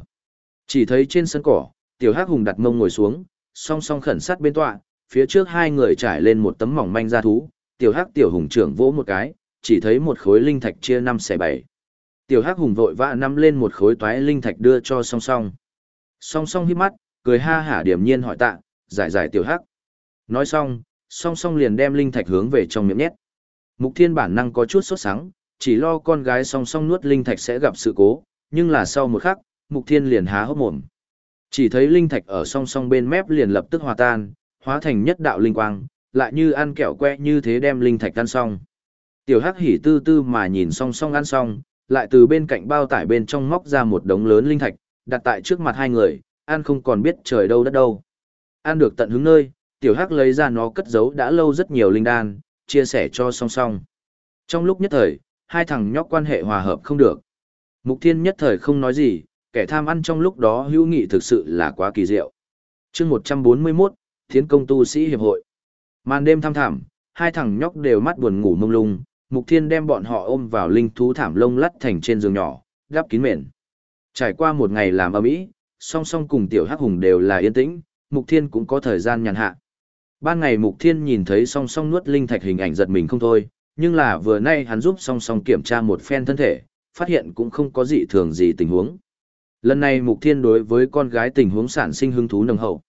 Chỉ thấy trên sân cỏ, Tiểu Hắc Hùng đặt mông ngồi xuống, song song khẩn sát bên tọa, phía trước hai người trải lên một tấm mỏng manh da thú, Tiểu Hắc Tiểu Hùng trưởng vỗ một cái, chỉ thấy một khối linh thạch chia năm xẻ bảy. Tiểu Hắc hùng vội vã nắm lên một khối toái linh thạch đưa cho song song. Song song hít mắt, cười ha hả điểm nhiên hỏi tạ, giải giải Tiểu Hắc. Nói xong, song song liền đem linh thạch hướng về trong miệng nhét. Mục Thiên bản năng có chút sốt sắng, chỉ lo con gái song song nuốt linh thạch sẽ gặp sự cố, nhưng là sau một khắc, Mục Thiên liền há hốc mồm. Chỉ thấy linh thạch ở song song bên mép liền lập tức hòa tan, hóa thành nhất đạo linh quang, lại như ăn kẹo que như thế đem linh thạch ăn xong. Tiểu Hắc hỉ tư tư mà nhìn song song ăn xong, lại từ bên cạnh bao tải bên trong móc ra một đống lớn linh thạch, đặt tại trước mặt hai người, ăn không còn biết trời đâu đất đâu. Ăn được tận hứng nơi, tiểu hắc lấy ra nó cất giấu đã lâu rất nhiều linh đan, chia sẻ cho song song. Trong lúc nhất thời, hai thằng nhóc quan hệ hòa hợp không được. Mục Thiên nhất thời không nói gì, kẻ tham ăn trong lúc đó hữu nghị thực sự là quá kỳ diệu. chương 141, Thiến công tu sĩ hiệp hội. Màn đêm thăm thẳm, hai thằng nhóc đều mắt buồn ngủ mông lung, Mục Thiên đem bọn họ ôm vào linh thú thảm lông lắt thành trên giường nhỏ, đắp kín mền. Trải qua một ngày làm ầm ĩ, song song cùng tiểu hắc hùng đều là yên tĩnh, Mục Thiên cũng có thời gian nhàn hạ. Ban ngày Mục Thiên nhìn thấy song song nuốt linh thạch hình ảnh giật mình không thôi, nhưng là vừa nay hắn giúp song song kiểm tra một phen thân thể, phát hiện cũng không có gì thường gì tình huống. Lần này Mục Thiên đối với con gái tình huống sản sinh hứng thú nồng hậu.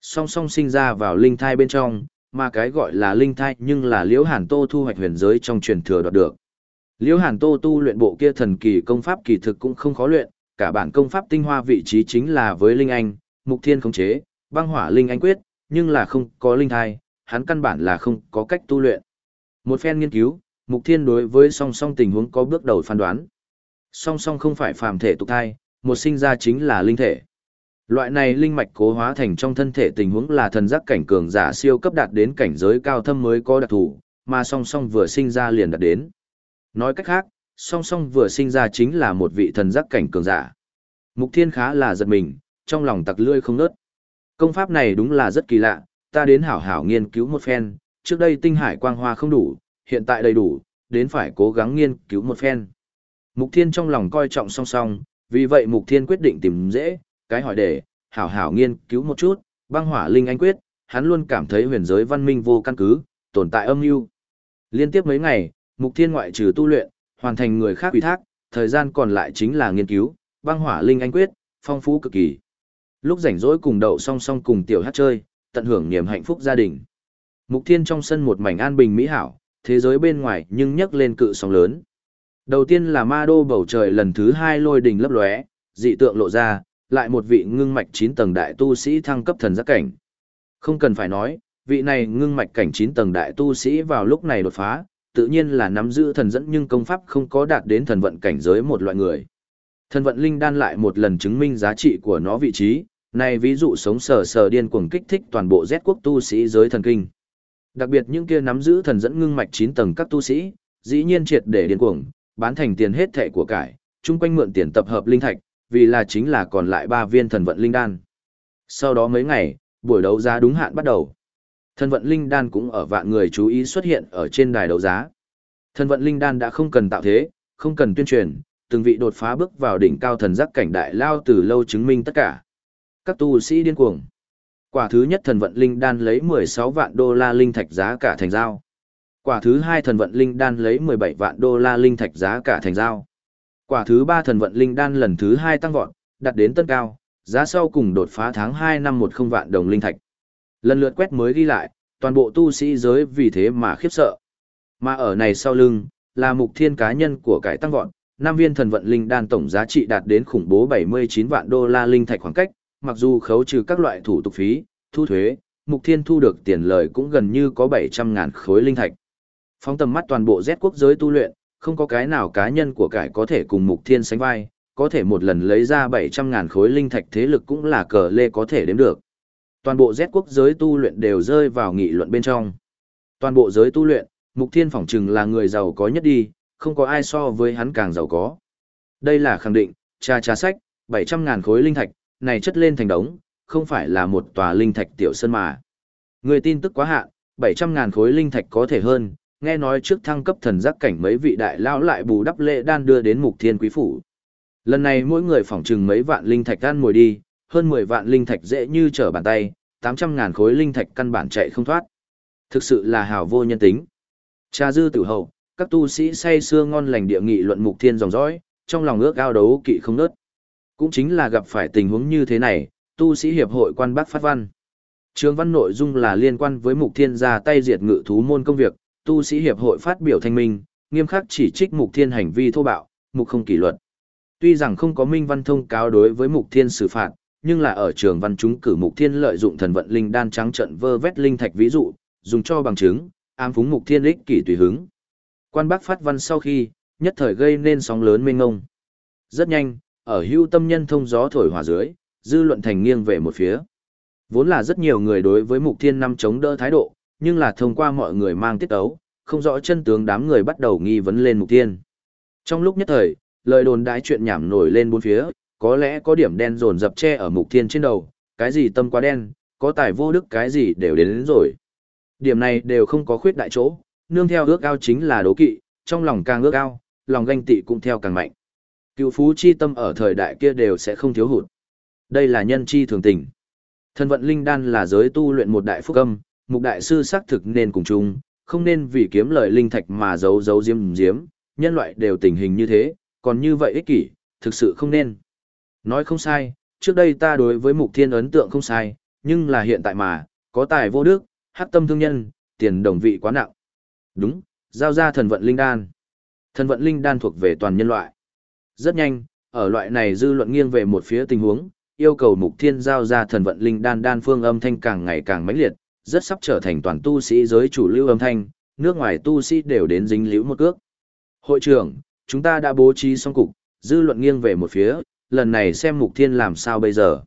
Song song sinh ra vào linh thai bên trong, mà cái gọi là linh thai nhưng là Liễu Hàn Tô thu hoạch huyền giới trong truyền thừa đoạt được. Liễu Hàn Tô tu luyện bộ kia thần kỳ công pháp kỳ thực cũng không khó luyện, cả bản công pháp tinh hoa vị trí chính là với linh anh, Mục Thiên khống chế, băng hỏa linh anh quyết, nhưng là không có linh thai, hắn căn bản là không có cách tu luyện. Một phen nghiên cứu, Mục Thiên đối với song song tình huống có bước đầu phán đoán. Song song không phải phàm thể tục thai, một sinh ra chính là linh thể. Loại này linh mạch cố hóa thành trong thân thể tình huống là thần giác cảnh cường giả siêu cấp đạt đến cảnh giới cao thâm mới có đặc thù, mà song song vừa sinh ra liền đạt đến. Nói cách khác, song song vừa sinh ra chính là một vị thần giác cảnh cường giả. Mục Thiên khá là giật mình, trong lòng tặc lươi không nớt. Công pháp này đúng là rất kỳ lạ, ta đến hảo hảo nghiên cứu một phen, trước đây tinh hải quang hoa không đủ, hiện tại đầy đủ, đến phải cố gắng nghiên cứu một phen. Mục Thiên trong lòng coi trọng song song, vì vậy Mục Thiên quyết định tìm dễ, cái hỏi để, hảo hảo nghiên cứu một chút, băng hỏa linh anh quyết, hắn luôn cảm thấy huyền giới văn minh vô căn cứ, tồn tại âm mưu. Liên tiếp mấy ngày, Mục Thiên ngoại trừ tu luyện, hoàn thành người khác ủy thác, thời gian còn lại chính là nghiên cứu, băng hỏa linh anh quyết, phong phú cực kỳ. Lúc rảnh rỗi cùng đậu song song cùng tiểu hát chơi, tận hưởng niềm hạnh phúc gia đình. Mục Thiên trong sân một mảnh an bình mỹ hảo, thế giới bên ngoài nhưng nhấc lên cự sóng lớn. Đầu tiên là ma đô bầu trời lần thứ hai lôi đình lấp lóe, dị tượng lộ ra, lại một vị ngưng mạch 9 tầng đại tu sĩ thăng cấp thần giác cảnh. Không cần phải nói, vị này ngưng mạch cảnh 9 tầng đại tu sĩ vào lúc này đột phá, tự nhiên là nắm giữ thần dẫn nhưng công pháp không có đạt đến thần vận cảnh giới một loại người. Thần vận linh đan lại một lần chứng minh giá trị của nó vị trí, này ví dụ sống sờ sờ điên cuồng kích thích toàn bộ Z quốc tu sĩ giới thần kinh. Đặc biệt những kia nắm giữ thần dẫn ngưng mạch 9 tầng các tu sĩ, dĩ nhiên triệt để điên cuồng, bán thành tiền hết thẻ của cải, chung quanh mượn tiền tập hợp linh thạch, vì là chính là còn lại ba viên thần vận linh đan. Sau đó mấy ngày, buổi đấu giá đúng hạn bắt đầu. Thần vận linh đan cũng ở vạn người chú ý xuất hiện ở trên đài đấu giá. Thần vận linh đan đã không cần tạo thế, không cần tuyên truyền, từng vị đột phá bước vào đỉnh cao thần giác cảnh đại lao từ lâu chứng minh tất cả. Các tu sĩ điên cuồng. Quả thứ nhất thần vận linh đan lấy 16 vạn đô la linh thạch giá cả thành giao. Quả thứ hai thần vận linh đan lấy 17 vạn đô la linh thạch giá cả thành giao. Quả thứ ba thần vận linh đan lần thứ hai tăng vọt, đạt đến tân cao, giá sau cùng đột phá tháng 2 năm 10 vạn đồng linh thạch. Lần lượt quét mới ghi lại, toàn bộ tu sĩ giới vì thế mà khiếp sợ. Mà ở này sau lưng, là mục thiên cá nhân của cải tăng vọt, nam viên thần vận linh đan tổng giá trị đạt đến khủng bố 79 vạn đô la linh thạch khoảng cách, mặc dù khấu trừ các loại thủ tục phí, thu thuế, mục thiên thu được tiền lời cũng gần như có 700 ngàn khối linh thạch. Phóng tầm mắt toàn bộ Z quốc giới tu luyện, không có cái nào cá nhân của cải có thể cùng mục thiên sánh vai, có thể một lần lấy ra 700 ngàn khối linh thạch thế lực cũng là cờ lê có thể đếm được. Toàn bộ Z quốc giới tu luyện đều rơi vào nghị luận bên trong. Toàn bộ giới tu luyện, mục thiên phỏng chừng là người giàu có nhất đi, không có ai so với hắn càng giàu có. Đây là khẳng định, trà trà sách, 700 ngàn khối linh thạch, này chất lên thành đống, không phải là một tòa linh thạch tiểu sơn mà. Người tin tức quá hạn, 700 ngàn khối linh thạch có thể hơn, nghe nói trước thăng cấp thần giác cảnh mấy vị đại lao lại bù đắp lễ đan đưa đến mục thiên quý phủ. Lần này mỗi người phỏng chừng mấy vạn linh thạch gan mồi đi, hơn 10 vạn linh thạch dễ như trở bàn tay, 800 ngàn khối linh thạch căn bản chạy không thoát. Thực sự là hào vô nhân tính. Cha dư tử hậu, các tu sĩ say sưa ngon lành địa nghị luận mục thiên dòng dõi, trong lòng ước ao đấu kỵ không nớt. Cũng chính là gặp phải tình huống như thế này, tu sĩ hiệp hội quan bác phát văn. Trường văn nội dung là liên quan với mục thiên ra tay diệt ngự thú môn công việc, tu sĩ hiệp hội phát biểu thanh minh, nghiêm khắc chỉ trích mục thiên hành vi thô bạo, mục không kỷ luật. Tuy rằng không có minh văn thông cáo đối với mục thiên xử phạt, nhưng là ở trường văn chúng cử mục thiên lợi dụng thần vận linh đan trắng trận vơ vét linh thạch ví dụ, dùng cho bằng chứng, ám phúng mục thiên ích kỷ tùy hứng. Quan bác phát văn sau khi, nhất thời gây nên sóng lớn mênh ngông. Rất nhanh, ở hưu tâm nhân thông gió thổi hòa dưới, dư luận thành nghiêng về một phía. Vốn là rất nhiều người đối với mục thiên năm chống đỡ thái độ, nhưng là thông qua mọi người mang tiết ấu, không rõ chân tướng đám người bắt đầu nghi vấn lên mục thiên. Trong lúc nhất thời, Lời đồn đại chuyện nhảm nổi lên bốn phía, có lẽ có điểm đen rồn dập che ở mục thiên trên đầu, cái gì tâm quá đen, có tài vô đức cái gì đều đến, đến rồi. Điểm này đều không có khuyết đại chỗ, nương theo ước ao chính là đố kỵ, trong lòng càng ước ao, lòng ganh tị cũng theo càng mạnh. Cựu phú chi tâm ở thời đại kia đều sẽ không thiếu hụt. Đây là nhân chi thường tình. Thân vận linh đan là giới tu luyện một đại phúc âm, mục đại sư xác thực nên cùng chung, không nên vì kiếm lợi linh thạch mà giấu giấu diếm diếm, nhân loại đều tình hình như thế, còn như vậy ích kỷ, thực sự không nên. Nói không sai, trước đây ta đối với mục thiên ấn tượng không sai, nhưng là hiện tại mà, có tài vô đức, hát tâm thương nhân, tiền đồng vị quá nặng. Đúng, giao ra thần vận linh đan. Thần vận linh đan thuộc về toàn nhân loại. Rất nhanh, ở loại này dư luận nghiêng về một phía tình huống, yêu cầu mục thiên giao ra thần vận linh đan đan phương âm thanh càng ngày càng mãnh liệt, rất sắp trở thành toàn tu sĩ giới chủ lưu âm thanh, nước ngoài tu sĩ đều đến dính liễu một cước. Hội trưởng, chúng ta đã bố trí xong cục, dư luận nghiêng về một phía, lần này xem mục thiên làm sao bây giờ.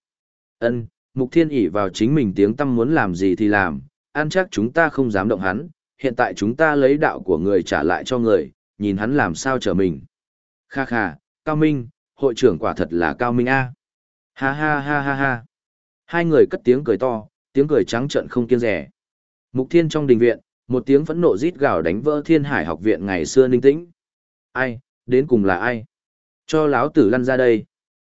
Ân, mục thiên ỉ vào chính mình tiếng tâm muốn làm gì thì làm, an chắc chúng ta không dám động hắn, hiện tại chúng ta lấy đạo của người trả lại cho người, nhìn hắn làm sao trở mình. Kha kha, Cao Minh, hội trưởng quả thật là Cao Minh A. Ha ha ha ha ha. Hai người cất tiếng cười to, tiếng cười trắng trợn không kiêng rẻ. Mục Thiên trong đình viện, một tiếng phẫn nộ rít gào đánh vỡ Thiên Hải học viện ngày xưa ninh tĩnh. Ai, đến cùng là ai? Cho lão tử lăn ra đây.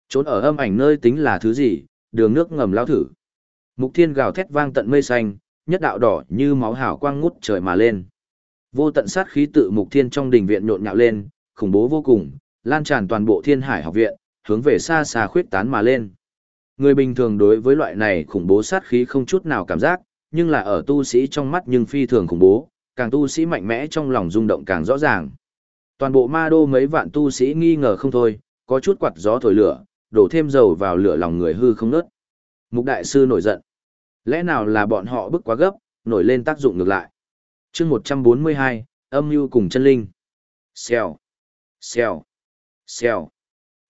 Trốn ở âm ảnh nơi tính là thứ gì, đường nước ngầm lao thử. Mục Thiên gào thét vang tận mây xanh, nhất đạo đỏ như máu hào quang ngút trời mà lên. Vô tận sát khí tự Mục Thiên trong đình viện nhộn nhạo lên, khủng bố vô cùng, lan tràn toàn bộ Thiên Hải học viện, hướng về xa xa khuyết tán mà lên. Người bình thường đối với loại này khủng bố sát khí không chút nào cảm giác, nhưng là ở tu sĩ trong mắt nhưng phi thường khủng bố, càng tu sĩ mạnh mẽ trong lòng rung động càng rõ ràng. Toàn bộ ma đô mấy vạn tu sĩ nghi ngờ không thôi, có chút quạt gió thổi lửa, đổ thêm dầu vào lửa lòng người hư không nớt. Mục đại sư nổi giận. Lẽ nào là bọn họ bức quá gấp, nổi lên tác dụng ngược lại. chương 142, âm mưu cùng chân linh. Xèo, xèo, xèo.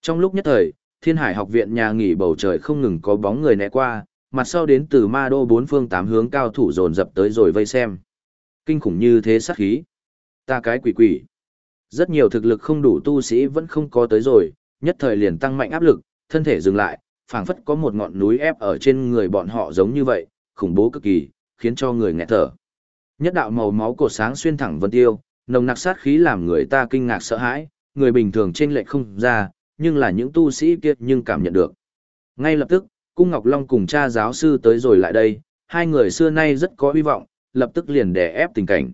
Trong lúc nhất thời, thiên hải học viện nhà nghỉ bầu trời không ngừng có bóng người né qua, mặt sau đến từ ma đô bốn phương tám hướng cao thủ dồn dập tới rồi vây xem. Kinh khủng như thế sát khí. Ta cái quỷ quỷ. Rất nhiều thực lực không đủ tu sĩ vẫn không có tới rồi, nhất thời liền tăng mạnh áp lực, thân thể dừng lại, phảng phất có một ngọn núi ép ở trên người bọn họ giống như vậy, khủng bố cực kỳ, khiến cho người nghẹt thở. Nhất đạo màu máu cột sáng xuyên thẳng vân tiêu, nồng nặc sát khí làm người ta kinh ngạc sợ hãi, người bình thường trên lệch không ra, nhưng là những tu sĩ kia nhưng cảm nhận được. Ngay lập tức, Cung Ngọc Long cùng cha giáo sư tới rồi lại đây, hai người xưa nay rất có hy vọng, lập tức liền đè ép tình cảnh.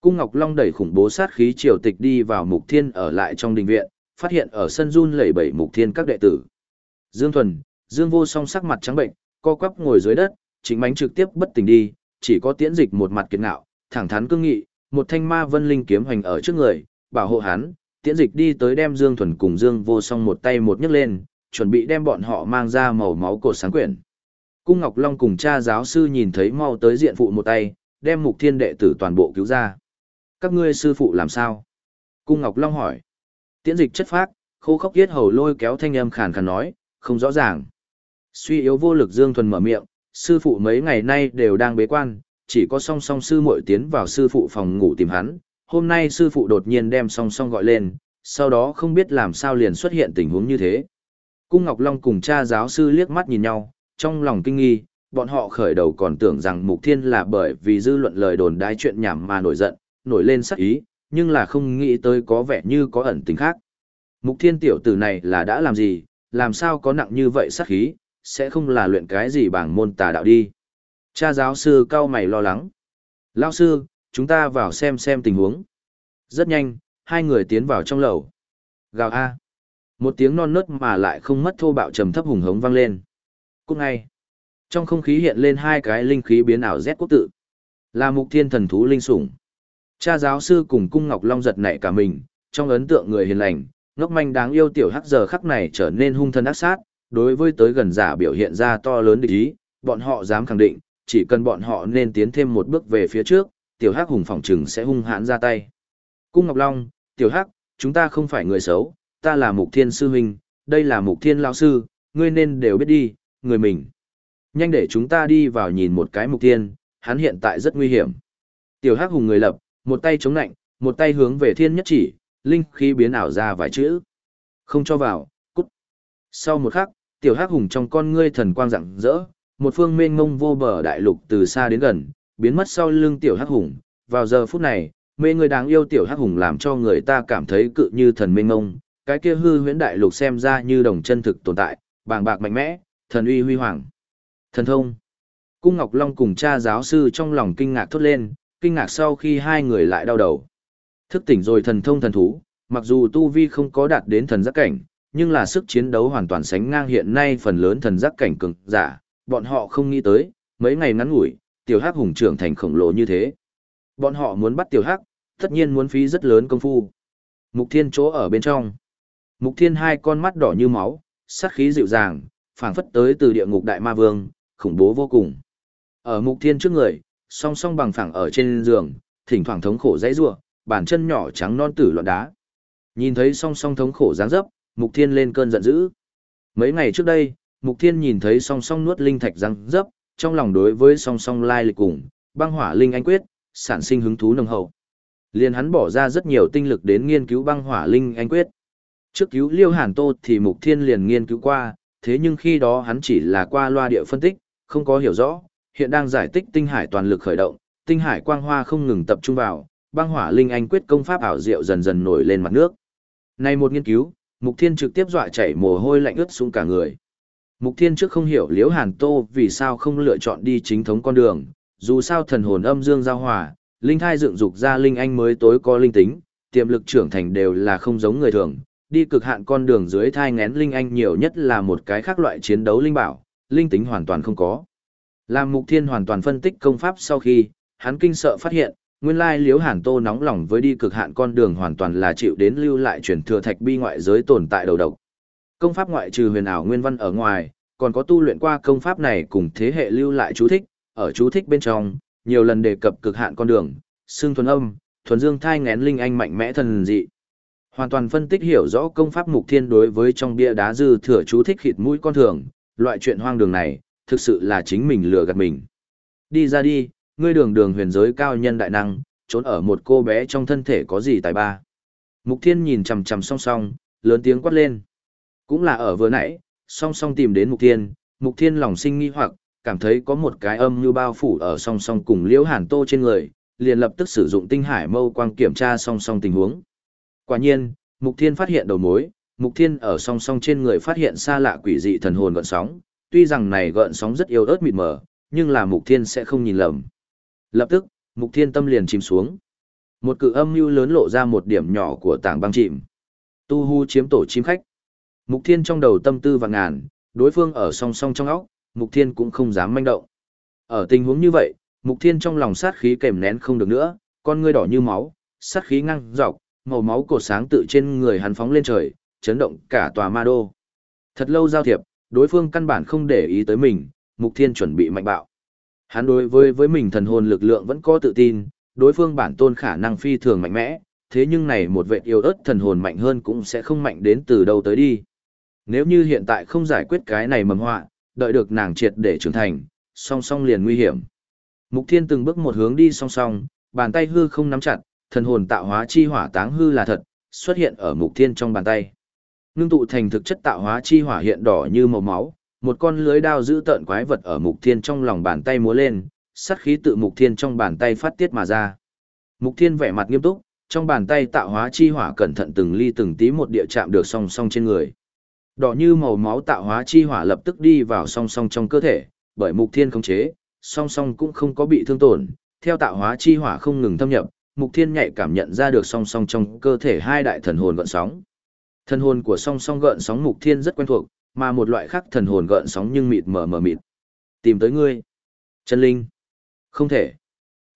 Cung Ngọc Long đẩy khủng bố sát khí triều tịch đi vào Mục Thiên ở lại trong đình viện, phát hiện ở sân run lẩy bẩy Mục Thiên các đệ tử. Dương Thuần, Dương Vô song sắc mặt trắng bệnh, co quắp ngồi dưới đất, chính mánh trực tiếp bất tỉnh đi, chỉ có tiễn dịch một mặt kiệt ngạo, thẳng thắn cương nghị, một thanh ma vân linh kiếm hành ở trước người, bảo hộ hắn, tiễn dịch đi tới đem Dương Thuần cùng Dương Vô Song một tay một nhấc lên, chuẩn bị đem bọn họ mang ra màu máu cột sáng quyển. Cung Ngọc Long cùng cha giáo sư nhìn thấy mau tới diện phụ một tay, đem mục thiên đệ tử toàn bộ cứu ra. Các ngươi sư phụ làm sao? Cung Ngọc Long hỏi. Tiễn dịch chất phác, khô khốc yết hầu lôi kéo thanh âm khàn khàn nói, không rõ ràng. Suy yếu vô lực Dương Thuần mở miệng, sư phụ mấy ngày nay đều đang bế quan, chỉ có song song sư muội tiến vào sư phụ phòng ngủ tìm hắn, hôm nay sư phụ đột nhiên đem song song gọi lên, sau đó không biết làm sao liền xuất hiện tình huống như thế. Cung Ngọc Long cùng cha giáo sư liếc mắt nhìn nhau, trong lòng kinh nghi, bọn họ khởi đầu còn tưởng rằng Mục Thiên là bởi vì dư luận lời đồn đái chuyện nhảm mà nổi giận, nổi lên sắc ý, nhưng là không nghĩ tới có vẻ như có ẩn tình khác. Mục Thiên tiểu tử này là đã làm gì, làm sao có nặng như vậy sắc khí, sẽ không là luyện cái gì bằng môn tà đạo đi. Cha giáo sư cao mày lo lắng. Lao sư, chúng ta vào xem xem tình huống. Rất nhanh, hai người tiến vào trong lầu. Gào A. Một tiếng non nớt mà lại không mất thô bạo trầm thấp hùng hống vang lên. Cũng ngay. Trong không khí hiện lên hai cái linh khí biến ảo Z quốc tự. Là mục thiên thần thú linh sủng. Cha giáo sư cùng cung ngọc long giật nảy cả mình, trong ấn tượng người hiền lành, ngốc manh đáng yêu tiểu hắc giờ khắc này trở nên hung thân ác sát, đối với tới gần giả biểu hiện ra to lớn địch ý, bọn họ dám khẳng định, chỉ cần bọn họ nên tiến thêm một bước về phía trước, tiểu hắc hùng phỏng chừng sẽ hung hãn ra tay. Cung Ngọc Long, tiểu hắc, chúng ta không phải người xấu, ta là mục thiên sư huynh, đây là mục thiên lão sư, ngươi nên đều biết đi, người mình. Nhanh để chúng ta đi vào nhìn một cái mục thiên, hắn hiện tại rất nguy hiểm. Tiểu hắc hùng người lập, một tay chống nạnh, một tay hướng về thiên nhất chỉ, linh khí biến ảo ra vài chữ. Không cho vào, cút. Sau một khắc, tiểu hắc hùng trong con ngươi thần quang rạng rỡ, một phương mênh mông vô bờ đại lục từ xa đến gần, biến mất sau lưng tiểu hắc hùng. Vào giờ phút này, mê người đáng yêu tiểu hắc hùng làm cho người ta cảm thấy cự như thần mênh ông cái kia hư huyễn đại lục xem ra như đồng chân thực tồn tại, bàng bạc mạnh mẽ, thần uy huy hoàng. Thần thông. Cung Ngọc Long cùng cha giáo sư trong lòng kinh ngạc thốt lên, kinh ngạc sau khi hai người lại đau đầu. Thức tỉnh rồi thần thông thần thú, mặc dù tu vi không có đạt đến thần giác cảnh, nhưng là sức chiến đấu hoàn toàn sánh ngang hiện nay phần lớn thần giác cảnh cường giả, bọn họ không nghĩ tới, mấy ngày ngắn ngủi, tiểu hắc hùng trưởng thành khổng lồ như thế. Bọn họ muốn bắt tiểu hắc, tất nhiên muốn phí rất lớn công phu. Mục Thiên chỗ ở bên trong. Mục Thiên hai con mắt đỏ như máu, sát khí dịu dàng, phảng phất tới từ địa ngục đại ma vương, khủng bố vô cùng. Ở Mục Thiên trước người, song song bằng phẳng ở trên giường, thỉnh thoảng thống khổ dãy rủa, bàn chân nhỏ trắng non tử loạn đá. Nhìn thấy song song thống khổ dáng dấp, Mục Thiên lên cơn giận dữ. Mấy ngày trước đây, Mục Thiên nhìn thấy song song nuốt linh thạch răng dấp, trong lòng đối với song song lai lịch cùng, băng hỏa linh anh quyết, sản sinh hứng thú nồng hậu. Liền hắn bỏ ra rất nhiều tinh lực đến nghiên cứu băng hỏa linh anh quyết. Trước cứu Liêu Hàn Tô thì Mục Thiên liền nghiên cứu qua, thế nhưng khi đó hắn chỉ là qua loa địa phân tích, không có hiểu rõ, hiện đang giải tích tinh hải toàn lực khởi động, tinh hải quang hoa không ngừng tập trung vào, băng hỏa linh anh quyết công pháp ảo diệu dần dần nổi lên mặt nước. Nay một nghiên cứu, Mục Thiên trực tiếp dọa chảy mồ hôi lạnh ướt xuống cả người. Mục Thiên trước không hiểu Liễu Hàn Tô vì sao không lựa chọn đi chính thống con đường, dù sao thần hồn âm dương giao hòa, linh thai dựng dục ra linh anh mới tối có linh tính, tiềm lực trưởng thành đều là không giống người thường, đi cực hạn con đường dưới thai ngén linh anh nhiều nhất là một cái khác loại chiến đấu linh bảo, linh tính hoàn toàn không có. Làm Mục Thiên hoàn toàn phân tích công pháp sau khi, hắn kinh sợ phát hiện, nguyên lai Liễu Hàn Tô nóng lòng với đi cực hạn con đường hoàn toàn là chịu đến lưu lại truyền thừa thạch bi ngoại giới tồn tại đầu độc. Công pháp ngoại trừ huyền ảo nguyên văn ở ngoài, còn có tu luyện qua công pháp này cùng thế hệ lưu lại chú thích, ở chú thích bên trong, nhiều lần đề cập cực hạn con đường, xương thuần âm, thuần dương thai ngén linh anh mạnh mẽ thần dị. Hoàn toàn phân tích hiểu rõ công pháp mục thiên đối với trong bia đá dư thừa chú thích khịt mũi con thường, loại chuyện hoang đường này, thực sự là chính mình lừa gạt mình. Đi ra đi, ngươi đường đường huyền giới cao nhân đại năng, trốn ở một cô bé trong thân thể có gì tài ba. Mục thiên nhìn chằm chằm song song, lớn tiếng quát lên. Cũng là ở vừa nãy, song song tìm đến mục thiên, mục thiên lòng sinh nghi hoặc, cảm thấy có một cái âm như bao phủ ở song song cùng liễu hàn tô trên người, liền lập tức sử dụng tinh hải mâu quang kiểm tra song song tình huống. Quả nhiên, mục thiên phát hiện đầu mối, mục thiên ở song song trên người phát hiện xa lạ quỷ dị thần hồn gợn sóng, tuy rằng này gợn sóng rất yếu ớt mịt mờ, nhưng là mục thiên sẽ không nhìn lầm. Lập tức, mục thiên tâm liền chìm xuống. Một cự âm mưu lớn lộ ra một điểm nhỏ của tảng băng chìm. Tu hu chiếm tổ chim khách. Mục thiên trong đầu tâm tư và ngàn, đối phương ở song song trong óc, mục thiên cũng không dám manh động. Ở tình huống như vậy, mục thiên trong lòng sát khí kèm nén không được nữa, con ngươi đỏ như máu, sát khí ngăng dọc, màu máu cột sáng tự trên người hắn phóng lên trời, chấn động cả tòa ma đô. Thật lâu giao thiệp, đối phương căn bản không để ý tới mình, mục thiên chuẩn bị mạnh bạo. Hắn đối với với mình thần hồn lực lượng vẫn có tự tin, đối phương bản tôn khả năng phi thường mạnh mẽ, thế nhưng này một vệ yêu ớt thần hồn mạnh hơn cũng sẽ không mạnh đến từ đâu tới đi. Nếu như hiện tại không giải quyết cái này mầm họa, đợi được nàng triệt để trưởng thành, song song liền nguy hiểm. Mục Thiên từng bước một hướng đi song song, bàn tay hư không nắm chặt, thần hồn tạo hóa chi hỏa táng hư là thật, xuất hiện ở Mục Thiên trong bàn tay. Nương tụ thành thực chất tạo hóa chi hỏa hiện đỏ như màu máu, một con lưới đao giữ tợn quái vật ở Mục Thiên trong lòng bàn tay múa lên, sát khí tự Mục Thiên trong bàn tay phát tiết mà ra. Mục Thiên vẻ mặt nghiêm túc, trong bàn tay tạo hóa chi hỏa cẩn thận từng ly từng tí một địa chạm được song song trên người. Đỏ như màu máu tạo hóa chi hỏa lập tức đi vào song song trong cơ thể, bởi Mục Thiên khống chế, song song cũng không có bị thương tổn, theo tạo hóa chi hỏa không ngừng thâm nhập, Mục Thiên nhạy cảm nhận ra được song song trong cơ thể hai đại thần hồn gợn sóng. Thần hồn của song song gợn sóng Mục Thiên rất quen thuộc, mà một loại khác thần hồn gợn sóng nhưng mịt mờ mờ mịt. Tìm tới ngươi. Chân linh. Không thể.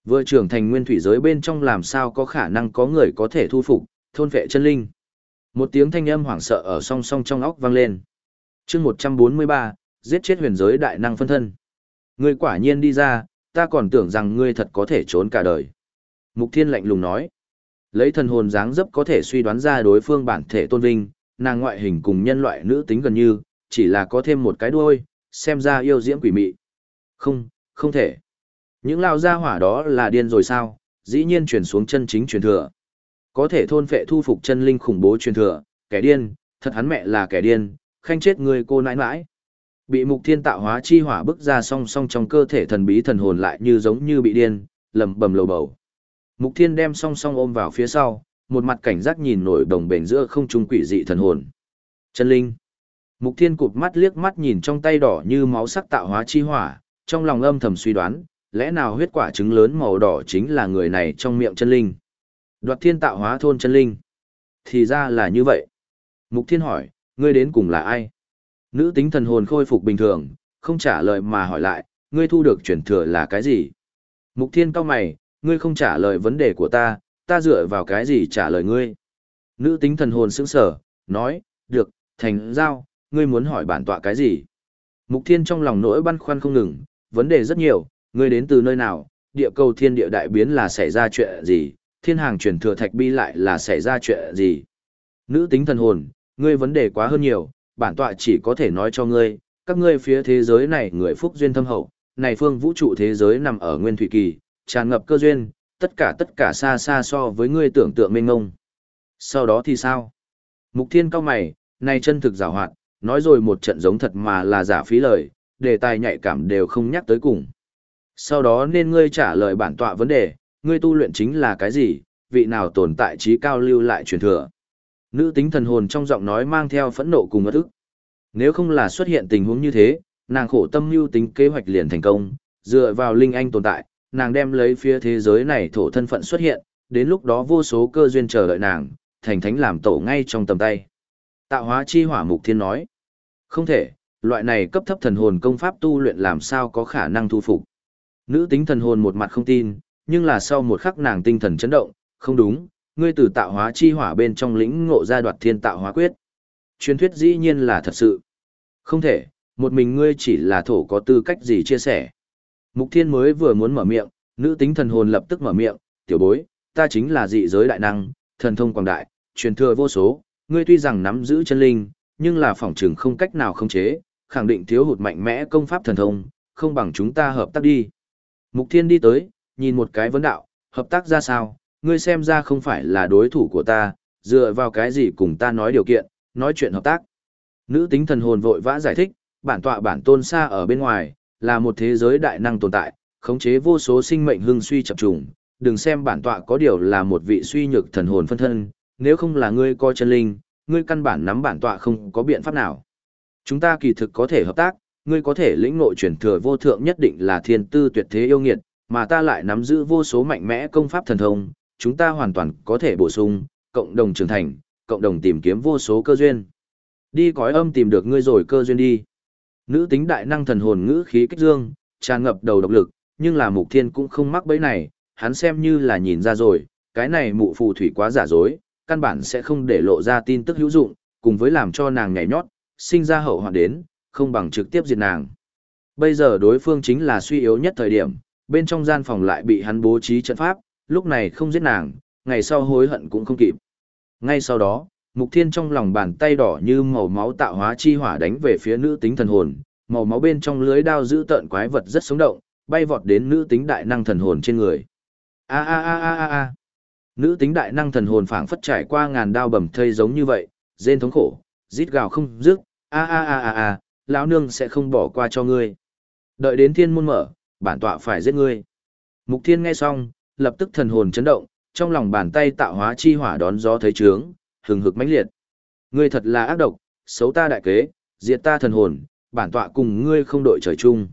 Vừa trưởng thành nguyên thủy giới bên trong làm sao có khả năng có người có thể thu phục, thôn vệ chân linh. Một tiếng thanh âm hoảng sợ ở song song trong óc vang lên. chương 143, giết chết huyền giới đại năng phân thân. Ngươi quả nhiên đi ra, ta còn tưởng rằng ngươi thật có thể trốn cả đời. Mục Thiên lạnh lùng nói. Lấy thần hồn dáng dấp có thể suy đoán ra đối phương bản thể tôn vinh, nàng ngoại hình cùng nhân loại nữ tính gần như, chỉ là có thêm một cái đuôi, xem ra yêu diễm quỷ mị. Không, không thể. Những lao gia hỏa đó là điên rồi sao, dĩ nhiên chuyển xuống chân chính truyền thừa. Có thể thôn phệ thu phục chân linh khủng bố truyền thừa, kẻ điên, Thật hắn mẹ là kẻ điên, khanh chết người cô nãi nãi. Bị mục thiên tạo hóa chi hỏa bức ra song song trong cơ thể thần bí thần hồn lại như giống như bị điên, lầm bầm lầu bầu. Mục thiên đem song song ôm vào phía sau, một mặt cảnh giác nhìn nổi đồng bền giữa không trung quỷ dị thần hồn. Chân linh. Mục thiên cụp mắt liếc mắt nhìn trong tay đỏ như máu sắc tạo hóa chi hỏa, trong lòng âm thầm suy đoán, lẽ nào huyết quả trứng lớn màu đỏ chính là người này trong miệng chân linh. Đoạt thiên tạo hóa thôn chân linh. Thì ra là như vậy. Mục thiên hỏi, ngươi đến cùng là ai? Nữ tính thần hồn khôi phục bình thường, không trả lời mà hỏi lại, ngươi thu được chuyển thừa là cái gì? Mục thiên cao mày, ngươi không trả lời vấn đề của ta, ta dựa vào cái gì trả lời ngươi? Nữ tính thần hồn sững sở, nói, được, thành giao, ngươi muốn hỏi bản tọa cái gì? Mục thiên trong lòng nỗi băn khoăn không ngừng, vấn đề rất nhiều, ngươi đến từ nơi nào, địa cầu thiên địa đại biến là xảy ra chuyện gì, thiên hàng chuyển thừa thạch bi lại là xảy ra chuyện gì? Nữ tính thần hồn, ngươi vấn đề quá hơn nhiều, bản tọa chỉ có thể nói cho ngươi, các ngươi phía thế giới này người phúc duyên thâm hậu, này phương vũ trụ thế giới nằm ở nguyên thủy kỳ, tràn ngập cơ duyên, tất cả tất cả xa xa so với ngươi tưởng tượng mênh ngông. Sau đó thì sao? Mục thiên cao mày, này chân thực giả hoạt, nói rồi một trận giống thật mà là giả phí lời, đề tài nhạy cảm đều không nhắc tới cùng. Sau đó nên ngươi trả lời bản tọa vấn đề, ngươi tu luyện chính là cái gì, vị nào tồn tại trí cao lưu lại truyền thừa. Nữ tính thần hồn trong giọng nói mang theo phẫn nộ cùng ất ức. Nếu không là xuất hiện tình huống như thế, nàng khổ tâm mưu tính kế hoạch liền thành công, dựa vào linh anh tồn tại, nàng đem lấy phía thế giới này thổ thân phận xuất hiện, đến lúc đó vô số cơ duyên chờ đợi nàng, thành thánh làm tổ ngay trong tầm tay. Tạo hóa chi hỏa mục thiên nói. Không thể, loại này cấp thấp thần hồn công pháp tu luyện làm sao có khả năng thu phục. Nữ tính thần hồn một mặt không tin, nhưng là sau một khắc nàng tinh thần chấn động, không đúng, ngươi từ tạo hóa chi hỏa bên trong lĩnh ngộ ra đoạt thiên tạo hóa quyết. Truyền thuyết dĩ nhiên là thật sự. Không thể, một mình ngươi chỉ là thổ có tư cách gì chia sẻ. Mục thiên mới vừa muốn mở miệng, nữ tính thần hồn lập tức mở miệng, tiểu bối, ta chính là dị giới đại năng, thần thông quảng đại, truyền thừa vô số, ngươi tuy rằng nắm giữ chân linh, nhưng là phỏng trường không cách nào khống chế, khẳng định thiếu hụt mạnh mẽ công pháp thần thông, không bằng chúng ta hợp tác đi. Mục thiên đi tới, nhìn một cái vấn đạo, hợp tác ra sao, ngươi xem ra không phải là đối thủ của ta, dựa vào cái gì cùng ta nói điều kiện, nói chuyện hợp tác. Nữ tính thần hồn vội vã giải thích, bản tọa bản tôn xa ở bên ngoài, là một thế giới đại năng tồn tại, khống chế vô số sinh mệnh hưng suy chập trùng, đừng xem bản tọa có điều là một vị suy nhược thần hồn phân thân, nếu không là ngươi coi chân linh, ngươi căn bản nắm bản tọa không có biện pháp nào. Chúng ta kỳ thực có thể hợp tác, ngươi có thể lĩnh ngộ truyền thừa vô thượng nhất định là thiên tư tuyệt thế yêu nghiệt, mà ta lại nắm giữ vô số mạnh mẽ công pháp thần thông, chúng ta hoàn toàn có thể bổ sung, cộng đồng trưởng thành, cộng đồng tìm kiếm vô số cơ duyên. Đi cõi âm tìm được ngươi rồi cơ duyên đi. Nữ tính đại năng thần hồn ngữ khí kích dương, tràn ngập đầu độc lực, nhưng là mục thiên cũng không mắc bẫy này, hắn xem như là nhìn ra rồi, cái này mụ phù thủy quá giả dối, căn bản sẽ không để lộ ra tin tức hữu dụng, cùng với làm cho nàng nhảy nhót, sinh ra hậu hoạn đến, không bằng trực tiếp diệt nàng. Bây giờ đối phương chính là suy yếu nhất thời điểm, bên trong gian phòng lại bị hắn bố trí trận pháp, lúc này không giết nàng, ngày sau hối hận cũng không kịp. Ngay sau đó, Mục Thiên trong lòng bàn tay đỏ như màu máu tạo hóa chi hỏa đánh về phía nữ tính thần hồn, màu máu bên trong lưới đao giữ tợn quái vật rất sống động, bay vọt đến nữ tính đại năng thần hồn trên người. A a a a a a. Nữ tính đại năng thần hồn phảng phất trải qua ngàn đao bầm thây giống như vậy, rên thống khổ, rít gào không dứt, a a a a a, lão nương sẽ không bỏ qua cho ngươi. Đợi đến thiên môn mở, bản tọa phải giết ngươi. Mục Thiên nghe xong, lập tức thần hồn chấn động, trong lòng bàn tay tạo hóa chi hỏa đón gió thấy trướng, hừng hực mãnh liệt. Ngươi thật là ác độc, xấu ta đại kế, diệt ta thần hồn, bản tọa cùng ngươi không đội trời chung.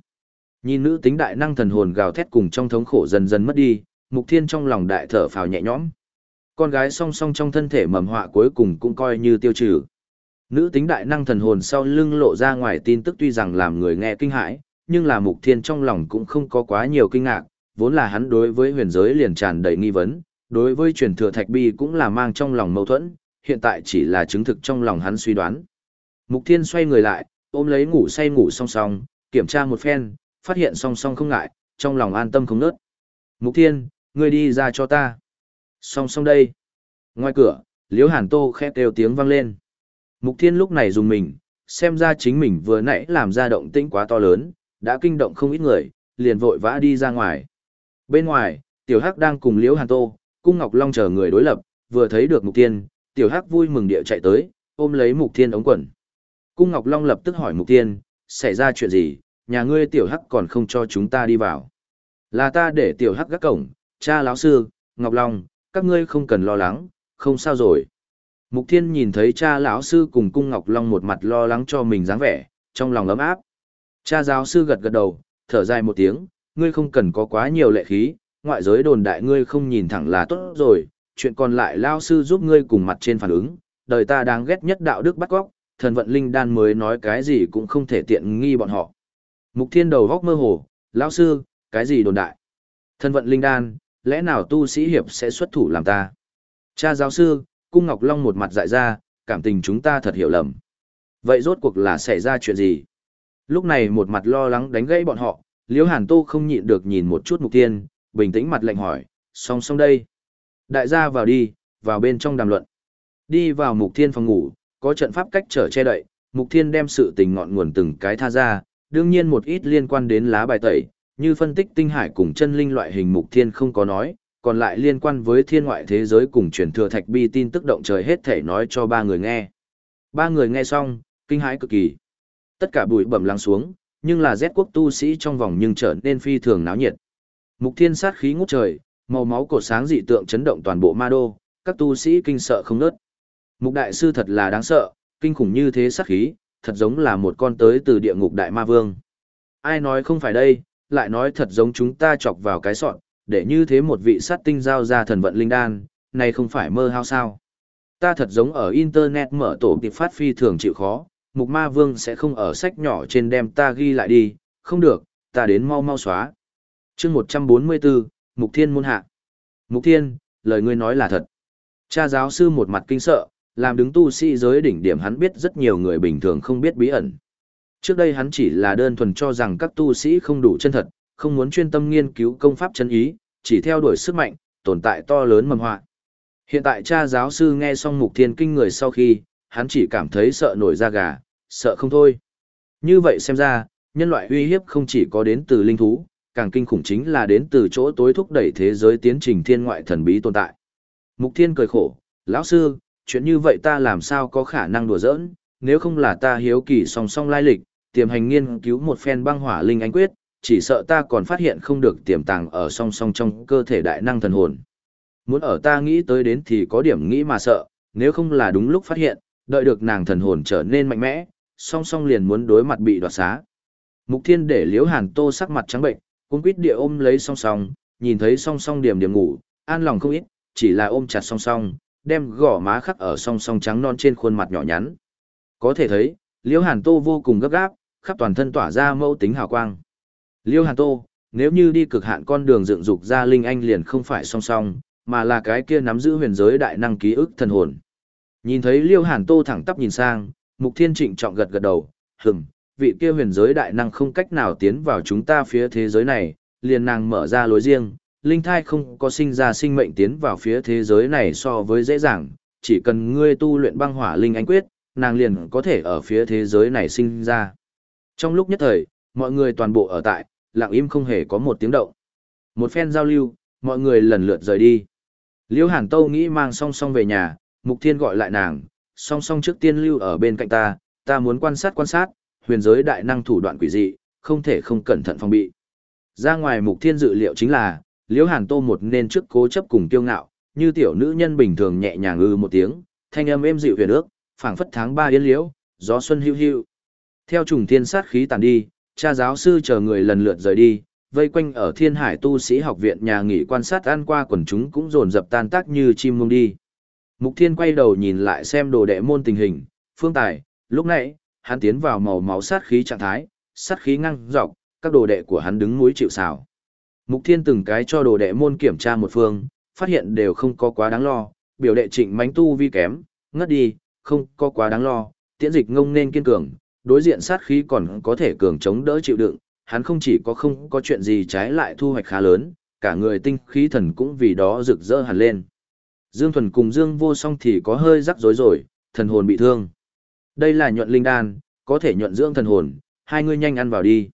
Nhìn nữ tính đại năng thần hồn gào thét cùng trong thống khổ dần dần mất đi, Mục Thiên trong lòng đại thở phào nhẹ nhõm. Con gái song song trong thân thể mầm họa cuối cùng cũng coi như tiêu trừ. Nữ tính đại năng thần hồn sau lưng lộ ra ngoài tin tức tuy rằng làm người nghe kinh hãi, nhưng là Mục Thiên trong lòng cũng không có quá nhiều kinh ngạc, vốn là hắn đối với huyền giới liền tràn đầy nghi vấn, đối với truyền thừa thạch bi cũng là mang trong lòng mâu thuẫn, hiện tại chỉ là chứng thực trong lòng hắn suy đoán. Mục Thiên xoay người lại, ôm lấy ngủ say ngủ song song, kiểm tra một phen, phát hiện song song không ngại, trong lòng an tâm không nớt. Mục Thiên, ngươi đi ra cho ta. Song song đây. Ngoài cửa, Liễu Hàn Tô khẽ kêu tiếng vang lên. Mục Thiên lúc này dùng mình, xem ra chính mình vừa nãy làm ra động tĩnh quá to lớn, đã kinh động không ít người, liền vội vã đi ra ngoài. Bên ngoài, Tiểu Hắc đang cùng Liễu Hàn Tô, Cung Ngọc Long chờ người đối lập, vừa thấy được Mục Thiên, Tiểu Hắc vui mừng địa chạy tới, ôm lấy Mục Thiên ống quần. Cung Ngọc Long lập tức hỏi Mục Thiên, xảy ra chuyện gì, nhà ngươi tiểu hắc còn không cho chúng ta đi vào. Là ta để tiểu hắc gác cổng, cha lão sư, Ngọc Long, các ngươi không cần lo lắng, không sao rồi. Mục Thiên nhìn thấy cha lão sư cùng Cung Ngọc Long một mặt lo lắng cho mình dáng vẻ, trong lòng ấm áp. Cha giáo sư gật gật đầu, thở dài một tiếng, ngươi không cần có quá nhiều lệ khí, ngoại giới đồn đại ngươi không nhìn thẳng là tốt rồi, chuyện còn lại lão sư giúp ngươi cùng mặt trên phản ứng, đời ta đáng ghét nhất đạo đức bắt góc, thần vận linh đan mới nói cái gì cũng không thể tiện nghi bọn họ. Mục Thiên đầu góc mơ hồ, lão sư, cái gì đồn đại? Thần vận linh đan, lẽ nào tu sĩ hiệp sẽ xuất thủ làm ta? Cha giáo sư, Cung Ngọc Long một mặt dại ra, cảm tình chúng ta thật hiểu lầm. Vậy rốt cuộc là xảy ra chuyện gì? Lúc này một mặt lo lắng đánh gãy bọn họ, Liễu Hàn Tô không nhịn được nhìn một chút Mục Tiên, bình tĩnh mặt lạnh hỏi, song song đây. Đại gia vào đi, vào bên trong đàm luận. Đi vào Mục Thiên phòng ngủ, có trận pháp cách trở che đậy, Mục Thiên đem sự tình ngọn nguồn từng cái tha ra, đương nhiên một ít liên quan đến lá bài tẩy, như phân tích tinh hải cùng chân linh loại hình Mục Thiên không có nói, còn lại liên quan với thiên ngoại thế giới cùng truyền thừa thạch bi tin tức động trời hết thể nói cho ba người nghe. Ba người nghe xong, kinh hãi cực kỳ. Tất cả bụi bẩm lắng xuống, nhưng là rét quốc tu sĩ trong vòng nhưng trở nên phi thường náo nhiệt. Mục thiên sát khí ngút trời, màu máu cổ sáng dị tượng chấn động toàn bộ ma đô, các tu sĩ kinh sợ không nớt. Mục đại sư thật là đáng sợ, kinh khủng như thế sát khí, thật giống là một con tới từ địa ngục đại ma vương. Ai nói không phải đây, lại nói thật giống chúng ta chọc vào cái sọn, để như thế một vị sát tinh giao ra thần vận linh đan, này không phải mơ hao sao. Ta thật giống ở Internet mở tổ tiệp phát phi thường chịu khó, mục ma vương sẽ không ở sách nhỏ trên đem ta ghi lại đi, không được, ta đến mau mau xóa. chương 144, Mục Thiên môn hạ. Mục Thiên, lời ngươi nói là thật. Cha giáo sư một mặt kinh sợ, làm đứng tu sĩ giới đỉnh điểm hắn biết rất nhiều người bình thường không biết bí ẩn. Trước đây hắn chỉ là đơn thuần cho rằng các tu sĩ không đủ chân thật, không muốn chuyên tâm nghiên cứu công pháp chân ý, chỉ theo đuổi sức mạnh, tồn tại to lớn mầm họa. Hiện tại cha giáo sư nghe xong mục thiên kinh người sau khi, hắn chỉ cảm thấy sợ nổi da gà, sợ không thôi. Như vậy xem ra, nhân loại uy hiếp không chỉ có đến từ linh thú, càng kinh khủng chính là đến từ chỗ tối thúc đẩy thế giới tiến trình thiên ngoại thần bí tồn tại. Mục thiên cười khổ, lão sư, chuyện như vậy ta làm sao có khả năng đùa giỡn, nếu không là ta hiếu kỳ song song lai lịch, tiềm hành nghiên cứu một phen băng hỏa linh ánh quyết, chỉ sợ ta còn phát hiện không được tiềm tàng ở song song trong cơ thể đại năng thần hồn. Muốn ở ta nghĩ tới đến thì có điểm nghĩ mà sợ, nếu không là đúng lúc phát hiện, đợi được nàng thần hồn trở nên mạnh mẽ, song song liền muốn đối mặt bị đoạt xá. Mục Thiên để Liễu Hàn Tô sắc mặt trắng bệnh, cũng quýt địa ôm lấy song song, nhìn thấy song song điểm điểm ngủ, an lòng không ít, chỉ là ôm chặt song song, đem gò má khắc ở song song trắng non trên khuôn mặt nhỏ nhắn. Có thể thấy, Liễu Hàn Tô vô cùng gấp gáp, khắp toàn thân tỏa ra mâu tính hào quang. Liễu Hàn Tô, nếu như đi cực hạn con đường dựng dục ra linh anh liền không phải song song, mà là cái kia nắm giữ huyền giới đại năng ký ức thần hồn. Nhìn thấy Liêu Hàn Tô thẳng tắp nhìn sang, Mục Thiên Trịnh trọng gật gật đầu, hừm, vị kia huyền giới đại năng không cách nào tiến vào chúng ta phía thế giới này, liền nàng mở ra lối riêng, linh thai không có sinh ra sinh mệnh tiến vào phía thế giới này so với dễ dàng, chỉ cần ngươi tu luyện băng hỏa linh anh quyết, nàng liền có thể ở phía thế giới này sinh ra. Trong lúc nhất thời, mọi người toàn bộ ở tại, lặng im không hề có một tiếng động. Một phen giao lưu, mọi người lần lượt rời đi. Liễu Hàn Tâu nghĩ mang song song về nhà, Mục Thiên gọi lại nàng, song song trước tiên lưu ở bên cạnh ta, ta muốn quan sát quan sát, huyền giới đại năng thủ đoạn quỷ dị, không thể không cẩn thận phòng bị. Ra ngoài Mục Thiên dự liệu chính là, Liễu Hàn Tô một nên trước cố chấp cùng kiêu ngạo, như tiểu nữ nhân bình thường nhẹ nhàng ư một tiếng, thanh âm êm dịu huyền ước, phảng phất tháng ba yên liễu, gió xuân hưu hưu. Theo trùng thiên sát khí tàn đi, cha giáo sư chờ người lần lượt rời đi, vây quanh ở thiên hải tu sĩ học viện nhà nghỉ quan sát ăn qua quần chúng cũng dồn dập tan tác như chim mông đi. Mục thiên quay đầu nhìn lại xem đồ đệ môn tình hình, phương tài, lúc nãy, hắn tiến vào màu máu sát khí trạng thái, sát khí ngăng dọc, các đồ đệ của hắn đứng núi chịu xào. Mục thiên từng cái cho đồ đệ môn kiểm tra một phương, phát hiện đều không có quá đáng lo, biểu đệ trịnh mánh tu vi kém, ngất đi, không có quá đáng lo, tiễn dịch ngông nên kiên cường, đối diện sát khí còn có thể cường chống đỡ chịu đựng, hắn không chỉ có không có chuyện gì trái lại thu hoạch khá lớn, cả người tinh khí thần cũng vì đó rực rỡ hẳn lên. Dương Thuần cùng Dương Vô Song thì có hơi rắc rối rồi, thần hồn bị thương. Đây là nhuận linh đan, có thể nhuận dưỡng thần hồn, hai người nhanh ăn vào đi.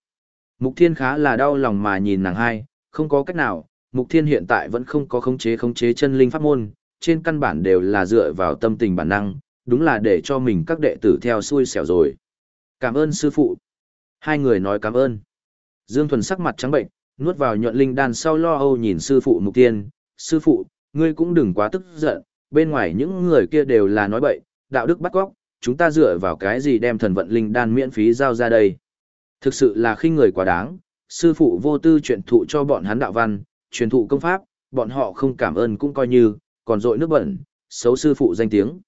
Mục Thiên khá là đau lòng mà nhìn nàng hai, không có cách nào, Mục Thiên hiện tại vẫn không có khống chế khống chế chân linh pháp môn, trên căn bản đều là dựa vào tâm tình bản năng, đúng là để cho mình các đệ tử theo xui xẻo rồi. Cảm ơn sư phụ. Hai người nói cảm ơn. Dương Thuần sắc mặt trắng bệnh, nuốt vào nhuận linh đan sau lo âu nhìn sư phụ mục tiên. Sư phụ, ngươi cũng đừng quá tức giận, bên ngoài những người kia đều là nói bậy, đạo đức bắt góc, chúng ta dựa vào cái gì đem thần vận linh đan miễn phí giao ra đây. Thực sự là khinh người quá đáng, sư phụ vô tư truyền thụ cho bọn hắn đạo văn, truyền thụ công pháp, bọn họ không cảm ơn cũng coi như, còn dội nước bẩn, xấu sư phụ danh tiếng.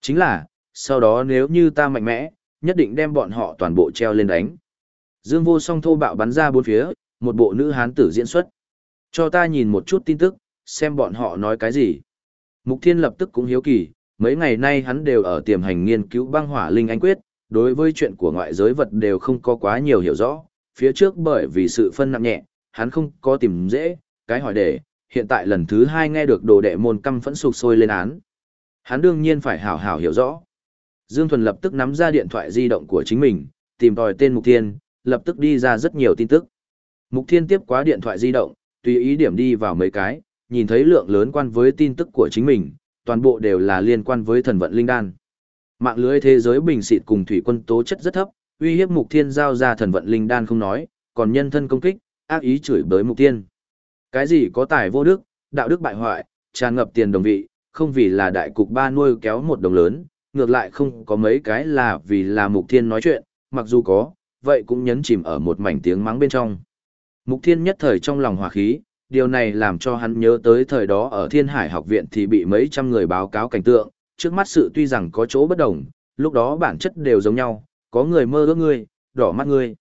Chính là, sau đó nếu như ta mạnh mẽ, nhất định đem bọn họ toàn bộ treo lên đánh. Dương vô song thô bạo bắn ra bốn phía, một bộ nữ hán tử diễn xuất. Cho ta nhìn một chút tin tức, xem bọn họ nói cái gì. Mục Thiên lập tức cũng hiếu kỳ, mấy ngày nay hắn đều ở tiềm hành nghiên cứu băng hỏa linh anh quyết, đối với chuyện của ngoại giới vật đều không có quá nhiều hiểu rõ, phía trước bởi vì sự phân nặng nhẹ, hắn không có tìm dễ, cái hỏi đề, hiện tại lần thứ hai nghe được đồ đệ môn căm phẫn sụp sôi lên án. Hắn đương nhiên phải hảo hảo hiểu rõ. Dương Thuần lập tức nắm ra điện thoại di động của chính mình, tìm tòi tên Mục Thiên, lập tức đi ra rất nhiều tin tức. Mục Thiên tiếp quá điện thoại di động, tùy ý điểm đi vào mấy cái, nhìn thấy lượng lớn quan với tin tức của chính mình, toàn bộ đều là liên quan với thần vận linh đan. Mạng lưới thế giới bình xịt cùng thủy quân tố chất rất thấp, uy hiếp Mục Thiên giao ra thần vận linh đan không nói, còn nhân thân công kích, ác ý chửi bới Mục Thiên. Cái gì có tài vô đức, đạo đức bại hoại, tràn ngập tiền đồng vị, không vì là đại cục ba nuôi kéo một đồng lớn, ngược lại không có mấy cái là vì là Mục Thiên nói chuyện, mặc dù có, vậy cũng nhấn chìm ở một mảnh tiếng mắng bên trong. Mục Thiên nhất thời trong lòng hòa khí, điều này làm cho hắn nhớ tới thời đó ở Thiên Hải học viện thì bị mấy trăm người báo cáo cảnh tượng, trước mắt sự tuy rằng có chỗ bất đồng, lúc đó bản chất đều giống nhau, có người mơ ước ngươi, đỏ mắt ngươi.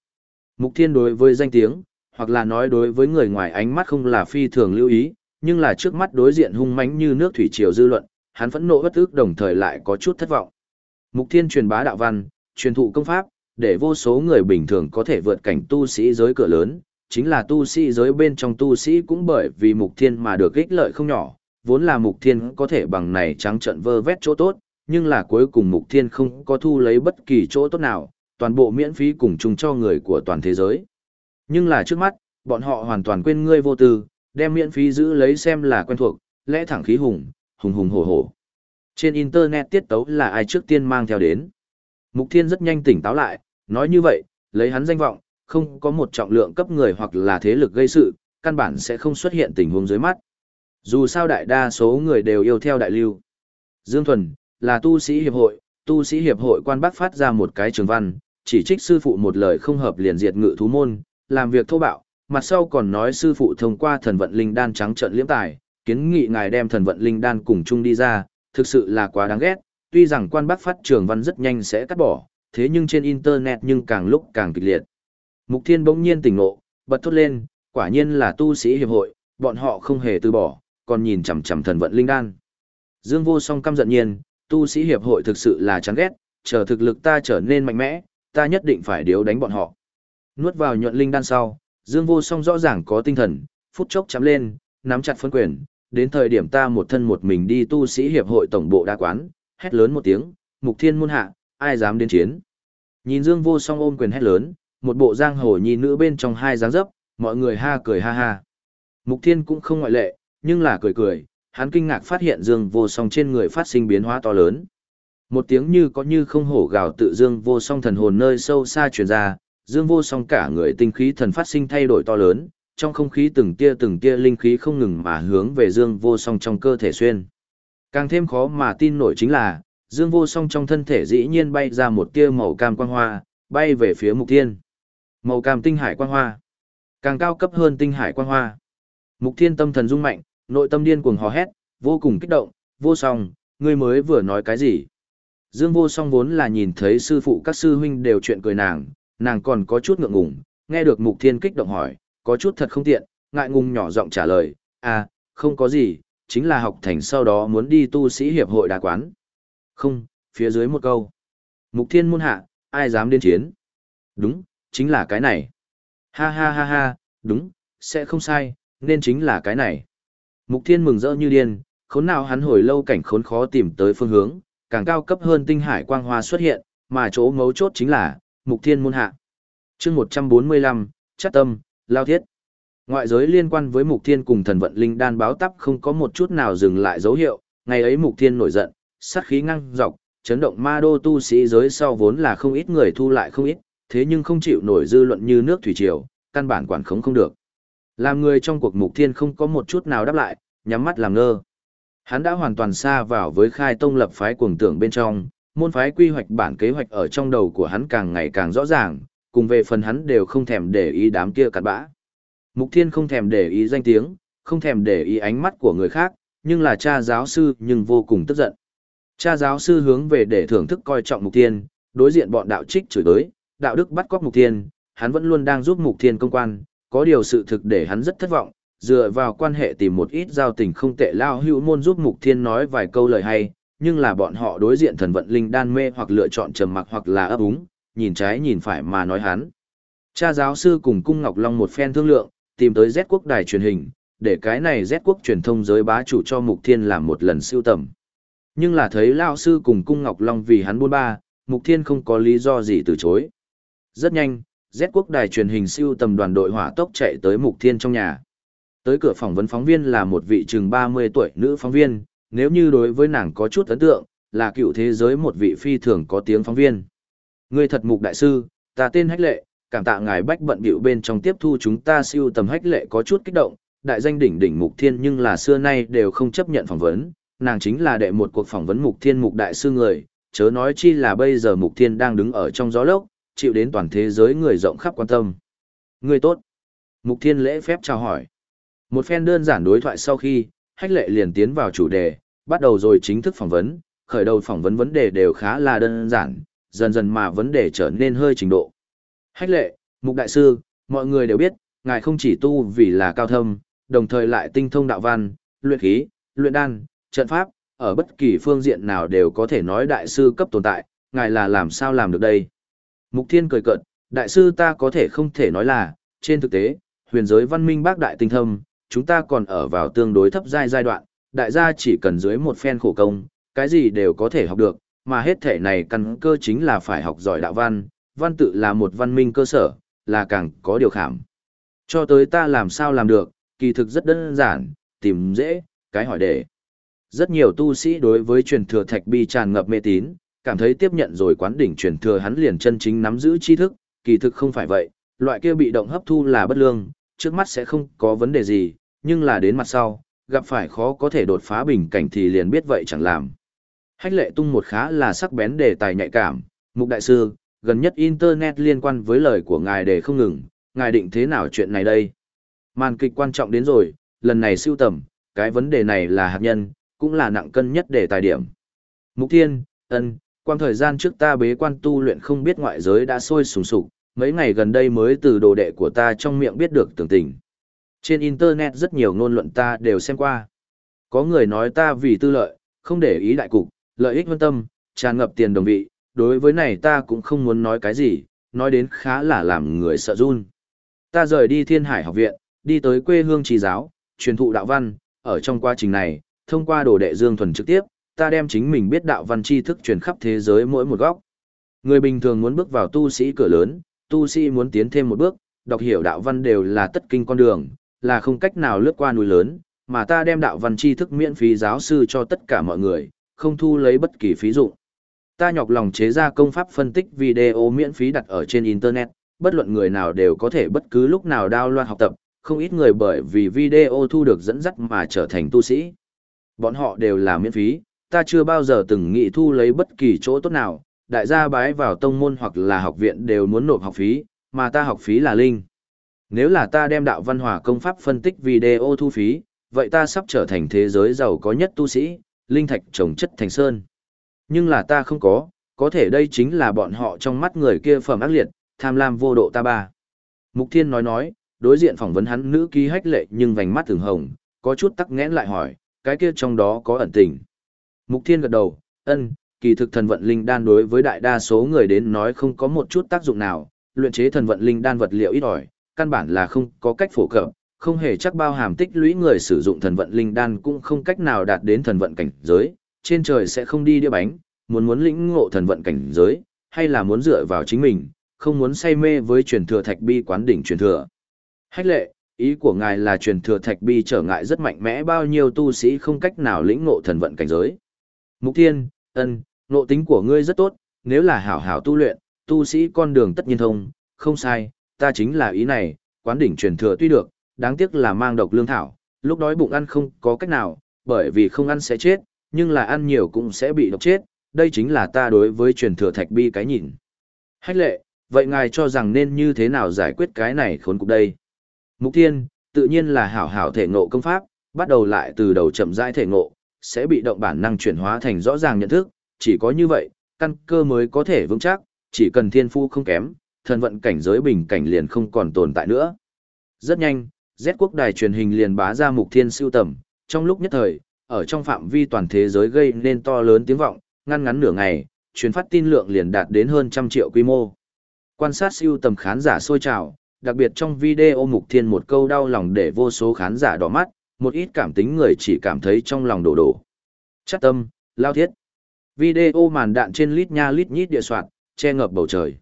Mục Thiên đối với danh tiếng, hoặc là nói đối với người ngoài ánh mắt không là phi thường lưu ý, nhưng là trước mắt đối diện hung mãnh như nước thủy triều dư luận, hắn phẫn nộ bất ức đồng thời lại có chút thất vọng. Mục Thiên truyền bá đạo văn, truyền thụ công pháp, để vô số người bình thường có thể vượt cảnh tu sĩ giới cửa lớn, chính là tu sĩ giới bên trong tu sĩ cũng bởi vì Mục Thiên mà được ích lợi không nhỏ, vốn là Mục Thiên có thể bằng này trắng trận vơ vét chỗ tốt, nhưng là cuối cùng Mục Thiên không có thu lấy bất kỳ chỗ tốt nào, toàn bộ miễn phí cùng chung cho người của toàn thế giới. Nhưng là trước mắt, bọn họ hoàn toàn quên ngươi vô tư, đem miễn phí giữ lấy xem là quen thuộc, lẽ thẳng khí hùng, hùng hùng hổ hổ. Trên Internet tiết tấu là ai trước tiên mang theo đến. Mục Thiên rất nhanh tỉnh táo lại, nói như vậy, lấy hắn danh vọng, không có một trọng lượng cấp người hoặc là thế lực gây sự, căn bản sẽ không xuất hiện tình huống dưới mắt. Dù sao đại đa số người đều yêu theo đại lưu. Dương Thuần, là tu sĩ hiệp hội, tu sĩ hiệp hội quan bác phát ra một cái trường văn, chỉ trích sư phụ một lời không hợp liền diệt ngự thú môn, làm việc thô bạo, mặt sau còn nói sư phụ thông qua thần vận linh đan trắng trợn liễm tài, kiến nghị ngài đem thần vận linh đan cùng chung đi ra, thực sự là quá đáng ghét, tuy rằng quan bác phát trường văn rất nhanh sẽ cắt bỏ, thế nhưng trên internet nhưng càng lúc càng kịch liệt. Mục Thiên bỗng nhiên tỉnh ngộ, bật thốt lên, quả nhiên là tu sĩ hiệp hội, bọn họ không hề từ bỏ, còn nhìn chằm chằm thần vận linh đan. Dương Vô Song căm giận nhiên, tu sĩ hiệp hội thực sự là chán ghét, chờ thực lực ta trở nên mạnh mẽ, ta nhất định phải điếu đánh bọn họ. Nuốt vào nhuận linh đan sau, Dương Vô Song rõ ràng có tinh thần, phút chốc chấm lên, nắm chặt phân quyền, đến thời điểm ta một thân một mình đi tu sĩ hiệp hội tổng bộ đa quán, hét lớn một tiếng, mục thiên muôn hạ, ai dám đến chiến. Nhìn Dương Vô Song ôm quyền hét lớn, một bộ giang hồ nhi nữ bên trong hai dáng dấp, mọi người ha cười ha ha. Mục thiên cũng không ngoại lệ, nhưng là cười cười, hắn kinh ngạc phát hiện Dương Vô Song trên người phát sinh biến hóa to lớn. Một tiếng như có như không hổ gào tự Dương Vô Song thần hồn nơi sâu xa truyền ra, Dương Vô Song cả người tinh khí thần phát sinh thay đổi to lớn, trong không khí từng tia từng tia linh khí không ngừng mà hướng về Dương Vô Song trong cơ thể xuyên. Càng thêm khó mà tin nổi chính là, Dương Vô Song trong thân thể dĩ nhiên bay ra một tia màu cam quang hoa, bay về phía Mục Thiên. Màu cam tinh hải quang hoa, càng cao cấp hơn tinh hải quang hoa. Mục Thiên tâm thần rung mạnh, nội tâm điên cuồng hò hét, vô cùng kích động, "Vô Song, ngươi mới vừa nói cái gì?" Dương Vô Song vốn là nhìn thấy sư phụ các sư huynh đều chuyện cười nàng, nàng còn có chút ngượng ngùng, nghe được Mục Thiên kích động hỏi, có chút thật không tiện, ngại ngùng nhỏ giọng trả lời, à, không có gì, chính là học thành sau đó muốn đi tu sĩ hiệp hội đa quán. Không, phía dưới một câu. Mục Thiên muôn hạ, ai dám đến chiến? Đúng, chính là cái này. Ha ha ha ha, đúng, sẽ không sai, nên chính là cái này. Mục Thiên mừng rỡ như điên, khốn nào hắn hồi lâu cảnh khốn khó tìm tới phương hướng, càng cao cấp hơn tinh hải quang hoa xuất hiện, mà chỗ mấu chốt chính là, mục thiên môn hạ. chương 145, chắc tâm, lao thiết. Ngoại giới liên quan với mục thiên cùng thần vận linh đan báo tắp không có một chút nào dừng lại dấu hiệu, ngày ấy mục thiên nổi giận, sát khí ngăng dọc, chấn động ma đô tu sĩ giới sau vốn là không ít người thu lại không ít, thế nhưng không chịu nổi dư luận như nước thủy triều, căn bản quản khống không được. Làm người trong cuộc mục thiên không có một chút nào đáp lại, nhắm mắt làm ngơ. Hắn đã hoàn toàn xa vào với khai tông lập phái cuồng tưởng bên trong, môn phái quy hoạch bản kế hoạch ở trong đầu của hắn càng ngày càng rõ ràng, cùng về phần hắn đều không thèm để ý đám kia cặn bã. Mục Thiên không thèm để ý danh tiếng, không thèm để ý ánh mắt của người khác, nhưng là cha giáo sư nhưng vô cùng tức giận. Cha giáo sư hướng về để thưởng thức coi trọng Mục Thiên, đối diện bọn đạo trích chửi tới, đạo đức bắt cóc Mục Thiên, hắn vẫn luôn đang giúp Mục Thiên công quan, có điều sự thực để hắn rất thất vọng, dựa vào quan hệ tìm một ít giao tình không tệ lao hữu môn giúp Mục Thiên nói vài câu lời hay, nhưng là bọn họ đối diện thần vận linh đan mê hoặc lựa chọn trầm mặc hoặc là ấp úng, nhìn trái nhìn phải mà nói hắn. Cha giáo sư cùng Cung Ngọc Long một phen thương lượng, tìm tới Z quốc đài truyền hình, để cái này Z quốc truyền thông giới bá chủ cho Mục Thiên làm một lần siêu tầm. Nhưng là thấy Lao sư cùng Cung Ngọc Long vì hắn buôn ba, Mục Thiên không có lý do gì từ chối. Rất nhanh, Z quốc đài truyền hình siêu tầm đoàn đội hỏa tốc chạy tới Mục Thiên trong nhà. Tới cửa phỏng vấn phóng viên là một vị chừng 30 tuổi nữ phóng viên, nếu như đối với nàng có chút ấn tượng, là cựu thế giới một vị phi thường có tiếng phóng viên. Người thật mục đại sư, ta tên Hách Lệ, cảm tạ ngài bách bận bịu bên trong tiếp thu chúng ta siêu tầm Hách Lệ có chút kích động, đại danh đỉnh đỉnh mục thiên nhưng là xưa nay đều không chấp nhận phỏng vấn, nàng chính là đệ một cuộc phỏng vấn mục thiên mục đại sư người, chớ nói chi là bây giờ mục thiên đang đứng ở trong gió lốc, chịu đến toàn thế giới người rộng khắp quan tâm. Người tốt. Mục thiên lễ phép chào hỏi. Một phen đơn giản đối thoại sau khi, hách lệ liền tiến vào chủ đề, bắt đầu rồi chính thức phỏng vấn, khởi đầu phỏng vấn vấn đề đều khá là đơn giản, dần dần mà vấn đề trở nên hơi trình độ. Hách lệ, mục đại sư, mọi người đều biết, ngài không chỉ tu vì là cao thâm, đồng thời lại tinh thông đạo văn, luyện khí, luyện đan, trận pháp, ở bất kỳ phương diện nào đều có thể nói đại sư cấp tồn tại, ngài là làm sao làm được đây. Mục thiên cười cợt, đại sư ta có thể không thể nói là, trên thực tế, huyền giới văn minh bác đại tinh thâm, chúng ta còn ở vào tương đối thấp giai giai đoạn, đại gia chỉ cần dưới một phen khổ công, cái gì đều có thể học được, mà hết thể này căn cơ chính là phải học giỏi đạo văn, văn tự là một văn minh cơ sở, là càng có điều khảm. Cho tới ta làm sao làm được, kỳ thực rất đơn giản, tìm dễ, cái hỏi đề. Rất nhiều tu sĩ đối với truyền thừa thạch bi tràn ngập mê tín, cảm thấy tiếp nhận rồi quán đỉnh truyền thừa hắn liền chân chính nắm giữ tri thức, kỳ thực không phải vậy, loại kia bị động hấp thu là bất lương, trước mắt sẽ không có vấn đề gì, nhưng là đến mặt sau, gặp phải khó có thể đột phá bình cảnh thì liền biết vậy chẳng làm. Hách lệ tung một khá là sắc bén đề tài nhạy cảm, mục đại sư, gần nhất Internet liên quan với lời của ngài để không ngừng, ngài định thế nào chuyện này đây? Màn kịch quan trọng đến rồi, lần này siêu tầm, cái vấn đề này là hạt nhân, cũng là nặng cân nhất để tài điểm. Mục thiên, ân, quan thời gian trước ta bế quan tu luyện không biết ngoại giới đã sôi sùng sục, mấy ngày gần đây mới từ đồ đệ của ta trong miệng biết được tường tình. Trên Internet rất nhiều ngôn luận ta đều xem qua. Có người nói ta vì tư lợi, không để ý đại cục, lợi ích vân tâm, tràn ngập tiền đồng vị, đối với này ta cũng không muốn nói cái gì, nói đến khá là làm người sợ run. Ta rời đi thiên hải học viện, đi tới quê hương trì giáo, truyền thụ đạo văn, ở trong quá trình này, thông qua đồ đệ dương thuần trực tiếp, ta đem chính mình biết đạo văn tri thức truyền khắp thế giới mỗi một góc. Người bình thường muốn bước vào tu sĩ cửa lớn, tu sĩ muốn tiến thêm một bước, đọc hiểu đạo văn đều là tất kinh con đường, là không cách nào lướt qua núi lớn, mà ta đem đạo văn tri thức miễn phí giáo sư cho tất cả mọi người, không thu lấy bất kỳ phí dụng. Ta nhọc lòng chế ra công pháp phân tích video miễn phí đặt ở trên Internet, bất luận người nào đều có thể bất cứ lúc nào download học tập, không ít người bởi vì video thu được dẫn dắt mà trở thành tu sĩ. Bọn họ đều là miễn phí, ta chưa bao giờ từng nghĩ thu lấy bất kỳ chỗ tốt nào, đại gia bái vào tông môn hoặc là học viện đều muốn nộp học phí, mà ta học phí là linh. Nếu là ta đem đạo văn hòa công pháp phân tích video thu phí, vậy ta sắp trở thành thế giới giàu có nhất tu sĩ, linh thạch trồng chất thành sơn. Nhưng là ta không có, có thể đây chính là bọn họ trong mắt người kia phẩm ác liệt, tham lam vô độ ta ba. Mục Thiên nói nói, đối diện phỏng vấn hắn nữ ký hách lệ nhưng vành mắt thường hồng, có chút tắc nghẽn lại hỏi, cái kia trong đó có ẩn tình. Mục Thiên gật đầu, ân, kỳ thực thần vận linh đan đối với đại đa số người đến nói không có một chút tác dụng nào, luyện chế thần vận linh đan vật liệu ít ỏi, căn bản là không có cách phổ cập, không hề chắc bao hàm tích lũy người sử dụng thần vận linh đan cũng không cách nào đạt đến thần vận cảnh giới, trên trời sẽ không đi đĩa bánh, muốn muốn lĩnh ngộ thần vận cảnh giới, hay là muốn dựa vào chính mình, không muốn say mê với truyền thừa thạch bi quán đỉnh truyền thừa. Hách lệ, ý của ngài là truyền thừa thạch bi trở ngại rất mạnh mẽ bao nhiêu tu sĩ không cách nào lĩnh ngộ thần vận cảnh giới. Mục Thiên, ân, Nộ tính của ngươi rất tốt, nếu là hảo hảo tu luyện, tu sĩ con đường tất nhiên thông, không sai, ta chính là ý này, quán đỉnh truyền thừa tuy được, đáng tiếc là mang độc lương thảo, lúc đói bụng ăn không có cách nào, bởi vì không ăn sẽ chết, nhưng là ăn nhiều cũng sẽ bị độc chết, đây chính là ta đối với truyền thừa thạch bi cái nhìn. Hách lệ, vậy ngài cho rằng nên như thế nào giải quyết cái này khốn cục đây? Mục Thiên, tự nhiên là hảo hảo thể ngộ công pháp, bắt đầu lại từ đầu chậm rãi thể ngộ, sẽ bị động bản năng chuyển hóa thành rõ ràng nhận thức, chỉ có như vậy, căn cơ mới có thể vững chắc, chỉ cần thiên phu không kém, thần vận cảnh giới bình cảnh liền không còn tồn tại nữa. Rất nhanh, Z quốc đài truyền hình liền bá ra mục thiên siêu tầm, trong lúc nhất thời, ở trong phạm vi toàn thế giới gây nên to lớn tiếng vọng, ngăn ngắn nửa ngày, truyền phát tin lượng liền đạt đến hơn trăm triệu quy mô. Quan sát siêu tầm khán giả sôi trào, đặc biệt trong video mục thiên một câu đau lòng để vô số khán giả đỏ mắt, một ít cảm tính người chỉ cảm thấy trong lòng đổ đổ. Chắc tâm, lao thiết. Video màn đạn trên lít nha lít nhít địa soạn, che ngập bầu trời.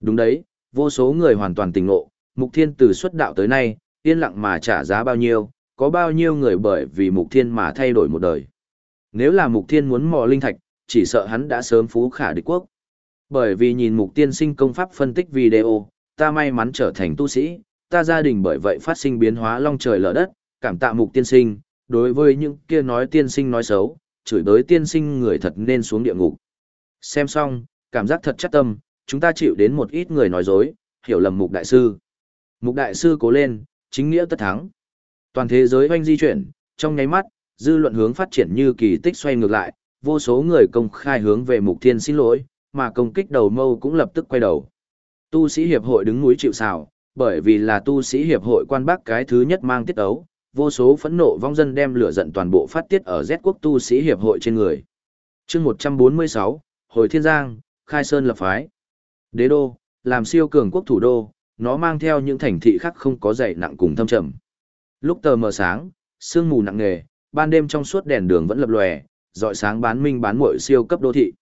Đúng đấy, vô số người hoàn toàn tình ngộ, mục thiên từ xuất đạo tới nay, yên lặng mà trả giá bao nhiêu, có bao nhiêu người bởi vì mục thiên mà thay đổi một đời. Nếu là mục thiên muốn mò linh thạch, chỉ sợ hắn đã sớm phú khả địch quốc. Bởi vì nhìn mục tiên sinh công pháp phân tích video, ta may mắn trở thành tu sĩ, ta gia đình bởi vậy phát sinh biến hóa long trời lở đất, cảm tạ mục tiên sinh, đối với những kia nói tiên sinh nói xấu, chửi đối tiên sinh người thật nên xuống địa ngục. Xem xong, cảm giác thật chắc tâm, chúng ta chịu đến một ít người nói dối, hiểu lầm mục đại sư. Mục đại sư cố lên, chính nghĩa tất thắng. Toàn thế giới hoanh di chuyển, trong nháy mắt, dư luận hướng phát triển như kỳ tích xoay ngược lại, vô số người công khai hướng về mục thiên xin lỗi, mà công kích đầu mâu cũng lập tức quay đầu. Tu sĩ hiệp hội đứng núi chịu sào, bởi vì là tu sĩ hiệp hội quan bác cái thứ nhất mang tiết ấu, vô số phẫn nộ vong dân đem lửa giận toàn bộ phát tiết ở Z quốc tu sĩ hiệp hội trên người. chương 146, Hồi Thiên Giang, Khai Sơn lập phái. Đế đô, làm siêu cường quốc thủ đô, nó mang theo những thành thị khác không có dày nặng cùng thâm trầm. Lúc tờ mờ sáng, sương mù nặng nề, ban đêm trong suốt đèn đường vẫn lập lòe, dọi sáng bán minh bán muội siêu cấp đô thị.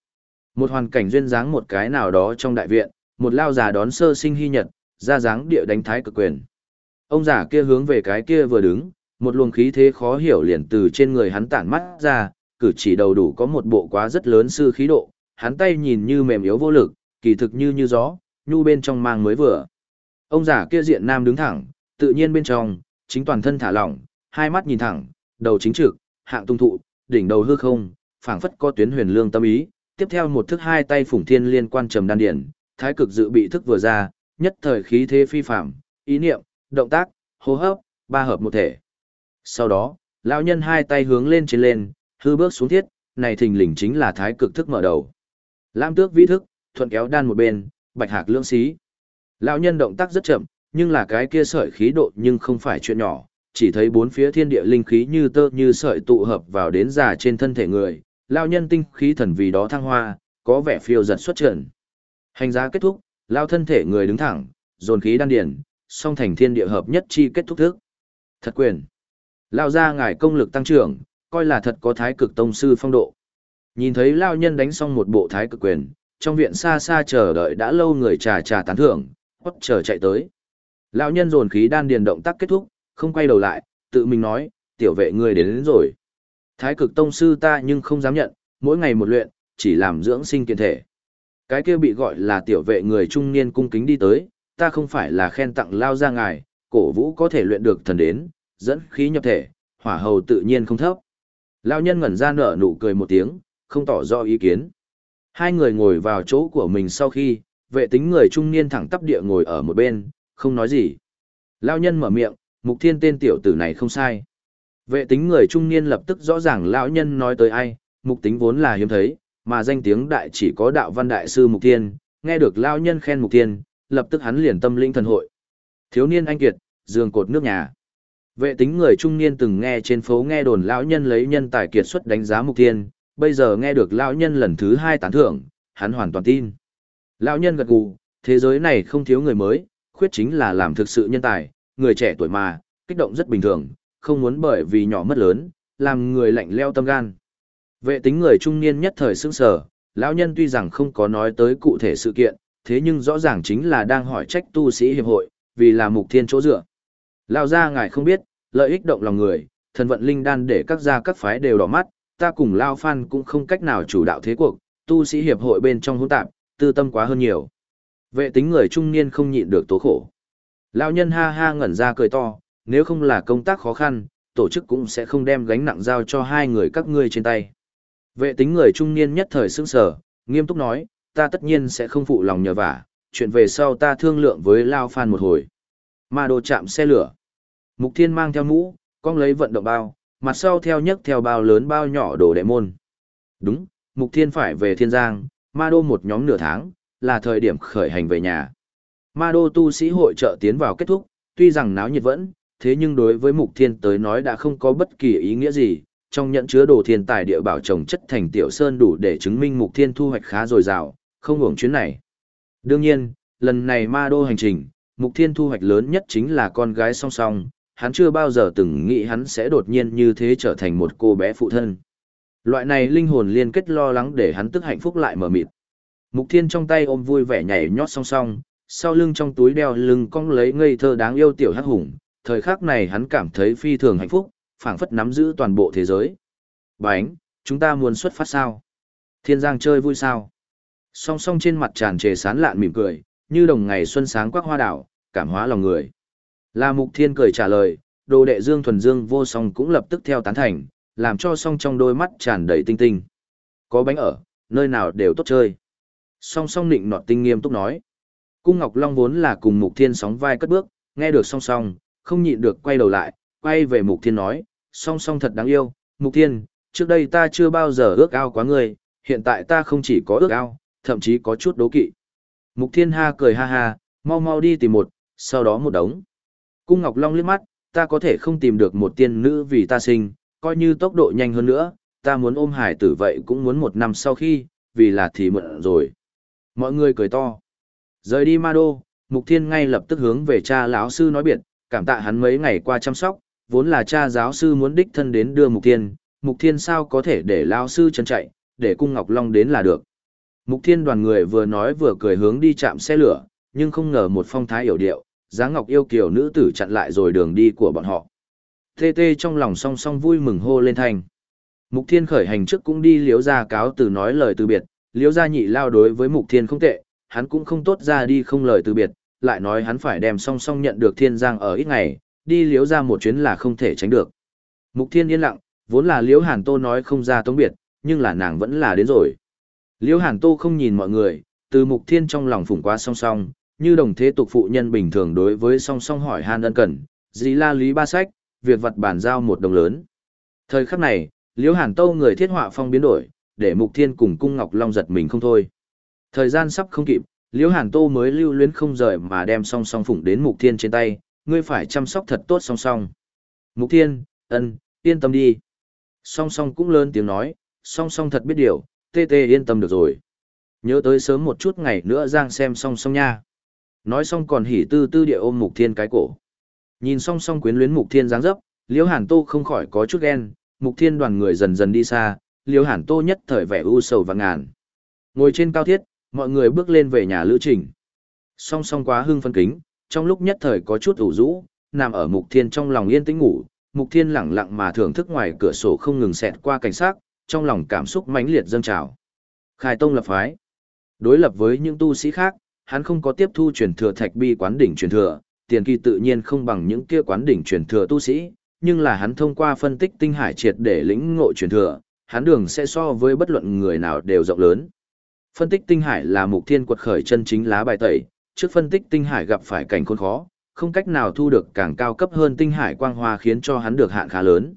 Một hoàn cảnh duyên dáng một cái nào đó trong đại viện, một lao già đón sơ sinh hy nhật, ra dáng địa đánh thái cực quyền. Ông già kia hướng về cái kia vừa đứng, một luồng khí thế khó hiểu liền từ trên người hắn tản mắt ra, cử chỉ đầu đủ có một bộ quá rất lớn sư khí độ, hắn tay nhìn như mềm yếu vô lực, kỳ thực như như gió, nhu bên trong mang mới vừa. Ông già kia diện nam đứng thẳng, tự nhiên bên trong, chính toàn thân thả lỏng, hai mắt nhìn thẳng, đầu chính trực, hạng tung thụ, đỉnh đầu hư không, phảng phất có tuyến huyền lương tâm ý, tiếp theo một thức hai tay phủng thiên liên quan trầm đan điển, thái cực dự bị thức vừa ra, nhất thời khí thế phi phạm, ý niệm, động tác, hô hấp, ba hợp một thể. Sau đó, lão nhân hai tay hướng lên trên lên, hư bước xuống thiết, này thình lình chính là thái cực thức mở đầu. Lam tước vĩ thức, thuận kéo đan một bên, bạch hạc lưỡng xí. Lão nhân động tác rất chậm, nhưng là cái kia sợi khí độ nhưng không phải chuyện nhỏ, chỉ thấy bốn phía thiên địa linh khí như tơ như sợi tụ hợp vào đến già trên thân thể người, lão nhân tinh khí thần vì đó thăng hoa, có vẻ phiêu giật xuất trận. Hành giá kết thúc, lão thân thể người đứng thẳng, dồn khí đan điển, song thành thiên địa hợp nhất chi kết thúc thức. Thật quyền. Lao ra ngài công lực tăng trưởng, coi là thật có thái cực tông sư phong độ. Nhìn thấy Lao nhân đánh xong một bộ thái cực quyền, trong viện xa xa chờ đợi đã lâu người trà trà tán thưởng, hót chờ chạy tới. Lão nhân dồn khí đan điền động tác kết thúc, không quay đầu lại, tự mình nói, tiểu vệ người đến, đến rồi. Thái cực tông sư ta nhưng không dám nhận, mỗi ngày một luyện, chỉ làm dưỡng sinh kiện thể. Cái kia bị gọi là tiểu vệ người trung niên cung kính đi tới, ta không phải là khen tặng lao ra ngài, cổ vũ có thể luyện được thần đến, dẫn khí nhập thể, hỏa hầu tự nhiên không thấp. Lao nhân ngẩn ra nở nụ cười một tiếng, không tỏ rõ ý kiến. Hai người ngồi vào chỗ của mình sau khi, vệ tính người trung niên thẳng tắp địa ngồi ở một bên, không nói gì. Lao nhân mở miệng, mục thiên tên tiểu tử này không sai. Vệ tính người trung niên lập tức rõ ràng lão nhân nói tới ai, mục tính vốn là hiếm thấy, mà danh tiếng đại chỉ có đạo văn đại sư mục thiên, nghe được lão nhân khen mục thiên, lập tức hắn liền tâm linh thần hội. Thiếu niên anh kiệt, giường cột nước nhà. Vệ tính người trung niên từng nghe trên phố nghe đồn lão nhân lấy nhân tài kiệt xuất đánh giá mục thiên, bây giờ nghe được lão nhân lần thứ hai tán thưởng, hắn hoàn toàn tin. Lão nhân gật gù, thế giới này không thiếu người mới, khuyết chính là làm thực sự nhân tài, người trẻ tuổi mà, kích động rất bình thường, không muốn bởi vì nhỏ mất lớn, làm người lạnh leo tâm gan. Vệ tính người trung niên nhất thời sững sờ, lão nhân tuy rằng không có nói tới cụ thể sự kiện, thế nhưng rõ ràng chính là đang hỏi trách tu sĩ hiệp hội, vì là mục thiên chỗ dựa. Lão gia ngài không biết, lợi ích động lòng người, thần vận linh đan để các gia các phái đều đỏ mắt, ta cùng Lao Phan cũng không cách nào chủ đạo thế cuộc, tu sĩ hiệp hội bên trong hỗn tạp, tư tâm quá hơn nhiều. Vệ tính người trung niên không nhịn được tố khổ. Lão nhân ha ha ngẩn ra cười to, nếu không là công tác khó khăn, tổ chức cũng sẽ không đem gánh nặng giao cho hai người các ngươi trên tay. Vệ tính người trung niên nhất thời sững sờ, nghiêm túc nói, ta tất nhiên sẽ không phụ lòng nhờ vả, chuyện về sau ta thương lượng với Lao Phan một hồi. Ma đồ chạm xe lửa. Mục Thiên mang theo mũ, con lấy vận động bao, mặt sau theo nhấc theo bao lớn bao nhỏ đồ đệ môn. Đúng, Mục Thiên phải về Thiên Giang, Ma đô một nhóm nửa tháng, là thời điểm khởi hành về nhà. Ma đô tu sĩ hội trợ tiến vào kết thúc, tuy rằng náo nhiệt vẫn, thế nhưng đối với Mục Thiên tới nói đã không có bất kỳ ý nghĩa gì, trong nhận chứa đồ thiên tài địa bảo trồng chất thành tiểu sơn đủ để chứng minh Mục Thiên thu hoạch khá dồi dào, không hưởng chuyến này. Đương nhiên, lần này ma đô hành trình, Mục Thiên thu hoạch lớn nhất chính là con gái song song, hắn chưa bao giờ từng nghĩ hắn sẽ đột nhiên như thế trở thành một cô bé phụ thân. Loại này linh hồn liên kết lo lắng để hắn tức hạnh phúc lại mở mịt. Mục Thiên trong tay ôm vui vẻ nhảy nhót song song, sau lưng trong túi đeo lưng cong lấy ngây thơ đáng yêu tiểu hắc hùng, thời khắc này hắn cảm thấy phi thường hạnh phúc, phảng phất nắm giữ toàn bộ thế giới. Bánh, chúng ta muốn xuất phát sao? Thiên Giang chơi vui sao? Song song trên mặt tràn trề sán lạn mỉm cười, như đồng ngày xuân sáng quắc hoa đảo, cảm hóa lòng người. La Mục Thiên cười trả lời, đồ đệ Dương Thuần Dương vô song cũng lập tức theo tán thành, làm cho song trong đôi mắt tràn đầy tinh tinh. Có bánh ở, nơi nào đều tốt chơi. Song song nịnh nọt tinh nghiêm túc nói. Cung Ngọc Long vốn là cùng Mục Thiên sóng vai cất bước, nghe được song song, không nhịn được quay đầu lại, quay về Mục Thiên nói, song song thật đáng yêu, Mục Thiên, trước đây ta chưa bao giờ ước ao quá người, hiện tại ta không chỉ có ước ao, thậm chí có chút đố kỵ. Mục Thiên ha cười ha ha, mau mau đi tìm một, sau đó một đống. Cung Ngọc Long liếc mắt, ta có thể không tìm được một tiên nữ vì ta sinh, coi như tốc độ nhanh hơn nữa, ta muốn ôm hải tử vậy cũng muốn một năm sau khi, vì là thì mượn rồi. Mọi người cười to. Rời đi ma đô, Mục Thiên ngay lập tức hướng về cha lão sư nói biệt, cảm tạ hắn mấy ngày qua chăm sóc, vốn là cha giáo sư muốn đích thân đến đưa Mục Thiên, Mục Thiên sao có thể để lão sư chân chạy, để cung Ngọc Long đến là được. Mục Thiên đoàn người vừa nói vừa cười hướng đi chạm xe lửa, nhưng không ngờ một phong thái hiểu điệu, giá ngọc yêu kiều nữ tử chặn lại rồi đường đi của bọn họ. Tê tê trong lòng song song vui mừng hô lên thành. Mục Thiên khởi hành trước cũng đi liếu ra cáo từ nói lời từ biệt, liếu ra nhị lao đối với Mục Thiên không tệ, hắn cũng không tốt ra đi không lời từ biệt, lại nói hắn phải đem song song nhận được thiên giang ở ít ngày, đi liếu ra một chuyến là không thể tránh được. Mục Thiên yên lặng, vốn là liếu hàn tô nói không ra tống biệt, nhưng là nàng vẫn là đến rồi. Liễu Hàn Tô không nhìn mọi người, từ Mục Thiên trong lòng phủng quá song song, như đồng thế tục phụ nhân bình thường đối với song song hỏi han ân cần, dì la lý ba sách, việc vật bản giao một đồng lớn. Thời khắc này, Liễu Hàn Tô người thiết họa phong biến đổi, để Mục Thiên cùng Cung Ngọc Long giật mình không thôi. Thời gian sắp không kịp, Liễu Hàn Tô mới lưu luyến không rời mà đem song song phụng đến Mục Thiên trên tay, ngươi phải chăm sóc thật tốt song song. Mục Thiên, ân, yên tâm đi. Song song cũng lớn tiếng nói, song song thật biết điều, tê tê yên tâm được rồi. Nhớ tới sớm một chút ngày nữa Giang xem song song nha. Nói xong còn hỉ tư tư địa ôm Mục Thiên cái cổ. Nhìn song song quyến luyến Mục Thiên dáng dấp, Liễu Hàn Tô không khỏi có chút ghen, Mục Thiên đoàn người dần dần đi xa, Liễu Hàn Tô nhất thời vẻ u sầu và ngàn. Ngồi trên cao thiết, mọi người bước lên về nhà lữ trình. Song song quá hưng phân kính, trong lúc nhất thời có chút ủ rũ, nằm ở Mục Thiên trong lòng yên tĩnh ngủ, Mục Thiên lặng lặng mà thưởng thức ngoài cửa sổ không ngừng xẹt qua cảnh sát, trong lòng cảm xúc mãnh liệt dâng trào. Khai tông lập phái. Đối lập với những tu sĩ khác, hắn không có tiếp thu truyền thừa thạch bi quán đỉnh truyền thừa, tiền kỳ tự nhiên không bằng những kia quán đỉnh truyền thừa tu sĩ, nhưng là hắn thông qua phân tích tinh hải triệt để lĩnh ngộ truyền thừa, hắn đường sẽ so với bất luận người nào đều rộng lớn. Phân tích tinh hải là mục thiên quật khởi chân chính lá bài tẩy, trước phân tích tinh hải gặp phải cảnh khốn khó, không cách nào thu được càng cao cấp hơn tinh hải quang hoa khiến cho hắn được hạn khá lớn.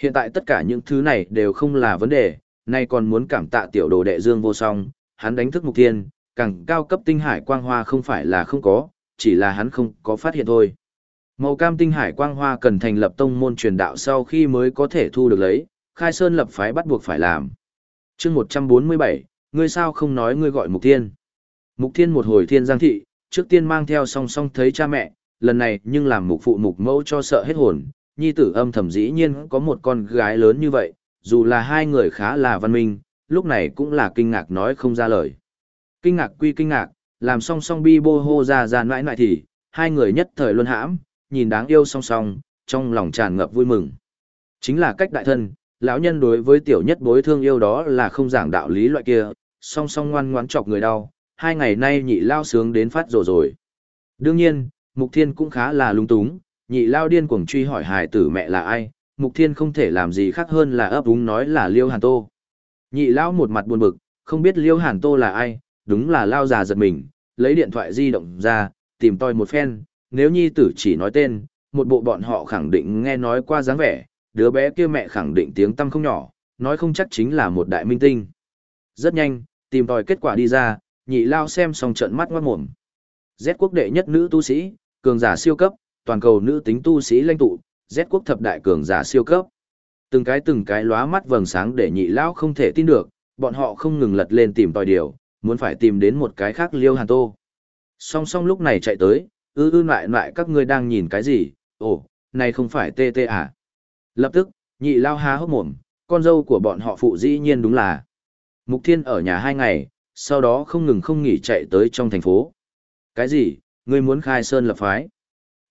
Hiện tại tất cả những thứ này đều không là vấn đề, nay còn muốn cảm tạ tiểu đồ đệ Dương vô song, hắn đánh thức mục thiên càng cao cấp tinh hải quang hoa không phải là không có, chỉ là hắn không có phát hiện thôi. Màu cam tinh hải quang hoa cần thành lập tông môn truyền đạo sau khi mới có thể thu được lấy, khai sơn lập phái bắt buộc phải làm. chương 147, ngươi sao không nói ngươi gọi mục tiên. Mục thiên một hồi thiên giang thị, trước tiên mang theo song song thấy cha mẹ, lần này nhưng làm mục phụ mục mẫu cho sợ hết hồn, nhi tử âm thầm dĩ nhiên có một con gái lớn như vậy, dù là hai người khá là văn minh, lúc này cũng là kinh ngạc nói không ra lời. Kinh ngạc quy kinh ngạc, làm song song bi bô hô ra ra nãi nãi thì, hai người nhất thời luân hãm, nhìn đáng yêu song song, trong lòng tràn ngập vui mừng. Chính là cách đại thân, lão nhân đối với tiểu nhất bối thương yêu đó là không giảng đạo lý loại kia, song song ngoan ngoãn chọc người đau, hai ngày nay nhị lao sướng đến phát rồ rồi. Đương nhiên, Mục Thiên cũng khá là lung túng, nhị lao điên cuồng truy hỏi hài tử mẹ là ai, Mục Thiên không thể làm gì khác hơn là ấp úng nói là Liêu Hàn Tô. Nhị lao một mặt buồn bực, không biết Liêu Hàn Tô là ai, đúng là lao già giật mình, lấy điện thoại di động ra, tìm tòi một phen, nếu nhi tử chỉ nói tên, một bộ bọn họ khẳng định nghe nói qua dáng vẻ, đứa bé kia mẹ khẳng định tiếng tâm không nhỏ, nói không chắc chính là một đại minh tinh. Rất nhanh, tìm tòi kết quả đi ra, nhị lao xem xong trận mắt ngoát mồm. Z quốc đệ nhất nữ tu sĩ, cường giả siêu cấp, toàn cầu nữ tính tu sĩ lãnh tụ, Z quốc thập đại cường giả siêu cấp. Từng cái từng cái lóa mắt vầng sáng để nhị lao không thể tin được, bọn họ không ngừng lật lên tìm tòi điều, muốn phải tìm đến một cái khác liêu hàn tô. Song song lúc này chạy tới, ư ư lại lại các ngươi đang nhìn cái gì, ồ, này không phải tê tê à. Lập tức, nhị lao há hốc mồm, con dâu của bọn họ phụ dĩ nhiên đúng là. Mục Thiên ở nhà hai ngày, sau đó không ngừng không nghỉ chạy tới trong thành phố. Cái gì, ngươi muốn khai sơn lập phái?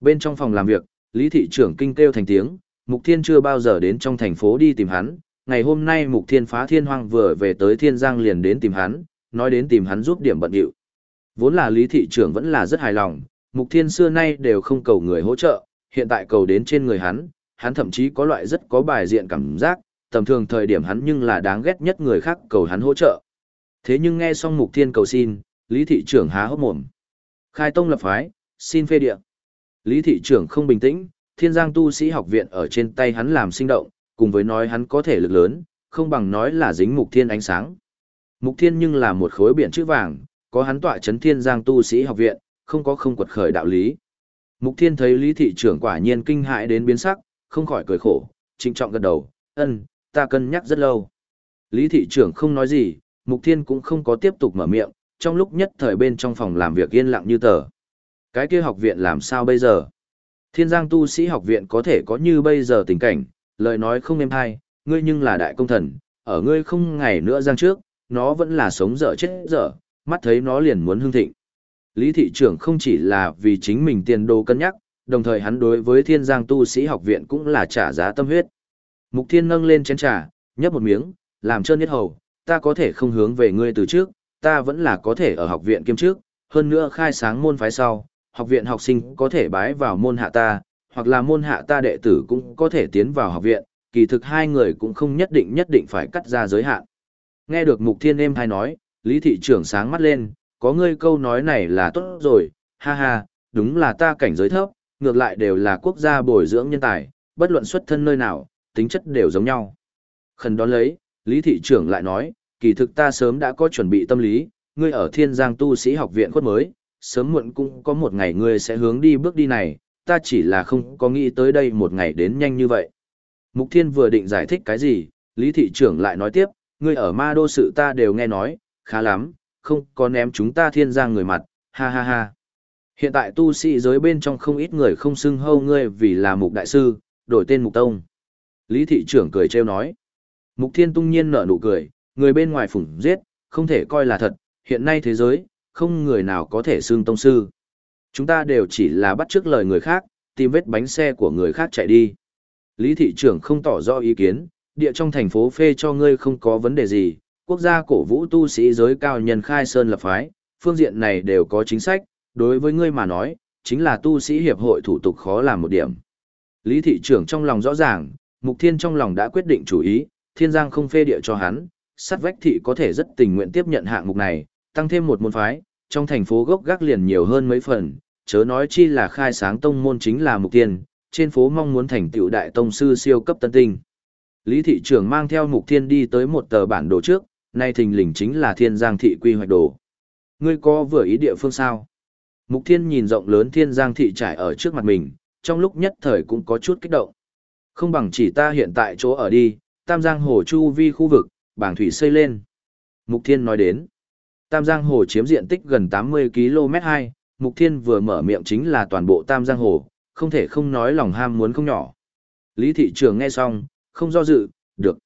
Bên trong phòng làm việc, Lý thị trưởng kinh kêu thành tiếng, Mục Thiên chưa bao giờ đến trong thành phố đi tìm hắn, ngày hôm nay Mục Thiên phá thiên hoang vừa về tới Thiên Giang liền đến tìm hắn, nói đến tìm hắn giúp điểm bận điệu. Vốn là Lý thị trưởng vẫn là rất hài lòng, Mục Thiên xưa nay đều không cầu người hỗ trợ, hiện tại cầu đến trên người hắn, hắn thậm chí có loại rất có bài diện cảm giác, tầm thường thời điểm hắn nhưng là đáng ghét nhất người khác cầu hắn hỗ trợ. Thế nhưng nghe xong Mục Thiên cầu xin, Lý thị trưởng há hốc mồm. Khai tông lập phái, xin phê địa. Lý thị trưởng không bình tĩnh, Thiên Giang tu sĩ học viện ở trên tay hắn làm sinh động, cùng với nói hắn có thể lực lớn, không bằng nói là dính Mục Thiên ánh sáng. Mục Thiên nhưng là một khối biển chữ vàng, có hắn tọa chấn Thiên Giang tu sĩ học viện, không có không quật khởi đạo lý. Mục Thiên thấy Lý thị trưởng quả nhiên kinh hãi đến biến sắc, không khỏi cười khổ, trịnh trọng gật đầu, ân, ta cân nhắc rất lâu. Lý thị trưởng không nói gì, Mục Thiên cũng không có tiếp tục mở miệng, trong lúc nhất thời bên trong phòng làm việc yên lặng như tờ. Cái kia học viện làm sao bây giờ? Thiên Giang tu sĩ học viện có thể có như bây giờ tình cảnh, lời nói không êm hay, ngươi nhưng là đại công thần, ở ngươi không ngày nữa giang trước, nó vẫn là sống dở chết dở, mắt thấy nó liền muốn hương thịnh. Lý thị trưởng không chỉ là vì chính mình tiền đồ cân nhắc, đồng thời hắn đối với thiên giang tu sĩ học viện cũng là trả giá tâm huyết. Mục thiên nâng lên chén trà, nhấp một miếng, làm trơn nhất hầu, ta có thể không hướng về ngươi từ trước, ta vẫn là có thể ở học viện kiêm trước, hơn nữa khai sáng môn phái sau, học viện học sinh có thể bái vào môn hạ ta, hoặc là môn hạ ta đệ tử cũng có thể tiến vào học viện, kỳ thực hai người cũng không nhất định nhất định phải cắt ra giới hạn. Nghe được mục thiên êm hay nói, lý thị trưởng sáng mắt lên, có ngươi câu nói này là tốt rồi, ha ha, đúng là ta cảnh giới thấp, ngược lại đều là quốc gia bồi dưỡng nhân tài, bất luận xuất thân nơi nào, tính chất đều giống nhau. Khẩn đón lấy, Lý Thị trưởng lại nói, kỳ thực ta sớm đã có chuẩn bị tâm lý, ngươi ở Thiên Giang tu sĩ học viện khuất mới, sớm muộn cũng có một ngày ngươi sẽ hướng đi bước đi này, ta chỉ là không có nghĩ tới đây một ngày đến nhanh như vậy. Mục Thiên vừa định giải thích cái gì, Lý Thị trưởng lại nói tiếp, ngươi ở ma đô sự ta đều nghe nói, khá lắm, không có ném chúng ta thiên giang người mặt, ha ha ha. Hiện tại tu sĩ giới bên trong không ít người không xưng hâu ngươi vì là mục đại sư, đổi tên mục tông. Lý thị trưởng cười trêu nói. Mục thiên tung nhiên nở nụ cười, người bên ngoài phủng giết, không thể coi là thật, hiện nay thế giới, không người nào có thể xưng tông sư. Chúng ta đều chỉ là bắt trước lời người khác, tìm vết bánh xe của người khác chạy đi. Lý thị trưởng không tỏ rõ ý kiến, địa trong thành phố phê cho ngươi không có vấn đề gì, quốc gia cổ vũ tu sĩ giới cao nhân khai sơn lập phái, phương diện này đều có chính sách, đối với ngươi mà nói, chính là tu sĩ hiệp hội thủ tục khó làm một điểm. Lý thị trưởng trong lòng rõ ràng, Mục Thiên trong lòng đã quyết định chủ ý, Thiên Giang không phê địa cho hắn, sát vách thị có thể rất tình nguyện tiếp nhận hạng mục này, tăng thêm một môn phái, trong thành phố gốc gác liền nhiều hơn mấy phần, chớ nói chi là khai sáng tông môn chính là mục tiên, trên phố mong muốn thành tựu đại tông sư siêu cấp tân tinh. Lý thị trưởng mang theo mục thiên đi tới một tờ bản đồ trước, nay thình lình chính là thiên giang thị quy hoạch đồ. Ngươi có vừa ý địa phương sao? Mục thiên nhìn rộng lớn thiên giang thị trải ở trước mặt mình, trong lúc nhất thời cũng có chút kích động. Không bằng chỉ ta hiện tại chỗ ở đi, tam giang hồ chu vi khu vực, bảng thủy xây lên. Mục thiên nói đến, tam giang hồ chiếm diện tích gần 80 km 2, mục thiên vừa mở miệng chính là toàn bộ tam giang hồ, không thể không nói lòng ham muốn không nhỏ. Lý thị trường nghe xong, không do dự, được.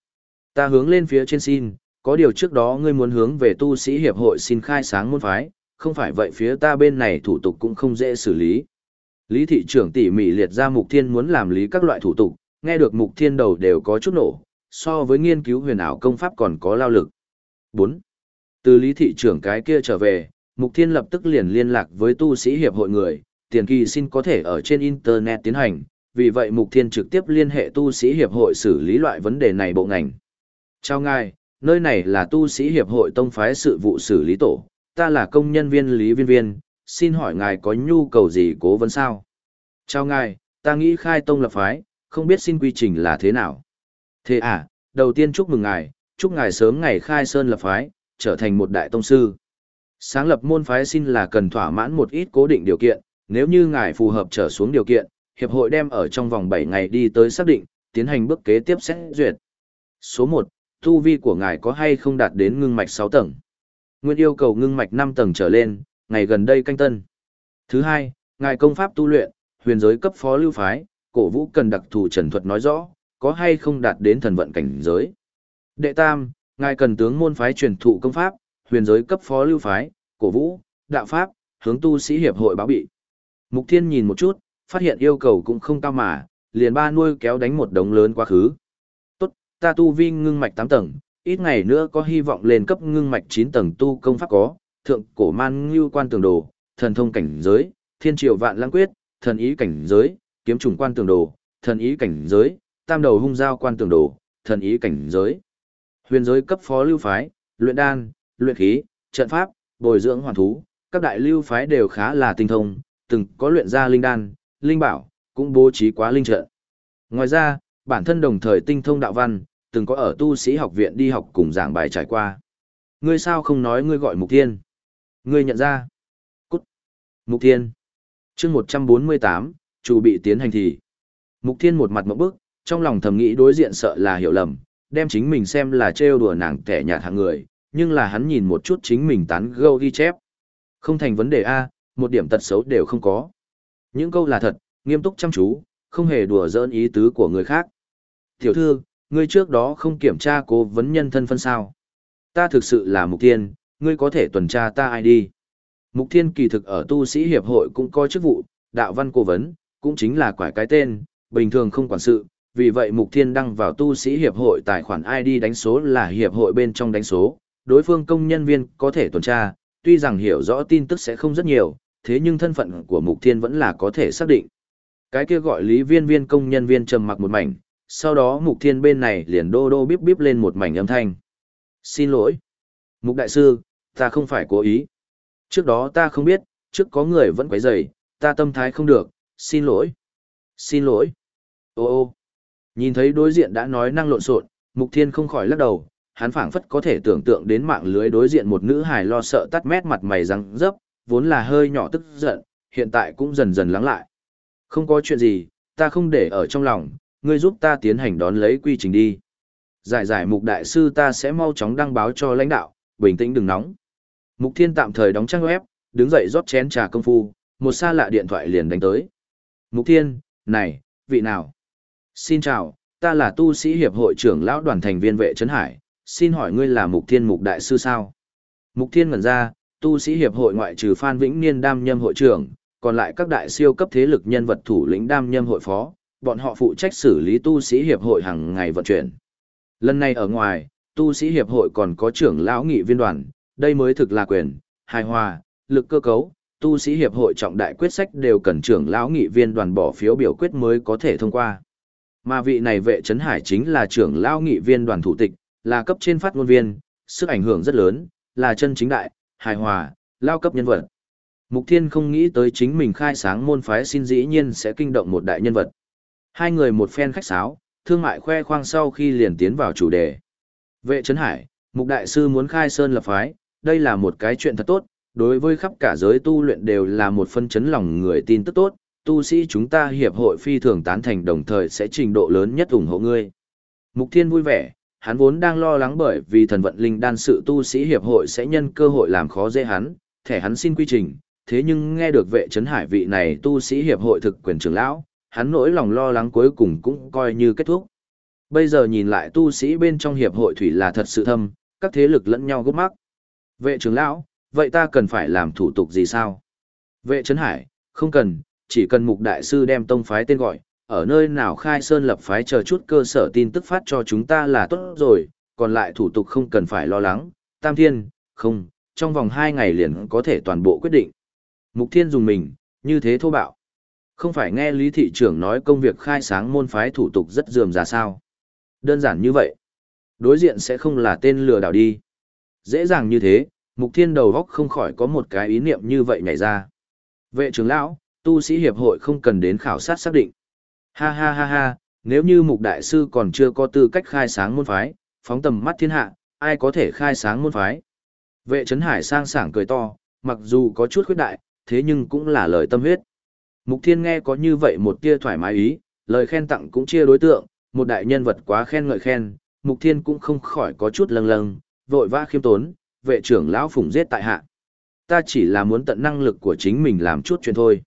Ta hướng lên phía trên xin, có điều trước đó ngươi muốn hướng về tu sĩ hiệp hội xin khai sáng môn phái, không phải vậy phía ta bên này thủ tục cũng không dễ xử lý. Lý thị trưởng tỉ mỉ liệt ra mục thiên muốn làm lý các loại thủ tục, nghe được mục thiên đầu đều có chút nổ, so với nghiên cứu huyền ảo công pháp còn có lao lực. 4. Từ lý thị trưởng cái kia trở về, Mục Thiên lập tức liền liên lạc với tu sĩ hiệp hội người, tiền kỳ xin có thể ở trên Internet tiến hành, vì vậy Mục Thiên trực tiếp liên hệ tu sĩ hiệp hội xử lý loại vấn đề này bộ ngành. Chào ngài, nơi này là tu sĩ hiệp hội tông phái sự vụ xử lý tổ, ta là công nhân viên lý viên viên, xin hỏi ngài có nhu cầu gì cố vấn sao? Chào ngài, ta nghĩ khai tông lập phái, không biết xin quy trình là thế nào? Thế à, đầu tiên chúc mừng ngài, chúc ngài sớm ngày khai sơn lập phái, trở thành một đại tông sư. Sáng lập môn phái xin là cần thỏa mãn một ít cố định điều kiện, nếu như ngài phù hợp trở xuống điều kiện, hiệp hội đem ở trong vòng 7 ngày đi tới xác định, tiến hành bước kế tiếp xét duyệt. Số 1, tu vi của ngài có hay không đạt đến ngưng mạch 6 tầng? Nguyên yêu cầu ngưng mạch 5 tầng trở lên, ngày gần đây canh tân. Thứ hai, ngài công pháp tu luyện, huyền giới cấp phó lưu phái, cổ vũ cần đặc thù trần thuật nói rõ, có hay không đạt đến thần vận cảnh giới. Đệ tam, ngài cần tướng môn phái truyền thụ công pháp, huyền giới cấp phó lưu phái, cổ vũ, đạo pháp, hướng tu sĩ hiệp hội báo bị. Mục Thiên nhìn một chút, phát hiện yêu cầu cũng không cao mà, liền ba nuôi kéo đánh một đống lớn quá khứ. Tốt, ta tu vi ngưng mạch 8 tầng, ít ngày nữa có hy vọng lên cấp ngưng mạch 9 tầng tu công pháp có, thượng cổ man ngưu quan tường đồ, thần thông cảnh giới, thiên triều vạn lãng quyết, thần ý cảnh giới, kiếm trùng quan tường đồ, thần ý cảnh giới, tam đầu hung giao quan tường đồ, thần ý cảnh giới. Huyền giới cấp phó lưu phái, luyện đan, luyện khí, trận pháp, bồi dưỡng hoàn thú, các đại lưu phái đều khá là tinh thông, từng có luyện ra linh đan, linh bảo, cũng bố trí quá linh trận. Ngoài ra, bản thân đồng thời tinh thông đạo văn, từng có ở tu sĩ học viện đi học cùng giảng bài trải qua. Ngươi sao không nói ngươi gọi Mục Thiên? Ngươi nhận ra. Cút. Mục Thiên. chương 148, chủ bị tiến hành thì. Mục Thiên một mặt mộng bức, trong lòng thầm nghĩ đối diện sợ là hiểu lầm, đem chính mình xem là trêu đùa nàng tẻ nhạt hạng người, nhưng là hắn nhìn một chút chính mình tán gâu ghi chép. Không thành vấn đề A, một điểm tật xấu đều không có. Những câu là thật, nghiêm túc chăm chú, không hề đùa giỡn ý tứ của người khác. Tiểu thư, ngươi trước đó không kiểm tra cố vấn nhân thân phân sao. Ta thực sự là mục tiên, ngươi có thể tuần tra ta ai đi. Mục thiên kỳ thực ở tu sĩ hiệp hội cũng có chức vụ, đạo văn cố vấn, cũng chính là quải cái tên, bình thường không quản sự, vì vậy Mục Thiên đăng vào tu sĩ hiệp hội tài khoản ID đánh số là hiệp hội bên trong đánh số, đối phương công nhân viên có thể tuần tra, tuy rằng hiểu rõ tin tức sẽ không rất nhiều, thế nhưng thân phận của Mục Thiên vẫn là có thể xác định. Cái kia gọi lý viên viên công nhân viên trầm mặc một mảnh, sau đó Mục Thiên bên này liền đô đô bíp bíp lên một mảnh âm thanh. Xin lỗi. Mục Đại Sư, ta không phải cố ý. Trước đó ta không biết, trước có người vẫn quấy rầy, ta tâm thái không được, xin lỗi. Xin lỗi. Ô ô. Nhìn thấy đối diện đã nói năng lộn xộn, Mục Thiên không khỏi lắc đầu, hắn phảng phất có thể tưởng tượng đến mạng lưới đối diện một nữ hài lo sợ tắt mét mặt mày răng dấp, vốn là hơi nhỏ tức giận, hiện tại cũng dần dần lắng lại. Không có chuyện gì, ta không để ở trong lòng, ngươi giúp ta tiến hành đón lấy quy trình đi. Giải giải mục đại sư ta sẽ mau chóng đăng báo cho lãnh đạo, bình tĩnh đừng nóng. Mục Thiên tạm thời đóng trang web, đứng dậy rót chén trà công phu, một xa lạ điện thoại liền đánh tới. Mục Thiên, này, vị nào? Xin chào, ta là tu sĩ hiệp hội trưởng lão đoàn thành viên vệ trấn hải, xin hỏi ngươi là Mục Thiên Mục Đại Sư sao? Mục Thiên ngẩn ra, tu sĩ hiệp hội ngoại trừ Phan Vĩnh Niên đam nhâm hội trưởng, còn lại các đại siêu cấp thế lực nhân vật thủ lĩnh đam nhâm hội phó, bọn họ phụ trách xử lý tu sĩ hiệp hội hàng ngày vận chuyển. Lần này ở ngoài, tu sĩ hiệp hội còn có trưởng lão nghị viên đoàn, đây mới thực là quyền, hài hòa, lực cơ cấu, tu sĩ hiệp hội trọng đại quyết sách đều cần trưởng lão nghị viên đoàn bỏ phiếu biểu quyết mới có thể thông qua. Mà vị này vệ trấn hải chính là trưởng lão nghị viên đoàn thủ tịch, là cấp trên phát ngôn viên, sức ảnh hưởng rất lớn, là chân chính đại, hài hòa, lao cấp nhân vật. Mục Thiên không nghĩ tới chính mình khai sáng môn phái xin dĩ nhiên sẽ kinh động một đại nhân vật. Hai người một phen khách sáo, thương mại khoe khoang sau khi liền tiến vào chủ đề. Vệ Trấn Hải, Mục Đại Sư muốn khai sơn lập phái, đây là một cái chuyện thật tốt, đối với khắp cả giới tu luyện đều là một phân chấn lòng người tin tức tốt, tu sĩ chúng ta hiệp hội phi thường tán thành đồng thời sẽ trình độ lớn nhất ủng hộ ngươi. Mục Thiên vui vẻ, hắn vốn đang lo lắng bởi vì thần vận linh đan sự tu sĩ hiệp hội sẽ nhân cơ hội làm khó dễ hắn, thẻ hắn xin quy trình, thế nhưng nghe được vệ trấn hải vị này tu sĩ hiệp hội thực quyền trưởng lão, hắn nỗi lòng lo lắng cuối cùng cũng coi như kết thúc. Bây giờ nhìn lại tu sĩ bên trong hiệp hội thủy là thật sự thâm, các thế lực lẫn nhau gấp mắc. Vệ trưởng lão, vậy ta cần phải làm thủ tục gì sao? Vệ trấn hải, không cần, chỉ cần mục đại sư đem tông phái tên gọi, ở nơi nào khai sơn lập phái chờ chút cơ sở tin tức phát cho chúng ta là tốt rồi, còn lại thủ tục không cần phải lo lắng. Tam Thiên, không, trong vòng 2 ngày liền có thể toàn bộ quyết định. Mục Thiên dùng mình, như thế thô bạo. Không phải nghe Lý Thị trưởng nói công việc khai sáng môn phái thủ tục rất dườm ra sao. Đơn giản như vậy. Đối diện sẽ không là tên lừa đảo đi. Dễ dàng như thế, Mục Thiên đầu góc không khỏi có một cái ý niệm như vậy nhảy ra. Vệ trưởng lão, tu sĩ hiệp hội không cần đến khảo sát xác định. Ha ha ha ha, nếu như Mục Đại Sư còn chưa có tư cách khai sáng môn phái, phóng tầm mắt thiên hạ, ai có thể khai sáng môn phái. Vệ Trấn Hải sang sảng cười to, mặc dù có chút khuyết đại, thế nhưng cũng là lời tâm huyết. Mục Thiên nghe có như vậy một tia thoải mái ý, lời khen tặng cũng chia đối tượng, một đại nhân vật quá khen ngợi khen, Mục Thiên cũng không khỏi có chút lâng lâng, vội vã khiêm tốn, vệ trưởng lão phụng giết tại hạ. Ta chỉ là muốn tận năng lực của chính mình làm chút chuyện thôi.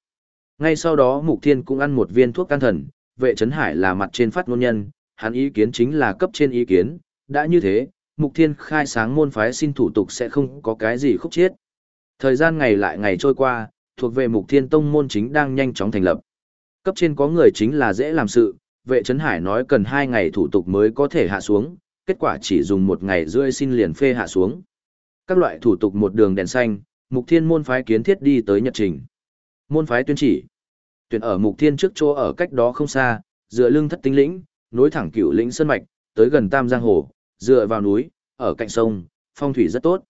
Ngay sau đó Mục Thiên cũng ăn một viên thuốc can thần, vệ trấn hải là mặt trên phát ngôn nhân, hắn ý kiến chính là cấp trên ý kiến, đã như thế, Mục Thiên khai sáng môn phái xin thủ tục sẽ không có cái gì khúc chiết. Thời gian ngày lại ngày trôi qua, thuộc về Mục Thiên Tông môn chính đang nhanh chóng thành lập. Cấp trên có người chính là dễ làm sự, vệ trấn hải nói cần 2 ngày thủ tục mới có thể hạ xuống, kết quả chỉ dùng một ngày rưỡi xin liền phê hạ xuống. Các loại thủ tục một đường đèn xanh, Mục Thiên môn phái kiến thiết đi tới nhật trình. Môn phái tuyên chỉ. Tuyển ở Mục Thiên trước chỗ ở cách đó không xa, dựa lưng thất tinh lĩnh, nối thẳng cửu lĩnh sơn mạch, tới gần Tam Giang Hồ, dựa vào núi, ở cạnh sông, phong thủy rất tốt.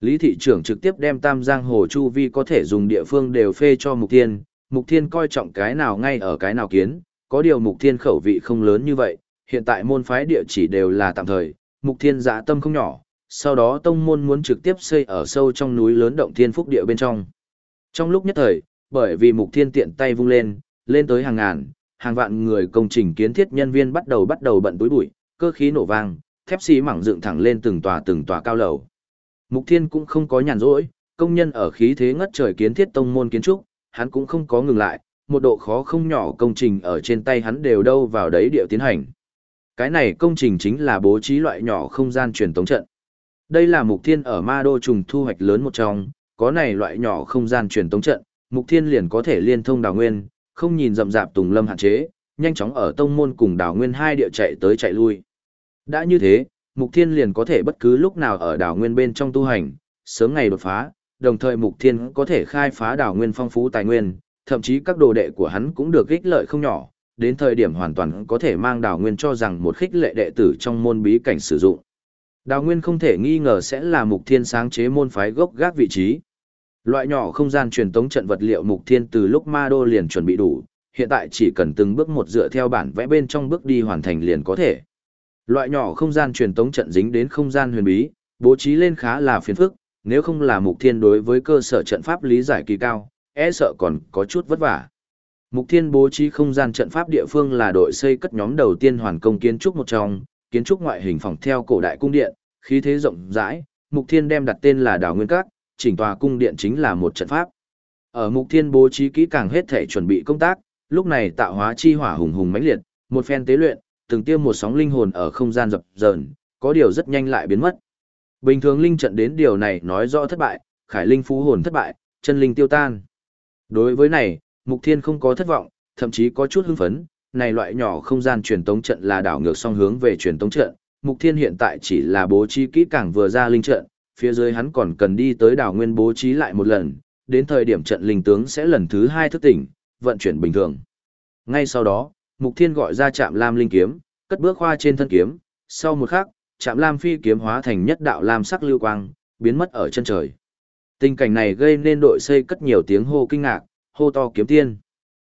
Lý thị trưởng trực tiếp đem Tam Giang Hồ Chu Vi có thể dùng địa phương đều phê cho Mục Thiên, Mục Thiên coi trọng cái nào ngay ở cái nào kiến, có điều Mục Thiên khẩu vị không lớn như vậy, hiện tại môn phái địa chỉ đều là tạm thời, Mục Thiên dạ tâm không nhỏ, sau đó tông môn muốn trực tiếp xây ở sâu trong núi lớn động thiên phúc địa bên trong. Trong lúc nhất thời, bởi vì Mục Thiên tiện tay vung lên, lên tới hàng ngàn, hàng vạn người công trình kiến thiết nhân viên bắt đầu bắt đầu bận túi bụi, cơ khí nổ vang, thép xi mảng dựng thẳng lên từng tòa từng tòa cao lầu. Mục Thiên cũng không có nhàn rỗi, công nhân ở khí thế ngất trời kiến thiết tông môn kiến trúc, hắn cũng không có ngừng lại, một độ khó không nhỏ công trình ở trên tay hắn đều đâu vào đấy điệu tiến hành. Cái này công trình chính là bố trí loại nhỏ không gian truyền tống trận. Đây là Mục Thiên ở Ma Đô trùng thu hoạch lớn một trong, có này loại nhỏ không gian truyền tống trận, Mục Thiên liền có thể liên thông đào nguyên, không nhìn rậm rạp tùng lâm hạn chế, nhanh chóng ở tông môn cùng đào nguyên hai địa chạy tới chạy lui. Đã như thế, Mục Thiên liền có thể bất cứ lúc nào ở đảo nguyên bên trong tu hành, sớm ngày đột phá, đồng thời Mục Thiên có thể khai phá đảo nguyên phong phú tài nguyên, thậm chí các đồ đệ của hắn cũng được ích lợi không nhỏ, đến thời điểm hoàn toàn có thể mang đảo nguyên cho rằng một khích lệ đệ tử trong môn bí cảnh sử dụng. Đào nguyên không thể nghi ngờ sẽ là Mục Thiên sáng chế môn phái gốc gác vị trí. Loại nhỏ không gian truyền tống trận vật liệu Mục Thiên từ lúc Ma Đô liền chuẩn bị đủ, hiện tại chỉ cần từng bước một dựa theo bản vẽ bên trong bước đi hoàn thành liền có thể. Loại nhỏ không gian truyền tống trận dính đến không gian huyền bí, bố trí lên khá là phiền phức, nếu không là mục thiên đối với cơ sở trận pháp lý giải kỳ cao, e sợ còn có chút vất vả. Mục thiên bố trí không gian trận pháp địa phương là đội xây cất nhóm đầu tiên hoàn công kiến trúc một trong, kiến trúc ngoại hình phòng theo cổ đại cung điện, khí thế rộng rãi, mục thiên đem đặt tên là đảo nguyên các, chỉnh tòa cung điện chính là một trận pháp. Ở mục thiên bố trí kỹ càng hết thể chuẩn bị công tác, lúc này tạo hóa chi hỏa hùng hùng mãnh liệt, một phen tế luyện, từng tiêm một sóng linh hồn ở không gian dập dờn, có điều rất nhanh lại biến mất. Bình thường linh trận đến điều này nói rõ thất bại, khải linh phú hồn thất bại, chân linh tiêu tan. Đối với này, Mục Thiên không có thất vọng, thậm chí có chút hưng phấn, này loại nhỏ không gian truyền tống trận là đảo ngược song hướng về truyền tống trận, Mục Thiên hiện tại chỉ là bố trí kỹ càng vừa ra linh trận, phía dưới hắn còn cần đi tới đảo nguyên bố trí lại một lần, đến thời điểm trận linh tướng sẽ lần thứ hai thức tỉnh, vận chuyển bình thường. Ngay sau đó, Mục Thiên gọi ra chạm Lam linh kiếm, cất bước khoa trên thân kiếm, sau một khắc, chạm Lam phi kiếm hóa thành nhất đạo lam sắc lưu quang, biến mất ở chân trời. Tình cảnh này gây nên đội xây cất nhiều tiếng hô kinh ngạc, hô to kiếm tiên.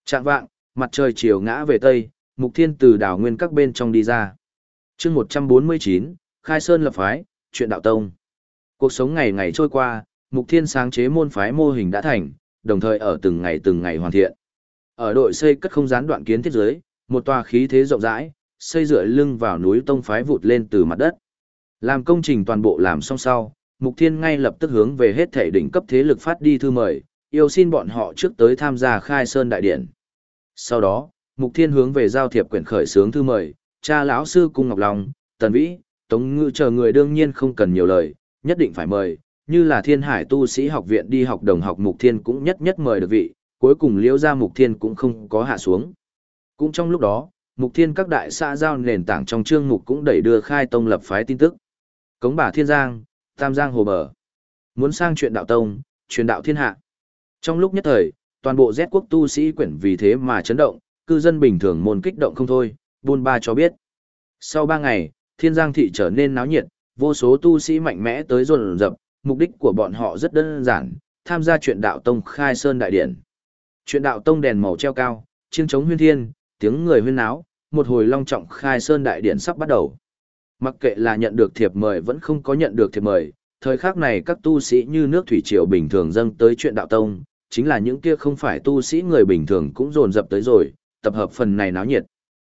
Trạng vạng, mặt trời chiều ngã về tây, Mục Thiên từ đảo nguyên các bên trong đi ra. Chương 149, Khai Sơn lập phái, chuyện đạo tông. Cuộc sống ngày ngày trôi qua, Mục Thiên sáng chế môn phái mô hình đã thành, đồng thời ở từng ngày từng ngày hoàn thiện. Ở đội xây cất không gián đoạn kiến thiết giới, một tòa khí thế rộng rãi, xây dựa lưng vào núi tông phái vụt lên từ mặt đất. Làm công trình toàn bộ làm xong sau, Mục Thiên ngay lập tức hướng về hết thể đỉnh cấp thế lực phát đi thư mời, yêu xin bọn họ trước tới tham gia khai sơn đại điển. Sau đó, Mục Thiên hướng về giao thiệp quyển khởi sướng thư mời, cha lão sư cung Ngọc Long, Tần Vĩ, Tống ngự chờ người đương nhiên không cần nhiều lời, nhất định phải mời, như là Thiên Hải tu sĩ học viện đi học đồng học Mục Thiên cũng nhất nhất mời được vị, cuối cùng liễu ra Mục Thiên cũng không có hạ xuống. Cũng trong lúc đó, Mục Thiên các đại xã giao nền tảng trong chương mục cũng đẩy đưa khai tông lập phái tin tức. Cống bà Thiên Giang, Tam Giang Hồ Bờ. muốn sang chuyện đạo tông, truyền đạo thiên hạ. Trong lúc nhất thời, toàn bộ Z quốc tu sĩ quyển vì thế mà chấn động, cư dân bình thường môn kích động không thôi, buôn ba cho biết. Sau ba ngày, thiên giang thị trở nên náo nhiệt, vô số tu sĩ mạnh mẽ tới rồn rập, mục đích của bọn họ rất đơn giản, tham gia chuyện đạo tông khai sơn đại điển. Chuyện đạo tông đèn màu treo cao, chiêng trống huyên thiên, tiếng người huyên náo, một hồi long trọng khai sơn đại điển sắp bắt đầu. Mặc kệ là nhận được thiệp mời vẫn không có nhận được thiệp mời, thời khắc này các tu sĩ như nước thủy triều bình thường dâng tới chuyện đạo tông, chính là những kia không phải tu sĩ người bình thường cũng dồn dập tới rồi, tập hợp phần này náo nhiệt.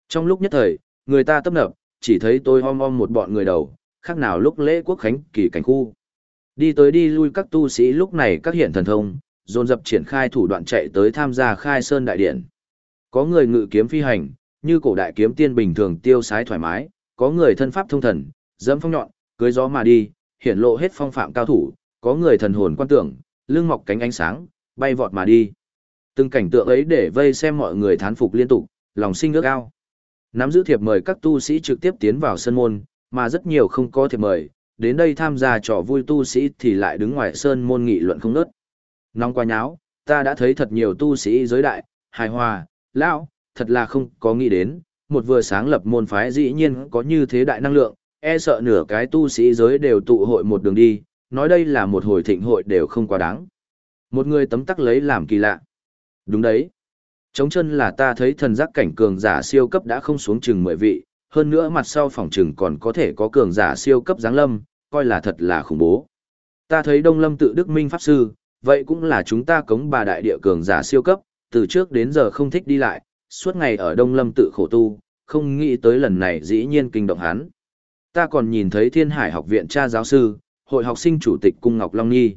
Trong lúc nhất thời, người ta tấp nập, chỉ thấy tôi om om một bọn người đầu, khác nào lúc lễ quốc khánh kỳ cảnh khu. Đi tới đi lui các tu sĩ lúc này các hiện thần thông, dồn dập triển khai thủ đoạn chạy tới tham gia khai sơn đại điện. Có người ngự kiếm phi hành, như cổ đại kiếm tiên bình thường tiêu sái thoải mái, có người thân pháp thông thần, dẫm phong nhọn, cưới gió mà đi, hiển lộ hết phong phạm cao thủ, có người thần hồn quan tưởng, lưng mọc cánh ánh sáng, bay vọt mà đi. Từng cảnh tượng ấy để vây xem mọi người thán phục liên tục, lòng sinh ước ao. Nắm giữ thiệp mời các tu sĩ trực tiếp tiến vào sân môn, mà rất nhiều không có thiệp mời, đến đây tham gia trò vui tu sĩ thì lại đứng ngoài sơn môn nghị luận không nớt. Nóng quá nháo, ta đã thấy thật nhiều tu sĩ giới đại, hài hòa, lão, thật là không có nghĩ đến, một vừa sáng lập môn phái dĩ nhiên có như thế đại năng lượng, e sợ nửa cái tu sĩ giới đều tụ hội một đường đi, nói đây là một hồi thịnh hội đều không quá đáng. Một người tấm tắc lấy làm kỳ lạ. Đúng đấy. Chống chân là ta thấy thần giác cảnh cường giả siêu cấp đã không xuống chừng mười vị, hơn nữa mặt sau phòng trừng còn có thể có cường giả siêu cấp giáng lâm, coi là thật là khủng bố. Ta thấy Đông Lâm tự Đức Minh Pháp Sư, vậy cũng là chúng ta cống bà đại địa cường giả siêu cấp, từ trước đến giờ không thích đi lại, suốt ngày ở Đông Lâm tự khổ tu, không nghĩ tới lần này dĩ nhiên kinh động hắn. Ta còn nhìn thấy Thiên Hải học viện cha giáo sư, hội học sinh chủ tịch Cung Ngọc Long Nhi.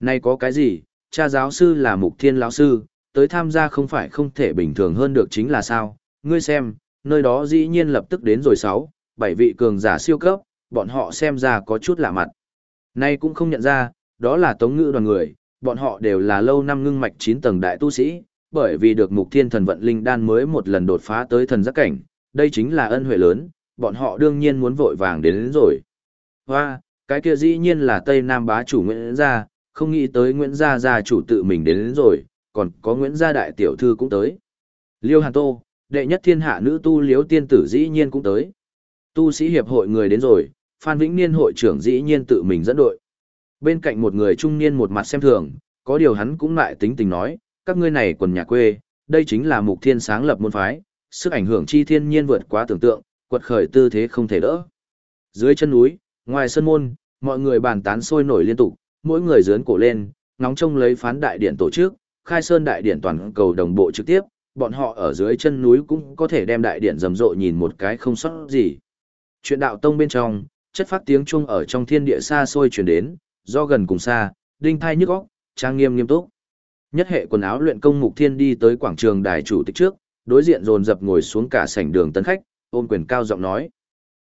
Nay có cái gì, cha giáo sư là mục thiên lão sư, tới tham gia không phải không thể bình thường hơn được chính là sao, ngươi xem, nơi đó dĩ nhiên lập tức đến rồi sáu, bảy vị cường giả siêu cấp, bọn họ xem ra có chút lạ mặt. Nay cũng không nhận ra, đó là tống ngữ đoàn người, bọn họ đều là lâu năm ngưng mạch 9 tầng đại tu sĩ, bởi vì được mục thiên thần vận linh đan mới một lần đột phá tới thần giác cảnh, đây chính là ân huệ lớn, bọn họ đương nhiên muốn vội vàng đến, đến rồi. Hoa, cái kia dĩ nhiên là Tây Nam bá chủ Nguyễn Gia, không nghĩ tới Nguyễn Gia gia chủ tự mình đến, đến rồi, còn có Nguyễn Gia đại tiểu thư cũng tới. Liêu Hàn Tô, đệ nhất thiên hạ nữ tu liếu tiên tử dĩ nhiên cũng tới. Tu sĩ hiệp hội người đến rồi, Phan Vĩnh Niên hội trưởng dĩ nhiên tự mình dẫn đội. Bên cạnh một người trung niên một mặt xem thường, có điều hắn cũng lại tính tình nói, các ngươi này quần nhà quê, đây chính là mục thiên sáng lập môn phái, sức ảnh hưởng chi thiên nhiên vượt quá tưởng tượng, quật khởi tư thế không thể đỡ. Dưới chân núi, ngoài sân môn, mọi người bàn tán sôi nổi liên tục, mỗi người dướn cổ lên, nóng trông lấy phán đại điện tổ chức, khai sơn đại điện toàn cầu đồng bộ trực tiếp, bọn họ ở dưới chân núi cũng có thể đem đại điện rầm rộ nhìn một cái không sót gì. Chuyện đạo tông bên trong, chất phát tiếng chuông ở trong thiên địa xa xôi truyền đến, do gần cùng xa, đinh thai nhức óc, trang nghiêm nghiêm túc. Nhất hệ quần áo luyện công mục thiên đi tới quảng trường đài chủ tịch trước, đối diện dồn dập ngồi xuống cả sảnh đường tân khách, ôn quyền cao giọng nói.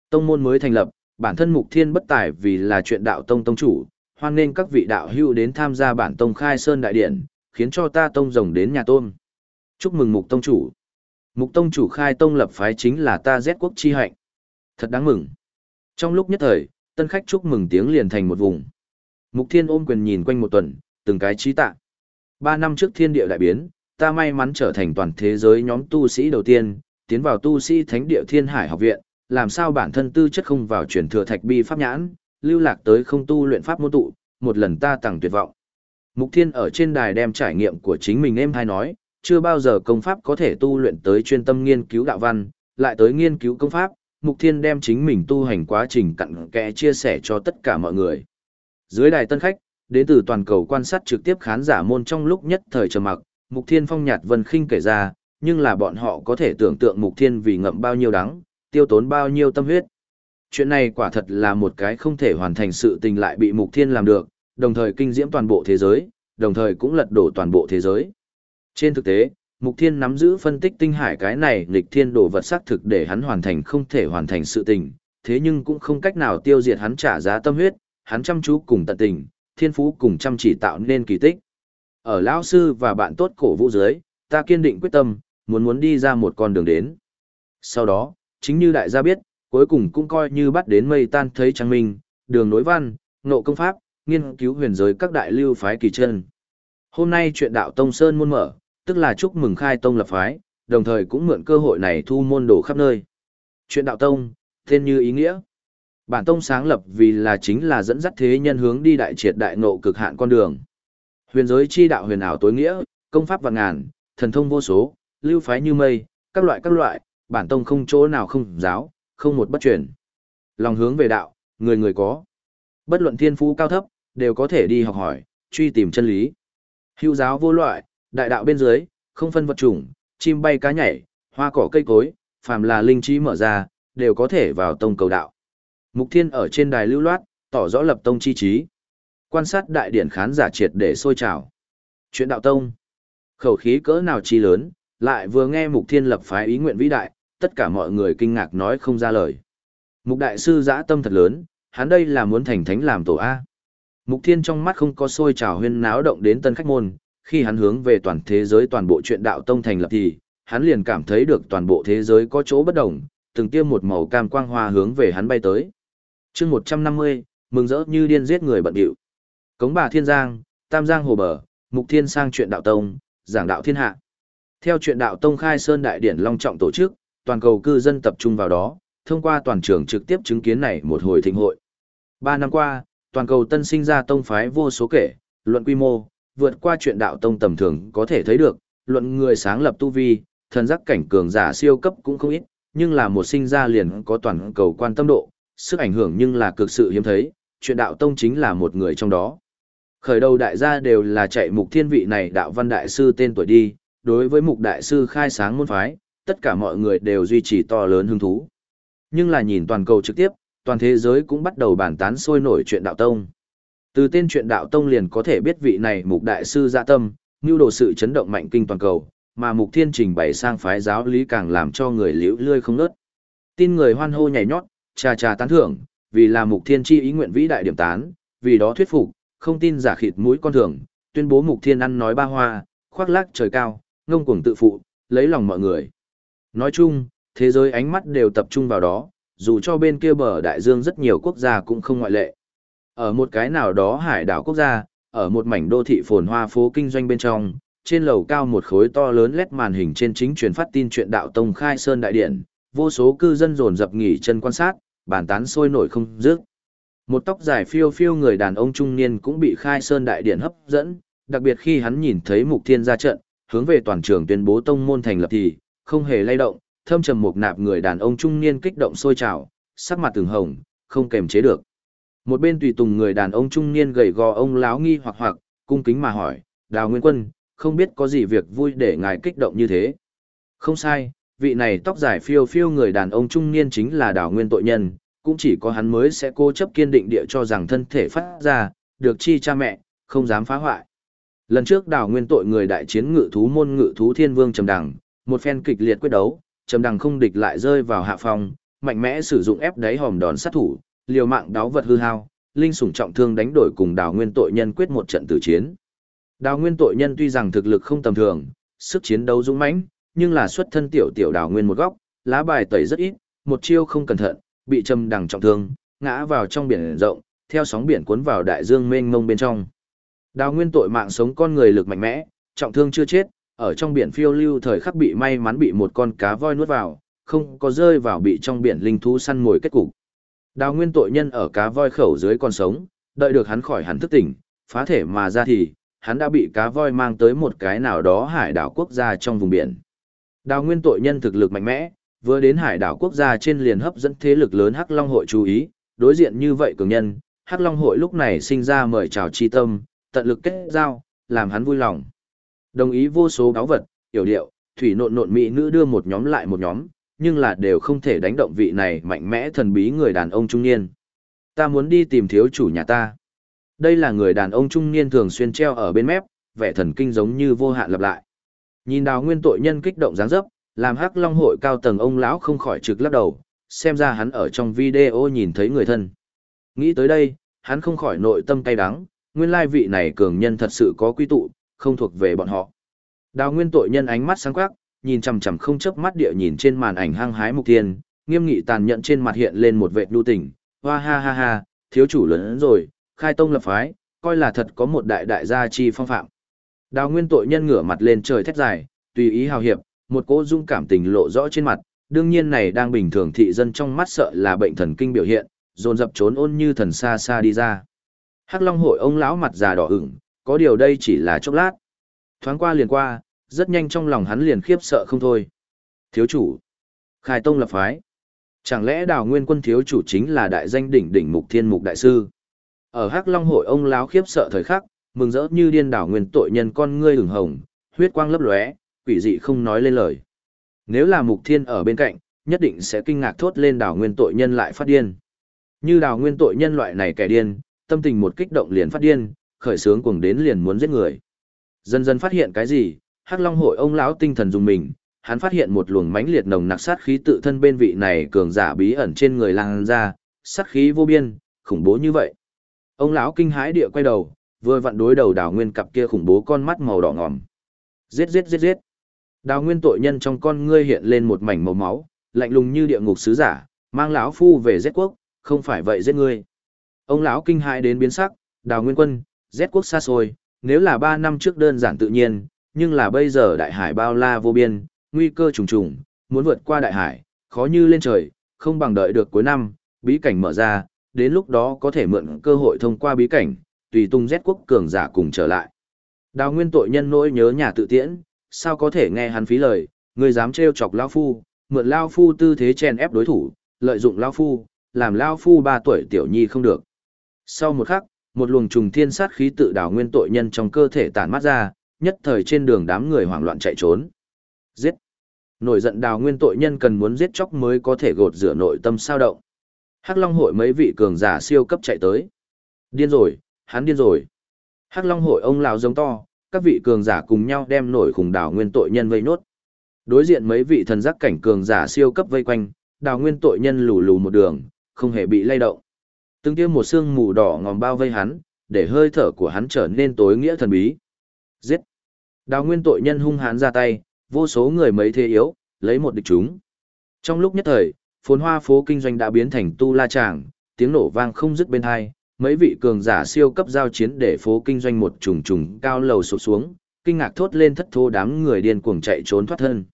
Tông môn mới thành lập, bản thân mục thiên bất tài vì là chuyện đạo tông tông chủ, hoan nên các vị đạo hưu đến tham gia bản tông khai sơn đại điện, khiến cho ta tông rồng đến nhà tôn. Chúc mừng mục tông chủ. Mục tông chủ khai tông lập phái chính là ta Z quốc chi hạnh. Thật đáng mừng. Trong lúc nhất thời, tân khách chúc mừng tiếng liền thành một vùng. Mục thiên ôm quyền nhìn quanh một tuần, từng cái trí tạ. Ba năm trước thiên địa đại biến, ta may mắn trở thành toàn thế giới nhóm tu sĩ đầu tiên, tiến vào tu sĩ thánh địa thiên hải học viện, làm sao bản thân tư chất không vào truyền thừa thạch bi pháp nhãn, lưu lạc tới không tu luyện pháp môn tụ, một lần ta tặng tuyệt vọng. Mục Thiên ở trên đài đem trải nghiệm của chính mình em hay nói, chưa bao giờ công pháp có thể tu luyện tới chuyên tâm nghiên cứu đạo văn, lại tới nghiên cứu công pháp, Mục Thiên đem chính mình tu hành quá trình cặn kẽ chia sẻ cho tất cả mọi người. Dưới đài tân khách, đến từ toàn cầu quan sát trực tiếp khán giả môn trong lúc nhất thời trầm mặc, Mục Thiên phong nhạt vân khinh kể ra, nhưng là bọn họ có thể tưởng tượng Mục Thiên vì ngậm bao nhiêu đắng, tiêu tốn bao nhiêu tâm huyết. Chuyện này quả thật là một cái không thể hoàn thành sự tình lại bị Mục Thiên làm được, đồng thời kinh diễm toàn bộ thế giới, đồng thời cũng lật đổ toàn bộ thế giới. Trên thực tế, Mục Thiên nắm giữ phân tích tinh hải cái này nghịch thiên đồ vật xác thực để hắn hoàn thành không thể hoàn thành sự tình, thế nhưng cũng không cách nào tiêu diệt hắn trả giá tâm huyết, hắn chăm chú cùng tận tình, thiên phú cùng chăm chỉ tạo nên kỳ tích. Ở lão sư và bạn tốt cổ vũ dưới, ta kiên định quyết tâm, muốn muốn đi ra một con đường đến. Sau đó, chính như đại gia biết, cuối cùng cũng coi như bắt đến mây tan thấy trăng minh, đường nối văn, nộ công pháp, nghiên cứu huyền giới các đại lưu phái kỳ chân. Hôm nay chuyện đạo Tông Sơn muôn mở, tức là chúc mừng khai tông lập phái, đồng thời cũng mượn cơ hội này thu môn đồ khắp nơi. Chuyện đạo Tông, tên như ý nghĩa. Bản tông sáng lập vì là chính là dẫn dắt thế nhân hướng đi đại triệt đại ngộ cực hạn con đường. Huyền giới chi đạo huyền ảo tối nghĩa, công pháp vạn ngàn, thần thông vô số, lưu phái như mây, các loại các loại, bản tông không chỗ nào không giáo, không một bất truyền. Lòng hướng về đạo, người người có. Bất luận thiên phú cao thấp, đều có thể đi học hỏi, truy tìm chân lý. Hữu giáo vô loại, đại đạo bên dưới, không phân vật chủng, chim bay cá nhảy, hoa cỏ cây cối, phàm là linh trí mở ra, đều có thể vào tông cầu đạo. Mục Thiên ở trên đài lưu loát, tỏ rõ lập tông chi trí. Quan sát đại điển khán giả triệt để sôi trào. Chuyện đạo tông. Khẩu khí cỡ nào chi lớn, lại vừa nghe Mục Thiên lập phái ý nguyện vĩ đại, tất cả mọi người kinh ngạc nói không ra lời. Mục đại sư dã tâm thật lớn, hắn đây là muốn thành thánh làm tổ A. Mục Thiên trong mắt không có sôi trào huyên náo động đến tân khách môn, khi hắn hướng về toàn thế giới toàn bộ chuyện đạo tông thành lập thì, hắn liền cảm thấy được toàn bộ thế giới có chỗ bất đồng, từng tiêm một màu cam quang hoa hướng về hắn bay tới. chương 150, mừng rỡ như điên giết người bận điệu. Cống bà Thiên Giang, Tam Giang Hồ Bờ, Mục Thiên sang chuyện đạo tông, giảng đạo thiên hạ. Theo chuyện đạo tông khai sơn đại điển long trọng tổ chức, toàn cầu cư dân tập trung vào đó, thông qua toàn trường trực tiếp chứng kiến này một hồi thịnh hội. Ba năm qua, toàn cầu tân sinh ra tông phái vô số kể, luận quy mô, vượt qua chuyện đạo tông tầm thường có thể thấy được, luận người sáng lập tu vi, thần giác cảnh cường giả siêu cấp cũng không ít, nhưng là một sinh ra liền có toàn cầu quan tâm độ, sức ảnh hưởng nhưng là cực sự hiếm thấy, chuyện đạo tông chính là một người trong đó. Khởi đầu đại gia đều là chạy mục thiên vị này đạo văn đại sư tên tuổi đi, đối với mục đại sư khai sáng môn phái, tất cả mọi người đều duy trì to lớn hứng thú. Nhưng là nhìn toàn cầu trực tiếp, toàn thế giới cũng bắt đầu bàn tán sôi nổi chuyện đạo tông. Từ tên truyện đạo tông liền có thể biết vị này mục đại sư dạ tâm, như đồ sự chấn động mạnh kinh toàn cầu, mà mục thiên trình bày sang phái giáo lý càng làm cho người liễu lươi không nớt. Tin người hoan hô nhảy nhót, trà trà tán thưởng, vì là mục thiên chi ý nguyện vĩ đại điểm tán, vì đó thuyết phục, không tin giả khịt mũi con thường, tuyên bố mục thiên ăn nói ba hoa, khoác lác trời cao, ngông cuồng tự phụ, lấy lòng mọi người. Nói chung, thế giới ánh mắt đều tập trung vào đó, dù cho bên kia bờ đại dương rất nhiều quốc gia cũng không ngoại lệ. Ở một cái nào đó hải đảo quốc gia, ở một mảnh đô thị phồn hoa phố kinh doanh bên trong, trên lầu cao một khối to lớn lét màn hình trên chính truyền phát tin chuyện đạo tông khai sơn đại điện, vô số cư dân dồn dập nghỉ chân quan sát, bàn tán sôi nổi không dứt. Một tóc dài phiêu phiêu người đàn ông trung niên cũng bị khai sơn đại điện hấp dẫn, đặc biệt khi hắn nhìn thấy mục thiên ra trận, hướng về toàn trường tuyên bố tông môn thành lập thì, không hề lay động, thâm trầm một nạp người đàn ông trung niên kích động sôi trào, sắc mặt từng hồng, không kềm chế được. Một bên tùy tùng người đàn ông trung niên gầy gò ông láo nghi hoặc hoặc, cung kính mà hỏi, Đào Nguyên Quân, không biết có gì việc vui để ngài kích động như thế. Không sai, vị này tóc dài phiêu phiêu người đàn ông trung niên chính là Đào Nguyên tội nhân, cũng chỉ có hắn mới sẽ cố chấp kiên định địa cho rằng thân thể phát ra, được chi cha mẹ, không dám phá hoại. Lần trước Đào Nguyên tội người đại chiến ngự thú môn ngự thú thiên vương trầm đằng, một phen kịch liệt quyết đấu, trầm đằng không địch lại rơi vào hạ phòng, mạnh mẽ sử dụng ép đáy hòm đòn sát thủ, liều mạng đáo vật hư hao, linh sủng trọng thương đánh đổi cùng Đào Nguyên tội nhân quyết một trận tử chiến. Đào Nguyên tội nhân tuy rằng thực lực không tầm thường, sức chiến đấu dũng mãnh, nhưng là xuất thân tiểu tiểu Đào Nguyên một góc, lá bài tẩy rất ít, một chiêu không cẩn thận, bị châm đằng trọng thương, ngã vào trong biển rộng, theo sóng biển cuốn vào đại dương mênh mông bên trong. Đào Nguyên tội mạng sống con người lực mạnh mẽ, trọng thương chưa chết, ở trong biển phiêu lưu thời khắc bị may mắn bị một con cá voi nuốt vào, không có rơi vào bị trong biển linh thú săn mồi kết cục. Đào nguyên tội nhân ở cá voi khẩu dưới còn sống, đợi được hắn khỏi hắn thức tỉnh, phá thể mà ra thì, hắn đã bị cá voi mang tới một cái nào đó hải đảo quốc gia trong vùng biển. Đào nguyên tội nhân thực lực mạnh mẽ, vừa đến hải đảo quốc gia trên liền hấp dẫn thế lực lớn Hắc Long hội chú ý, đối diện như vậy cường nhân, Hắc Long hội lúc này sinh ra mời chào chi tâm, tận lực kết giao, làm hắn vui lòng. Đồng ý vô số báo vật, hiểu điệu, thủy nộn nộn mỹ nữ đưa một nhóm lại một nhóm, nhưng là đều không thể đánh động vị này mạnh mẽ thần bí người đàn ông trung niên. Ta muốn đi tìm thiếu chủ nhà ta. Đây là người đàn ông trung niên thường xuyên treo ở bên mép, vẻ thần kinh giống như vô hạn lặp lại. Nhìn đào nguyên tội nhân kích động dáng dấp, làm hắc long hội cao tầng ông lão không khỏi trực lắc đầu, xem ra hắn ở trong video nhìn thấy người thân. Nghĩ tới đây, hắn không khỏi nội tâm cay đắng, nguyên lai vị này cường nhân thật sự có quy tụ, không thuộc về bọn họ. Đào nguyên tội nhân ánh mắt sáng quắc, nhìn chằm chằm không chớp mắt địa nhìn trên màn ảnh hăng hái mục tiên, nghiêm nghị tàn nhẫn trên mặt hiện lên một vẻ đu tình, hoa ha ha ha, thiếu chủ lớn rồi, khai tông lập phái, coi là thật có một đại đại gia chi phong phạm. Đào nguyên tội nhân ngửa mặt lên trời thét dài, tùy ý hào hiệp, một cỗ dung cảm tình lộ rõ trên mặt, đương nhiên này đang bình thường thị dân trong mắt sợ là bệnh thần kinh biểu hiện, dồn dập trốn ôn như thần xa xa đi ra. Hắc Long hội ông lão mặt già đỏ ửng, có điều đây chỉ là chốc lát. Thoáng qua liền qua, rất nhanh trong lòng hắn liền khiếp sợ không thôi. Thiếu chủ, khai tông lập phái. Chẳng lẽ đào nguyên quân thiếu chủ chính là đại danh đỉnh đỉnh mục thiên mục đại sư? Ở Hắc Long hội ông láo khiếp sợ thời khắc, mừng rỡ như điên đảo nguyên tội nhân con ngươi hừng hồng, huyết quang lấp lóe, quỷ dị không nói lên lời. Nếu là mục thiên ở bên cạnh, nhất định sẽ kinh ngạc thốt lên đảo nguyên tội nhân lại phát điên. Như đảo nguyên tội nhân loại này kẻ điên, tâm tình một kích động liền phát điên, khởi sướng cuồng đến liền muốn giết người. Dần dần phát hiện cái gì, Hắc Long hội ông lão tinh thần dùng mình, hắn phát hiện một luồng mãnh liệt nồng nặc sát khí tự thân bên vị này cường giả bí ẩn trên người lang ra, sát khí vô biên, khủng bố như vậy. Ông lão kinh hãi địa quay đầu, vừa vặn đối đầu Đào Nguyên cặp kia khủng bố con mắt màu đỏ ngòm. Giết giết giết giết. Đào Nguyên tội nhân trong con ngươi hiện lên một mảnh màu máu, lạnh lùng như địa ngục sứ giả, mang lão phu về giết quốc, không phải vậy giết ngươi. Ông lão kinh hãi đến biến sắc, Đào Nguyên quân, giết quốc xa xôi, nếu là ba năm trước đơn giản tự nhiên, nhưng là bây giờ đại hải bao la vô biên, nguy cơ trùng trùng, muốn vượt qua đại hải, khó như lên trời, không bằng đợi được cuối năm, bí cảnh mở ra, đến lúc đó có thể mượn cơ hội thông qua bí cảnh, tùy tung rét quốc cường giả cùng trở lại. Đào nguyên tội nhân nỗi nhớ nhà tự tiễn, sao có thể nghe hắn phí lời, người dám trêu chọc Lao Phu, mượn Lao Phu tư thế chen ép đối thủ, lợi dụng Lao Phu, làm Lao Phu ba tuổi tiểu nhi không được. Sau một khắc, một luồng trùng thiên sát khí tự đào nguyên tội nhân trong cơ thể tản mắt ra, nhất thời trên đường đám người hoảng loạn chạy trốn. Giết! Nổi giận đào nguyên tội nhân cần muốn giết chóc mới có thể gột rửa nội tâm sao động. Hắc Long hội mấy vị cường giả siêu cấp chạy tới. Điên rồi, hắn điên rồi. Hắc Long hội ông lão giống to, các vị cường giả cùng nhau đem nổi khủng đào nguyên tội nhân vây nốt. Đối diện mấy vị thần giác cảnh cường giả siêu cấp vây quanh, đào nguyên tội nhân lù lù một đường, không hề bị lay động. Từng kia một xương mù đỏ ngòm bao vây hắn, để hơi thở của hắn trở nên tối nghĩa thần bí. Giết! Đào nguyên tội nhân hung hãn ra tay, vô số người mấy thế yếu, lấy một địch chúng. Trong lúc nhất thời, phồn hoa phố kinh doanh đã biến thành tu la tràng, tiếng nổ vang không dứt bên hai, mấy vị cường giả siêu cấp giao chiến để phố kinh doanh một trùng trùng cao lầu sụp xuống, kinh ngạc thốt lên thất thô đám người điên cuồng chạy trốn thoát thân.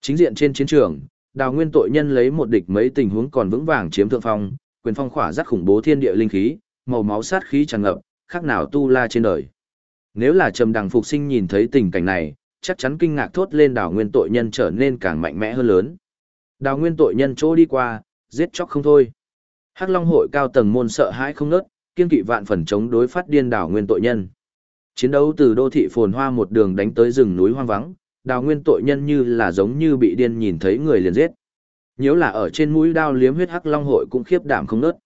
Chính diện trên chiến trường, Đào Nguyên tội nhân lấy một địch mấy tình huống còn vững vàng chiếm thượng phong, quyền phong khỏa rất khủng bố thiên địa linh khí, màu máu sát khí tràn ngập, khác nào tu la trên đời. Nếu là Trầm Đằng Phục Sinh nhìn thấy tình cảnh này, chắc chắn kinh ngạc thốt lên Đào Nguyên tội nhân trở nên càng mạnh mẽ hơn lớn. Đào Nguyên tội nhân chỗ đi qua, giết chóc không thôi. Hắc Long hội cao tầng môn sợ hãi không nớt, kiên kỵ vạn phần chống đối phát điên đảo nguyên tội nhân. Chiến đấu từ đô thị phồn hoa một đường đánh tới rừng núi hoang vắng, đào nguyên tội nhân như là giống như bị điên nhìn thấy người liền giết. Nếu là ở trên mũi đao liếm huyết hắc long hội cũng khiếp đảm không nớt.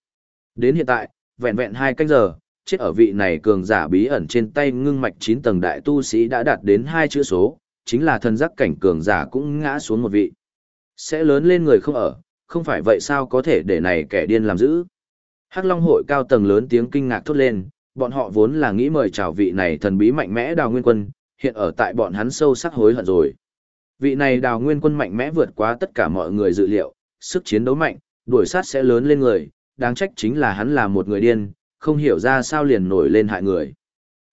Đến hiện tại, vẹn vẹn hai canh giờ, chết ở vị này cường giả bí ẩn trên tay ngưng mạch 9 tầng đại tu sĩ đã đạt đến hai chữ số, chính là thân giác cảnh cường giả cũng ngã xuống một vị. Sẽ lớn lên người không ở, không phải vậy sao có thể để này kẻ điên làm giữ. Hắc Long hội cao tầng lớn tiếng kinh ngạc thốt lên, bọn họ vốn là nghĩ mời chào vị này thần bí mạnh mẽ Đào Nguyên Quân, hiện ở tại bọn hắn sâu sắc hối hận rồi. Vị này Đào Nguyên Quân mạnh mẽ vượt quá tất cả mọi người dự liệu, sức chiến đấu mạnh, đuổi sát sẽ lớn lên người, đáng trách chính là hắn là một người điên, không hiểu ra sao liền nổi lên hại người.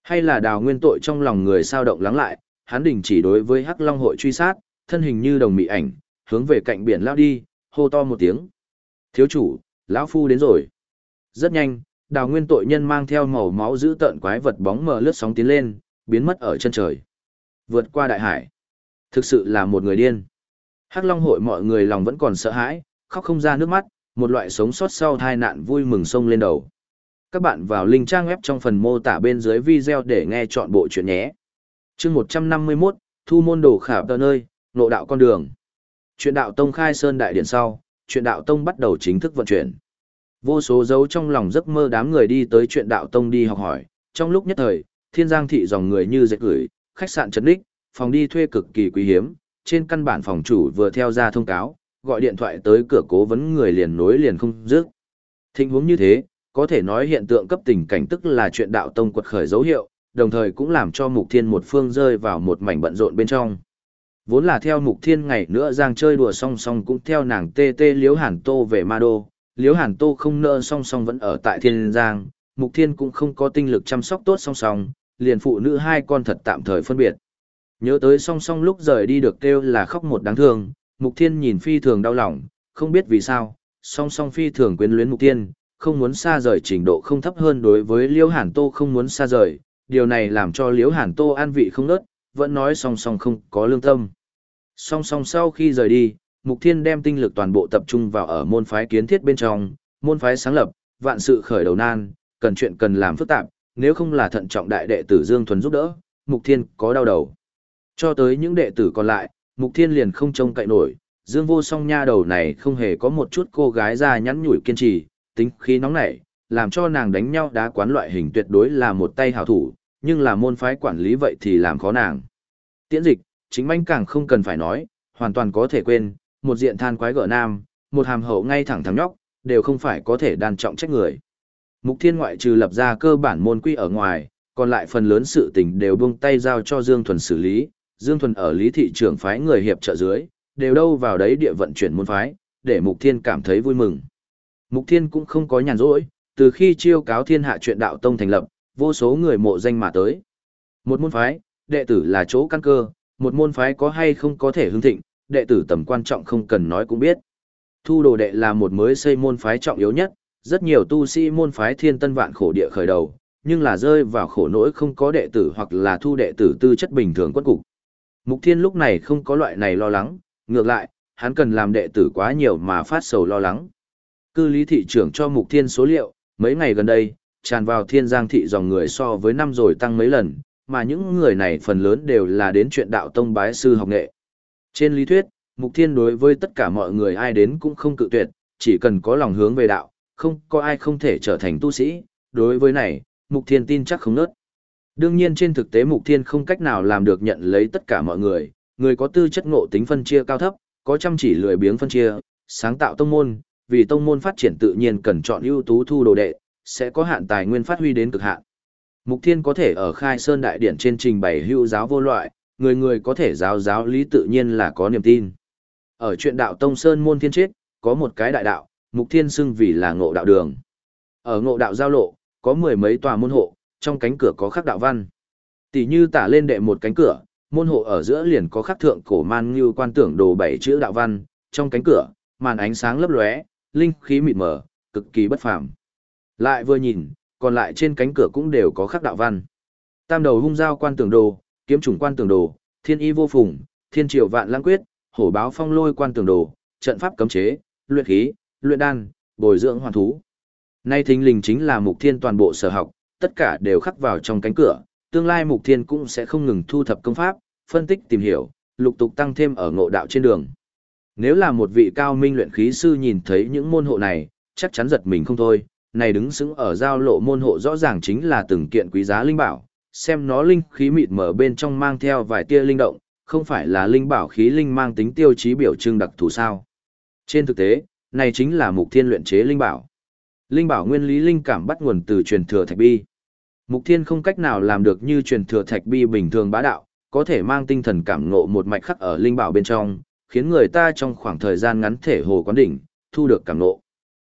Hay là Đào Nguyên tội trong lòng người sao động lắng lại, hắn đình chỉ đối với Hắc Long hội truy sát, thân hình như đồng mị ảnh, hướng về cạnh biển lao đi, hô to một tiếng. Thiếu chủ, lão phu đến rồi. Rất nhanh, đào nguyên tội nhân mang theo màu máu giữ tợn quái vật bóng mờ lướt sóng tiến lên, biến mất ở chân trời. Vượt qua đại hải. Thực sự là một người điên. Hắc Long hội mọi người lòng vẫn còn sợ hãi, khóc không ra nước mắt, một loại sống sót sau tai nạn vui mừng sông lên đầu. Các bạn vào link trang web trong phần mô tả bên dưới video để nghe chọn bộ chuyện nhé. chương 151, Thu môn đồ khả tờ nơi, nộ đạo con đường. Chuyện đạo tông khai sơn đại điển sau, chuyện đạo tông bắt đầu chính thức vận chuyển. Vô số dấu trong lòng giấc mơ đám người đi tới chuyện đạo tông đi học hỏi, trong lúc nhất thời, thiên giang thị dòng người như dệt gửi, khách sạn trấn đích, phòng đi thuê cực kỳ quý hiếm, trên căn bản phòng chủ vừa theo ra thông cáo, gọi điện thoại tới cửa cố vấn người liền nối liền không dứt. Tình huống như thế, có thể nói hiện tượng cấp tình cảnh tức là chuyện đạo tông quật khởi dấu hiệu, đồng thời cũng làm cho mục thiên một phương rơi vào một mảnh bận rộn bên trong. Vốn là theo mục thiên ngày nữa giang chơi đùa song song cũng theo nàng tê tê liếu hàn tô về ma đô, liếu hàn tô không nợ song song vẫn ở tại thiên giang, Mục Thiên cũng không có tinh lực chăm sóc tốt song song, liền phụ nữ hai con thật tạm thời phân biệt. Nhớ tới song song lúc rời đi được kêu là khóc một đáng thương, Mục Thiên nhìn phi thường đau lòng, không biết vì sao, song song phi thường quyến luyến Mục Thiên, không muốn xa rời trình độ không thấp hơn đối với Liễu Hàn Tô không muốn xa rời, điều này làm cho Liễu Hàn Tô an vị không nớt, vẫn nói song song không có lương tâm. Song song sau khi rời đi, Mục Thiên đem tinh lực toàn bộ tập trung vào ở môn phái kiến thiết bên trong, môn phái sáng lập, vạn sự khởi đầu nan, cần chuyện cần làm phức tạp, nếu không là thận trọng đại đệ tử Dương Thuần giúp đỡ, Mục Thiên có đau đầu. Cho tới những đệ tử còn lại, Mục Thiên liền không trông cậy nổi, Dương Vô Song nha đầu này không hề có một chút cô gái ra nhắn nhủi kiên trì, tính khí nóng nảy, làm cho nàng đánh nhau đá quán loại hình tuyệt đối là một tay hảo thủ, nhưng là môn phái quản lý vậy thì làm khó nàng. Tiễn dịch, chính manh càng không cần phải nói, hoàn toàn có thể quên, một diện than quái gở nam, một hàm hậu ngay thẳng thẳng nhóc, đều không phải có thể đàn trọng trách người. Mục Thiên ngoại trừ lập ra cơ bản môn quy ở ngoài, còn lại phần lớn sự tình đều buông tay giao cho Dương Thuần xử lý, Dương Thuần ở lý thị trưởng phái người hiệp trợ dưới, đều đâu vào đấy địa vận chuyển môn phái, để Mục Thiên cảm thấy vui mừng. Mục Thiên cũng không có nhàn rỗi, từ khi chiêu cáo thiên hạ chuyện đạo tông thành lập, vô số người mộ danh mà tới. Một môn phái, đệ tử là chỗ căn cơ, một môn phái có hay không có thể hưng thịnh, đệ tử tầm quan trọng không cần nói cũng biết. Thu đồ đệ là một mới xây môn phái trọng yếu nhất, rất nhiều tu sĩ môn phái thiên tân vạn khổ địa khởi đầu, nhưng là rơi vào khổ nỗi không có đệ tử hoặc là thu đệ tử tư chất bình thường quất cục. Mục Thiên lúc này không có loại này lo lắng, ngược lại, hắn cần làm đệ tử quá nhiều mà phát sầu lo lắng. Cư lý thị trưởng cho Mục Thiên số liệu, mấy ngày gần đây, tràn vào thiên giang thị dòng người so với năm rồi tăng mấy lần, mà những người này phần lớn đều là đến chuyện đạo tông bái sư học nghệ. Trên lý thuyết, Mục Thiên đối với tất cả mọi người ai đến cũng không cự tuyệt, chỉ cần có lòng hướng về đạo, không có ai không thể trở thành tu sĩ, đối với này, Mục Thiên tin chắc không nớt. Đương nhiên trên thực tế Mục Thiên không cách nào làm được nhận lấy tất cả mọi người, người có tư chất ngộ tính phân chia cao thấp, có chăm chỉ lười biếng phân chia, sáng tạo tông môn, vì tông môn phát triển tự nhiên cần chọn ưu tú thu đồ đệ, sẽ có hạn tài nguyên phát huy đến cực hạn. Mục Thiên có thể ở Khai Sơn Đại Điển trên trình bày hữu giáo vô loại, người người có thể giáo giáo lý tự nhiên là có niềm tin. Ở chuyện đạo Tông Sơn môn thiên chết, có một cái đại đạo, Mục Thiên xưng vì là ngộ đạo đường. Ở ngộ đạo giao lộ, có mười mấy tòa môn hộ, trong cánh cửa có khắc đạo văn. Tỷ như tả lên đệ một cánh cửa, môn hộ ở giữa liền có khắc thượng cổ man như quan tưởng đồ bảy chữ đạo văn, trong cánh cửa, màn ánh sáng lấp lóe, linh khí mịt mờ, cực kỳ bất phàm. Lại vừa nhìn, còn lại trên cánh cửa cũng đều có khắc đạo văn. Tam đầu hung giao quan Tường đồ, kiếm trùng quan Tường đồ, thiên y vô phùng, thiên triều vạn lãng quyết, hổ báo phong lôi quan Tường đồ, trận pháp cấm chế, luyện khí, luyện đan, bồi dưỡng hoàn thú. Nay thính linh chính là mục thiên toàn bộ sở học, tất cả đều khắc vào trong cánh cửa, tương lai mục thiên cũng sẽ không ngừng thu thập công pháp, phân tích tìm hiểu, lục tục tăng thêm ở ngộ đạo trên đường. Nếu là một vị cao minh luyện khí sư nhìn thấy những môn hộ này, chắc chắn giật mình không thôi, này đứng xứng ở giao lộ môn hộ rõ ràng chính là từng kiện quý giá linh bảo, xem nó linh khí mịt mở bên trong mang theo vài tia linh động, không phải là linh bảo khí linh mang tính tiêu chí biểu trưng đặc thù sao. Trên thực tế, này chính là mục thiên luyện chế linh bảo. Linh bảo nguyên lý linh cảm bắt nguồn từ truyền thừa thạch bi. Mục thiên không cách nào làm được như truyền thừa thạch bi bình thường bá đạo, có thể mang tinh thần cảm ngộ một mạch khắc ở linh bảo bên trong, khiến người ta trong khoảng thời gian ngắn thể hồ quán đỉnh, thu được cảm ngộ.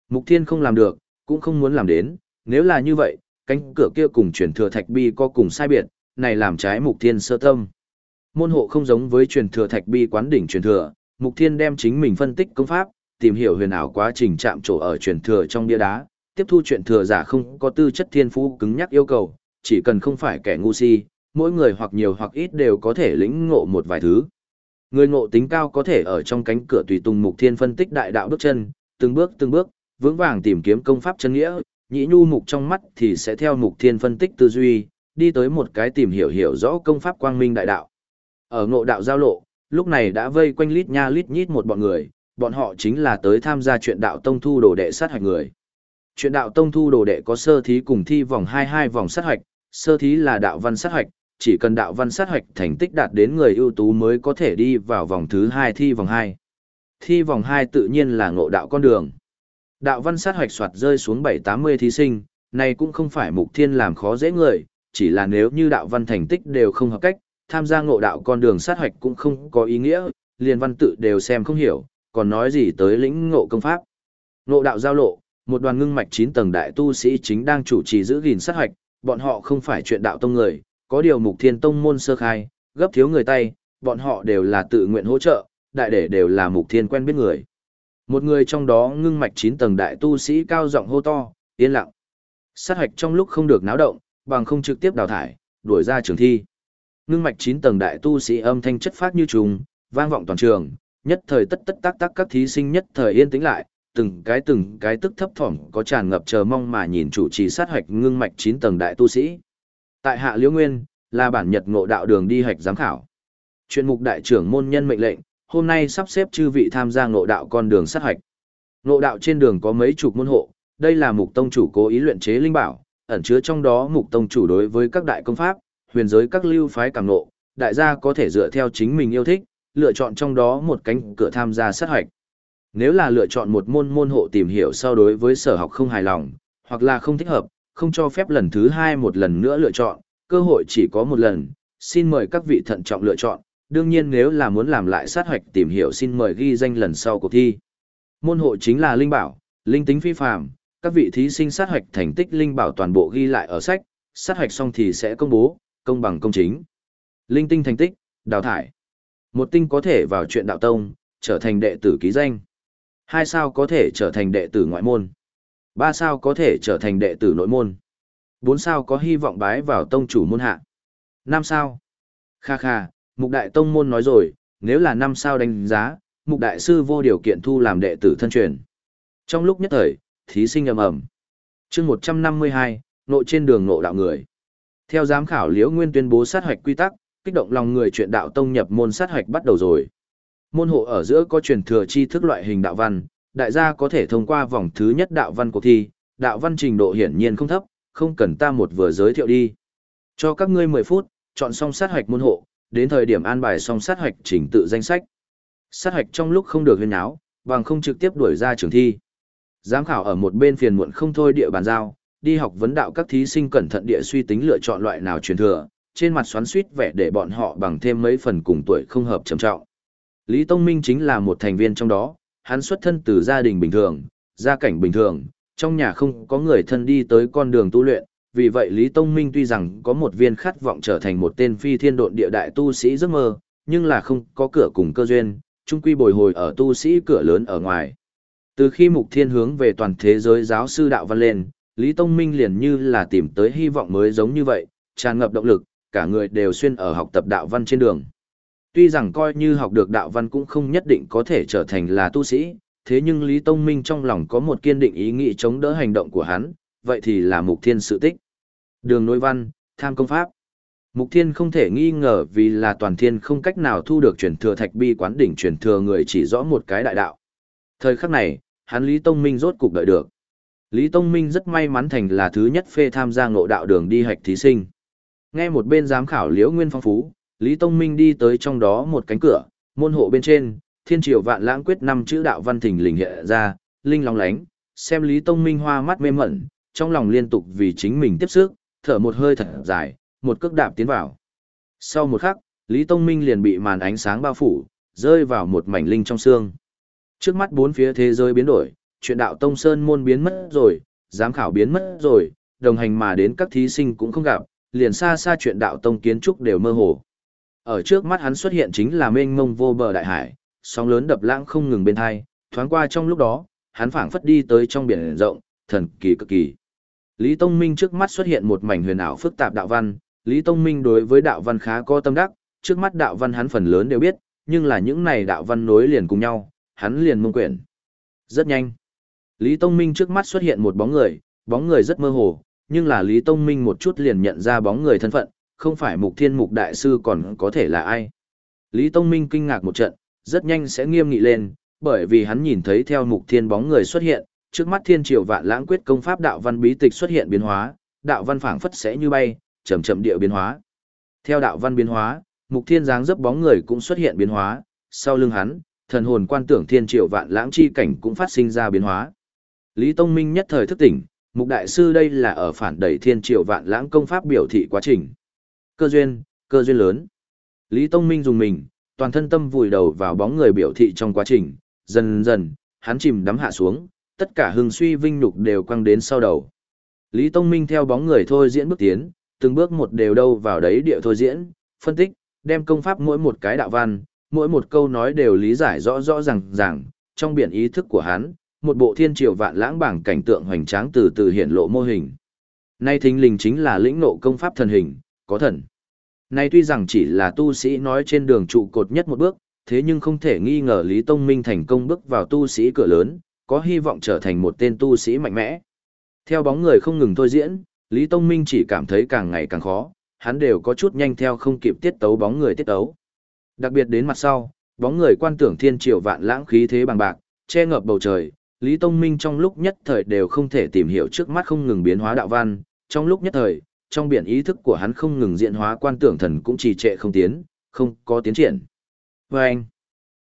Mục thiên không làm được, cũng không muốn làm đến, nếu là như vậy, cánh cửa kia cùng truyền thừa thạch bi có cùng sai biệt, này làm trái mục thiên sơ tâm. Môn hộ không giống với truyền thừa thạch bi quán đỉnh truyền thừa, mục thiên đem chính mình phân tích công pháp, tìm hiểu huyền ảo quá trình chạm trổ ở truyền thừa trong bia đá, tiếp thu truyền thừa giả không có tư chất thiên phú cứng nhắc yêu cầu, chỉ cần không phải kẻ ngu si, mỗi người hoặc nhiều hoặc ít đều có thể lĩnh ngộ một vài thứ. Người ngộ tính cao có thể ở trong cánh cửa tùy tùng mục thiên phân tích đại đạo bước chân, từng bước từng bước, vững vàng tìm kiếm công pháp chân nghĩa, nhĩ nhu mục trong mắt thì sẽ theo mục thiên phân tích tư duy, đi tới một cái tìm hiểu hiểu rõ công pháp quang minh đại đạo. Ở ngộ đạo giao lộ, lúc này đã vây quanh lít nha lít nhít một bọn người, bọn họ chính là tới tham gia chuyện đạo tông thu đồ đệ sát hạch người. Chuyện đạo tông thu đồ đệ có sơ thí cùng thi vòng 22 vòng sát hạch, sơ thí là đạo văn sát hạch, chỉ cần đạo văn sát hoạch thành tích đạt đến người ưu tú mới có thể đi vào vòng thứ hai thi vòng hai Thi vòng hai tự nhiên là ngộ đạo con đường. Đạo văn sát hoạch soạt rơi xuống 7-80 thí sinh, này cũng không phải mục thiên làm khó dễ người, chỉ là nếu như đạo văn thành tích đều không hợp cách, tham gia ngộ đạo con đường sát hoạch cũng không có ý nghĩa, liền văn tự đều xem không hiểu, còn nói gì tới lĩnh ngộ công pháp. Ngộ đạo giao lộ, một đoàn ngưng mạch chín tầng đại tu sĩ chính đang chủ trì giữ gìn sát hoạch, bọn họ không phải chuyện đạo tông người, có điều mục thiên tông môn sơ khai, gấp thiếu người tay, bọn họ đều là tự nguyện hỗ trợ, đại để đều là mục thiên quen biết người. Một người trong đó ngưng mạch chín tầng đại tu sĩ cao giọng hô to, yên lặng. Sát hoạch trong lúc không được náo động, bằng không trực tiếp đào thải, đuổi ra trường thi. Ngưng mạch chín tầng đại tu sĩ âm thanh chất phát như trùng, vang vọng toàn trường, nhất thời tất tất tác tác các thí sinh nhất thời yên tĩnh lại, từng cái từng cái tức thấp thỏm có tràn ngập chờ mong mà nhìn chủ trì sát hoạch ngưng mạch chín tầng đại tu sĩ. Tại Hạ Liễu Nguyên, là bản nhật ngộ đạo đường đi hạch giám khảo. Chuyên mục đại trưởng môn nhân mệnh lệnh, hôm nay sắp xếp chư vị tham gia ngộ đạo con đường sát hạch. Ngộ đạo trên đường có mấy chục môn hộ, đây là mục tông chủ cố ý luyện chế linh bảo, ẩn chứa trong đó mục tông chủ đối với các đại công pháp, huyền giới các lưu phái cảm ngộ, đại gia có thể dựa theo chính mình yêu thích, lựa chọn trong đó một cánh cửa tham gia sát hạch. Nếu là lựa chọn một môn môn hộ tìm hiểu sau đối với sở học không hài lòng, hoặc là không thích hợp, không cho phép lần thứ hai một lần nữa lựa chọn, cơ hội chỉ có một lần, xin mời các vị thận trọng lựa chọn, đương nhiên nếu là muốn làm lại sát hoạch tìm hiểu xin mời ghi danh lần sau cuộc thi. Môn hộ chính là linh bảo, linh tính phi phàm, các vị thí sinh sát hoạch thành tích linh bảo toàn bộ ghi lại ở sách, sát hoạch xong thì sẽ công bố, công bằng công chính. Linh tinh thành tích, đào thải. Một tinh có thể vào chuyện đạo tông, trở thành đệ tử ký danh. Hai sao có thể trở thành đệ tử ngoại môn. Ba sao có thể trở thành đệ tử nội môn. Bốn sao có hy vọng bái vào tông chủ môn hạ. Năm sao. Kha kha, mục đại tông môn nói rồi, nếu là năm sao đánh giá, mục đại sư vô điều kiện thu làm đệ tử thân truyền. Trong lúc nhất thời, thí sinh ầm ầm. Chương một trăm năm mươi hai, nội trên đường nộ đạo người. Theo giám khảo Liễu Nguyên tuyên bố sát hoạch quy tắc, kích động lòng người chuyện đạo tông nhập môn sát hoạch bắt đầu rồi. Môn hộ ở giữa có truyền thừa tri thức loại hình đạo văn, đại gia có thể thông qua vòng thứ nhất đạo văn cuộc thi, đạo văn trình độ hiển nhiên không thấp, không cần ta một vừa giới thiệu đi. Cho các ngươi 10 phút, chọn xong sát hoạch môn hộ, đến thời điểm an bài xong sát hoạch chỉnh tự danh sách. Sát hoạch trong lúc không được huyên áo, bằng không trực tiếp đuổi ra trường thi. Giám khảo ở một bên phiền muộn không thôi địa bàn giao, đi học vấn đạo các thí sinh cẩn thận địa suy tính lựa chọn loại nào truyền thừa, trên mặt xoắn suýt vẻ để bọn họ bằng thêm mấy phần cùng tuổi không hợp trầm trọng. Lý Tông Minh chính là một thành viên trong đó, hắn xuất thân từ gia đình bình thường, gia cảnh bình thường, trong nhà không có người thân đi tới con đường tu luyện, vì vậy Lý Tông Minh tuy rằng có một viên khát vọng trở thành một tên phi thiên độn địa đại tu sĩ giấc mơ, nhưng là không có cửa cùng cơ duyên, chung quy bồi hồi ở tu sĩ cửa lớn ở ngoài. Từ khi mục thiên hướng về toàn thế giới giáo sư đạo văn lên, Lý Tông Minh liền như là tìm tới hy vọng mới giống như vậy, tràn ngập động lực, cả người đều xuyên ở học tập đạo văn trên đường. Tuy rằng coi như học được đạo văn cũng không nhất định có thể trở thành là tu sĩ, thế nhưng Lý Tông Minh trong lòng có một kiên định ý nghĩ chống đỡ hành động của hắn, vậy thì là mục thiên sự tích. Đường nối văn, tham công pháp. Mục thiên không thể nghi ngờ vì là toàn thiên không cách nào thu được truyền thừa thạch bi quán đỉnh truyền thừa người chỉ rõ một cái đại đạo. Thời khắc này, hắn Lý Tông Minh rốt cục đợi được. Lý Tông Minh rất may mắn thành là thứ nhất phê tham gia ngộ đạo đường đi hạch thí sinh. Nghe một bên giám khảo Liễu Nguyên phong phú, Lý Tông Minh đi tới trong đó một cánh cửa, môn hộ bên trên, thiên triều vạn lãng quyết năm chữ đạo văn thình lình hiện ra, linh long lánh, xem Lý Tông Minh hoa mắt mê mẩn, trong lòng liên tục vì chính mình tiếp sức, thở một hơi thật dài, một cước đạp tiến vào. Sau một khắc, Lý Tông Minh liền bị màn ánh sáng bao phủ, rơi vào một mảnh linh trong xương. Trước mắt bốn phía thế giới biến đổi, chuyện đạo Tông Sơn môn biến mất rồi, giám khảo biến mất rồi, đồng hành mà đến các thí sinh cũng không gặp, liền xa xa chuyện đạo Tông kiến trúc đều mơ hồ. Ở trước mắt hắn xuất hiện chính là mênh mông vô bờ đại hải, sóng lớn đập lãng không ngừng bên thai, thoáng qua trong lúc đó, hắn phảng phất đi tới trong biển rộng, thần kỳ cực kỳ. Lý Tông Minh trước mắt xuất hiện một mảnh huyền ảo phức tạp đạo văn, Lý Tông Minh đối với đạo văn khá có tâm đắc, trước mắt đạo văn hắn phần lớn đều biết, nhưng là những này đạo văn nối liền cùng nhau, hắn liền mông quyển. Rất nhanh. Lý Tông Minh trước mắt xuất hiện một bóng người, bóng người rất mơ hồ, nhưng là Lý Tông Minh một chút liền nhận ra bóng người thân phận, không phải mục thiên mục đại sư còn có thể là ai. Lý Tông Minh kinh ngạc một trận, rất nhanh sẽ nghiêm nghị lên, bởi vì hắn nhìn thấy theo mục thiên bóng người xuất hiện, trước mắt thiên triều vạn lãng quyết công pháp đạo văn bí tịch xuất hiện biến hóa, đạo văn phảng phất sẽ như bay, chậm chậm địa biến hóa. Theo đạo văn biến hóa, mục thiên dáng dấp bóng người cũng xuất hiện biến hóa, sau lưng hắn, thần hồn quan tưởng thiên triều vạn lãng chi cảnh cũng phát sinh ra biến hóa. Lý Tông Minh nhất thời thức tỉnh, mục đại sư đây là ở phản đẩy thiên triều vạn lãng công pháp biểu thị quá trình. Cơ duyên, cơ duyên lớn. Lý Tông Minh dùng mình, toàn thân tâm vùi đầu vào bóng người biểu thị trong quá trình, dần dần, hắn chìm đắm hạ xuống, tất cả hưng suy vinh nhục đều quăng đến sau đầu. Lý Tông Minh theo bóng người thôi diễn bước tiến, từng bước một đều đâu vào đấy địa thôi diễn, phân tích, đem công pháp mỗi một cái đạo văn, mỗi một câu nói đều lý giải rõ rõ ràng ràng, trong biển ý thức của hắn, một bộ thiên triều vạn lãng bảng cảnh tượng hoành tráng từ từ hiện lộ mô hình. Nay thính linh chính là lĩnh nộ công pháp thần hình, có thần. Nay tuy rằng chỉ là tu sĩ nói trên đường trụ cột nhất một bước, thế nhưng không thể nghi ngờ Lý Tông Minh thành công bước vào tu sĩ cửa lớn, có hy vọng trở thành một tên tu sĩ mạnh mẽ. Theo bóng người không ngừng thôi diễn, Lý Tông Minh chỉ cảm thấy càng ngày càng khó, hắn đều có chút nhanh theo không kịp tiết tấu bóng người tiết tấu. Đặc biệt đến mặt sau, bóng người quan tưởng thiên triều vạn lãng khí thế bằng bạc, che ngập bầu trời, Lý Tông Minh trong lúc nhất thời đều không thể tìm hiểu trước mắt không ngừng biến hóa đạo văn, trong lúc nhất thời, trong biển ý thức của hắn không ngừng diễn hóa quan tưởng thần cũng trì trệ không tiến, không có tiến triển. Và anh,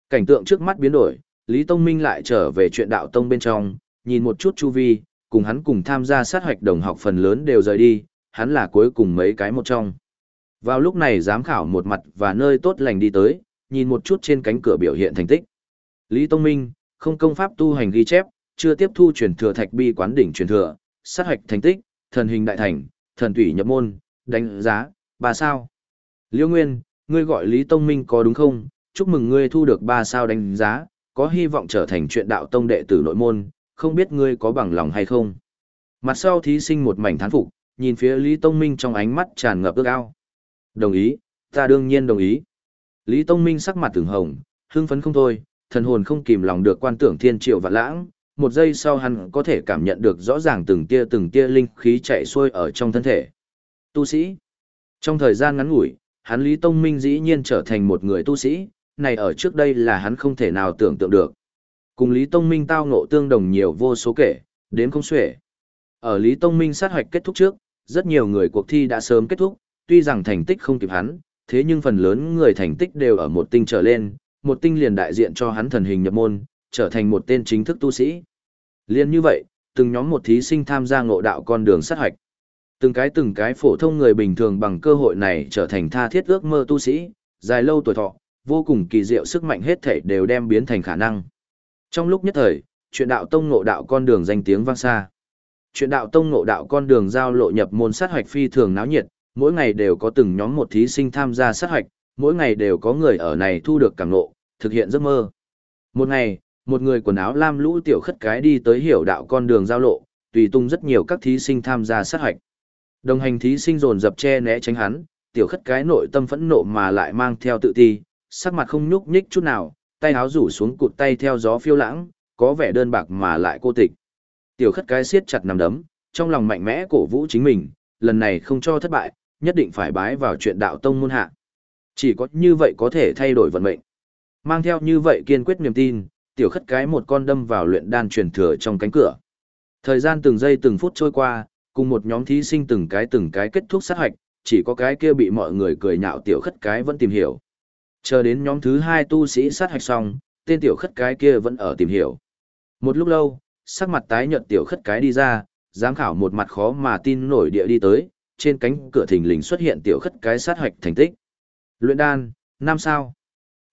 cảnh tượng trước mắt biến đổi, Lý Tông Minh lại trở về chuyện đạo tông bên trong, nhìn một chút chu vi, cùng hắn cùng tham gia sát hoạch đồng học phần lớn đều rời đi, hắn là cuối cùng mấy cái một trong. Vào lúc này giám khảo một mặt và nơi tốt lành đi tới, nhìn một chút trên cánh cửa biểu hiện thành tích. Lý Tông Minh, không công pháp tu hành ghi chép, chưa tiếp thu truyền thừa thạch bi quán đỉnh truyền thừa, sát hoạch thành tích, thần hình đại thành, thần thủy nhập môn, đánh giá, ba sao. Liêu Nguyên, ngươi gọi Lý Tông Minh có đúng không? Chúc mừng ngươi thu được ba sao đánh giá, có hy vọng trở thành chuyện đạo tông đệ tử nội môn, không biết ngươi có bằng lòng hay không. Mặt sau thí sinh một mảnh thán phục, nhìn phía Lý Tông Minh trong ánh mắt tràn ngập ước ao. Đồng ý, ta đương nhiên đồng ý. Lý Tông Minh sắc mặt từng hồng, hưng phấn không thôi, thần hồn không kìm lòng được quan tưởng thiên triệu vạn lãng, một giây sau hắn có thể cảm nhận được rõ ràng từng tia từng tia linh khí chạy xuôi ở trong thân thể. Tu sĩ. Trong thời gian ngắn ngủi, hắn Lý Tông Minh dĩ nhiên trở thành một người tu sĩ, này ở trước đây là hắn không thể nào tưởng tượng được. Cùng Lý Tông Minh tao ngộ tương đồng nhiều vô số kể, đến không xuể. Ở Lý Tông Minh sát hoạch kết thúc trước, rất nhiều người cuộc thi đã sớm kết thúc, tuy rằng thành tích không kịp hắn, thế nhưng phần lớn người thành tích đều ở một tinh trở lên, một tinh liền đại diện cho hắn thần hình nhập môn, trở thành một tên chính thức tu sĩ. Liên như vậy, từng nhóm một thí sinh tham gia ngộ đạo con đường sát hoạch. Từng cái từng cái phổ thông người bình thường bằng cơ hội này trở thành tha thiết ước mơ tu sĩ, dài lâu tuổi thọ, vô cùng kỳ diệu sức mạnh hết thể đều đem biến thành khả năng. Trong lúc nhất thời, chuyện đạo tông ngộ đạo con đường danh tiếng vang xa. Chuyện đạo tông ngộ đạo con đường giao lộ nhập môn sát hoạch phi thường náo nhiệt, mỗi ngày đều có từng nhóm một thí sinh tham gia sát hoạch, mỗi ngày đều có người ở này thu được cảm ngộ, thực hiện giấc mơ. Một ngày, một người quần áo lam lũ tiểu khất cái đi tới hiểu đạo con đường giao lộ, tùy tung rất nhiều các thí sinh tham gia sát hạch, Đồng hành thí sinh dồn dập che né tránh hắn, tiểu khất cái nội tâm phẫn nộ mà lại mang theo tự ti, sắc mặt không nhúc nhích chút nào, tay áo rủ xuống cụt tay theo gió phiêu lãng, có vẻ đơn bạc mà lại cô tịch. Tiểu khất cái siết chặt nằm đấm, trong lòng mạnh mẽ cổ vũ chính mình, lần này không cho thất bại, nhất định phải bái vào chuyện đạo tông môn hạ. Chỉ có như vậy có thể thay đổi vận mệnh. Mang theo như vậy kiên quyết niềm tin, tiểu khất cái một con đâm vào luyện đan truyền thừa trong cánh cửa. Thời gian từng giây từng phút trôi qua, cùng một nhóm thí sinh từng cái từng cái kết thúc sát hoạch, chỉ có cái kia bị mọi người cười nhạo tiểu khất cái vẫn tìm hiểu. Chờ đến nhóm thứ hai tu sĩ sát hạch xong, tên tiểu khất cái kia vẫn ở tìm hiểu. Một lúc lâu, sắc mặt tái nhợt tiểu khất cái đi ra, giám khảo một mặt khó mà tin nổi địa đi tới, trên cánh cửa thình lình xuất hiện tiểu khất cái sát hạch thành tích. Luyện đan, năm sao.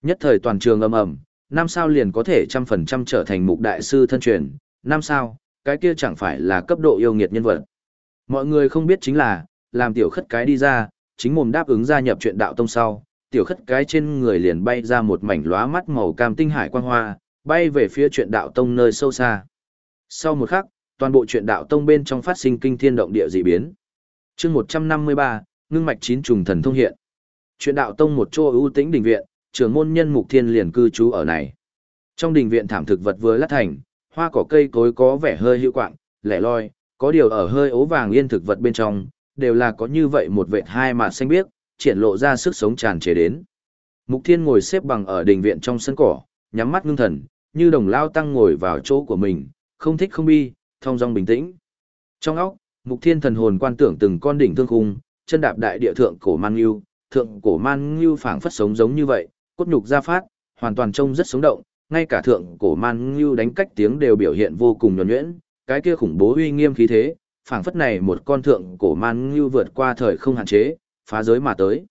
Nhất thời toàn trường ầm ầm, năm sao liền có thể trăm phần trăm trở thành mục đại sư thân truyền, năm sao, cái kia chẳng phải là cấp độ yêu nghiệt nhân vật. Mọi người không biết chính là, làm tiểu khất cái đi ra, chính mồm đáp ứng gia nhập chuyện đạo tông sau, tiểu khất cái trên người liền bay ra một mảnh lóa mắt màu cam tinh hải quang hoa, bay về phía chuyện đạo tông nơi sâu xa. Sau một khắc, toàn bộ chuyện đạo tông bên trong phát sinh kinh thiên động địa dị biến. chương 153, ngưng mạch chín trùng thần thông hiện. Chuyện đạo tông một chỗ ưu tĩnh đình viện, trưởng môn nhân mục thiên liền cư trú ở này. Trong đình viện thảm thực vật vừa lát thành, hoa cỏ cây cối có vẻ hơi hữu quạng, lẻ loi, có điều ở hơi ố vàng yên thực vật bên trong, đều là có như vậy một vệt hai mà xanh biếc, triển lộ ra sức sống tràn trề đến. Mục Thiên ngồi xếp bằng ở đình viện trong sân cỏ, nhắm mắt ngưng thần, như đồng lao tăng ngồi vào chỗ của mình, không thích không bi, thong dong bình tĩnh. Trong óc, Mục Thiên thần hồn quan tưởng từng con đỉnh thương khung, chân đạp đại địa thượng cổ man lưu, thượng cổ man lưu phảng phất sống giống như vậy, cốt nhục ra phát, hoàn toàn trông rất sống động, ngay cả thượng cổ man lưu đánh cách tiếng đều biểu hiện vô cùng nhuần nhuyễn, cái kia khủng bố uy nghiêm khí thế, phảng phất này một con thượng cổ man lưu vượt qua thời không hạn chế, phá giới mà tới.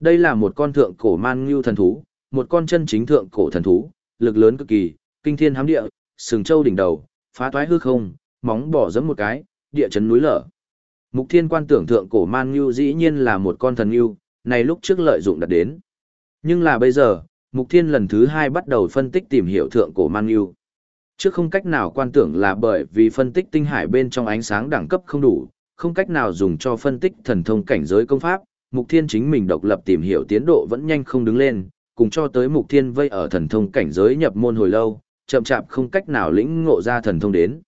Đây là một con thượng cổ man như thần thú, một con chân chính thượng cổ thần thú, lực lớn cực kỳ, kinh thiên hám địa, sừng châu đỉnh đầu, Phá toái hư không, móng bỏ giẫm một cái, địa chấn núi lở. Mục Thiên Quan tưởng thượng cổ man như dĩ nhiên là một con thần như, này lúc trước lợi dụng đặt đến. Nhưng là bây giờ, Mục Thiên lần thứ hai bắt đầu phân tích tìm hiểu thượng cổ man Yêu. Trước không cách nào quan tưởng là bởi vì phân tích tinh hải bên trong ánh sáng đẳng cấp không đủ, không cách nào dùng cho phân tích thần thông cảnh giới công pháp, Mục Thiên chính mình độc lập tìm hiểu tiến độ vẫn nhanh không đứng lên, cùng cho tới Mục Thiên vây ở thần thông cảnh giới nhập môn hồi lâu, chậm chạp không cách nào lĩnh ngộ ra thần thông đến.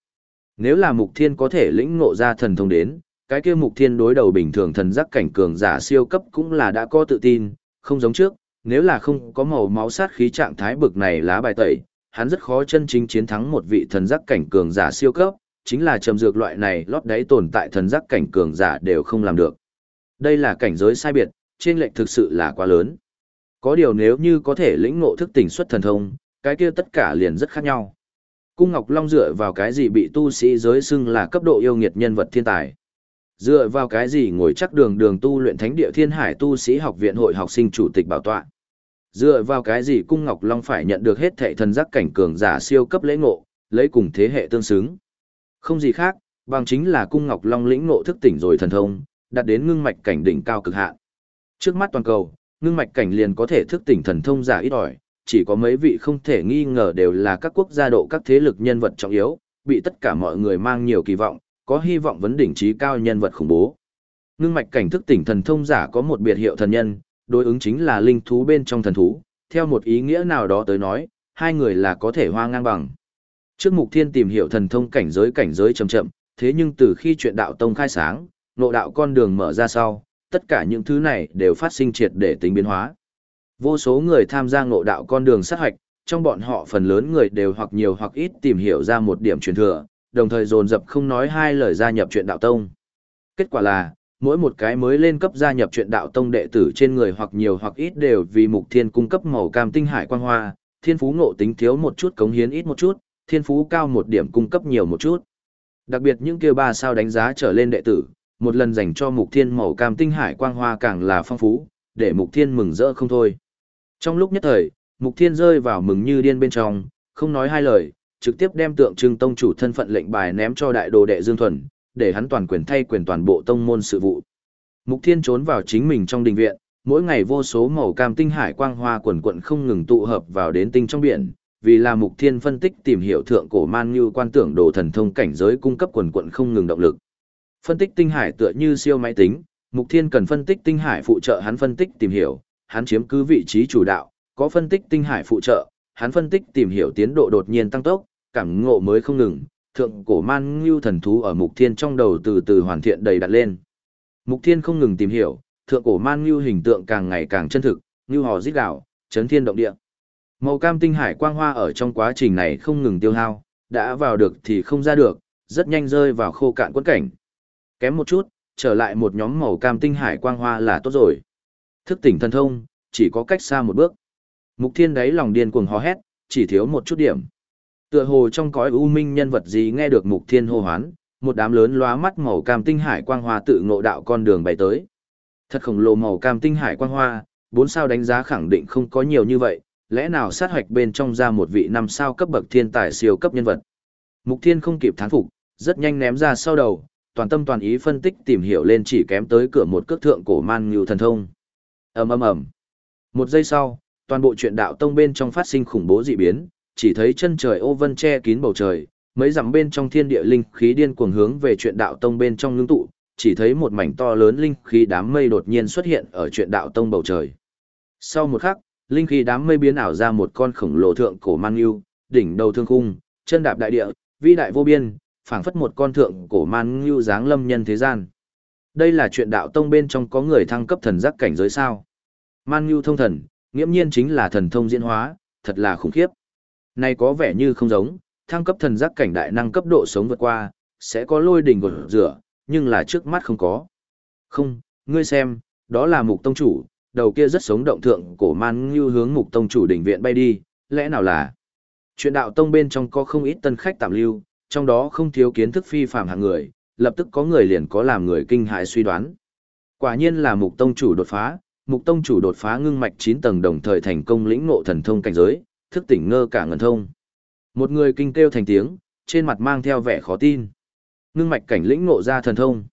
Nếu là Mục Thiên có thể lĩnh ngộ ra thần thông đến, cái kia Mục Thiên đối đầu bình thường thần giác cảnh cường giả siêu cấp cũng là đã có tự tin, không giống trước, nếu là không có màu máu sát khí trạng thái bực này lá bài tẩy, hắn rất khó chân chính chiến thắng một vị thần giác cảnh cường giả siêu cấp, chính là trầm dược loại này lót đáy tồn tại thần giác cảnh cường giả đều không làm được. Đây là cảnh giới sai biệt, trên lệnh thực sự là quá lớn. Có điều nếu như có thể lĩnh ngộ thức tỉnh xuất thần thông, cái kia tất cả liền rất khác nhau. Cung Ngọc Long dựa vào cái gì bị tu sĩ giới xưng là cấp độ yêu nghiệt nhân vật thiên tài? Dựa vào cái gì ngồi chắc đường đường tu luyện thánh địa thiên hải tu sĩ học viện hội học sinh chủ tịch bảo tọa? Dựa vào cái gì Cung Ngọc Long phải nhận được hết thệ thần giác cảnh cường giả siêu cấp lễ ngộ, lấy cùng thế hệ tương xứng? Không gì khác, bằng chính là Cung Ngọc Long lĩnh ngộ thức tỉnh rồi thần thông, đạt đến ngưng mạch cảnh đỉnh cao cực hạn. Trước mắt toàn cầu, ngưng mạch cảnh liền có thể thức tỉnh thần thông giả ít ỏi, chỉ có mấy vị không thể nghi ngờ đều là các quốc gia độ các thế lực nhân vật trọng yếu, bị tất cả mọi người mang nhiều kỳ vọng, có hy vọng vấn đỉnh trí cao nhân vật khủng bố. Ngưng mạch cảnh thức tỉnh thần thông giả có một biệt hiệu thần nhân, đối ứng chính là linh thú bên trong thần thú, theo một ý nghĩa nào đó tới nói, hai người là có thể hoa ngang bằng. Trước mục thiên tìm hiểu thần thông cảnh giới cảnh giới chậm chậm, thế nhưng từ khi chuyện đạo tông khai sáng, nộ đạo con đường mở ra sau, tất cả những thứ này đều phát sinh triệt để tính biến hóa. Vô số người tham gia ngộ đạo con đường sát hoạch, trong bọn họ phần lớn người đều hoặc nhiều hoặc ít tìm hiểu ra một điểm truyền thừa, đồng thời dồn dập không nói hai lời gia nhập chuyện đạo tông. Kết quả là, mỗi một cái mới lên cấp gia nhập chuyện đạo tông đệ tử trên người hoặc nhiều hoặc ít đều vì mục thiên cung cấp màu cam tinh hải quang hoa, thiên phú ngộ tính thiếu một chút cống hiến ít một chút, thiên phú cao một điểm cung cấp nhiều một chút. Đặc biệt những kia ba sao đánh giá trở lên đệ tử, một lần dành cho mục thiên màu cam tinh hải quang hoa càng là phong phú, để mục thiên mừng rỡ không thôi. Trong lúc nhất thời, Mục Thiên rơi vào mừng như điên bên trong, không nói hai lời, trực tiếp đem tượng trưng tông chủ thân phận lệnh bài ném cho đại đồ đệ Dương Thuần, để hắn toàn quyền thay quyền toàn bộ tông môn sự vụ. Mục Thiên trốn vào chính mình trong đình viện, mỗi ngày vô số màu cam tinh hải quang hoa quần quận không ngừng tụ hợp vào đến tinh trong biển, vì là Mục Thiên phân tích tìm hiểu thượng cổ man như quan tưởng đồ thần thông cảnh giới cung cấp quần quận không ngừng động lực. Phân tích tinh hải tựa như siêu máy tính, Mục Thiên cần phân tích tinh hải phụ trợ hắn phân tích tìm hiểu, hắn chiếm cứ vị trí chủ đạo, có phân tích tinh hải phụ trợ, hắn phân tích tìm hiểu tiến độ đột nhiên tăng tốc, cảm ngộ mới không ngừng, thượng cổ man ngưu thần thú ở mục thiên trong đầu từ từ hoàn thiện đầy đặt lên. Mục thiên không ngừng tìm hiểu, thượng cổ man ngưu hình tượng càng ngày càng chân thực, như hò rít gạo, chấn thiên động địa. Màu cam tinh hải quang hoa ở trong quá trình này không ngừng tiêu hao, đã vào được thì không ra được, rất nhanh rơi vào khô cạn quẫn cảnh. Kém một chút, trở lại một nhóm màu cam tinh hải quang hoa là tốt rồi. Thức tỉnh thần thông, chỉ có cách xa một bước. Mục thiên đáy lòng điên cuồng hò hét, chỉ thiếu một chút điểm. Tựa hồ trong cõi u minh nhân vật gì nghe được mục thiên hô hoán, một đám lớn lóa mắt màu cam tinh hải quang hoa tự ngộ đạo con đường bày tới. Thật khổng lồ màu cam tinh hải quang hoa, bốn sao đánh giá khẳng định không có nhiều như vậy, lẽ nào sát hoạch bên trong ra một vị năm sao cấp bậc thiên tài siêu cấp nhân vật. Mục thiên không kịp thán phục, rất nhanh ném ra sau đầu, toàn tâm toàn ý phân tích tìm hiểu lên chỉ kém tới cửa một cước thượng cổ man ngưu thần thông ầm ầm ầm một giây sau toàn bộ chuyện đạo tông bên trong phát sinh khủng bố dị biến chỉ thấy chân trời ô vân che kín bầu trời mấy dặm bên trong thiên địa linh khí điên cuồng hướng về chuyện đạo tông bên trong ngưng tụ chỉ thấy một mảnh to lớn linh khí đám mây đột nhiên xuất hiện ở chuyện đạo tông bầu trời sau một khắc linh khí đám mây biến ảo ra một con khổng lồ thượng cổ man yêu đỉnh đầu thương khung chân đạp đại địa vĩ đại vô biên phảng phất một con thượng cổ man ngưu dáng lâm nhân thế gian đây là chuyện đạo tông bên trong có người thăng cấp thần giác cảnh giới sao. Man yêu thông thần, nghiễm nhiên chính là thần thông diễn hóa, thật là khủng khiếp. Này có vẻ như không giống, thăng cấp thần giác cảnh đại năng cấp độ sống vượt qua, sẽ có lôi đình gột rửa, nhưng là trước mắt không có. Không, ngươi xem, đó là mục tông chủ, đầu kia rất sống động thượng cổ man như hướng mục tông chủ đỉnh viện bay đi, lẽ nào là chuyện đạo tông bên trong có không ít tân khách tạm lưu, trong đó không thiếu kiến thức phi phàm hạng người, lập tức có người liền có làm người kinh hại suy đoán. Quả nhiên là mục tông chủ đột phá, mục tông chủ đột phá ngưng mạch 9 tầng đồng thời thành công lĩnh ngộ thần thông cảnh giới, thức tỉnh ngơ cả ngần thông. Một người kinh kêu thành tiếng, trên mặt mang theo vẻ khó tin. Ngưng mạch cảnh lĩnh ngộ ra thần thông.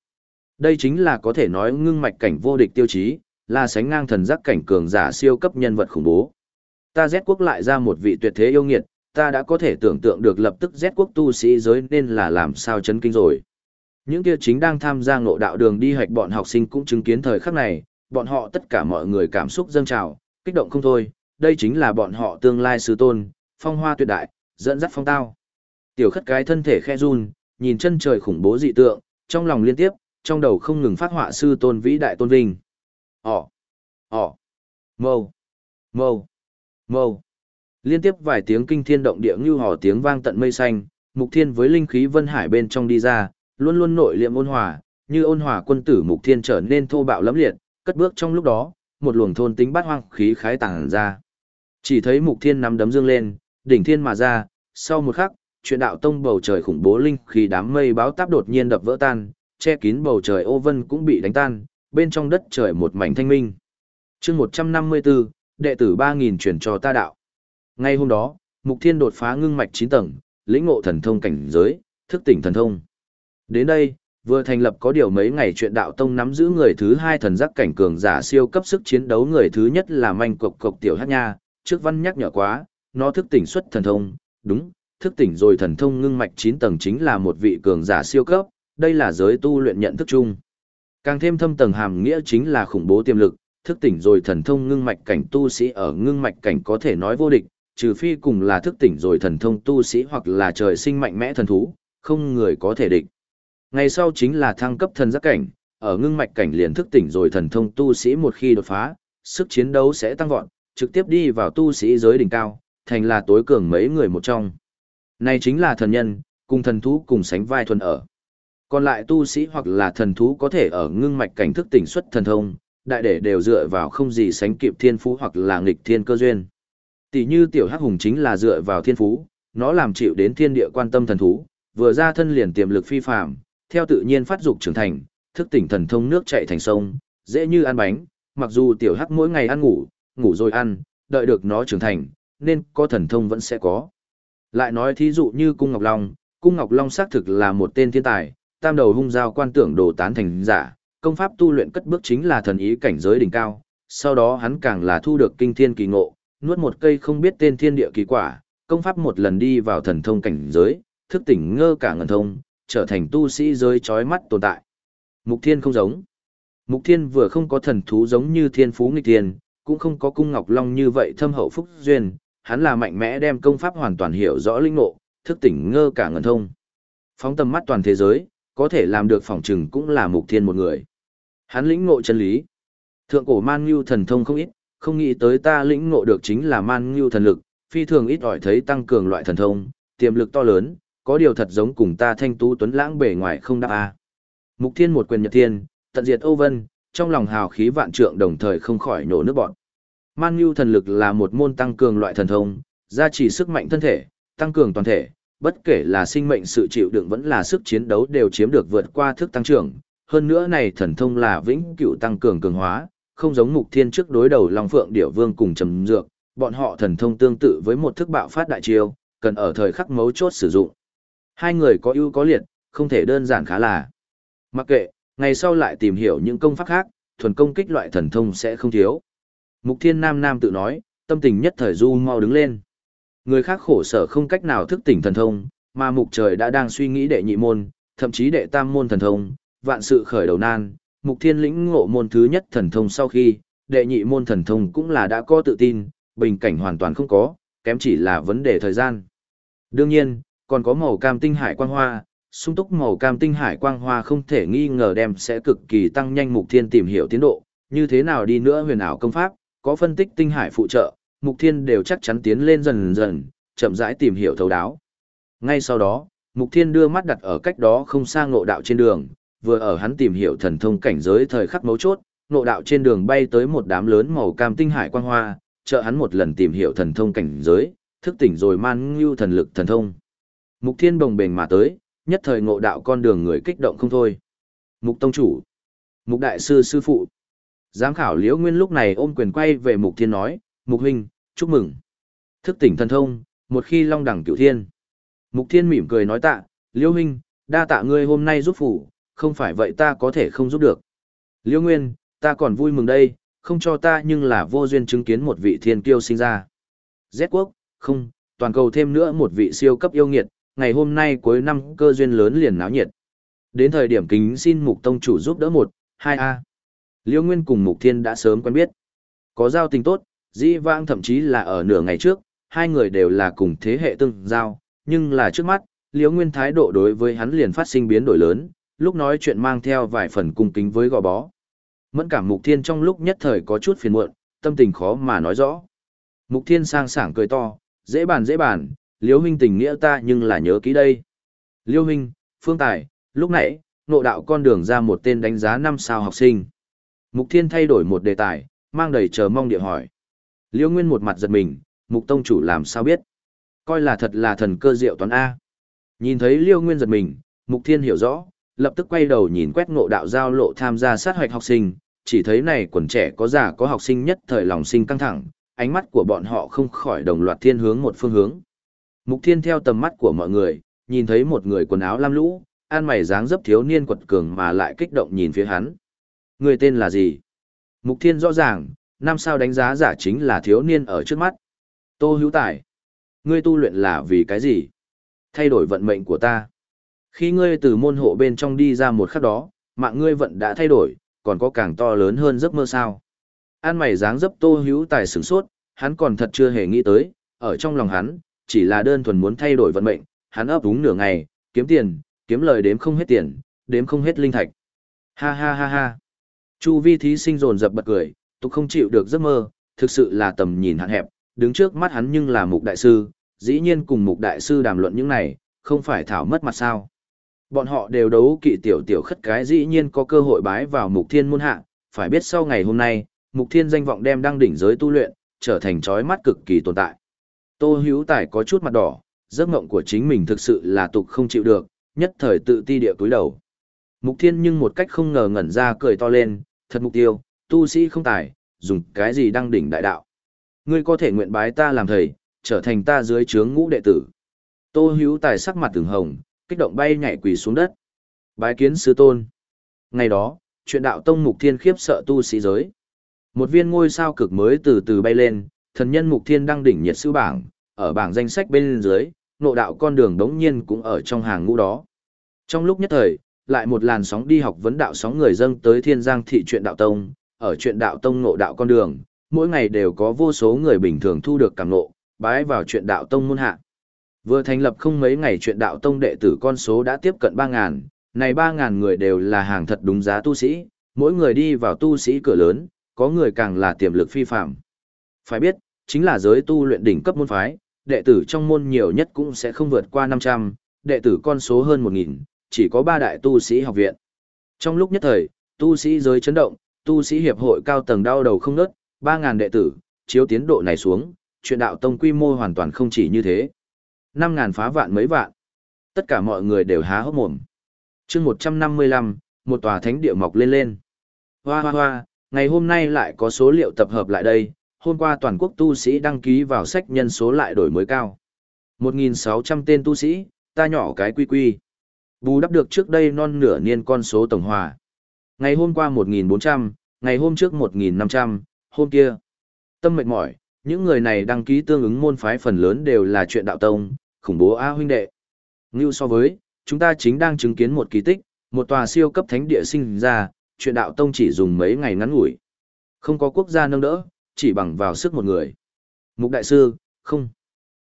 Đây chính là có thể nói ngưng mạch cảnh vô địch tiêu chí, là sánh ngang thần giác cảnh cường giả siêu cấp nhân vật khủng bố. Ta Z quốc lại ra một vị tuyệt thế yêu nghiệt, ta đã có thể tưởng tượng được lập tức Z quốc tu sĩ giới nên là làm sao chấn kinh rồi. Những kia chính đang tham gia ngộ đạo đường đi hoạch bọn học sinh cũng chứng kiến thời khắc này, bọn họ tất cả mọi người cảm xúc dâng trào, kích động không thôi, đây chính là bọn họ tương lai sư tôn, phong hoa tuyệt đại, dẫn dắt phong tao. Tiểu khất cái thân thể khe run, nhìn chân trời khủng bố dị tượng, trong lòng liên tiếp, trong đầu không ngừng phát họa sư tôn vĩ đại tôn vinh. Ồ, ồ, mâu, mâu, mâu. Liên tiếp vài tiếng kinh thiên động địa như hò tiếng vang tận mây xanh, mục thiên với linh khí vân hải bên trong đi ra, luôn luôn nội liệm ôn hòa, như ôn hòa quân tử mục thiên trở nên thô bạo lẫm liệt, cất bước trong lúc đó, một luồng thôn tính bát hoang khí khái tàng ra. Chỉ thấy mục thiên nắm đấm dương lên, đỉnh thiên mà ra, sau một khắc, chuyện đạo tông bầu trời khủng bố linh khi đám mây báo táp đột nhiên đập vỡ tan, che kín bầu trời ô vân cũng bị đánh tan, bên trong đất trời một mảnh thanh minh. chương 154, đệ tử 3.000 chuyển cho ta đạo. Ngay hôm đó, Mục Thiên đột phá ngưng mạch 9 tầng, lĩnh ngộ thần thông cảnh giới, thức tỉnh thần thông. Đến đây, vừa thành lập có điều mấy ngày chuyện đạo tông nắm giữ người thứ hai thần giác cảnh cường giả siêu cấp sức chiến đấu người thứ nhất là manh cộc cộc tiểu hát nha, trước văn nhắc nhở quá, nó thức tỉnh xuất thần thông, đúng, thức tỉnh rồi thần thông ngưng mạch 9 tầng chính là một vị cường giả siêu cấp, đây là giới tu luyện nhận thức chung. Càng thêm thâm tầng hàm nghĩa chính là khủng bố tiềm lực, thức tỉnh rồi thần thông ngưng mạch cảnh tu sĩ ở ngưng mạch cảnh có thể nói vô địch, trừ phi cùng là thức tỉnh rồi thần thông tu sĩ hoặc là trời sinh mạnh mẽ thần thú, không người có thể địch. Ngày sau chính là thăng cấp thần giác cảnh, ở ngưng mạch cảnh liền thức tỉnh rồi thần thông tu sĩ một khi đột phá, sức chiến đấu sẽ tăng vọt, trực tiếp đi vào tu sĩ giới đỉnh cao, thành là tối cường mấy người một trong. Này chính là thần nhân, cùng thần thú cùng sánh vai thuần ở. Còn lại tu sĩ hoặc là thần thú có thể ở ngưng mạch cảnh thức tỉnh xuất thần thông, đại để đều dựa vào không gì sánh kịp thiên phú hoặc là nghịch thiên cơ duyên. Tỷ như tiểu hắc hùng chính là dựa vào thiên phú, nó làm chịu đến thiên địa quan tâm thần thú, vừa ra thân liền tiềm lực phi phàm, theo tự nhiên phát dục trưởng thành, thức tỉnh thần thông nước chảy thành sông, dễ như ăn bánh, mặc dù tiểu hắc mỗi ngày ăn ngủ, ngủ rồi ăn, đợi được nó trưởng thành, nên có thần thông vẫn sẽ có. Lại nói thí dụ như Cung Ngọc Long, Cung Ngọc Long xác thực là một tên thiên tài, tam đầu hung giao quan tưởng đồ tán thành giả, công pháp tu luyện cất bước chính là thần ý cảnh giới đỉnh cao, sau đó hắn càng là thu được kinh thiên kỳ ngộ, nuốt một cây không biết tên thiên địa kỳ quả, công pháp một lần đi vào thần thông cảnh giới, thức tỉnh ngơ cả ngần thông, trở thành tu sĩ giới chói mắt tồn tại. Mục Thiên không giống. Mục Thiên vừa không có thần thú giống như thiên phú nghịch thiên, cũng không có cung ngọc long như vậy thâm hậu phúc duyên, hắn là mạnh mẽ đem công pháp hoàn toàn hiểu rõ linh ngộ, thức tỉnh ngơ cả ngần thông. Phóng tầm mắt toàn thế giới, có thể làm được phỏng trừng cũng là mục thiên một người. Hắn lĩnh ngộ chân lý. Thượng cổ man ngưu thần thông không ít, không nghĩ tới ta lĩnh ngộ được chính là man ngưu thần lực, phi thường ít ỏi thấy tăng cường loại thần thông, tiềm lực to lớn, có điều thật giống cùng ta thanh tú tuấn lãng bề ngoài không đáp a. Mục thiên một quyền nhật thiên, tận diệt Âu Vân, trong lòng hào khí vạn trượng đồng thời không khỏi nổ nước bọn. Man Nhu thần lực là một môn tăng cường loại thần thông, gia trì sức mạnh thân thể, tăng cường toàn thể, bất kể là sinh mệnh sự chịu đựng vẫn là sức chiến đấu đều chiếm được vượt qua thức tăng trưởng. Hơn nữa này thần thông là vĩnh cửu tăng cường cường hóa, không giống mục thiên trước đối đầu Long Phượng Điểu Vương cùng trầm dược, bọn họ thần thông tương tự với một thức bạo phát đại chiêu, cần ở thời khắc mấu chốt sử dụng. Hai người có ưu có liệt, không thể đơn giản khá là. Mặc kệ, ngày sau lại tìm hiểu những công pháp khác, thuần công kích loại thần thông sẽ không thiếu. Mục Thiên Nam Nam tự nói, tâm tình nhất thời du mau đứng lên. Người khác khổ sở không cách nào thức tỉnh thần thông, mà mục trời đã đang suy nghĩ đệ nhị môn, thậm chí đệ tam môn thần thông, vạn sự khởi đầu nan, mục thiên lĩnh ngộ môn thứ nhất thần thông sau khi, đệ nhị môn thần thông cũng là đã có tự tin, bình cảnh hoàn toàn không có, kém chỉ là vấn đề thời gian. Đương nhiên, còn có màu cam tinh hải quang hoa, sung túc màu cam tinh hải quang hoa không thể nghi ngờ đem sẽ cực kỳ tăng nhanh mục thiên tìm hiểu tiến độ, như thế nào đi nữa huyền ảo công pháp, có phân tích tinh hải phụ trợ, Mục Thiên đều chắc chắn tiến lên dần dần, chậm rãi tìm hiểu thấu đáo. Ngay sau đó, Mục Thiên đưa mắt đặt ở cách đó không xa ngộ đạo trên đường, vừa ở hắn tìm hiểu thần thông cảnh giới thời khắc mấu chốt, ngộ đạo trên đường bay tới một đám lớn màu cam tinh hải quang hoa, trợ hắn một lần tìm hiểu thần thông cảnh giới, thức tỉnh rồi man ngưu thần lực thần thông. Mục Thiên bồng bềnh mà tới, nhất thời ngộ đạo con đường người kích động không thôi. Mục tông chủ, Mục đại sư sư phụ. Giám khảo Liễu Nguyên lúc này ôm quyền quay về Mục Thiên nói, Mục huynh, chúc mừng. Thức tỉnh thần thông, một khi long đẳng cửu thiên. Mục Thiên mỉm cười nói tạ, liễu huynh, đa tạ ngươi hôm nay giúp phủ, không phải vậy ta có thể không giúp được. liễu Nguyên, ta còn vui mừng đây, không cho ta nhưng là vô duyên chứng kiến một vị thiên kiêu sinh ra. Z quốc, không, toàn cầu thêm nữa một vị siêu cấp yêu nghiệt, ngày hôm nay cuối năm cơ duyên lớn liền náo nhiệt. Đến thời điểm kính xin mục tông chủ giúp đỡ một, hai a Liêu Nguyên cùng mục thiên đã sớm quen biết. Có giao tình tốt, dĩ vãng thậm chí là ở nửa ngày trước, hai người đều là cùng thế hệ tương giao, nhưng là trước mắt, Liêu Nguyên thái độ đối với hắn liền phát sinh biến đổi lớn, lúc nói chuyện mang theo vài phần cung kính với gò bó. Mẫn cảm Mục Thiên trong lúc nhất thời có chút phiền muộn, tâm tình khó mà nói rõ. Mục Thiên sang sảng cười to, dễ bàn dễ bàn, Liêu huynh tình nghĩa ta nhưng là nhớ kỹ đây. Liêu huynh, Phương Tài, lúc nãy, nộ đạo con đường ra một tên đánh giá năm sao học sinh. Mục Thiên thay đổi một đề tài, mang đầy chờ mong địa hỏi. Liêu Nguyên một mặt giật mình, Mục Tông chủ làm sao biết? Coi là thật là thần cơ diệu toán A. Nhìn thấy Liêu Nguyên giật mình, Mục Thiên hiểu rõ, lập tức quay đầu nhìn quét ngộ đạo giao lộ tham gia sát hoạch học sinh, chỉ thấy này quần trẻ có già có học sinh nhất thời lòng sinh căng thẳng, ánh mắt của bọn họ không khỏi đồng loạt thiên hướng một phương hướng. Mục Thiên theo tầm mắt của mọi người, nhìn thấy một người quần áo lam lũ, an mày dáng dấp thiếu niên quật cường mà lại kích động nhìn phía hắn. Người tên là gì? Mục Thiên rõ ràng, năm sao đánh giá giả chính là thiếu niên ở trước mắt. Tô Hữu Tài. Ngươi tu luyện là vì cái gì? Thay đổi vận mệnh của ta. Khi ngươi từ môn hộ bên trong đi ra một khắc đó, mạng ngươi vận đã thay đổi, còn có càng to lớn hơn giấc mơ sao. An mày dáng dấp Tô Hữu Tài sửng sốt, hắn còn thật chưa hề nghĩ tới, ở trong lòng hắn, chỉ là đơn thuần muốn thay đổi vận mệnh, hắn ấp úng nửa ngày, kiếm tiền, kiếm lời đếm không hết tiền, đếm không hết linh thạch. Ha ha ha ha. Chu vi thí sinh rồn dập bật cười, tục không chịu được giấc mơ, thực sự là tầm nhìn hạn hẹp, đứng trước mắt hắn nhưng là mục đại sư, dĩ nhiên cùng mục đại sư đàm luận những này, không phải thảo mất mặt sao. Bọn họ đều đấu kỵ tiểu tiểu khất cái dĩ nhiên có cơ hội bái vào mục thiên môn hạ, phải biết sau ngày hôm nay, mục thiên danh vọng đem đăng đỉnh giới tu luyện, trở thành trói mắt cực kỳ tồn tại. Tô hữu tài có chút mặt đỏ, giấc mộng của chính mình thực sự là tục không chịu được, nhất thời tự ti địa túi đầu. Mục thiên nhưng một cách không ngờ ngẩn ra cười to lên, thật mục tiêu, tu sĩ không tài, dùng cái gì đăng đỉnh đại đạo. Ngươi có thể nguyện bái ta làm thầy, trở thành ta dưới trướng ngũ đệ tử. Tô hữu tài sắc mặt từng hồng, kích động bay nhảy quỳ xuống đất. Bái kiến sư tôn. Ngày đó, chuyện đạo tông mục thiên khiếp sợ tu sĩ giới. Một viên ngôi sao cực mới từ từ bay lên, thần nhân mục thiên đăng đỉnh nhiệt sư bảng, ở bảng danh sách bên dưới, nộ đạo con đường đống nhiên cũng ở trong hàng ngũ đó. Trong lúc nhất thời, lại một làn sóng đi học vấn đạo sóng người dâng tới thiên giang thị chuyện đạo tông, ở chuyện đạo tông nộ đạo con đường, mỗi ngày đều có vô số người bình thường thu được cảm nộ, bái vào chuyện đạo tông môn hạ. Vừa thành lập không mấy ngày chuyện đạo tông đệ tử con số đã tiếp cận 3.000, này 3.000 người đều là hàng thật đúng giá tu sĩ, mỗi người đi vào tu sĩ cửa lớn, có người càng là tiềm lực phi phạm. Phải biết, chính là giới tu luyện đỉnh cấp môn phái, đệ tử trong môn nhiều nhất cũng sẽ không vượt qua 500, đệ tử con số hơn 1.000, chỉ có 3 đại tu sĩ học viện. Trong lúc nhất thời, tu sĩ giới chấn động, tu sĩ hiệp hội cao tầng đau đầu không ngớt, 3000 đệ tử, chiếu tiến độ này xuống, chuyện đạo tông quy mô hoàn toàn không chỉ như thế. 5000 phá vạn mấy vạn. Tất cả mọi người đều há hốc mồm. chương 155, một tòa thánh địa mọc lên lên. Hoa hoa hoa, ngày hôm nay lại có số liệu tập hợp lại đây, hôm qua toàn quốc tu sĩ đăng ký vào sách nhân số lại đổi mới cao. 1.600 tên tu sĩ, ta nhỏ cái quy quy. Bù đắp được trước đây non nửa niên con số tổng hòa. Ngày hôm qua 1.400, ngày hôm trước 1.500, hôm kia. Tâm mệt mỏi, những người này đăng ký tương ứng môn phái phần lớn đều là chuyện đạo tông, khủng bố A huynh đệ. Như so với, chúng ta chính đang chứng kiến một kỳ tích, một tòa siêu cấp thánh địa sinh ra, chuyện đạo tông chỉ dùng mấy ngày ngắn ngủi. Không có quốc gia nâng đỡ, chỉ bằng vào sức một người. Mục đại sư, không.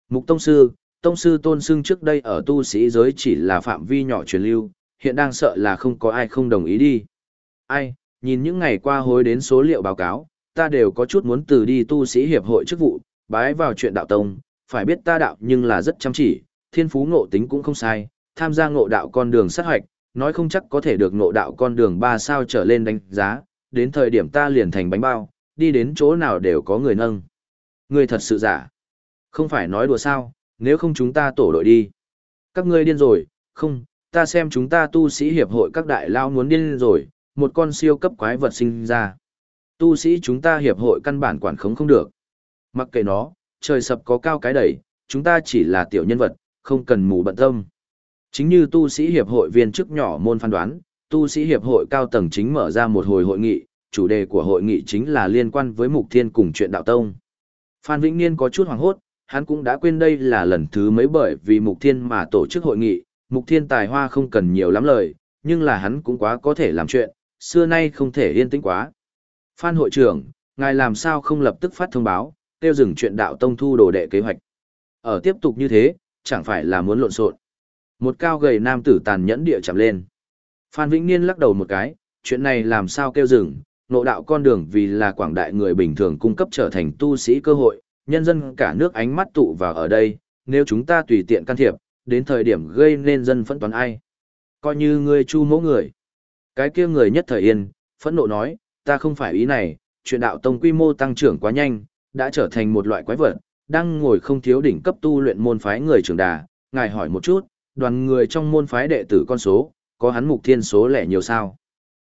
Mục tông sư, tông sư tôn xưng trước đây ở tu sĩ giới chỉ là phạm vi nhỏ truyền lưu, hiện đang sợ là không có ai không đồng ý đi. Ai, nhìn những ngày qua hối đến số liệu báo cáo, ta đều có chút muốn từ đi tu sĩ hiệp hội chức vụ, bái vào chuyện đạo tông, phải biết ta đạo nhưng là rất chăm chỉ, thiên phú ngộ tính cũng không sai, tham gia ngộ đạo con đường sát hoạch, nói không chắc có thể được ngộ đạo con đường ba sao trở lên đánh giá, đến thời điểm ta liền thành bánh bao, đi đến chỗ nào đều có người nâng. Người thật sự giả. Không phải nói đùa sao, nếu không chúng ta tổ đội đi. Các ngươi điên rồi, không, ta xem chúng ta tu sĩ hiệp hội các đại lao muốn điên rồi, một con siêu cấp quái vật sinh ra. Tu sĩ chúng ta hiệp hội căn bản quản khống không được. Mặc kệ nó, trời sập có cao cái đẩy, chúng ta chỉ là tiểu nhân vật, không cần mù bận tâm. Chính như tu sĩ hiệp hội viên chức nhỏ môn phán đoán, tu sĩ hiệp hội cao tầng chính mở ra một hồi hội nghị, chủ đề của hội nghị chính là liên quan với mục thiên cùng chuyện đạo tông. Phan Vĩnh Niên có chút hoảng hốt, hắn cũng đã quên đây là lần thứ mấy bởi vì mục thiên mà tổ chức hội nghị, mục thiên tài hoa không cần nhiều lắm lời, nhưng là hắn cũng quá có thể làm chuyện, xưa nay không thể yên tĩnh quá. Phan hội trưởng, ngài làm sao không lập tức phát thông báo, tiêu dừng chuyện đạo tông thu đồ đệ kế hoạch. Ở tiếp tục như thế, chẳng phải là muốn lộn xộn. Một cao gầy nam tử tàn nhẫn địa chạm lên. Phan Vĩnh Niên lắc đầu một cái, chuyện này làm sao kêu dừng, nộ đạo con đường vì là quảng đại người bình thường cung cấp trở thành tu sĩ cơ hội, nhân dân cả nước ánh mắt tụ vào ở đây, nếu chúng ta tùy tiện can thiệp, đến thời điểm gây nên dân phẫn toán ai. Coi như ngươi chu mẫu người. Cái kia người nhất thời yên, phẫn nộ nói, ta không phải ý này, chuyện đạo tông quy mô tăng trưởng quá nhanh, đã trở thành một loại quái vật, đang ngồi không thiếu đỉnh cấp tu luyện môn phái người trưởng đà, ngài hỏi một chút, đoàn người trong môn phái đệ tử con số, có hắn mục thiên số lẻ nhiều sao?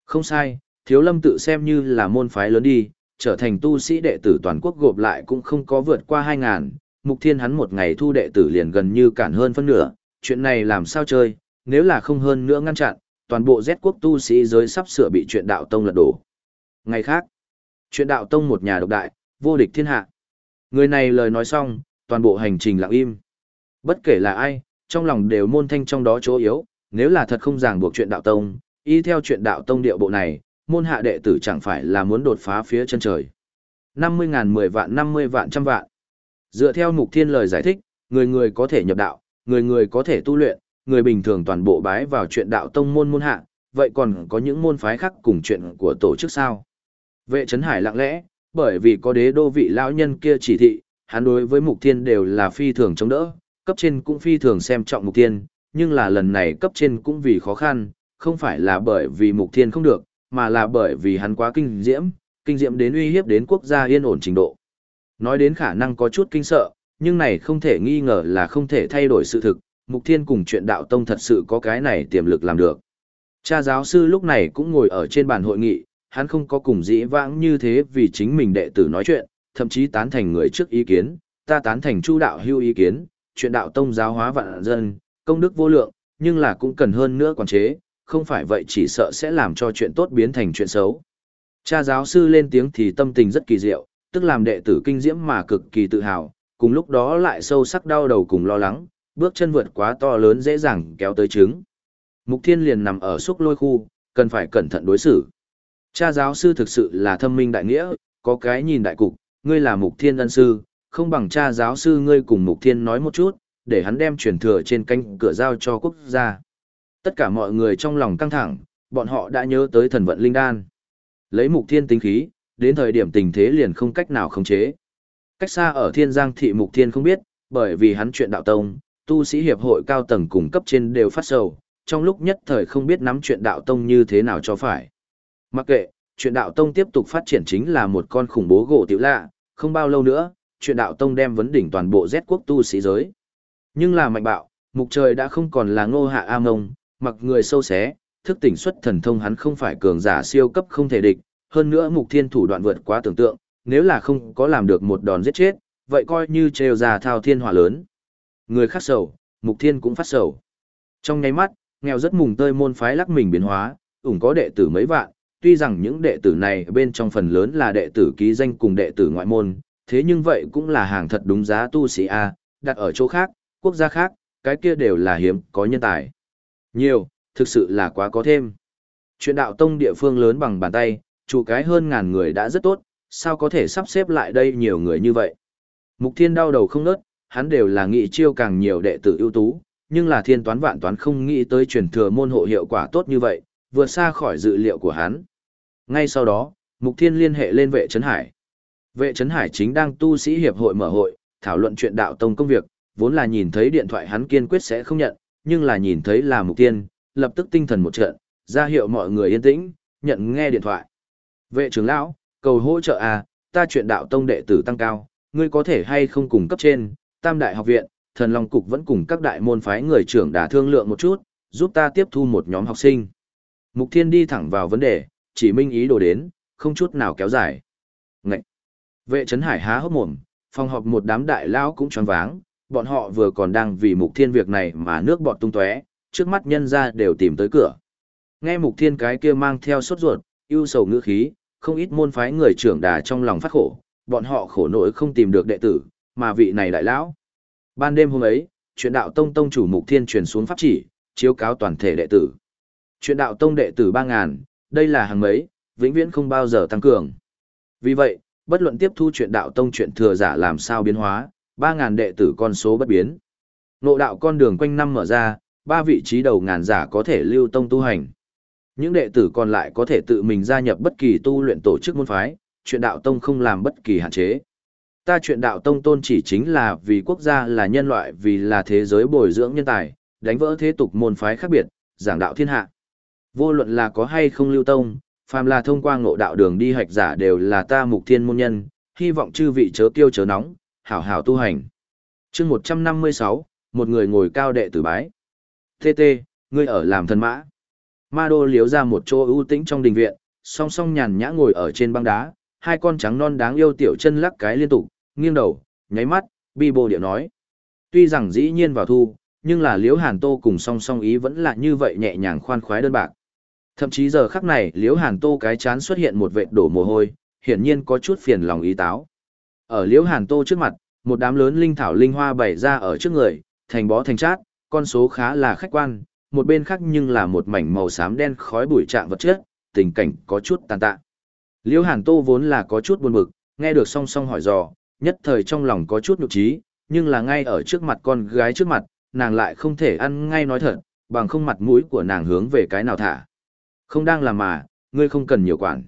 Không sai, thiếu lâm tự xem như là môn phái lớn đi, trở thành tu sĩ đệ tử toàn quốc gộp lại cũng không có vượt qua 2.000, mục thiên hắn một ngày thu đệ tử liền gần như cản hơn phân nửa, chuyện này làm sao chơi, nếu là không hơn nữa ngăn chặn, toàn bộ Z quốc tu sĩ giới sắp sửa bị chuyện đạo tông lật đổ. Ngày khác, chuyện đạo tông một nhà độc đại, vô địch thiên hạ. Người này lời nói xong, toàn bộ hành trình lặng im. Bất kể là ai, trong lòng đều môn thanh trong đó chỗ yếu, nếu là thật không ràng buộc chuyện đạo tông, y theo chuyện đạo tông điệu bộ này, môn hạ đệ tử chẳng phải là muốn đột phá phía chân trời. 50 ngàn 10 vạn 50 vạn trăm vạn. Dựa theo mục thiên lời giải thích, người người có thể nhập đạo, người người có thể tu luyện, người bình thường toàn bộ bái vào chuyện đạo tông môn môn hạ, vậy còn có những môn phái khác cùng chuyện của tổ chức sao? Vệ Trấn Hải lặng lẽ, bởi vì có đế đô vị lão nhân kia chỉ thị, hắn đối với mục thiên đều là phi thường chống đỡ, cấp trên cũng phi thường xem trọng mục thiên, nhưng là lần này cấp trên cũng vì khó khăn, không phải là bởi vì mục thiên không được, mà là bởi vì hắn quá kinh diễm, kinh diễm đến uy hiếp đến quốc gia yên ổn trình độ. Nói đến khả năng có chút kinh sợ, nhưng này không thể nghi ngờ là không thể thay đổi sự thực, mục thiên cùng chuyện đạo tông thật sự có cái này tiềm lực làm được. Cha giáo sư lúc này cũng ngồi ở trên bàn hội nghị, hắn không có cùng dĩ vãng như thế vì chính mình đệ tử nói chuyện, thậm chí tán thành người trước ý kiến, ta tán thành chu đạo hưu ý kiến, chuyện đạo tông giáo hóa vạn dân, công đức vô lượng, nhưng là cũng cần hơn nữa quản chế, không phải vậy chỉ sợ sẽ làm cho chuyện tốt biến thành chuyện xấu. Cha giáo sư lên tiếng thì tâm tình rất kỳ diệu, tức làm đệ tử kinh diễm mà cực kỳ tự hào, cùng lúc đó lại sâu sắc đau đầu cùng lo lắng, bước chân vượt quá to lớn dễ dàng kéo tới trứng. Mục Thiên liền nằm ở xúc lôi khu, cần phải cẩn thận đối xử. Cha giáo sư thực sự là thâm minh đại nghĩa, có cái nhìn đại cục, ngươi là Mục Thiên ân sư, không bằng cha giáo sư ngươi cùng Mục Thiên nói một chút, để hắn đem truyền thừa trên canh cửa giao cho quốc gia. Tất cả mọi người trong lòng căng thẳng, bọn họ đã nhớ tới thần vận linh đan. Lấy Mục Thiên tính khí, đến thời điểm tình thế liền không cách nào khống chế. Cách xa ở Thiên Giang thị Mục Thiên không biết, bởi vì hắn chuyện đạo tông, tu sĩ hiệp hội cao tầng cùng cấp trên đều phát sầu, trong lúc nhất thời không biết nắm chuyện đạo tông như thế nào cho phải. Mặc kệ, chuyện đạo tông tiếp tục phát triển chính là một con khủng bố gỗ tiểu lạ, không bao lâu nữa, chuyện đạo tông đem vấn đỉnh toàn bộ Z quốc tu sĩ giới. Nhưng là mạnh bạo, mục trời đã không còn là ngô hạ a ngông, mặc người sâu xé, thức tỉnh xuất thần thông hắn không phải cường giả siêu cấp không thể địch, hơn nữa mục thiên thủ đoạn vượt quá tưởng tượng, nếu là không có làm được một đòn giết chết, vậy coi như trêu ra thao thiên hỏa lớn. Người khác sầu, mục thiên cũng phát sầu. Trong nháy mắt, nghèo rất mùng tơi môn phái lắc mình biến hóa, ủng có đệ tử mấy vạn, tuy rằng những đệ tử này bên trong phần lớn là đệ tử ký danh cùng đệ tử ngoại môn, thế nhưng vậy cũng là hàng thật đúng giá tu sĩ A, đặt ở chỗ khác, quốc gia khác, cái kia đều là hiếm, có nhân tài. Nhiều, thực sự là quá có thêm. Chuyện đạo tông địa phương lớn bằng bàn tay, chủ cái hơn ngàn người đã rất tốt, sao có thể sắp xếp lại đây nhiều người như vậy. Mục thiên đau đầu không nớt, hắn đều là nghị chiêu càng nhiều đệ tử ưu tú, nhưng là thiên toán vạn toán không nghĩ tới truyền thừa môn hộ hiệu quả tốt như vậy, vượt xa khỏi dự liệu của hắn. Ngay sau đó, Mục Thiên liên hệ lên vệ Trấn Hải. Vệ Trấn Hải chính đang tu sĩ hiệp hội mở hội, thảo luận chuyện đạo tông công việc, vốn là nhìn thấy điện thoại hắn kiên quyết sẽ không nhận, nhưng là nhìn thấy là Mục Thiên, lập tức tinh thần một trận, ra hiệu mọi người yên tĩnh, nhận nghe điện thoại. Vệ trưởng lão, cầu hỗ trợ à, ta chuyện đạo tông đệ tử tăng cao, ngươi có thể hay không cùng cấp trên, tam đại học viện, thần long cục vẫn cùng các đại môn phái người trưởng đã thương lượng một chút, giúp ta tiếp thu một nhóm học sinh. Mục Thiên đi thẳng vào vấn đề, chỉ minh ý đồ đến, không chút nào kéo dài. Ngậy! Vệ Trấn Hải há hốc mồm, phòng họp một đám đại lão cũng tròn váng, bọn họ vừa còn đang vì mục thiên việc này mà nước bọt tung tóe, trước mắt nhân ra đều tìm tới cửa. Nghe mục thiên cái kia mang theo sốt ruột, ưu sầu ngữ khí, không ít môn phái người trưởng đà trong lòng phát khổ, bọn họ khổ nỗi không tìm được đệ tử, mà vị này đại lão. Ban đêm hôm ấy, chuyện đạo tông tông chủ mục thiên truyền xuống pháp chỉ, chiếu cáo toàn thể đệ tử. Chuyện đạo tông đệ tử 3.000, đây là hàng mấy, vĩnh viễn không bao giờ tăng cường. Vì vậy, bất luận tiếp thu chuyện đạo tông chuyện thừa giả làm sao biến hóa, 3.000 đệ tử con số bất biến. Nộ đạo con đường quanh năm mở ra, ba vị trí đầu ngàn giả có thể lưu tông tu hành. Những đệ tử còn lại có thể tự mình gia nhập bất kỳ tu luyện tổ chức môn phái, chuyện đạo tông không làm bất kỳ hạn chế. Ta chuyện đạo tông tôn chỉ chính là vì quốc gia là nhân loại vì là thế giới bồi dưỡng nhân tài, đánh vỡ thế tục môn phái khác biệt, giảng đạo thiên hạ. Vô luận là có hay không lưu tông, phàm là thông qua ngộ đạo đường đi hạch giả đều là ta mục thiên môn nhân, hy vọng chư vị chớ kiêu chớ nóng, hảo hảo tu hành. chương 156, một người ngồi cao đệ tử bái. Tê tê, ngươi ở làm thần mã. Ma đô liếu ra một chỗ ưu tĩnh trong đình viện, song song nhàn nhã ngồi ở trên băng đá, hai con trắng non đáng yêu tiểu chân lắc cái liên tục, nghiêng đầu, nháy mắt, bi bô điệu nói. Tuy rằng dĩ nhiên vào thu, nhưng là liếu hàn tô cùng song song ý vẫn là như vậy nhẹ nhàng khoan khoái đơn bạc. Thậm chí giờ khắc này liếu hàn tô cái chán xuất hiện một vệt đổ mồ hôi, hiển nhiên có chút phiền lòng ý táo. Ở Liễu hàn tô trước mặt, một đám lớn linh thảo linh hoa bày ra ở trước người, thành bó thành chát, con số khá là khách quan, một bên khác nhưng là một mảnh màu xám đen khói bụi trạng vật chất, tình cảnh có chút tàn tạ. Liễu Hàn Tô vốn là có chút buồn bực, nghe được song song hỏi dò, nhất thời trong lòng có chút nhục trí, nhưng là ngay ở trước mặt con gái trước mặt, nàng lại không thể ăn ngay nói thật, bằng không mặt mũi của nàng hướng về cái nào thả. Không đang làm mà, ngươi không cần nhiều quản.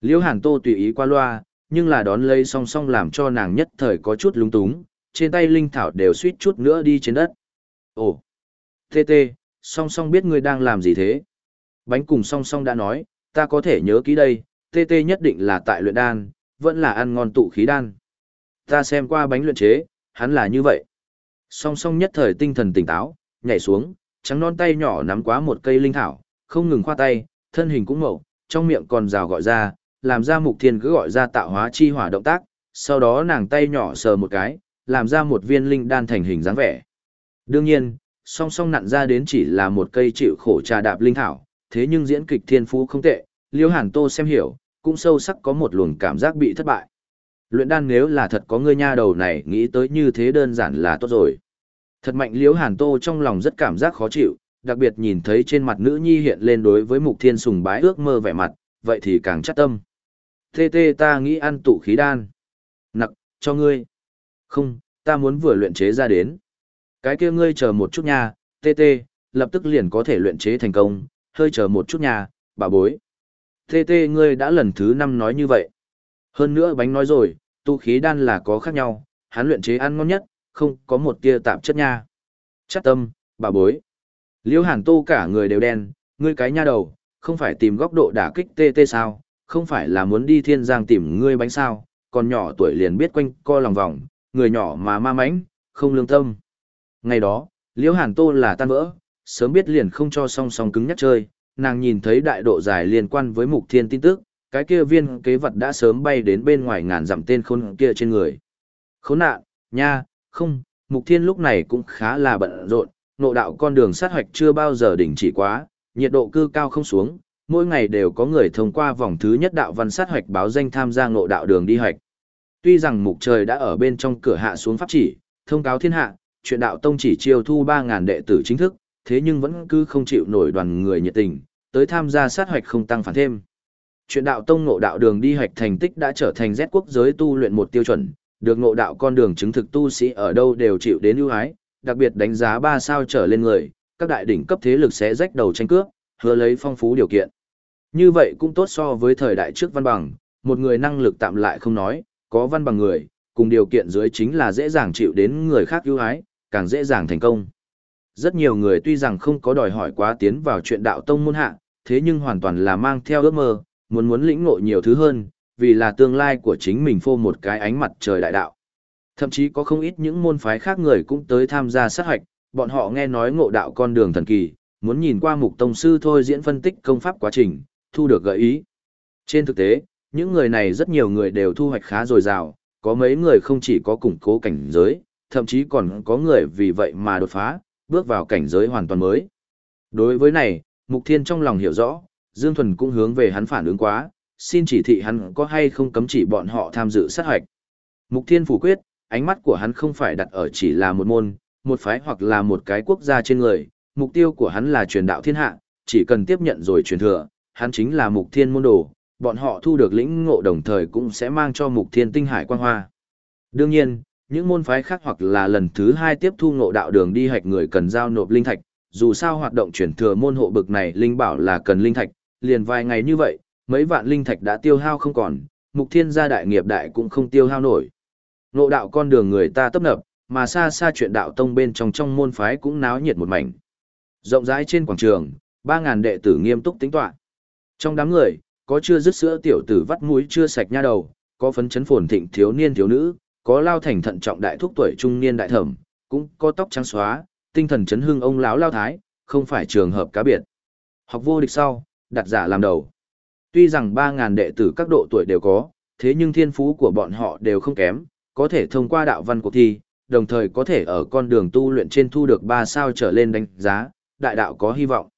Liễu Hàn Tô tùy ý qua loa, nhưng là đón lấy song song làm cho nàng nhất thời có chút lung túng, trên tay linh thảo đều suýt chút nữa đi trên đất. Ồ, tê tê, song song biết ngươi đang làm gì thế. Bánh cùng song song đã nói, ta có thể nhớ kỹ đây, tê tê nhất định là tại luyện đan, vẫn là ăn ngon tụ khí đan. Ta xem qua bánh luyện chế, hắn là như vậy. Song song nhất thời tinh thần tỉnh táo, nhảy xuống, trắng non tay nhỏ nắm quá một cây linh thảo, không ngừng khoa tay, thân hình cũng mậu, trong miệng còn rào gọi ra, làm ra mục thiên cứ gọi ra tạo hóa chi hỏa động tác, sau đó nàng tay nhỏ sờ một cái, làm ra một viên linh đan thành hình dáng vẻ. Đương nhiên, song song nặn ra đến chỉ là một cây chịu khổ trà đạp linh thảo, thế nhưng diễn kịch thiên phú không tệ, Liêu Hàn Tô xem hiểu, cũng sâu sắc có một luồng cảm giác bị thất bại. Luyện đan nếu là thật có ngươi nha đầu này nghĩ tới như thế đơn giản là tốt rồi. Thật mạnh Liêu Hàn Tô trong lòng rất cảm giác khó chịu, đặc biệt nhìn thấy trên mặt nữ nhi hiện lên đối với mục thiên sùng bái ước mơ vẻ mặt, vậy thì càng chắc tâm. Tê tê ta nghĩ ăn tụ khí đan. Nặc, cho ngươi. Không, ta muốn vừa luyện chế ra đến. Cái kia ngươi chờ một chút nha, tê tê, lập tức liền có thể luyện chế thành công, hơi chờ một chút nha, bà bối. Tê tê ngươi đã lần thứ năm nói như vậy. Hơn nữa bánh nói rồi, tu khí đan là có khác nhau, hắn luyện chế ăn ngon nhất, không có một tia tạp chất nha. Chắc tâm, bà bối. Liêu hàn tô cả người đều đen, ngươi cái nha đầu, không phải tìm góc độ đả kích tê tê sao, không phải là muốn đi thiên giang tìm ngươi bánh sao, còn nhỏ tuổi liền biết quanh co lòng vòng, người nhỏ mà ma mánh, không lương tâm. Ngày đó, Liễu Hàn Tô là tan vỡ, sớm biết liền không cho song song cứng nhắc chơi, nàng nhìn thấy đại độ dài liên quan với mục thiên tin tức, cái kia viên kế vật đã sớm bay đến bên ngoài ngàn dặm tên khôn kia trên người. Khốn nạn, nha, không, mục thiên lúc này cũng khá là bận rộn, nộ đạo con đường sát hoạch chưa bao giờ đỉnh chỉ quá, nhiệt độ cư cao không xuống, mỗi ngày đều có người thông qua vòng thứ nhất đạo văn sát hoạch báo danh tham gia ngộ đạo đường đi hoạch. Tuy rằng mục trời đã ở bên trong cửa hạ xuống pháp chỉ, thông cáo thiên hạ, chuyện đạo tông chỉ chiêu thu 3.000 đệ tử chính thức, thế nhưng vẫn cứ không chịu nổi đoàn người nhiệt tình, tới tham gia sát hoạch không tăng phản thêm. Chuyện đạo tông ngộ đạo đường đi hoạch thành tích đã trở thành rét quốc giới tu luyện một tiêu chuẩn, được ngộ đạo con đường chứng thực tu sĩ ở đâu đều chịu đến ưu ái, đặc biệt đánh giá 3 sao trở lên người, các đại đỉnh cấp thế lực sẽ rách đầu tranh cướp, hứa lấy phong phú điều kiện. Như vậy cũng tốt so với thời đại trước văn bằng, một người năng lực tạm lại không nói, có văn bằng người, cùng điều kiện dưới chính là dễ dàng chịu đến người khác ưu ái, càng dễ dàng thành công. Rất nhiều người tuy rằng không có đòi hỏi quá tiến vào chuyện đạo tông môn hạ, thế nhưng hoàn toàn là mang theo ước mơ, muốn muốn lĩnh ngộ nhiều thứ hơn, vì là tương lai của chính mình phô một cái ánh mặt trời đại đạo. Thậm chí có không ít những môn phái khác người cũng tới tham gia sát hoạch, bọn họ nghe nói ngộ đạo con đường thần kỳ, muốn nhìn qua mục tông sư thôi diễn phân tích công pháp quá trình, thu được gợi ý. Trên thực tế, những người này rất nhiều người đều thu hoạch khá dồi dào, có mấy người không chỉ có củng cố cảnh giới, thậm chí còn có người vì vậy mà đột phá, bước vào cảnh giới hoàn toàn mới. Đối với này, Mục Thiên trong lòng hiểu rõ, Dương Thuần cũng hướng về hắn phản ứng quá, xin chỉ thị hắn có hay không cấm chỉ bọn họ tham dự sát hoạch. Mục Thiên phủ quyết, ánh mắt của hắn không phải đặt ở chỉ là một môn, một phái hoặc là một cái quốc gia trên người, mục tiêu của hắn là truyền đạo thiên hạ, chỉ cần tiếp nhận rồi truyền thừa, hắn chính là mục thiên môn đồ, bọn họ thu được lĩnh ngộ đồng thời cũng sẽ mang cho mục thiên tinh hải quang hoa. Đương nhiên, những môn phái khác hoặc là lần thứ hai tiếp thu ngộ đạo đường đi hạch người cần giao nộp linh thạch, dù sao hoạt động chuyển thừa môn hộ bực này linh bảo là cần linh thạch, liền vài ngày như vậy, mấy vạn linh thạch đã tiêu hao không còn, mục thiên gia đại nghiệp đại cũng không tiêu hao nổi. Ngộ đạo con đường người ta tấp nập, mà xa xa chuyện đạo tông bên trong trong môn phái cũng náo nhiệt một mảnh. Rộng rãi trên quảng trường, ba ngàn đệ tử nghiêm túc tính toán. Trong đám người, có chưa dứt sữa tiểu tử vắt mũi chưa sạch nha đầu, có phấn chấn phồn thịnh thiếu niên thiếu nữ, có lao thành thận trọng đại thúc tuổi trung niên đại thẩm, cũng có tóc trắng xóa, tinh thần chấn hưng ông lão lao thái, không phải trường hợp cá biệt. Học vô địch sau, đặt giả làm đầu. Tuy rằng 3.000 đệ tử các độ tuổi đều có, thế nhưng thiên phú của bọn họ đều không kém, có thể thông qua đạo văn cuộc thi, đồng thời có thể ở con đường tu luyện trên thu được 3 sao trở lên đánh giá, đại đạo có hy vọng.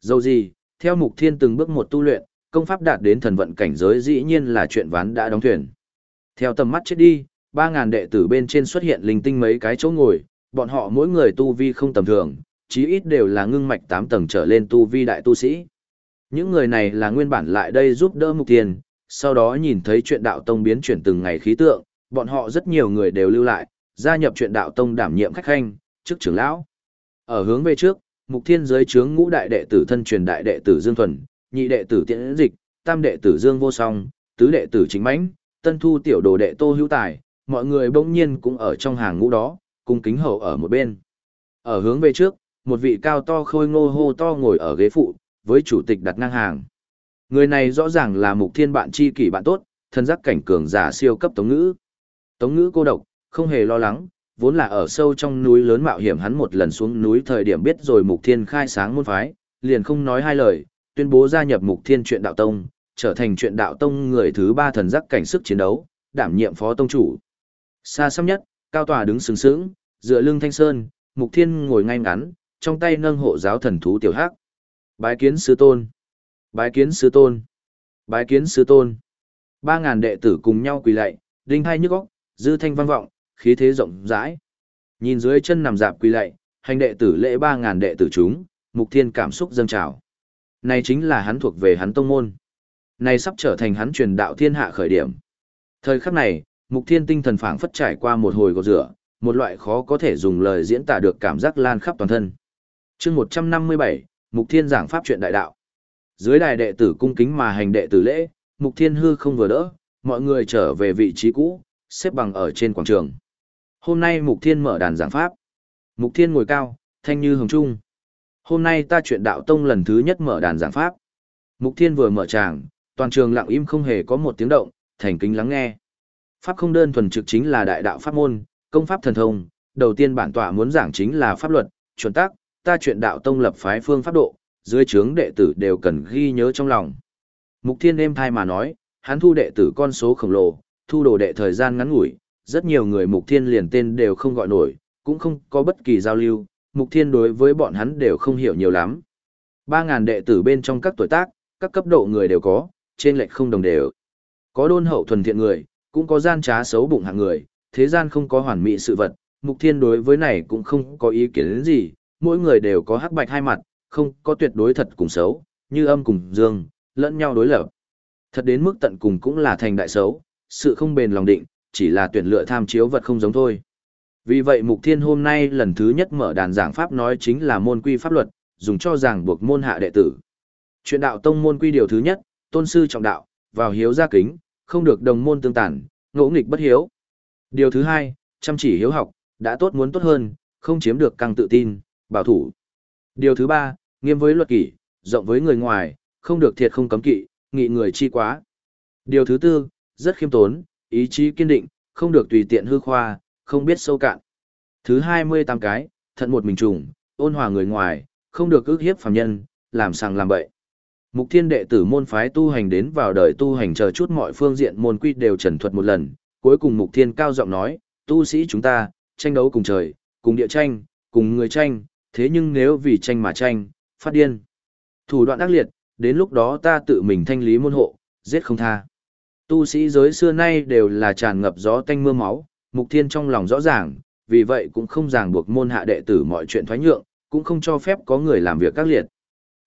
Dẫu gì, theo mục thiên từng bước một tu luyện, công pháp đạt đến thần vận cảnh giới dĩ nhiên là chuyện ván đã đóng thuyền. Theo tầm mắt chết đi, 3.000 đệ tử bên trên xuất hiện linh tinh mấy cái chỗ ngồi, bọn họ mỗi người tu vi không tầm thường, chí ít đều là ngưng mạch 8 tầng trở lên tu vi đại tu sĩ. Những người này là nguyên bản lại đây giúp đỡ mục tiền, sau đó nhìn thấy chuyện đạo tông biến chuyển từng ngày khí tượng, bọn họ rất nhiều người đều lưu lại, gia nhập chuyện đạo tông đảm nhiệm khách khanh, chức trưởng lão. Ở hướng về trước, mục thiên giới chướng ngũ đại đệ tử thân truyền đại đệ tử Dương Thuần, nhị đệ tử Tiễn Dịch, tam đệ tử Dương Vô Song, tứ đệ tử Chính Mãnh, tân thu tiểu đồ đệ Tô Hữu Tài, mọi người bỗng nhiên cũng ở trong hàng ngũ đó, cùng kính hậu ở một bên. Ở hướng về trước, một vị cao to khôi ngô hô to ngồi ở ghế phụ, với chủ tịch đặt ngang hàng. Người này rõ ràng là mục thiên bạn tri kỷ bạn tốt, thân giác cảnh cường giả siêu cấp tống ngữ. Tống ngữ cô độc, không hề lo lắng, vốn là ở sâu trong núi lớn mạo hiểm hắn một lần xuống núi thời điểm biết rồi mục thiên khai sáng môn phái, liền không nói hai lời, tuyên bố gia nhập mục thiên truyện đạo tông, trở thành truyện đạo tông người thứ ba thần giác cảnh sức chiến đấu, đảm nhiệm phó tông chủ. Xa xăm nhất, cao tòa đứng sừng sững, dựa lưng thanh sơn, mục thiên ngồi ngay ngắn, trong tay nâng hộ giáo thần thú tiểu hắc. Bái kiến sư tôn. Bái kiến sư tôn. Bái kiến sư tôn. Ba ngàn đệ tử cùng nhau quỳ lạy, đinh hai nhức óc, dư thanh vang vọng, khí thế rộng rãi. Nhìn dưới chân nằm dạp quỳ lạy, hành đệ tử lễ ba ngàn đệ tử chúng, mục thiên cảm xúc dâng trào. Này chính là hắn thuộc về hắn tông môn. Này sắp trở thành hắn truyền đạo thiên hạ khởi điểm. Thời khắc này, mục thiên tinh thần phảng phất trải qua một hồi gột rửa, một loại khó có thể dùng lời diễn tả được cảm giác lan khắp toàn thân. chương 157, Mục Thiên giảng pháp truyện đại đạo. Dưới đài đệ tử cung kính mà hành đệ tử lễ, Mục Thiên hư không vừa đỡ, mọi người trở về vị trí cũ, xếp bằng ở trên quảng trường. Hôm nay Mục Thiên mở đàn giảng pháp. Mục Thiên ngồi cao, thanh như hồng trung. Hôm nay ta chuyện đạo tông lần thứ nhất mở đàn giảng pháp. Mục Thiên vừa mở tràng, toàn trường lặng im không hề có một tiếng động, thành kính lắng nghe. Pháp không đơn thuần trực chính là đại đạo pháp môn, công pháp thần thông, đầu tiên bản tọa muốn giảng chính là pháp luật, chuẩn tắc, ta chuyện đạo tông lập phái phương pháp độ, dưới trướng đệ tử đều cần ghi nhớ trong lòng. Mục Thiên êm thai mà nói, hắn thu đệ tử con số khổng lồ, thu đồ đệ thời gian ngắn ngủi, rất nhiều người Mục Thiên liền tên đều không gọi nổi, cũng không có bất kỳ giao lưu, Mục Thiên đối với bọn hắn đều không hiểu nhiều lắm. 3.000 đệ tử bên trong các tuổi tác, các cấp độ người đều có, trên lệch không đồng đều. Có đôn hậu thuần thiện người, cũng có gian trá xấu bụng hạng người, thế gian không có hoàn mỹ sự vật, Mục Thiên đối với này cũng không có ý kiến gì, mỗi người đều có hắc bạch hai mặt, không có tuyệt đối thật cùng xấu, như âm cùng dương, lẫn nhau đối lập. Thật đến mức tận cùng cũng là thành đại xấu, sự không bền lòng định, chỉ là tuyển lựa tham chiếu vật không giống thôi. Vì vậy Mục Thiên hôm nay lần thứ nhất mở đàn giảng pháp nói chính là môn quy pháp luật, dùng cho giảng buộc môn hạ đệ tử. Chuyện đạo tông môn quy điều thứ nhất, tôn sư trọng đạo, vào hiếu gia kính, không được đồng môn tương tàn, ngỗ nghịch bất hiếu. Điều thứ hai, chăm chỉ hiếu học, đã tốt muốn tốt hơn, không chiếm được càng tự tin, bảo thủ. Điều thứ ba, nghiêm với luật kỷ, rộng với người ngoài, không được thiệt không cấm kỵ, nghị người chi quá. Điều thứ tư, rất khiêm tốn, ý chí kiên định, không được tùy tiện hư khoa, không biết sâu cạn. Thứ 28 cái, thận một mình trùng, ôn hòa người ngoài, không được ước hiếp phàm nhân, làm sàng làm bậy. Mục thiên đệ tử môn phái tu hành đến vào đời tu hành chờ chút mọi phương diện môn quy đều trần thuật một lần, cuối cùng mục thiên cao giọng nói, tu sĩ chúng ta, tranh đấu cùng trời, cùng địa tranh, cùng người tranh, thế nhưng nếu vì tranh mà tranh, phát điên. Thủ đoạn ác liệt, đến lúc đó ta tự mình thanh lý môn hộ, giết không tha. Tu sĩ giới xưa nay đều là tràn ngập gió tanh mưa máu, Mục Thiên trong lòng rõ ràng, vì vậy cũng không ràng buộc môn hạ đệ tử mọi chuyện thoái nhượng, cũng không cho phép có người làm việc các liệt.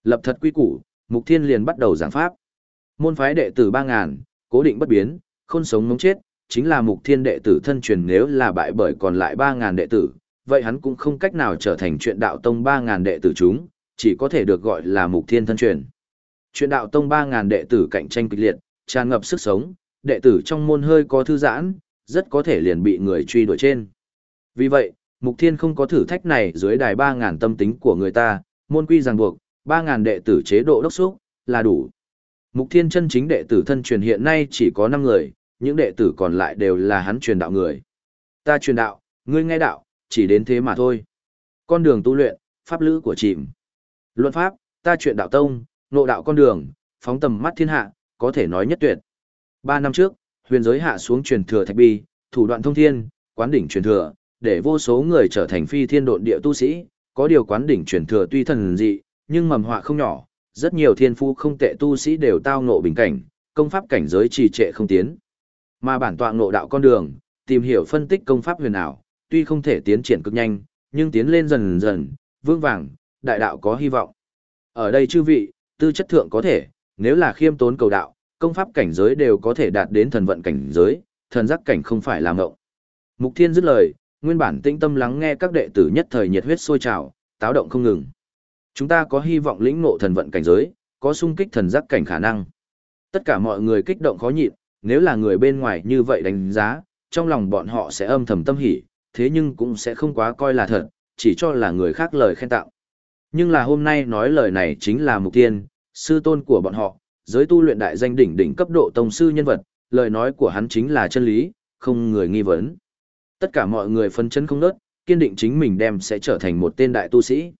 Lập thật quy củ, Mục Thiên liền bắt đầu giảng pháp. Môn phái đệ tử 3000, cố định bất biến, khôn sống mống chết, chính là Mục Thiên đệ tử thân truyền nếu là bại bởi còn lại 3000 đệ tử, vậy hắn cũng không cách nào trở thành chuyện đạo tông 3000 đệ tử chúng, chỉ có thể được gọi là Mục Thiên thân truyền. Chuyện đạo tông 3000 đệ tử cạnh tranh kịch liệt, tràn ngập sức sống, đệ tử trong môn hơi có thư giãn, rất có thể liền bị người truy đuổi trên. Vì vậy, Mục Thiên không có thử thách này dưới đài 3.000 tâm tính của người ta, môn quy ràng buộc, 3.000 đệ tử chế độ đốc xúc, là đủ. Mục Thiên chân chính đệ tử thân truyền hiện nay chỉ có 5 người, những đệ tử còn lại đều là hắn truyền đạo người. Ta truyền đạo, ngươi nghe đạo, chỉ đến thế mà thôi. Con đường tu luyện, pháp lữ của chìm. Luận pháp, ta truyền đạo tông, nộ đạo con đường, phóng tầm mắt thiên hạ, có thể nói nhất tuyệt. Ba năm trước, huyền giới hạ xuống truyền thừa thạch bi, thủ đoạn thông thiên, quán đỉnh truyền thừa, để vô số người trở thành phi thiên độn địa tu sĩ, có điều quán đỉnh truyền thừa tuy thần dị, nhưng mầm họa không nhỏ, rất nhiều thiên phu không tệ tu sĩ đều tao ngộ bình cảnh, công pháp cảnh giới trì trệ không tiến. Mà bản tọa ngộ đạo con đường, tìm hiểu phân tích công pháp huyền ảo, tuy không thể tiến triển cực nhanh, nhưng tiến lên dần dần, vương vàng, đại đạo có hy vọng. Ở đây chư vị, tư chất thượng có thể, nếu là khiêm tốn cầu đạo, công pháp cảnh giới đều có thể đạt đến thần vận cảnh giới, thần giác cảnh không phải là ngộng. Mục Thiên dứt lời, nguyên bản tĩnh tâm lắng nghe các đệ tử nhất thời nhiệt huyết sôi trào, táo động không ngừng. Chúng ta có hy vọng lĩnh ngộ thần vận cảnh giới, có sung kích thần giác cảnh khả năng. Tất cả mọi người kích động khó nhịn, nếu là người bên ngoài như vậy đánh giá, trong lòng bọn họ sẽ âm thầm tâm hỉ, thế nhưng cũng sẽ không quá coi là thật, chỉ cho là người khác lời khen tặng Nhưng là hôm nay nói lời này chính là mục tiên, sư tôn của bọn họ, giới tu luyện đại danh đỉnh đỉnh cấp độ tông sư nhân vật, lời nói của hắn chính là chân lý, không người nghi vấn. Tất cả mọi người phân chân không nớt, kiên định chính mình đem sẽ trở thành một tên đại tu sĩ.